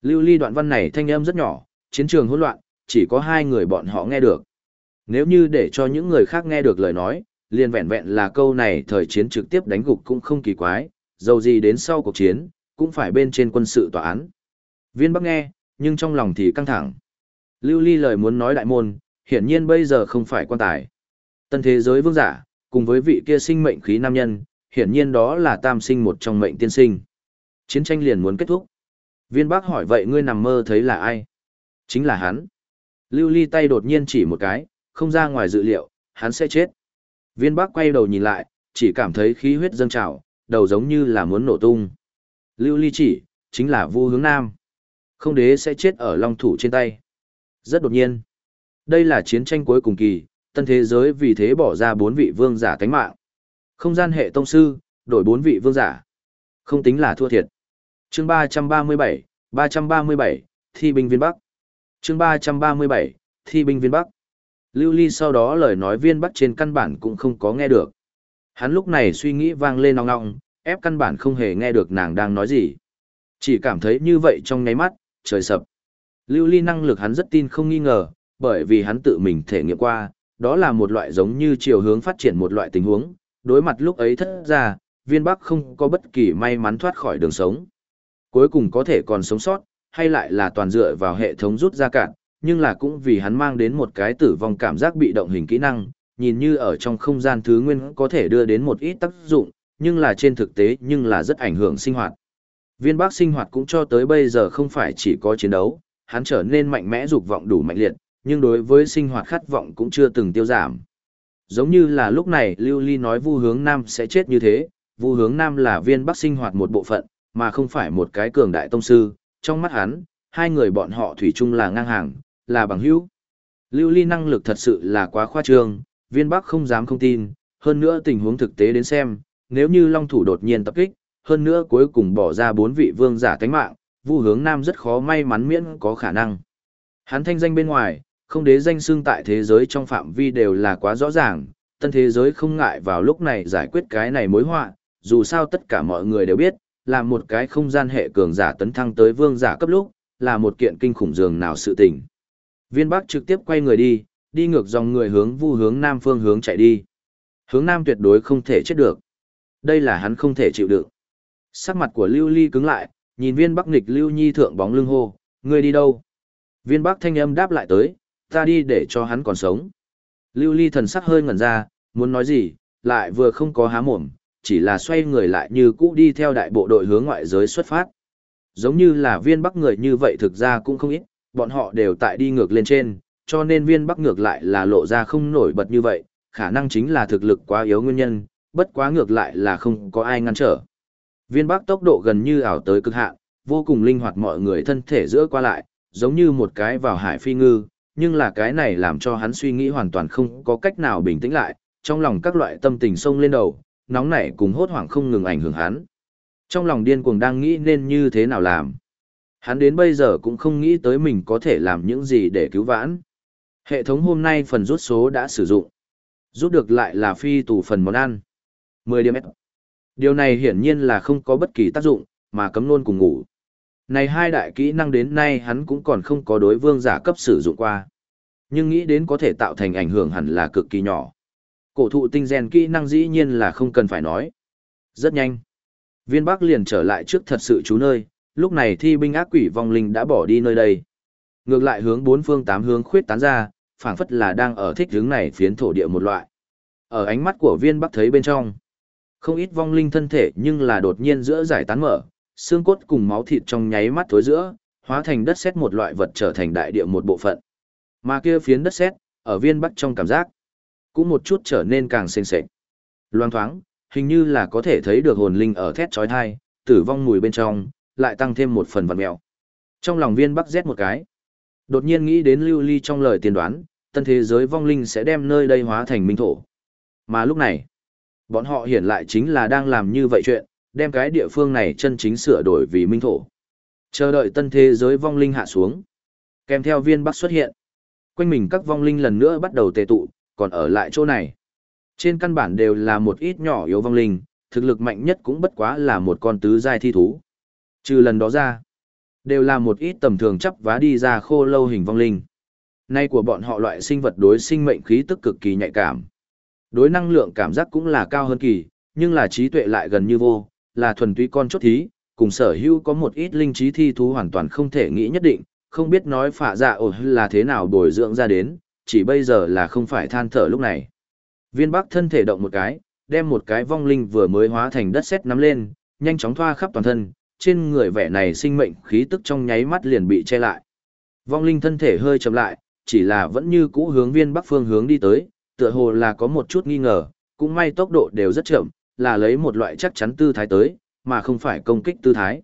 Lưu ly đoạn văn này thanh âm rất nhỏ, chiến trường hỗn loạn, chỉ có hai người bọn họ nghe được. Nếu như để cho những người khác nghe được lời nói, liền vẹn vẹn là câu này thời chiến trực tiếp đánh gục cũng không kỳ quái, dầu gì đến sau cuộc chiến, cũng phải bên trên quân sự tòa án. Viên Bắc nghe, nhưng trong lòng thì căng thẳng. Lưu Ly lời muốn nói đại môn, hiển nhiên bây giờ không phải quan tài. Tân thế giới vương giả, cùng với vị kia sinh mệnh khí nam nhân, hiển nhiên đó là tam sinh một trong mệnh tiên sinh. Chiến tranh liền muốn kết thúc. Viên Bắc hỏi vậy ngươi nằm mơ thấy là ai? Chính là hắn. Lưu Ly tay đột nhiên chỉ một cái, không ra ngoài dự liệu, hắn sẽ chết. Viên Bắc quay đầu nhìn lại, chỉ cảm thấy khí huyết dâng trào, đầu giống như là muốn nổ tung. Lưu Ly chỉ, chính là Vu Hướng Nam. Không đế sẽ chết ở long thủ trên tay. Rất đột nhiên. Đây là chiến tranh cuối cùng kỳ, tân thế giới vì thế bỏ ra bốn vị vương giả tánh mạng. Không gian hệ tông sư, đổi bốn vị vương giả. Không tính là thua thiệt. Chương 337, 337, Thi binh viên Bắc. Chương 337, Thi binh viên Bắc. Lưu Ly sau đó lời nói viên Bắc trên căn bản cũng không có nghe được. Hắn lúc này suy nghĩ vang lên nong nong, ép căn bản không hề nghe được nàng đang nói gì. Chỉ cảm thấy như vậy trong nháy mắt, trời sập. Lưu ly năng lực hắn rất tin không nghi ngờ, bởi vì hắn tự mình thể nghiệm qua, đó là một loại giống như chiều hướng phát triển một loại tình huống, đối mặt lúc ấy thất ra, viên bắc không có bất kỳ may mắn thoát khỏi đường sống. Cuối cùng có thể còn sống sót, hay lại là toàn dựa vào hệ thống rút ra cạn, nhưng là cũng vì hắn mang đến một cái tử vong cảm giác bị động hình kỹ năng, nhìn như ở trong không gian thứ nguyên có thể đưa đến một ít tác dụng, nhưng là trên thực tế nhưng là rất ảnh hưởng sinh hoạt. Viên bác sinh hoạt cũng cho tới bây giờ không phải chỉ có chiến đấu, hắn trở nên mạnh mẽ dục vọng đủ mạnh liệt, nhưng đối với sinh hoạt khát vọng cũng chưa từng tiêu giảm. Giống như là lúc này Lưu Ly nói Vu Hướng Nam sẽ chết như thế, Vu Hướng Nam là viên bắc sinh hoạt một bộ phận, mà không phải một cái cường đại tông sư, trong mắt hắn, hai người bọn họ thủy chung là ngang hàng, là bằng hữu. Lưu Ly năng lực thật sự là quá khoa trương, viên bắc không dám không tin, hơn nữa tình huống thực tế đến xem, nếu như Long thủ đột nhiên tập kích, hơn nữa cuối cùng bỏ ra bốn vị vương giả tánh mạng, Vu Hướng Nam rất khó may mắn miễn có khả năng. Hắn thanh danh bên ngoài, không đế danh xưng tại thế giới trong phạm vi đều là quá rõ ràng, tân thế giới không ngại vào lúc này giải quyết cái này mối họa, dù sao tất cả mọi người đều biết, là một cái không gian hệ cường giả tấn thăng tới vương giả cấp lúc, là một kiện kinh khủng dường nào sự tình. Viên Bắc trực tiếp quay người đi, đi ngược dòng người hướng Vu hướng Nam phương hướng chạy đi. Hướng Nam tuyệt đối không thể chết được. Đây là hắn không thể chịu đựng. Sắc mặt của Lưu Ly cứng lại, nhìn viên Bắc nghịch Lưu Nhi thượng bóng lưng hô, ngươi đi đâu? Viên Bắc thanh âm đáp lại tới, ta đi để cho hắn còn sống. Lưu Ly thần sắc hơi ngẩn ra, muốn nói gì, lại vừa không có há mồm, chỉ là xoay người lại như cũ đi theo đại bộ đội hướng ngoại giới xuất phát. Giống như là viên Bắc người như vậy thực ra cũng không ít, bọn họ đều tại đi ngược lên trên, cho nên viên Bắc ngược lại là lộ ra không nổi bật như vậy, khả năng chính là thực lực quá yếu nguyên nhân, bất quá ngược lại là không có ai ngăn trở. Viên Bắc tốc độ gần như ảo tới cực hạn, vô cùng linh hoạt mọi người thân thể giữa qua lại, giống như một cái vào hải phi ngư, nhưng là cái này làm cho hắn suy nghĩ hoàn toàn không có cách nào bình tĩnh lại, trong lòng các loại tâm tình sông lên đầu, nóng nảy cùng hốt hoảng không ngừng ảnh hưởng hắn. Trong lòng điên cuồng đang nghĩ nên như thế nào làm. Hắn đến bây giờ cũng không nghĩ tới mình có thể làm những gì để cứu vãn. Hệ thống hôm nay phần rút số đã sử dụng. Rút được lại là phi tù phần món ăn. 10 điểm. Điều này hiển nhiên là không có bất kỳ tác dụng, mà cấm luôn cùng ngủ. Này hai đại kỹ năng đến nay hắn cũng còn không có đối vương giả cấp sử dụng qua. Nhưng nghĩ đến có thể tạo thành ảnh hưởng hẳn là cực kỳ nhỏ. Cổ thụ tinh gen kỹ năng dĩ nhiên là không cần phải nói. Rất nhanh. Viên Bắc liền trở lại trước thật sự chú nơi, lúc này thi binh ác quỷ vong linh đã bỏ đi nơi đây. Ngược lại hướng bốn phương tám hướng khuyết tán ra, phảng phất là đang ở thích hướng này phiến thổ địa một loại. Ở ánh mắt của viên Bắc thấy bên trong, không ít vong linh thân thể nhưng là đột nhiên giữa giải tán mở, xương cốt cùng máu thịt trong nháy mắt thối giữa, hóa thành đất sét một loại vật trở thành đại địa một bộ phận. Mà kia phiến đất sét, ở viên Bắc trong cảm giác, cũng một chút trở nên càng sền sệt. Loang thoáng, hình như là có thể thấy được hồn linh ở thét chói tai, tử vong mùi bên trong, lại tăng thêm một phần vật mèo. Trong lòng viên bắc rét một cái. Đột nhiên nghĩ đến lưu ly trong lời tiên đoán, tân thế giới vong linh sẽ đem nơi đây hóa thành minh thổ. Mà lúc này, bọn họ hiển lại chính là đang làm như vậy chuyện, đem cái địa phương này chân chính sửa đổi vì minh thổ. Chờ đợi tân thế giới vong linh hạ xuống. Kèm theo viên bắc xuất hiện. Quanh mình các vong linh lần nữa bắt đầu tề tụ, còn ở lại chỗ này. Trên căn bản đều là một ít nhỏ yếu vong linh, thực lực mạnh nhất cũng bất quá là một con tứ giai thi thú. Trừ lần đó ra, đều là một ít tầm thường chấp vá đi ra khô lâu hình vong linh. Nay của bọn họ loại sinh vật đối sinh mệnh khí tức cực kỳ nhạy cảm. Đối năng lượng cảm giác cũng là cao hơn kỳ, nhưng là trí tuệ lại gần như vô, là thuần túy con chốt thí, cùng sở hữu có một ít linh trí thi thú hoàn toàn không thể nghĩ nhất định, không biết nói phạ dạ ổ là thế nào bồi dưỡng ra đến, chỉ bây giờ là không phải than thở lúc này. Viên bắc thân thể động một cái, đem một cái vong linh vừa mới hóa thành đất sét nắm lên, nhanh chóng thoa khắp toàn thân, trên người vẻ này sinh mệnh khí tức trong nháy mắt liền bị che lại. Vong linh thân thể hơi chậm lại, chỉ là vẫn như cũ hướng viên bắc phương hướng đi tới, tựa hồ là có một chút nghi ngờ, cũng may tốc độ đều rất chậm, là lấy một loại chắc chắn tư thái tới, mà không phải công kích tư thái.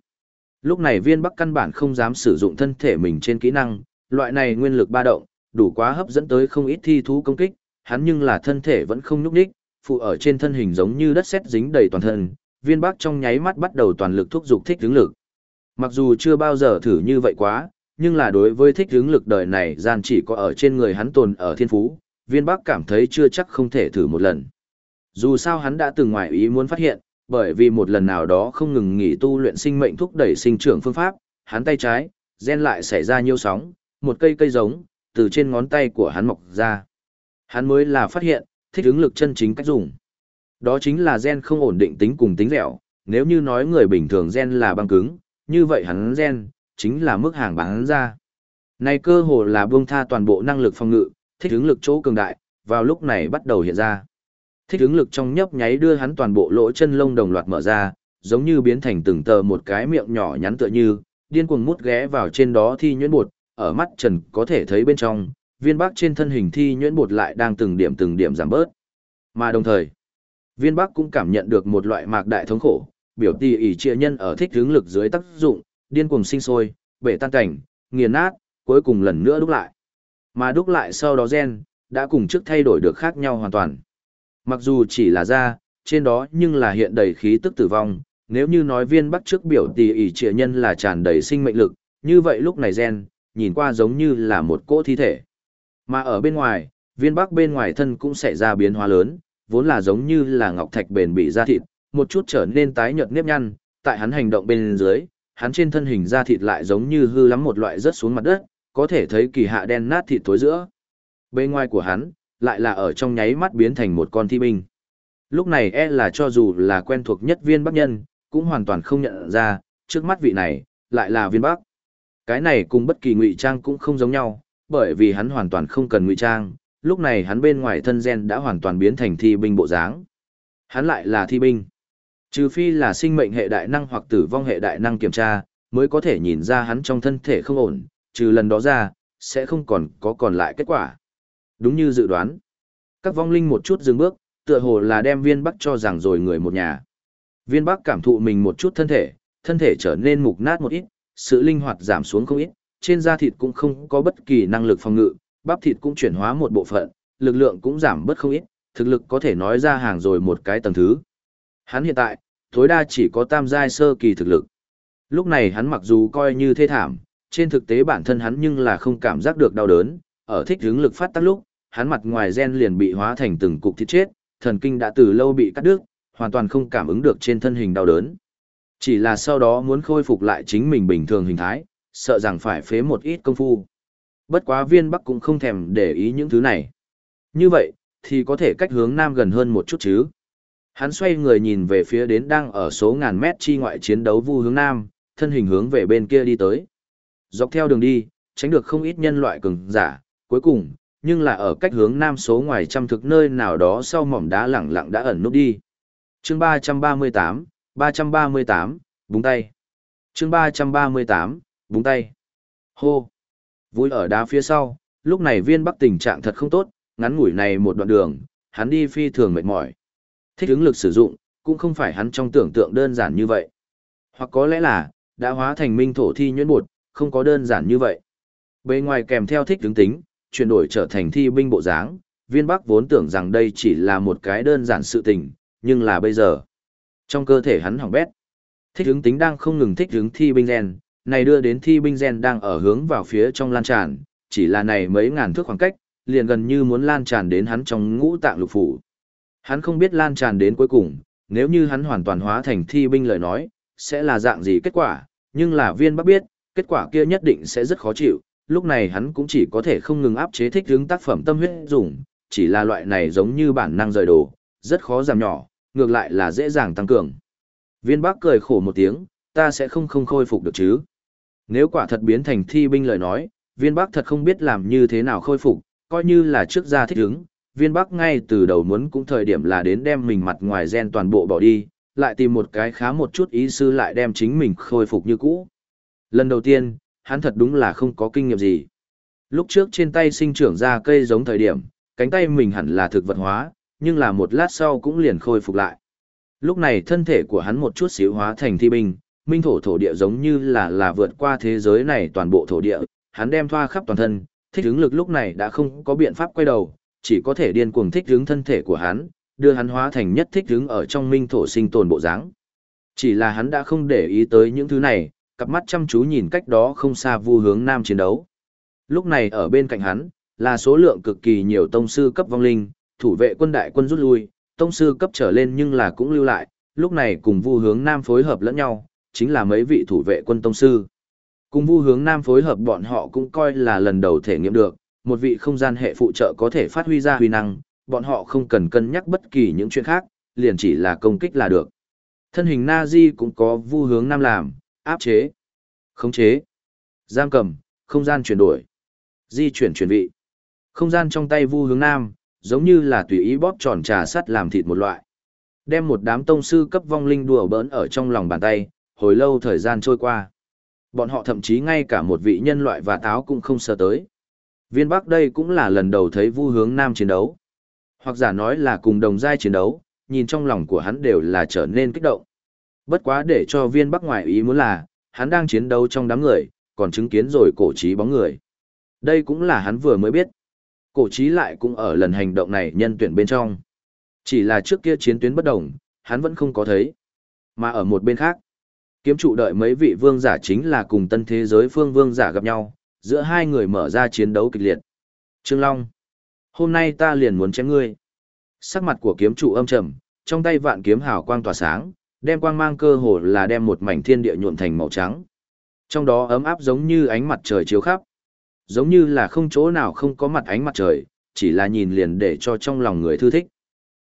Lúc này viên bắc căn bản không dám sử dụng thân thể mình trên kỹ năng, loại này nguyên lực ba động, đủ quá hấp dẫn tới không ít thi thú công kích, hắn nhưng là thân thể vẫn không nhúc nhích, phụ ở trên thân hình giống như đất sét dính đầy toàn thân, viên bắc trong nháy mắt bắt đầu toàn lực thúc giục thích hướng lực. Mặc dù chưa bao giờ thử như vậy quá, nhưng là đối với thích hướng lực đời này gian chỉ có ở trên người hắn tồn ở thiên phú, viên bắc cảm thấy chưa chắc không thể thử một lần. Dù sao hắn đã từng ngoài ý muốn phát hiện, bởi vì một lần nào đó không ngừng nghỉ tu luyện sinh mệnh thúc đẩy sinh trưởng phương pháp, hắn tay trái, gen lại xảy ra nhiều sóng, một cây cây giống, từ trên ngón tay của hắn mọc ra. Hắn mới là phát hiện, thích ứng lực chân chính cách dùng. Đó chính là gen không ổn định tính cùng tính dẻo, nếu như nói người bình thường gen là băng cứng, như vậy hắn gen, chính là mức hàng bán ra. Này cơ hồ là buông tha toàn bộ năng lực phòng ngự, thích ứng lực chỗ cường đại, vào lúc này bắt đầu hiện ra. Thích ứng lực trong nhấp nháy đưa hắn toàn bộ lỗ chân lông đồng loạt mở ra, giống như biến thành từng tờ một cái miệng nhỏ nhắn tựa như, điên cuồng mút ghé vào trên đó thi nhuyễn bột, ở mắt trần có thể thấy bên trong, viên bắc trên thân hình thi nhuyễn bột lại đang từng điểm từng điểm giảm bớt. Mà đồng thời, viên bắc cũng cảm nhận được một loại mạc đại thống khổ, biểu tỷ ỷ trịa nhân ở thích hướng lực dưới tác dụng, điên cuồng sinh sôi, bể tan cảnh, nghiền nát, cuối cùng lần nữa đúc lại. Mà đúc lại sau đó gen, đã cùng trước thay đổi được khác nhau hoàn toàn. Mặc dù chỉ là da, trên đó nhưng là hiện đầy khí tức tử vong, nếu như nói viên bắc trước biểu tỷ ỷ trịa nhân là tràn đầy sinh mệnh lực, như vậy lúc này gen, nhìn qua giống như là một cỗ thi thể. Mà ở bên ngoài, viên bắc bên ngoài thân cũng xảy ra biến hóa lớn, vốn là giống như là ngọc thạch bền bị da thịt, một chút trở nên tái nhợt nếp nhăn, tại hắn hành động bên dưới, hắn trên thân hình da thịt lại giống như hư lắm một loại rớt xuống mặt đất, có thể thấy kỳ hạ đen nát thịt tối giữa. Bên ngoài của hắn, lại là ở trong nháy mắt biến thành một con thi binh. Lúc này e là cho dù là quen thuộc nhất viên bắc nhân, cũng hoàn toàn không nhận ra, trước mắt vị này, lại là viên bắc. Cái này cùng bất kỳ ngụy trang cũng không giống nhau, bởi vì hắn hoàn toàn không cần ngụy trang, lúc này hắn bên ngoài thân gen đã hoàn toàn biến thành thi binh bộ dáng. Hắn lại là thi binh. Trừ phi là sinh mệnh hệ đại năng hoặc tử vong hệ đại năng kiểm tra, mới có thể nhìn ra hắn trong thân thể không ổn, trừ lần đó ra, sẽ không còn có còn lại kết quả. Đúng như dự đoán. Các vong linh một chút dừng bước, tựa hồ là đem viên bắc cho rằng rồi người một nhà. Viên bắc cảm thụ mình một chút thân thể, thân thể trở nên mục nát một ít, sự linh hoạt giảm xuống không ít, trên da thịt cũng không có bất kỳ năng lực phòng ngự, bắp thịt cũng chuyển hóa một bộ phận, lực lượng cũng giảm bớt không ít, thực lực có thể nói ra hàng rồi một cái tầng thứ. Hắn hiện tại, tối đa chỉ có tam giai sơ kỳ thực lực. Lúc này hắn mặc dù coi như thê thảm, trên thực tế bản thân hắn nhưng là không cảm giác được đau đớn, ở thích hướng lực phát tác lúc, hắn mặt ngoài gen liền bị hóa thành từng cục thịt chết, thần kinh đã từ lâu bị cắt đứt, hoàn toàn không cảm ứng được trên thân hình đau đớn. Chỉ là sau đó muốn khôi phục lại chính mình bình thường hình thái, sợ rằng phải phế một ít công phu. Bất quá viên bắc cũng không thèm để ý những thứ này. Như vậy, thì có thể cách hướng nam gần hơn một chút chứ. Hắn xoay người nhìn về phía đến đang ở số ngàn mét chi ngoại chiến đấu vu hướng nam, thân hình hướng về bên kia đi tới. Dọc theo đường đi, tránh được không ít nhân loại cường giả, cuối cùng, nhưng là ở cách hướng nam số ngoài trăm thực nơi nào đó sau mỏm đá lẳng lặng đã ẩn núp đi. Chương 338, 338, búng tay. Chương 338, búng tay. Hô. Vui ở đá phía sau, lúc này viên bắc tình trạng thật không tốt, ngắn ngủi này một đoạn đường, hắn đi phi thường mệt mỏi. Thích ứng lực sử dụng, cũng không phải hắn trong tưởng tượng đơn giản như vậy. Hoặc có lẽ là, đã hóa thành minh thổ thi nhuyễn bột, không có đơn giản như vậy. Bề ngoài kèm theo thích ứng tính, chuyển đổi trở thành thi binh bộ dáng, viên bắc vốn tưởng rằng đây chỉ là một cái đơn giản sự tình, nhưng là bây giờ. Trong cơ thể hắn hỏng bét. Thích ứng tính đang không ngừng thích ứng thi binh gen, này đưa đến thi binh gen đang ở hướng vào phía trong lan tràn, chỉ là này mấy ngàn thước khoảng cách, liền gần như muốn lan tràn đến hắn trong ngũ tạng lục phủ. Hắn không biết lan tràn đến cuối cùng, nếu như hắn hoàn toàn hóa thành thi binh lời nói, sẽ là dạng gì kết quả, nhưng là viên bắc biết, kết quả kia nhất định sẽ rất khó chịu, lúc này hắn cũng chỉ có thể không ngừng áp chế thích hướng tác phẩm tâm huyết dùng, chỉ là loại này giống như bản năng rời đồ, rất khó giảm nhỏ, ngược lại là dễ dàng tăng cường. Viên Bắc cười khổ một tiếng, ta sẽ không không khôi phục được chứ. Nếu quả thật biến thành thi binh lời nói, viên Bắc thật không biết làm như thế nào khôi phục, coi như là trước ra thích ứng, viên Bắc ngay từ đầu muốn cũng thời điểm là đến đem mình mặt ngoài gen toàn bộ bỏ đi, lại tìm một cái khá một chút ý sư lại đem chính mình khôi phục như cũ. Lần đầu tiên, hắn thật đúng là không có kinh nghiệm gì. Lúc trước trên tay sinh trưởng ra cây giống thời điểm, cánh tay mình hẳn là thực vật hóa, nhưng là một lát sau cũng liền khôi phục lại. Lúc này thân thể của hắn một chút xíu hóa thành thi binh, minh thổ thổ địa giống như là là vượt qua thế giới này toàn bộ thổ địa, hắn đem thoa khắp toàn thân, thích ứng lực lúc này đã không có biện pháp quay đầu, chỉ có thể điên cuồng thích ứng thân thể của hắn, đưa hắn hóa thành nhất thích ứng ở trong minh thổ sinh tồn bộ dáng. Chỉ là hắn đã không để ý tới những thứ này, cặp mắt chăm chú nhìn cách đó không xa vu hướng nam chiến đấu. Lúc này ở bên cạnh hắn, là số lượng cực kỳ nhiều tông sư cấp vong linh, thủ vệ quân đại quân rút lui, tông sư cấp trở lên nhưng là cũng lưu lại, lúc này cùng vu hướng nam phối hợp lẫn nhau, chính là mấy vị thủ vệ quân tông sư. Cùng vu hướng nam phối hợp bọn họ cũng coi là lần đầu thể nghiệm được, một vị không gian hệ phụ trợ có thể phát huy ra huy năng, bọn họ không cần cân nhắc bất kỳ những chuyện khác, liền chỉ là công kích là được. Thân hình Nazi cũng có vu hướng nam làm, áp chế, khống chế, giam cầm, không gian chuyển đổi, di chuyển chuyển vị. Không gian trong tay vu hướng nam, giống như là tùy ý bóp tròn trà sắt làm thịt một loại. Đem một đám tông sư cấp vong linh đùa bỡn ở trong lòng bàn tay, hồi lâu thời gian trôi qua. Bọn họ thậm chí ngay cả một vị nhân loại và táo cũng không sơ tới. Viên Bắc đây cũng là lần đầu thấy vu hướng nam chiến đấu. Hoặc giả nói là cùng đồng giai chiến đấu, nhìn trong lòng của hắn đều là trở nên kích động. Bất quá để cho viên Bắc ngoại ý muốn là, hắn đang chiến đấu trong đám người, còn chứng kiến rồi cổ trí bóng người. Đây cũng là hắn vừa mới biết. Cổ trí lại cũng ở lần hành động này nhân tuyển bên trong. Chỉ là trước kia chiến tuyến bất đồng, hắn vẫn không có thấy. Mà ở một bên khác, kiếm trụ đợi mấy vị vương giả chính là cùng tân thế giới phương vương giả gặp nhau, giữa hai người mở ra chiến đấu kịch liệt. Trương Long, hôm nay ta liền muốn chém ngươi. Sắc mặt của kiếm trụ âm trầm, trong tay vạn kiếm hào quang tỏa sáng, đem quang mang cơ hồ là đem một mảnh thiên địa nhuộm thành màu trắng. Trong đó ấm áp giống như ánh mặt trời chiếu khắp. Giống như là không chỗ nào không có mặt ánh mặt trời, chỉ là nhìn liền để cho trong lòng người thư thích.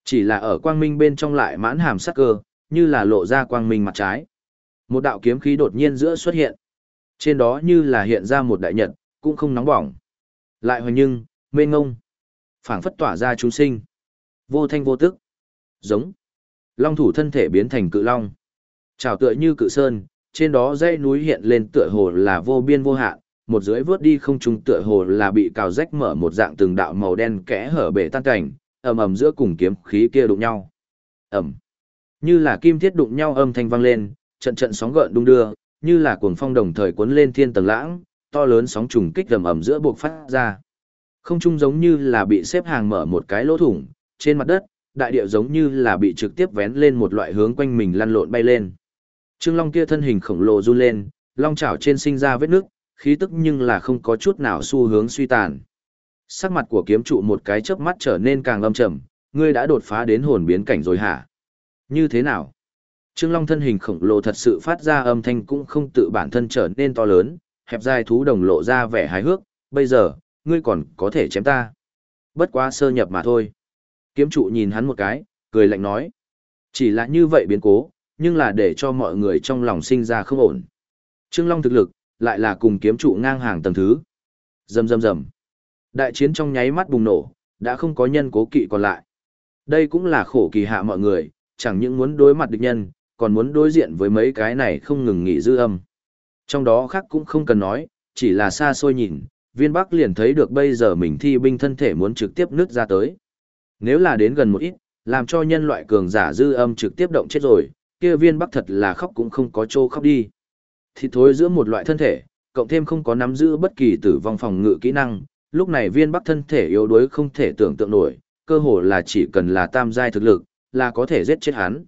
Chỉ là ở quang minh bên trong lại mãn hàm sắc cơ, như là lộ ra quang minh mặt trái. Một đạo kiếm khí đột nhiên giữa xuất hiện. Trên đó như là hiện ra một đại nhật, cũng không nóng bỏng. Lại hoành nhưng, mê ngông. phảng phất tỏa ra chúng sinh. Vô thanh vô tức. Giống. Long thủ thân thể biến thành cự long. Trào tựa như cự sơn, trên đó dãy núi hiện lên tựa hồ là vô biên vô hạn, một dưới vớt đi không trung tựa hồ là bị cào rách mở một dạng từng đạo màu đen kẽ hở bể tan cảnh, ầm ầm giữa cùng kiếm khí kia đụng nhau. Ầm. Như là kim thiết đụng nhau âm thanh vang lên, trận trận sóng gợn đung đưa, như là cuồng phong đồng thời cuốn lên thiên tầng lãng, to lớn sóng trùng kích ầm ầm giữa buộc phát ra. Không trung giống như là bị xếp hàng mở một cái lỗ thủng, trên mặt đất, đại địa giống như là bị trực tiếp vén lên một loại hướng quanh mình lăn lộn bay lên. Trương Long kia thân hình khổng lồ run lên, long chảo trên sinh ra vết nước, khí tức nhưng là không có chút nào xu hướng suy tàn. Sắc mặt của kiếm trụ một cái chớp mắt trở nên càng âm trầm, ngươi đã đột phá đến hồn biến cảnh rồi hả? Như thế nào? Trương Long thân hình khổng lồ thật sự phát ra âm thanh cũng không tự bản thân trở nên to lớn, hẹp dài thú đồng lộ ra vẻ hài hước, bây giờ, ngươi còn có thể chém ta. Bất quá sơ nhập mà thôi. Kiếm trụ nhìn hắn một cái, cười lạnh nói. Chỉ là như vậy biến cố, nhưng là để cho mọi người trong lòng sinh ra không ổn. Trương Long thực lực, lại là cùng kiếm trụ ngang hàng tầng thứ. Rầm rầm rầm. Đại chiến trong nháy mắt bùng nổ, đã không có nhân cố kỵ còn lại. Đây cũng là khổ kỳ hạ mọi người, chẳng những muốn đối mặt địch nhân, còn muốn đối diện với mấy cái này không ngừng nghỉ dư âm. Trong đó khác cũng không cần nói, chỉ là xa xôi nhìn, viên bắc liền thấy được bây giờ mình thi binh thân thể muốn trực tiếp nứt ra tới. Nếu là đến gần một ít, làm cho nhân loại cường giả dư âm trực tiếp động chết rồi, kia viên bắc thật là khóc cũng không có chỗ khóc đi. Thì thối giữa một loại thân thể, cộng thêm không có nắm giữ bất kỳ tử vong phòng ngự kỹ năng, lúc này viên bắc thân thể yếu đuối không thể tưởng tượng nổi, cơ hồ là chỉ cần là tam giai thực lực, là có thể giết chết hắn.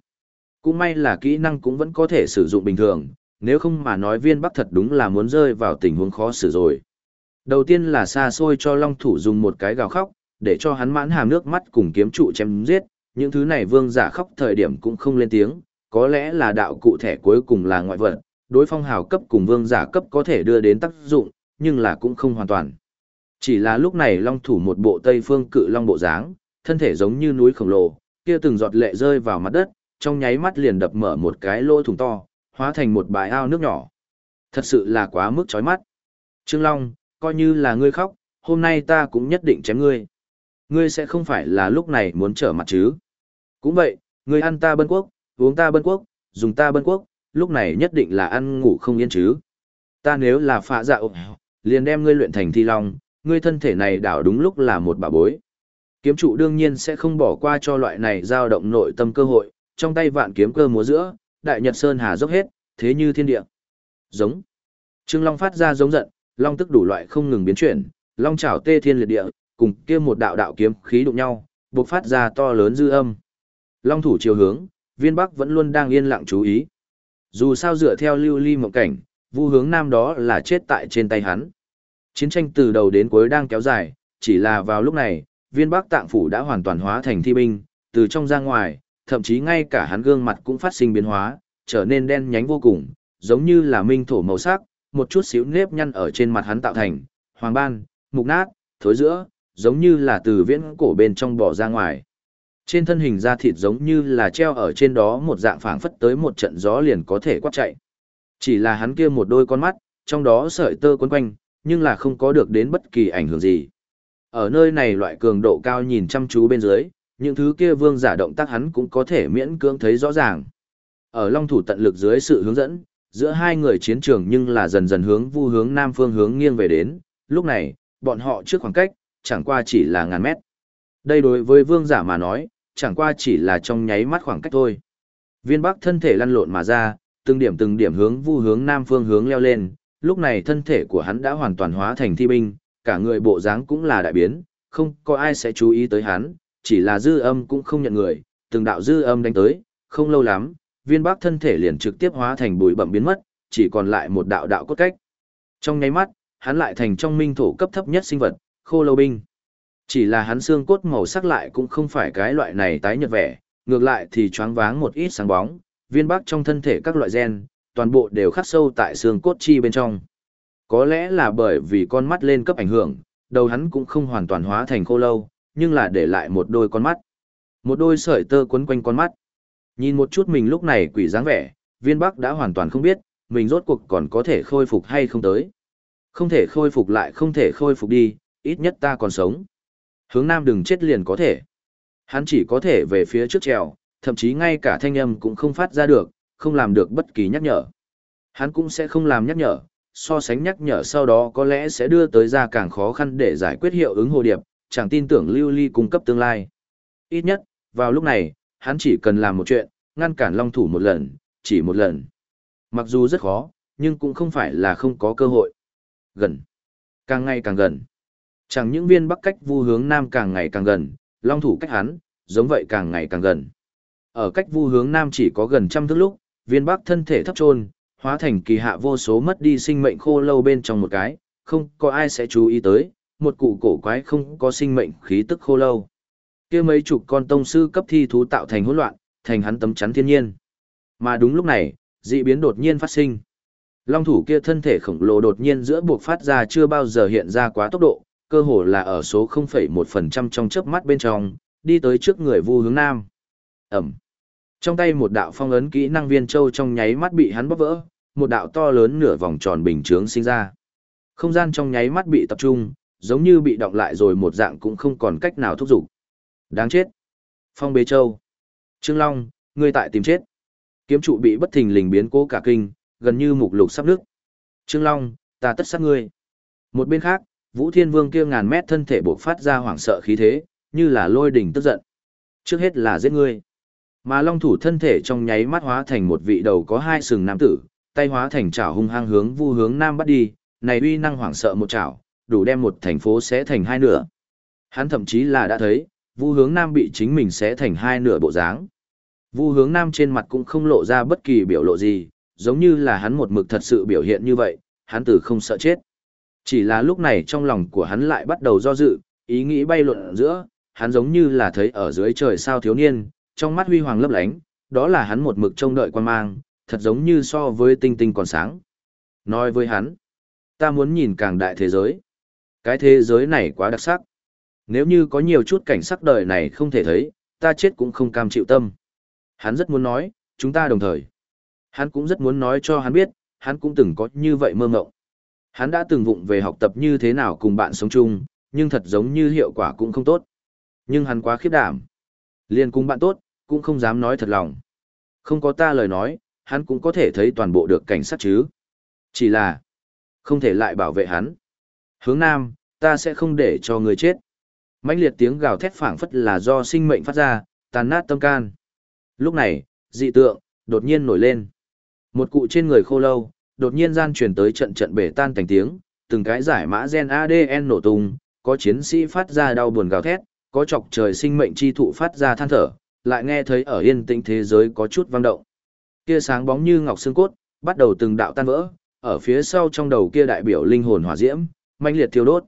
Cũng may là kỹ năng cũng vẫn có thể sử dụng bình thường, nếu không mà nói viên bắc thật đúng là muốn rơi vào tình huống khó xử rồi. Đầu tiên là xa xôi cho long thủ dùng một cái gào khóc, để cho hắn mãn hàm nước mắt cùng kiếm trụ chém giết, những thứ này vương giả khóc thời điểm cũng không lên tiếng, có lẽ là đạo cụ thể cuối cùng là ngoại vật, đối phong hào cấp cùng vương giả cấp có thể đưa đến tác dụng, nhưng là cũng không hoàn toàn. Chỉ là lúc này long thủ một bộ tây phương cự long bộ dáng, thân thể giống như núi khổng lồ, kia từng giọt lệ rơi vào mặt đất, trong nháy mắt liền đập mở một cái lỗ thủng to, hóa thành một bãi ao nước nhỏ. Thật sự là quá mức chói mắt. Trương Long, coi như là ngươi khóc, hôm nay ta cũng nhất định chém ngươi. Ngươi sẽ không phải là lúc này muốn trở mặt chứ. Cũng vậy, ngươi ăn ta bân quốc, uống ta bân quốc, dùng ta bân quốc, lúc này nhất định là ăn ngủ không yên chứ. Ta nếu là phạ dạ liền đem ngươi luyện thành thi long, ngươi thân thể này đảo đúng lúc là một bà bối. Kiếm trụ đương nhiên sẽ không bỏ qua cho loại này dao động nội tâm cơ hội, trong tay vạn kiếm cơ múa giữa, đại nhật sơn hà dốc hết, thế như thiên địa. Giống. Trương Long phát ra giống giận, long tức đủ loại không ngừng biến chuyển, long chảo tê thiên liệt địa, cùng kia một đạo đạo kiếm khí đụng nhau, bộc phát ra to lớn dư âm. Long thủ chiều hướng, viên bắc vẫn luôn đang yên lặng chú ý. Dù sao dựa theo lưu ly mộng cảnh, vu hướng nam đó là chết tại trên tay hắn. Chiến tranh từ đầu đến cuối đang kéo dài, chỉ là vào lúc này, viên bắc tạng phủ đã hoàn toàn hóa thành thi binh, từ trong ra ngoài, thậm chí ngay cả hắn gương mặt cũng phát sinh biến hóa, trở nên đen nhánh vô cùng, giống như là minh thổ màu sắc, một chút xíu nếp nhăn ở trên mặt hắn tạo thành, hoàng ban, mục nát, thối giữa, giống như là từ viễn cổ bên trong bỏ ra ngoài. Trên thân hình da thịt giống như là treo ở trên đó một dạng phảng phất tới một trận gió liền có thể quát chạy. Chỉ là hắn kia một đôi con mắt, trong đó sợi tơ quấn quanh, nhưng là không có được đến bất kỳ ảnh hưởng gì. Ở nơi này loại cường độ cao nhìn chăm chú bên dưới, những thứ kia vương giả động tác hắn cũng có thể miễn cưỡng thấy rõ ràng. Ở long thủ tận lực dưới sự hướng dẫn, giữa hai người chiến trường nhưng là dần dần hướng vu hướng nam phương hướng nghiêng về đến, lúc này, bọn họ trước khoảng cách, chẳng qua chỉ là ngàn mét. Đây đối với vương giả mà nói, chẳng qua chỉ là trong nháy mắt khoảng cách thôi. Viên bắc thân thể lăn lộn mà ra, từng điểm từng điểm hướng vu hướng nam phương hướng leo lên, lúc này thân thể của hắn đã hoàn toàn hóa thành thi binh, cả người bộ dáng cũng là đại biến, không có ai sẽ chú ý tới hắn, chỉ là dư âm cũng không nhận người, từng đạo dư âm đánh tới, không lâu lắm, viên bắc thân thể liền trực tiếp hóa thành bụi bậm biến mất, chỉ còn lại một đạo đạo cốt cách. Trong nháy mắt, hắn lại thành trong minh thổ cấp thấp nhất sinh vật, khô lâu binh. Chỉ là hắn xương cốt màu sắc lại cũng không phải cái loại này tái nhợt vẻ, ngược lại thì choáng váng một ít sáng bóng, viên bắc trong thân thể các loại gen, toàn bộ đều khắc sâu tại xương cốt chi bên trong. Có lẽ là bởi vì con mắt lên cấp ảnh hưởng, đầu hắn cũng không hoàn toàn hóa thành khô lâu, nhưng là để lại một đôi con mắt. Một đôi sợi tơ quấn quanh con mắt. Nhìn một chút mình lúc này quỷ dáng vẻ, viên bắc đã hoàn toàn không biết, mình rốt cuộc còn có thể khôi phục hay không tới. Không thể khôi phục lại không thể khôi phục đi, ít nhất ta còn sống. Hướng nam đừng chết liền có thể. Hắn chỉ có thể về phía trước trèo, thậm chí ngay cả thanh âm cũng không phát ra được, không làm được bất kỳ nhắc nhở. Hắn cũng sẽ không làm nhắc nhở, so sánh nhắc nhở sau đó có lẽ sẽ đưa tới ra càng khó khăn để giải quyết hiệu ứng hồ điệp, chẳng tin tưởng lưu ly cung cấp tương lai. Ít nhất, vào lúc này, hắn chỉ cần làm một chuyện, ngăn cản long thủ một lần, chỉ một lần. Mặc dù rất khó, nhưng cũng không phải là không có cơ hội. Gần. Càng ngày càng gần. Chẳng những viên bắc cách vu hướng nam càng ngày càng gần, long thủ cách hắn, giống vậy càng ngày càng gần. Ở cách vu hướng nam chỉ có gần trăm thước lúc, viên bắc thân thể thấp trôn, hóa thành kỳ hạ vô số mất đi sinh mệnh khô lâu bên trong một cái, không có ai sẽ chú ý tới, một cụ cổ quái không có sinh mệnh khí tức khô lâu. kia mấy chục con tông sư cấp thi thú tạo thành hỗn loạn, thành hắn tấm chắn thiên nhiên. Mà đúng lúc này, dị biến đột nhiên phát sinh. Long thủ kia thân thể khổng lồ đột nhiên giữa buộc phát ra chưa bao giờ hiện ra quá tốc độ, cơ hồ là ở số 0,1% trong chớp mắt bên trong, đi tới trước người Vu Hướng Nam. Ẩm. Trong tay một đạo phong ấn kỹ năng viên châu trong nháy mắt bị hắn bóp vỡ, một đạo to lớn nửa vòng tròn bình chướng sinh ra. Không gian trong nháy mắt bị tập trung, giống như bị động lại rồi một dạng cũng không còn cách nào thúc giục. Đáng chết. Phong bế châu. Trương Long, ngươi tại tìm chết. Kiếm trụ bị bất thình lình biến cố cả kinh, gần như mục lục sắp nước. Trương Long, ta tất sát ngươi. Một bên khác, Vũ Thiên Vương kia ngàn mét thân thể bộc phát ra hoảng sợ khí thế, như là lôi đỉnh tức giận. Trước hết là giết ngươi. Mà Long thủ thân thể trong nháy mắt hóa thành một vị đầu có hai sừng nam tử, tay hóa thành chảo hung hăng hướng Vu hướng nam bắt đi, này uy năng hoảng sợ một chảo, đủ đem một thành phố xé thành hai nửa. Hắn thậm chí là đã thấy, Vu hướng nam bị chính mình xé thành hai nửa bộ dáng. Vu hướng nam trên mặt cũng không lộ ra bất kỳ biểu lộ gì, giống như là hắn một mực thật sự biểu hiện như vậy, hắn từ không sợ chết. Chỉ là lúc này trong lòng của hắn lại bắt đầu do dự, ý nghĩ bay lộn giữa, hắn giống như là thấy ở dưới trời sao thiếu niên, trong mắt huy hoàng lấp lánh, đó là hắn một mực trông đợi quan mang, thật giống như so với tinh tinh còn sáng. Nói với hắn, ta muốn nhìn càng đại thế giới. Cái thế giới này quá đặc sắc. Nếu như có nhiều chút cảnh sắc đời này không thể thấy, ta chết cũng không cam chịu tâm. Hắn rất muốn nói, chúng ta đồng thời. Hắn cũng rất muốn nói cho hắn biết, hắn cũng từng có như vậy mơ ngộng. Hắn đã từng vụng về học tập như thế nào cùng bạn sống chung, nhưng thật giống như hiệu quả cũng không tốt. Nhưng hắn quá khiếp đảm. Liên cùng bạn tốt, cũng không dám nói thật lòng. Không có ta lời nói, hắn cũng có thể thấy toàn bộ được cảnh sát chứ. Chỉ là, không thể lại bảo vệ hắn. Hướng nam, ta sẽ không để cho người chết. mãnh liệt tiếng gào thét phảng phất là do sinh mệnh phát ra, tàn nát tâm can. Lúc này, dị tượng, đột nhiên nổi lên. Một cụ trên người khô lâu, đột nhiên gian truyền tới trận trận bể tan thành tiếng, từng cái giải mã gen ADN nổ tung, có chiến sĩ phát ra đau buồn gào thét, có chọc trời sinh mệnh chi thụ phát ra than thở, lại nghe thấy ở yên tĩnh thế giới có chút vang động. Kia sáng bóng như ngọc xương cốt, bắt đầu từng đạo tan vỡ, ở phía sau trong đầu kia đại biểu linh hồn hỏa diễm, mãnh liệt thiêu đốt.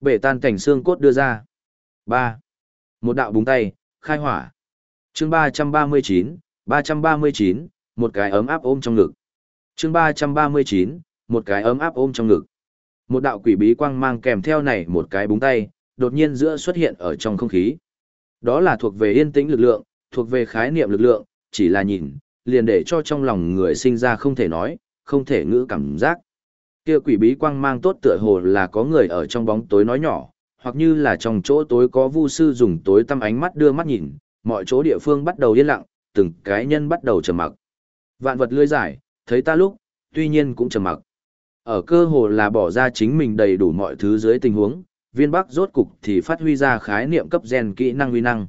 Bể tan cảnh xương cốt đưa ra. 3. Một đạo búng tay, khai hỏa. Chương 339, 339, một cái ấm áp ôm trong ngực. Chương 339, một cái ấm áp ôm trong ngực. Một đạo quỷ bí quang mang kèm theo này một cái búng tay, đột nhiên giữa xuất hiện ở trong không khí. Đó là thuộc về yên tĩnh lực lượng, thuộc về khái niệm lực lượng, chỉ là nhìn, liền để cho trong lòng người sinh ra không thể nói, không thể ngữ cảm giác. Kia quỷ bí quang mang tốt tựa hồ là có người ở trong bóng tối nói nhỏ, hoặc như là trong chỗ tối có vu sư dùng tối tăm ánh mắt đưa mắt nhìn, mọi chỗ địa phương bắt đầu yên lặng, từng cái nhân bắt đầu trầm mặc. Vạn vật lươi giải, thấy ta lúc, tuy nhiên cũng trầm mặc. Ở cơ hồ là bỏ ra chính mình đầy đủ mọi thứ dưới tình huống, viên bắc rốt cục thì phát huy ra khái niệm cấp gen kỹ năng uy năng.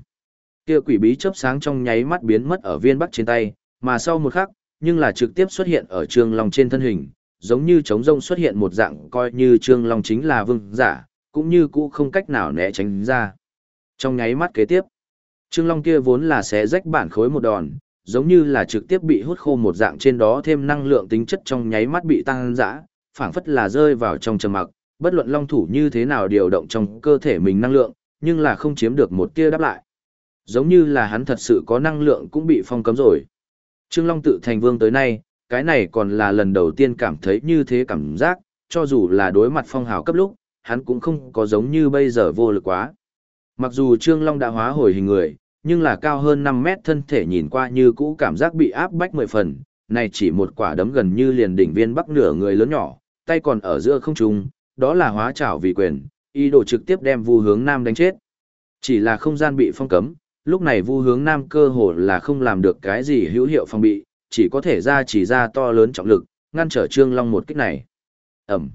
Kia quỷ bí chớp sáng trong nháy mắt biến mất ở viên bắc trên tay, mà sau một khắc, nhưng là trực tiếp xuất hiện ở Trương Long trên thân hình, giống như trống rông xuất hiện một dạng coi như Trương Long chính là vương giả, cũng như cũ không cách nào né tránh ra. Trong nháy mắt kế tiếp, Trương Long kia vốn là xé rách bản khối một đòn, giống như là trực tiếp bị hút khô một dạng trên đó thêm năng lượng tính chất trong nháy mắt bị tăng dã, phảng phất là rơi vào trong trầm mặc, bất luận long thủ như thế nào điều động trong cơ thể mình năng lượng, nhưng là không chiếm được một tia đáp lại. Giống như là hắn thật sự có năng lượng cũng bị phong cấm rồi. Trương Long tự thành vương tới nay, cái này còn là lần đầu tiên cảm thấy như thế cảm giác, cho dù là đối mặt phong hào cấp lúc, hắn cũng không có giống như bây giờ vô lực quá. Mặc dù Trương Long đã hóa hồi hình người, nhưng là cao hơn 5 mét thân thể nhìn qua như cũ cảm giác bị áp bách mười phần, này chỉ một quả đấm gần như liền đỉnh viên bắc nửa người lớn nhỏ, tay còn ở giữa không trung, đó là hóa trảo vì quyền, ý đồ trực tiếp đem Vu Hướng Nam đánh chết. Chỉ là không gian bị phong cấm, lúc này Vu Hướng Nam cơ hồ là không làm được cái gì hữu hiệu phòng bị, chỉ có thể ra chỉ ra to lớn trọng lực, ngăn trở Trương Long một kích này. Ầm,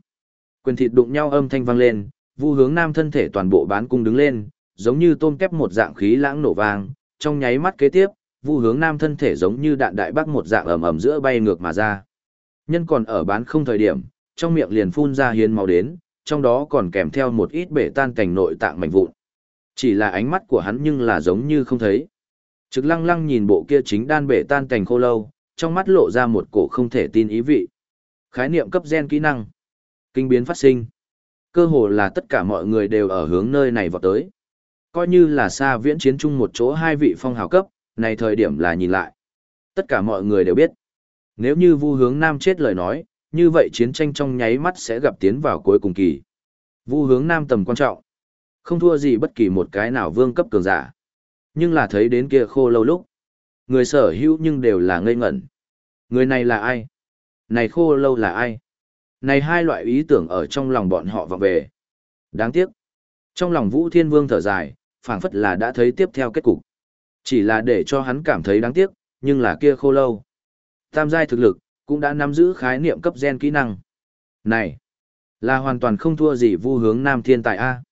Quyền thịt đụng nhau âm thanh vang lên, Vu Hướng Nam thân thể toàn bộ bán cung đứng lên, giống như tôm kép một dạng khí lãng nổ vang, trong nháy mắt kế tiếp, Vu Hướng Nam thân thể giống như đạn đại bác một dạng ầm ầm giữa bay ngược mà ra. Nhân còn ở bán không thời điểm, trong miệng liền phun ra hiến máu đến, trong đó còn kèm theo một ít bể tan cảnh nội tạng mảnh vụn. Chỉ là ánh mắt của hắn nhưng là giống như không thấy. Trực lăng lăng nhìn bộ kia chính đan bể tan cảnh khô lâu, trong mắt lộ ra một cổ không thể tin ý vị. Khái niệm cấp gen kỹ năng. Kinh biến phát sinh. Cơ hồ là tất cả mọi người đều ở hướng nơi này vào tới. Coi như là xa viễn chiến chung một chỗ hai vị phong hào cấp, này thời điểm là nhìn lại. Tất cả mọi người đều biết. Nếu như vu hướng nam chết lời nói, như vậy chiến tranh trong nháy mắt sẽ gặp tiến vào cuối cùng kỳ. Vu hướng nam tầm quan trọng. Không thua gì bất kỳ một cái nào vương cấp cường giả. Nhưng là thấy đến kia khô lâu lúc. Người sở hữu nhưng đều là ngây ngẩn. Người này là ai? Này khô lâu là ai? Này hai loại ý tưởng ở trong lòng bọn họ vọng về. Đáng tiếc. Trong lòng Vũ Thiên Vương thở dài, phảng phất là đã thấy tiếp theo kết cục. Chỉ là để cho hắn cảm thấy đáng tiếc, nhưng là kia khô lâu. Tam giai thực lực, cũng đã nắm giữ khái niệm cấp gen kỹ năng. Này, là hoàn toàn không thua gì vu hướng nam thiên tài A.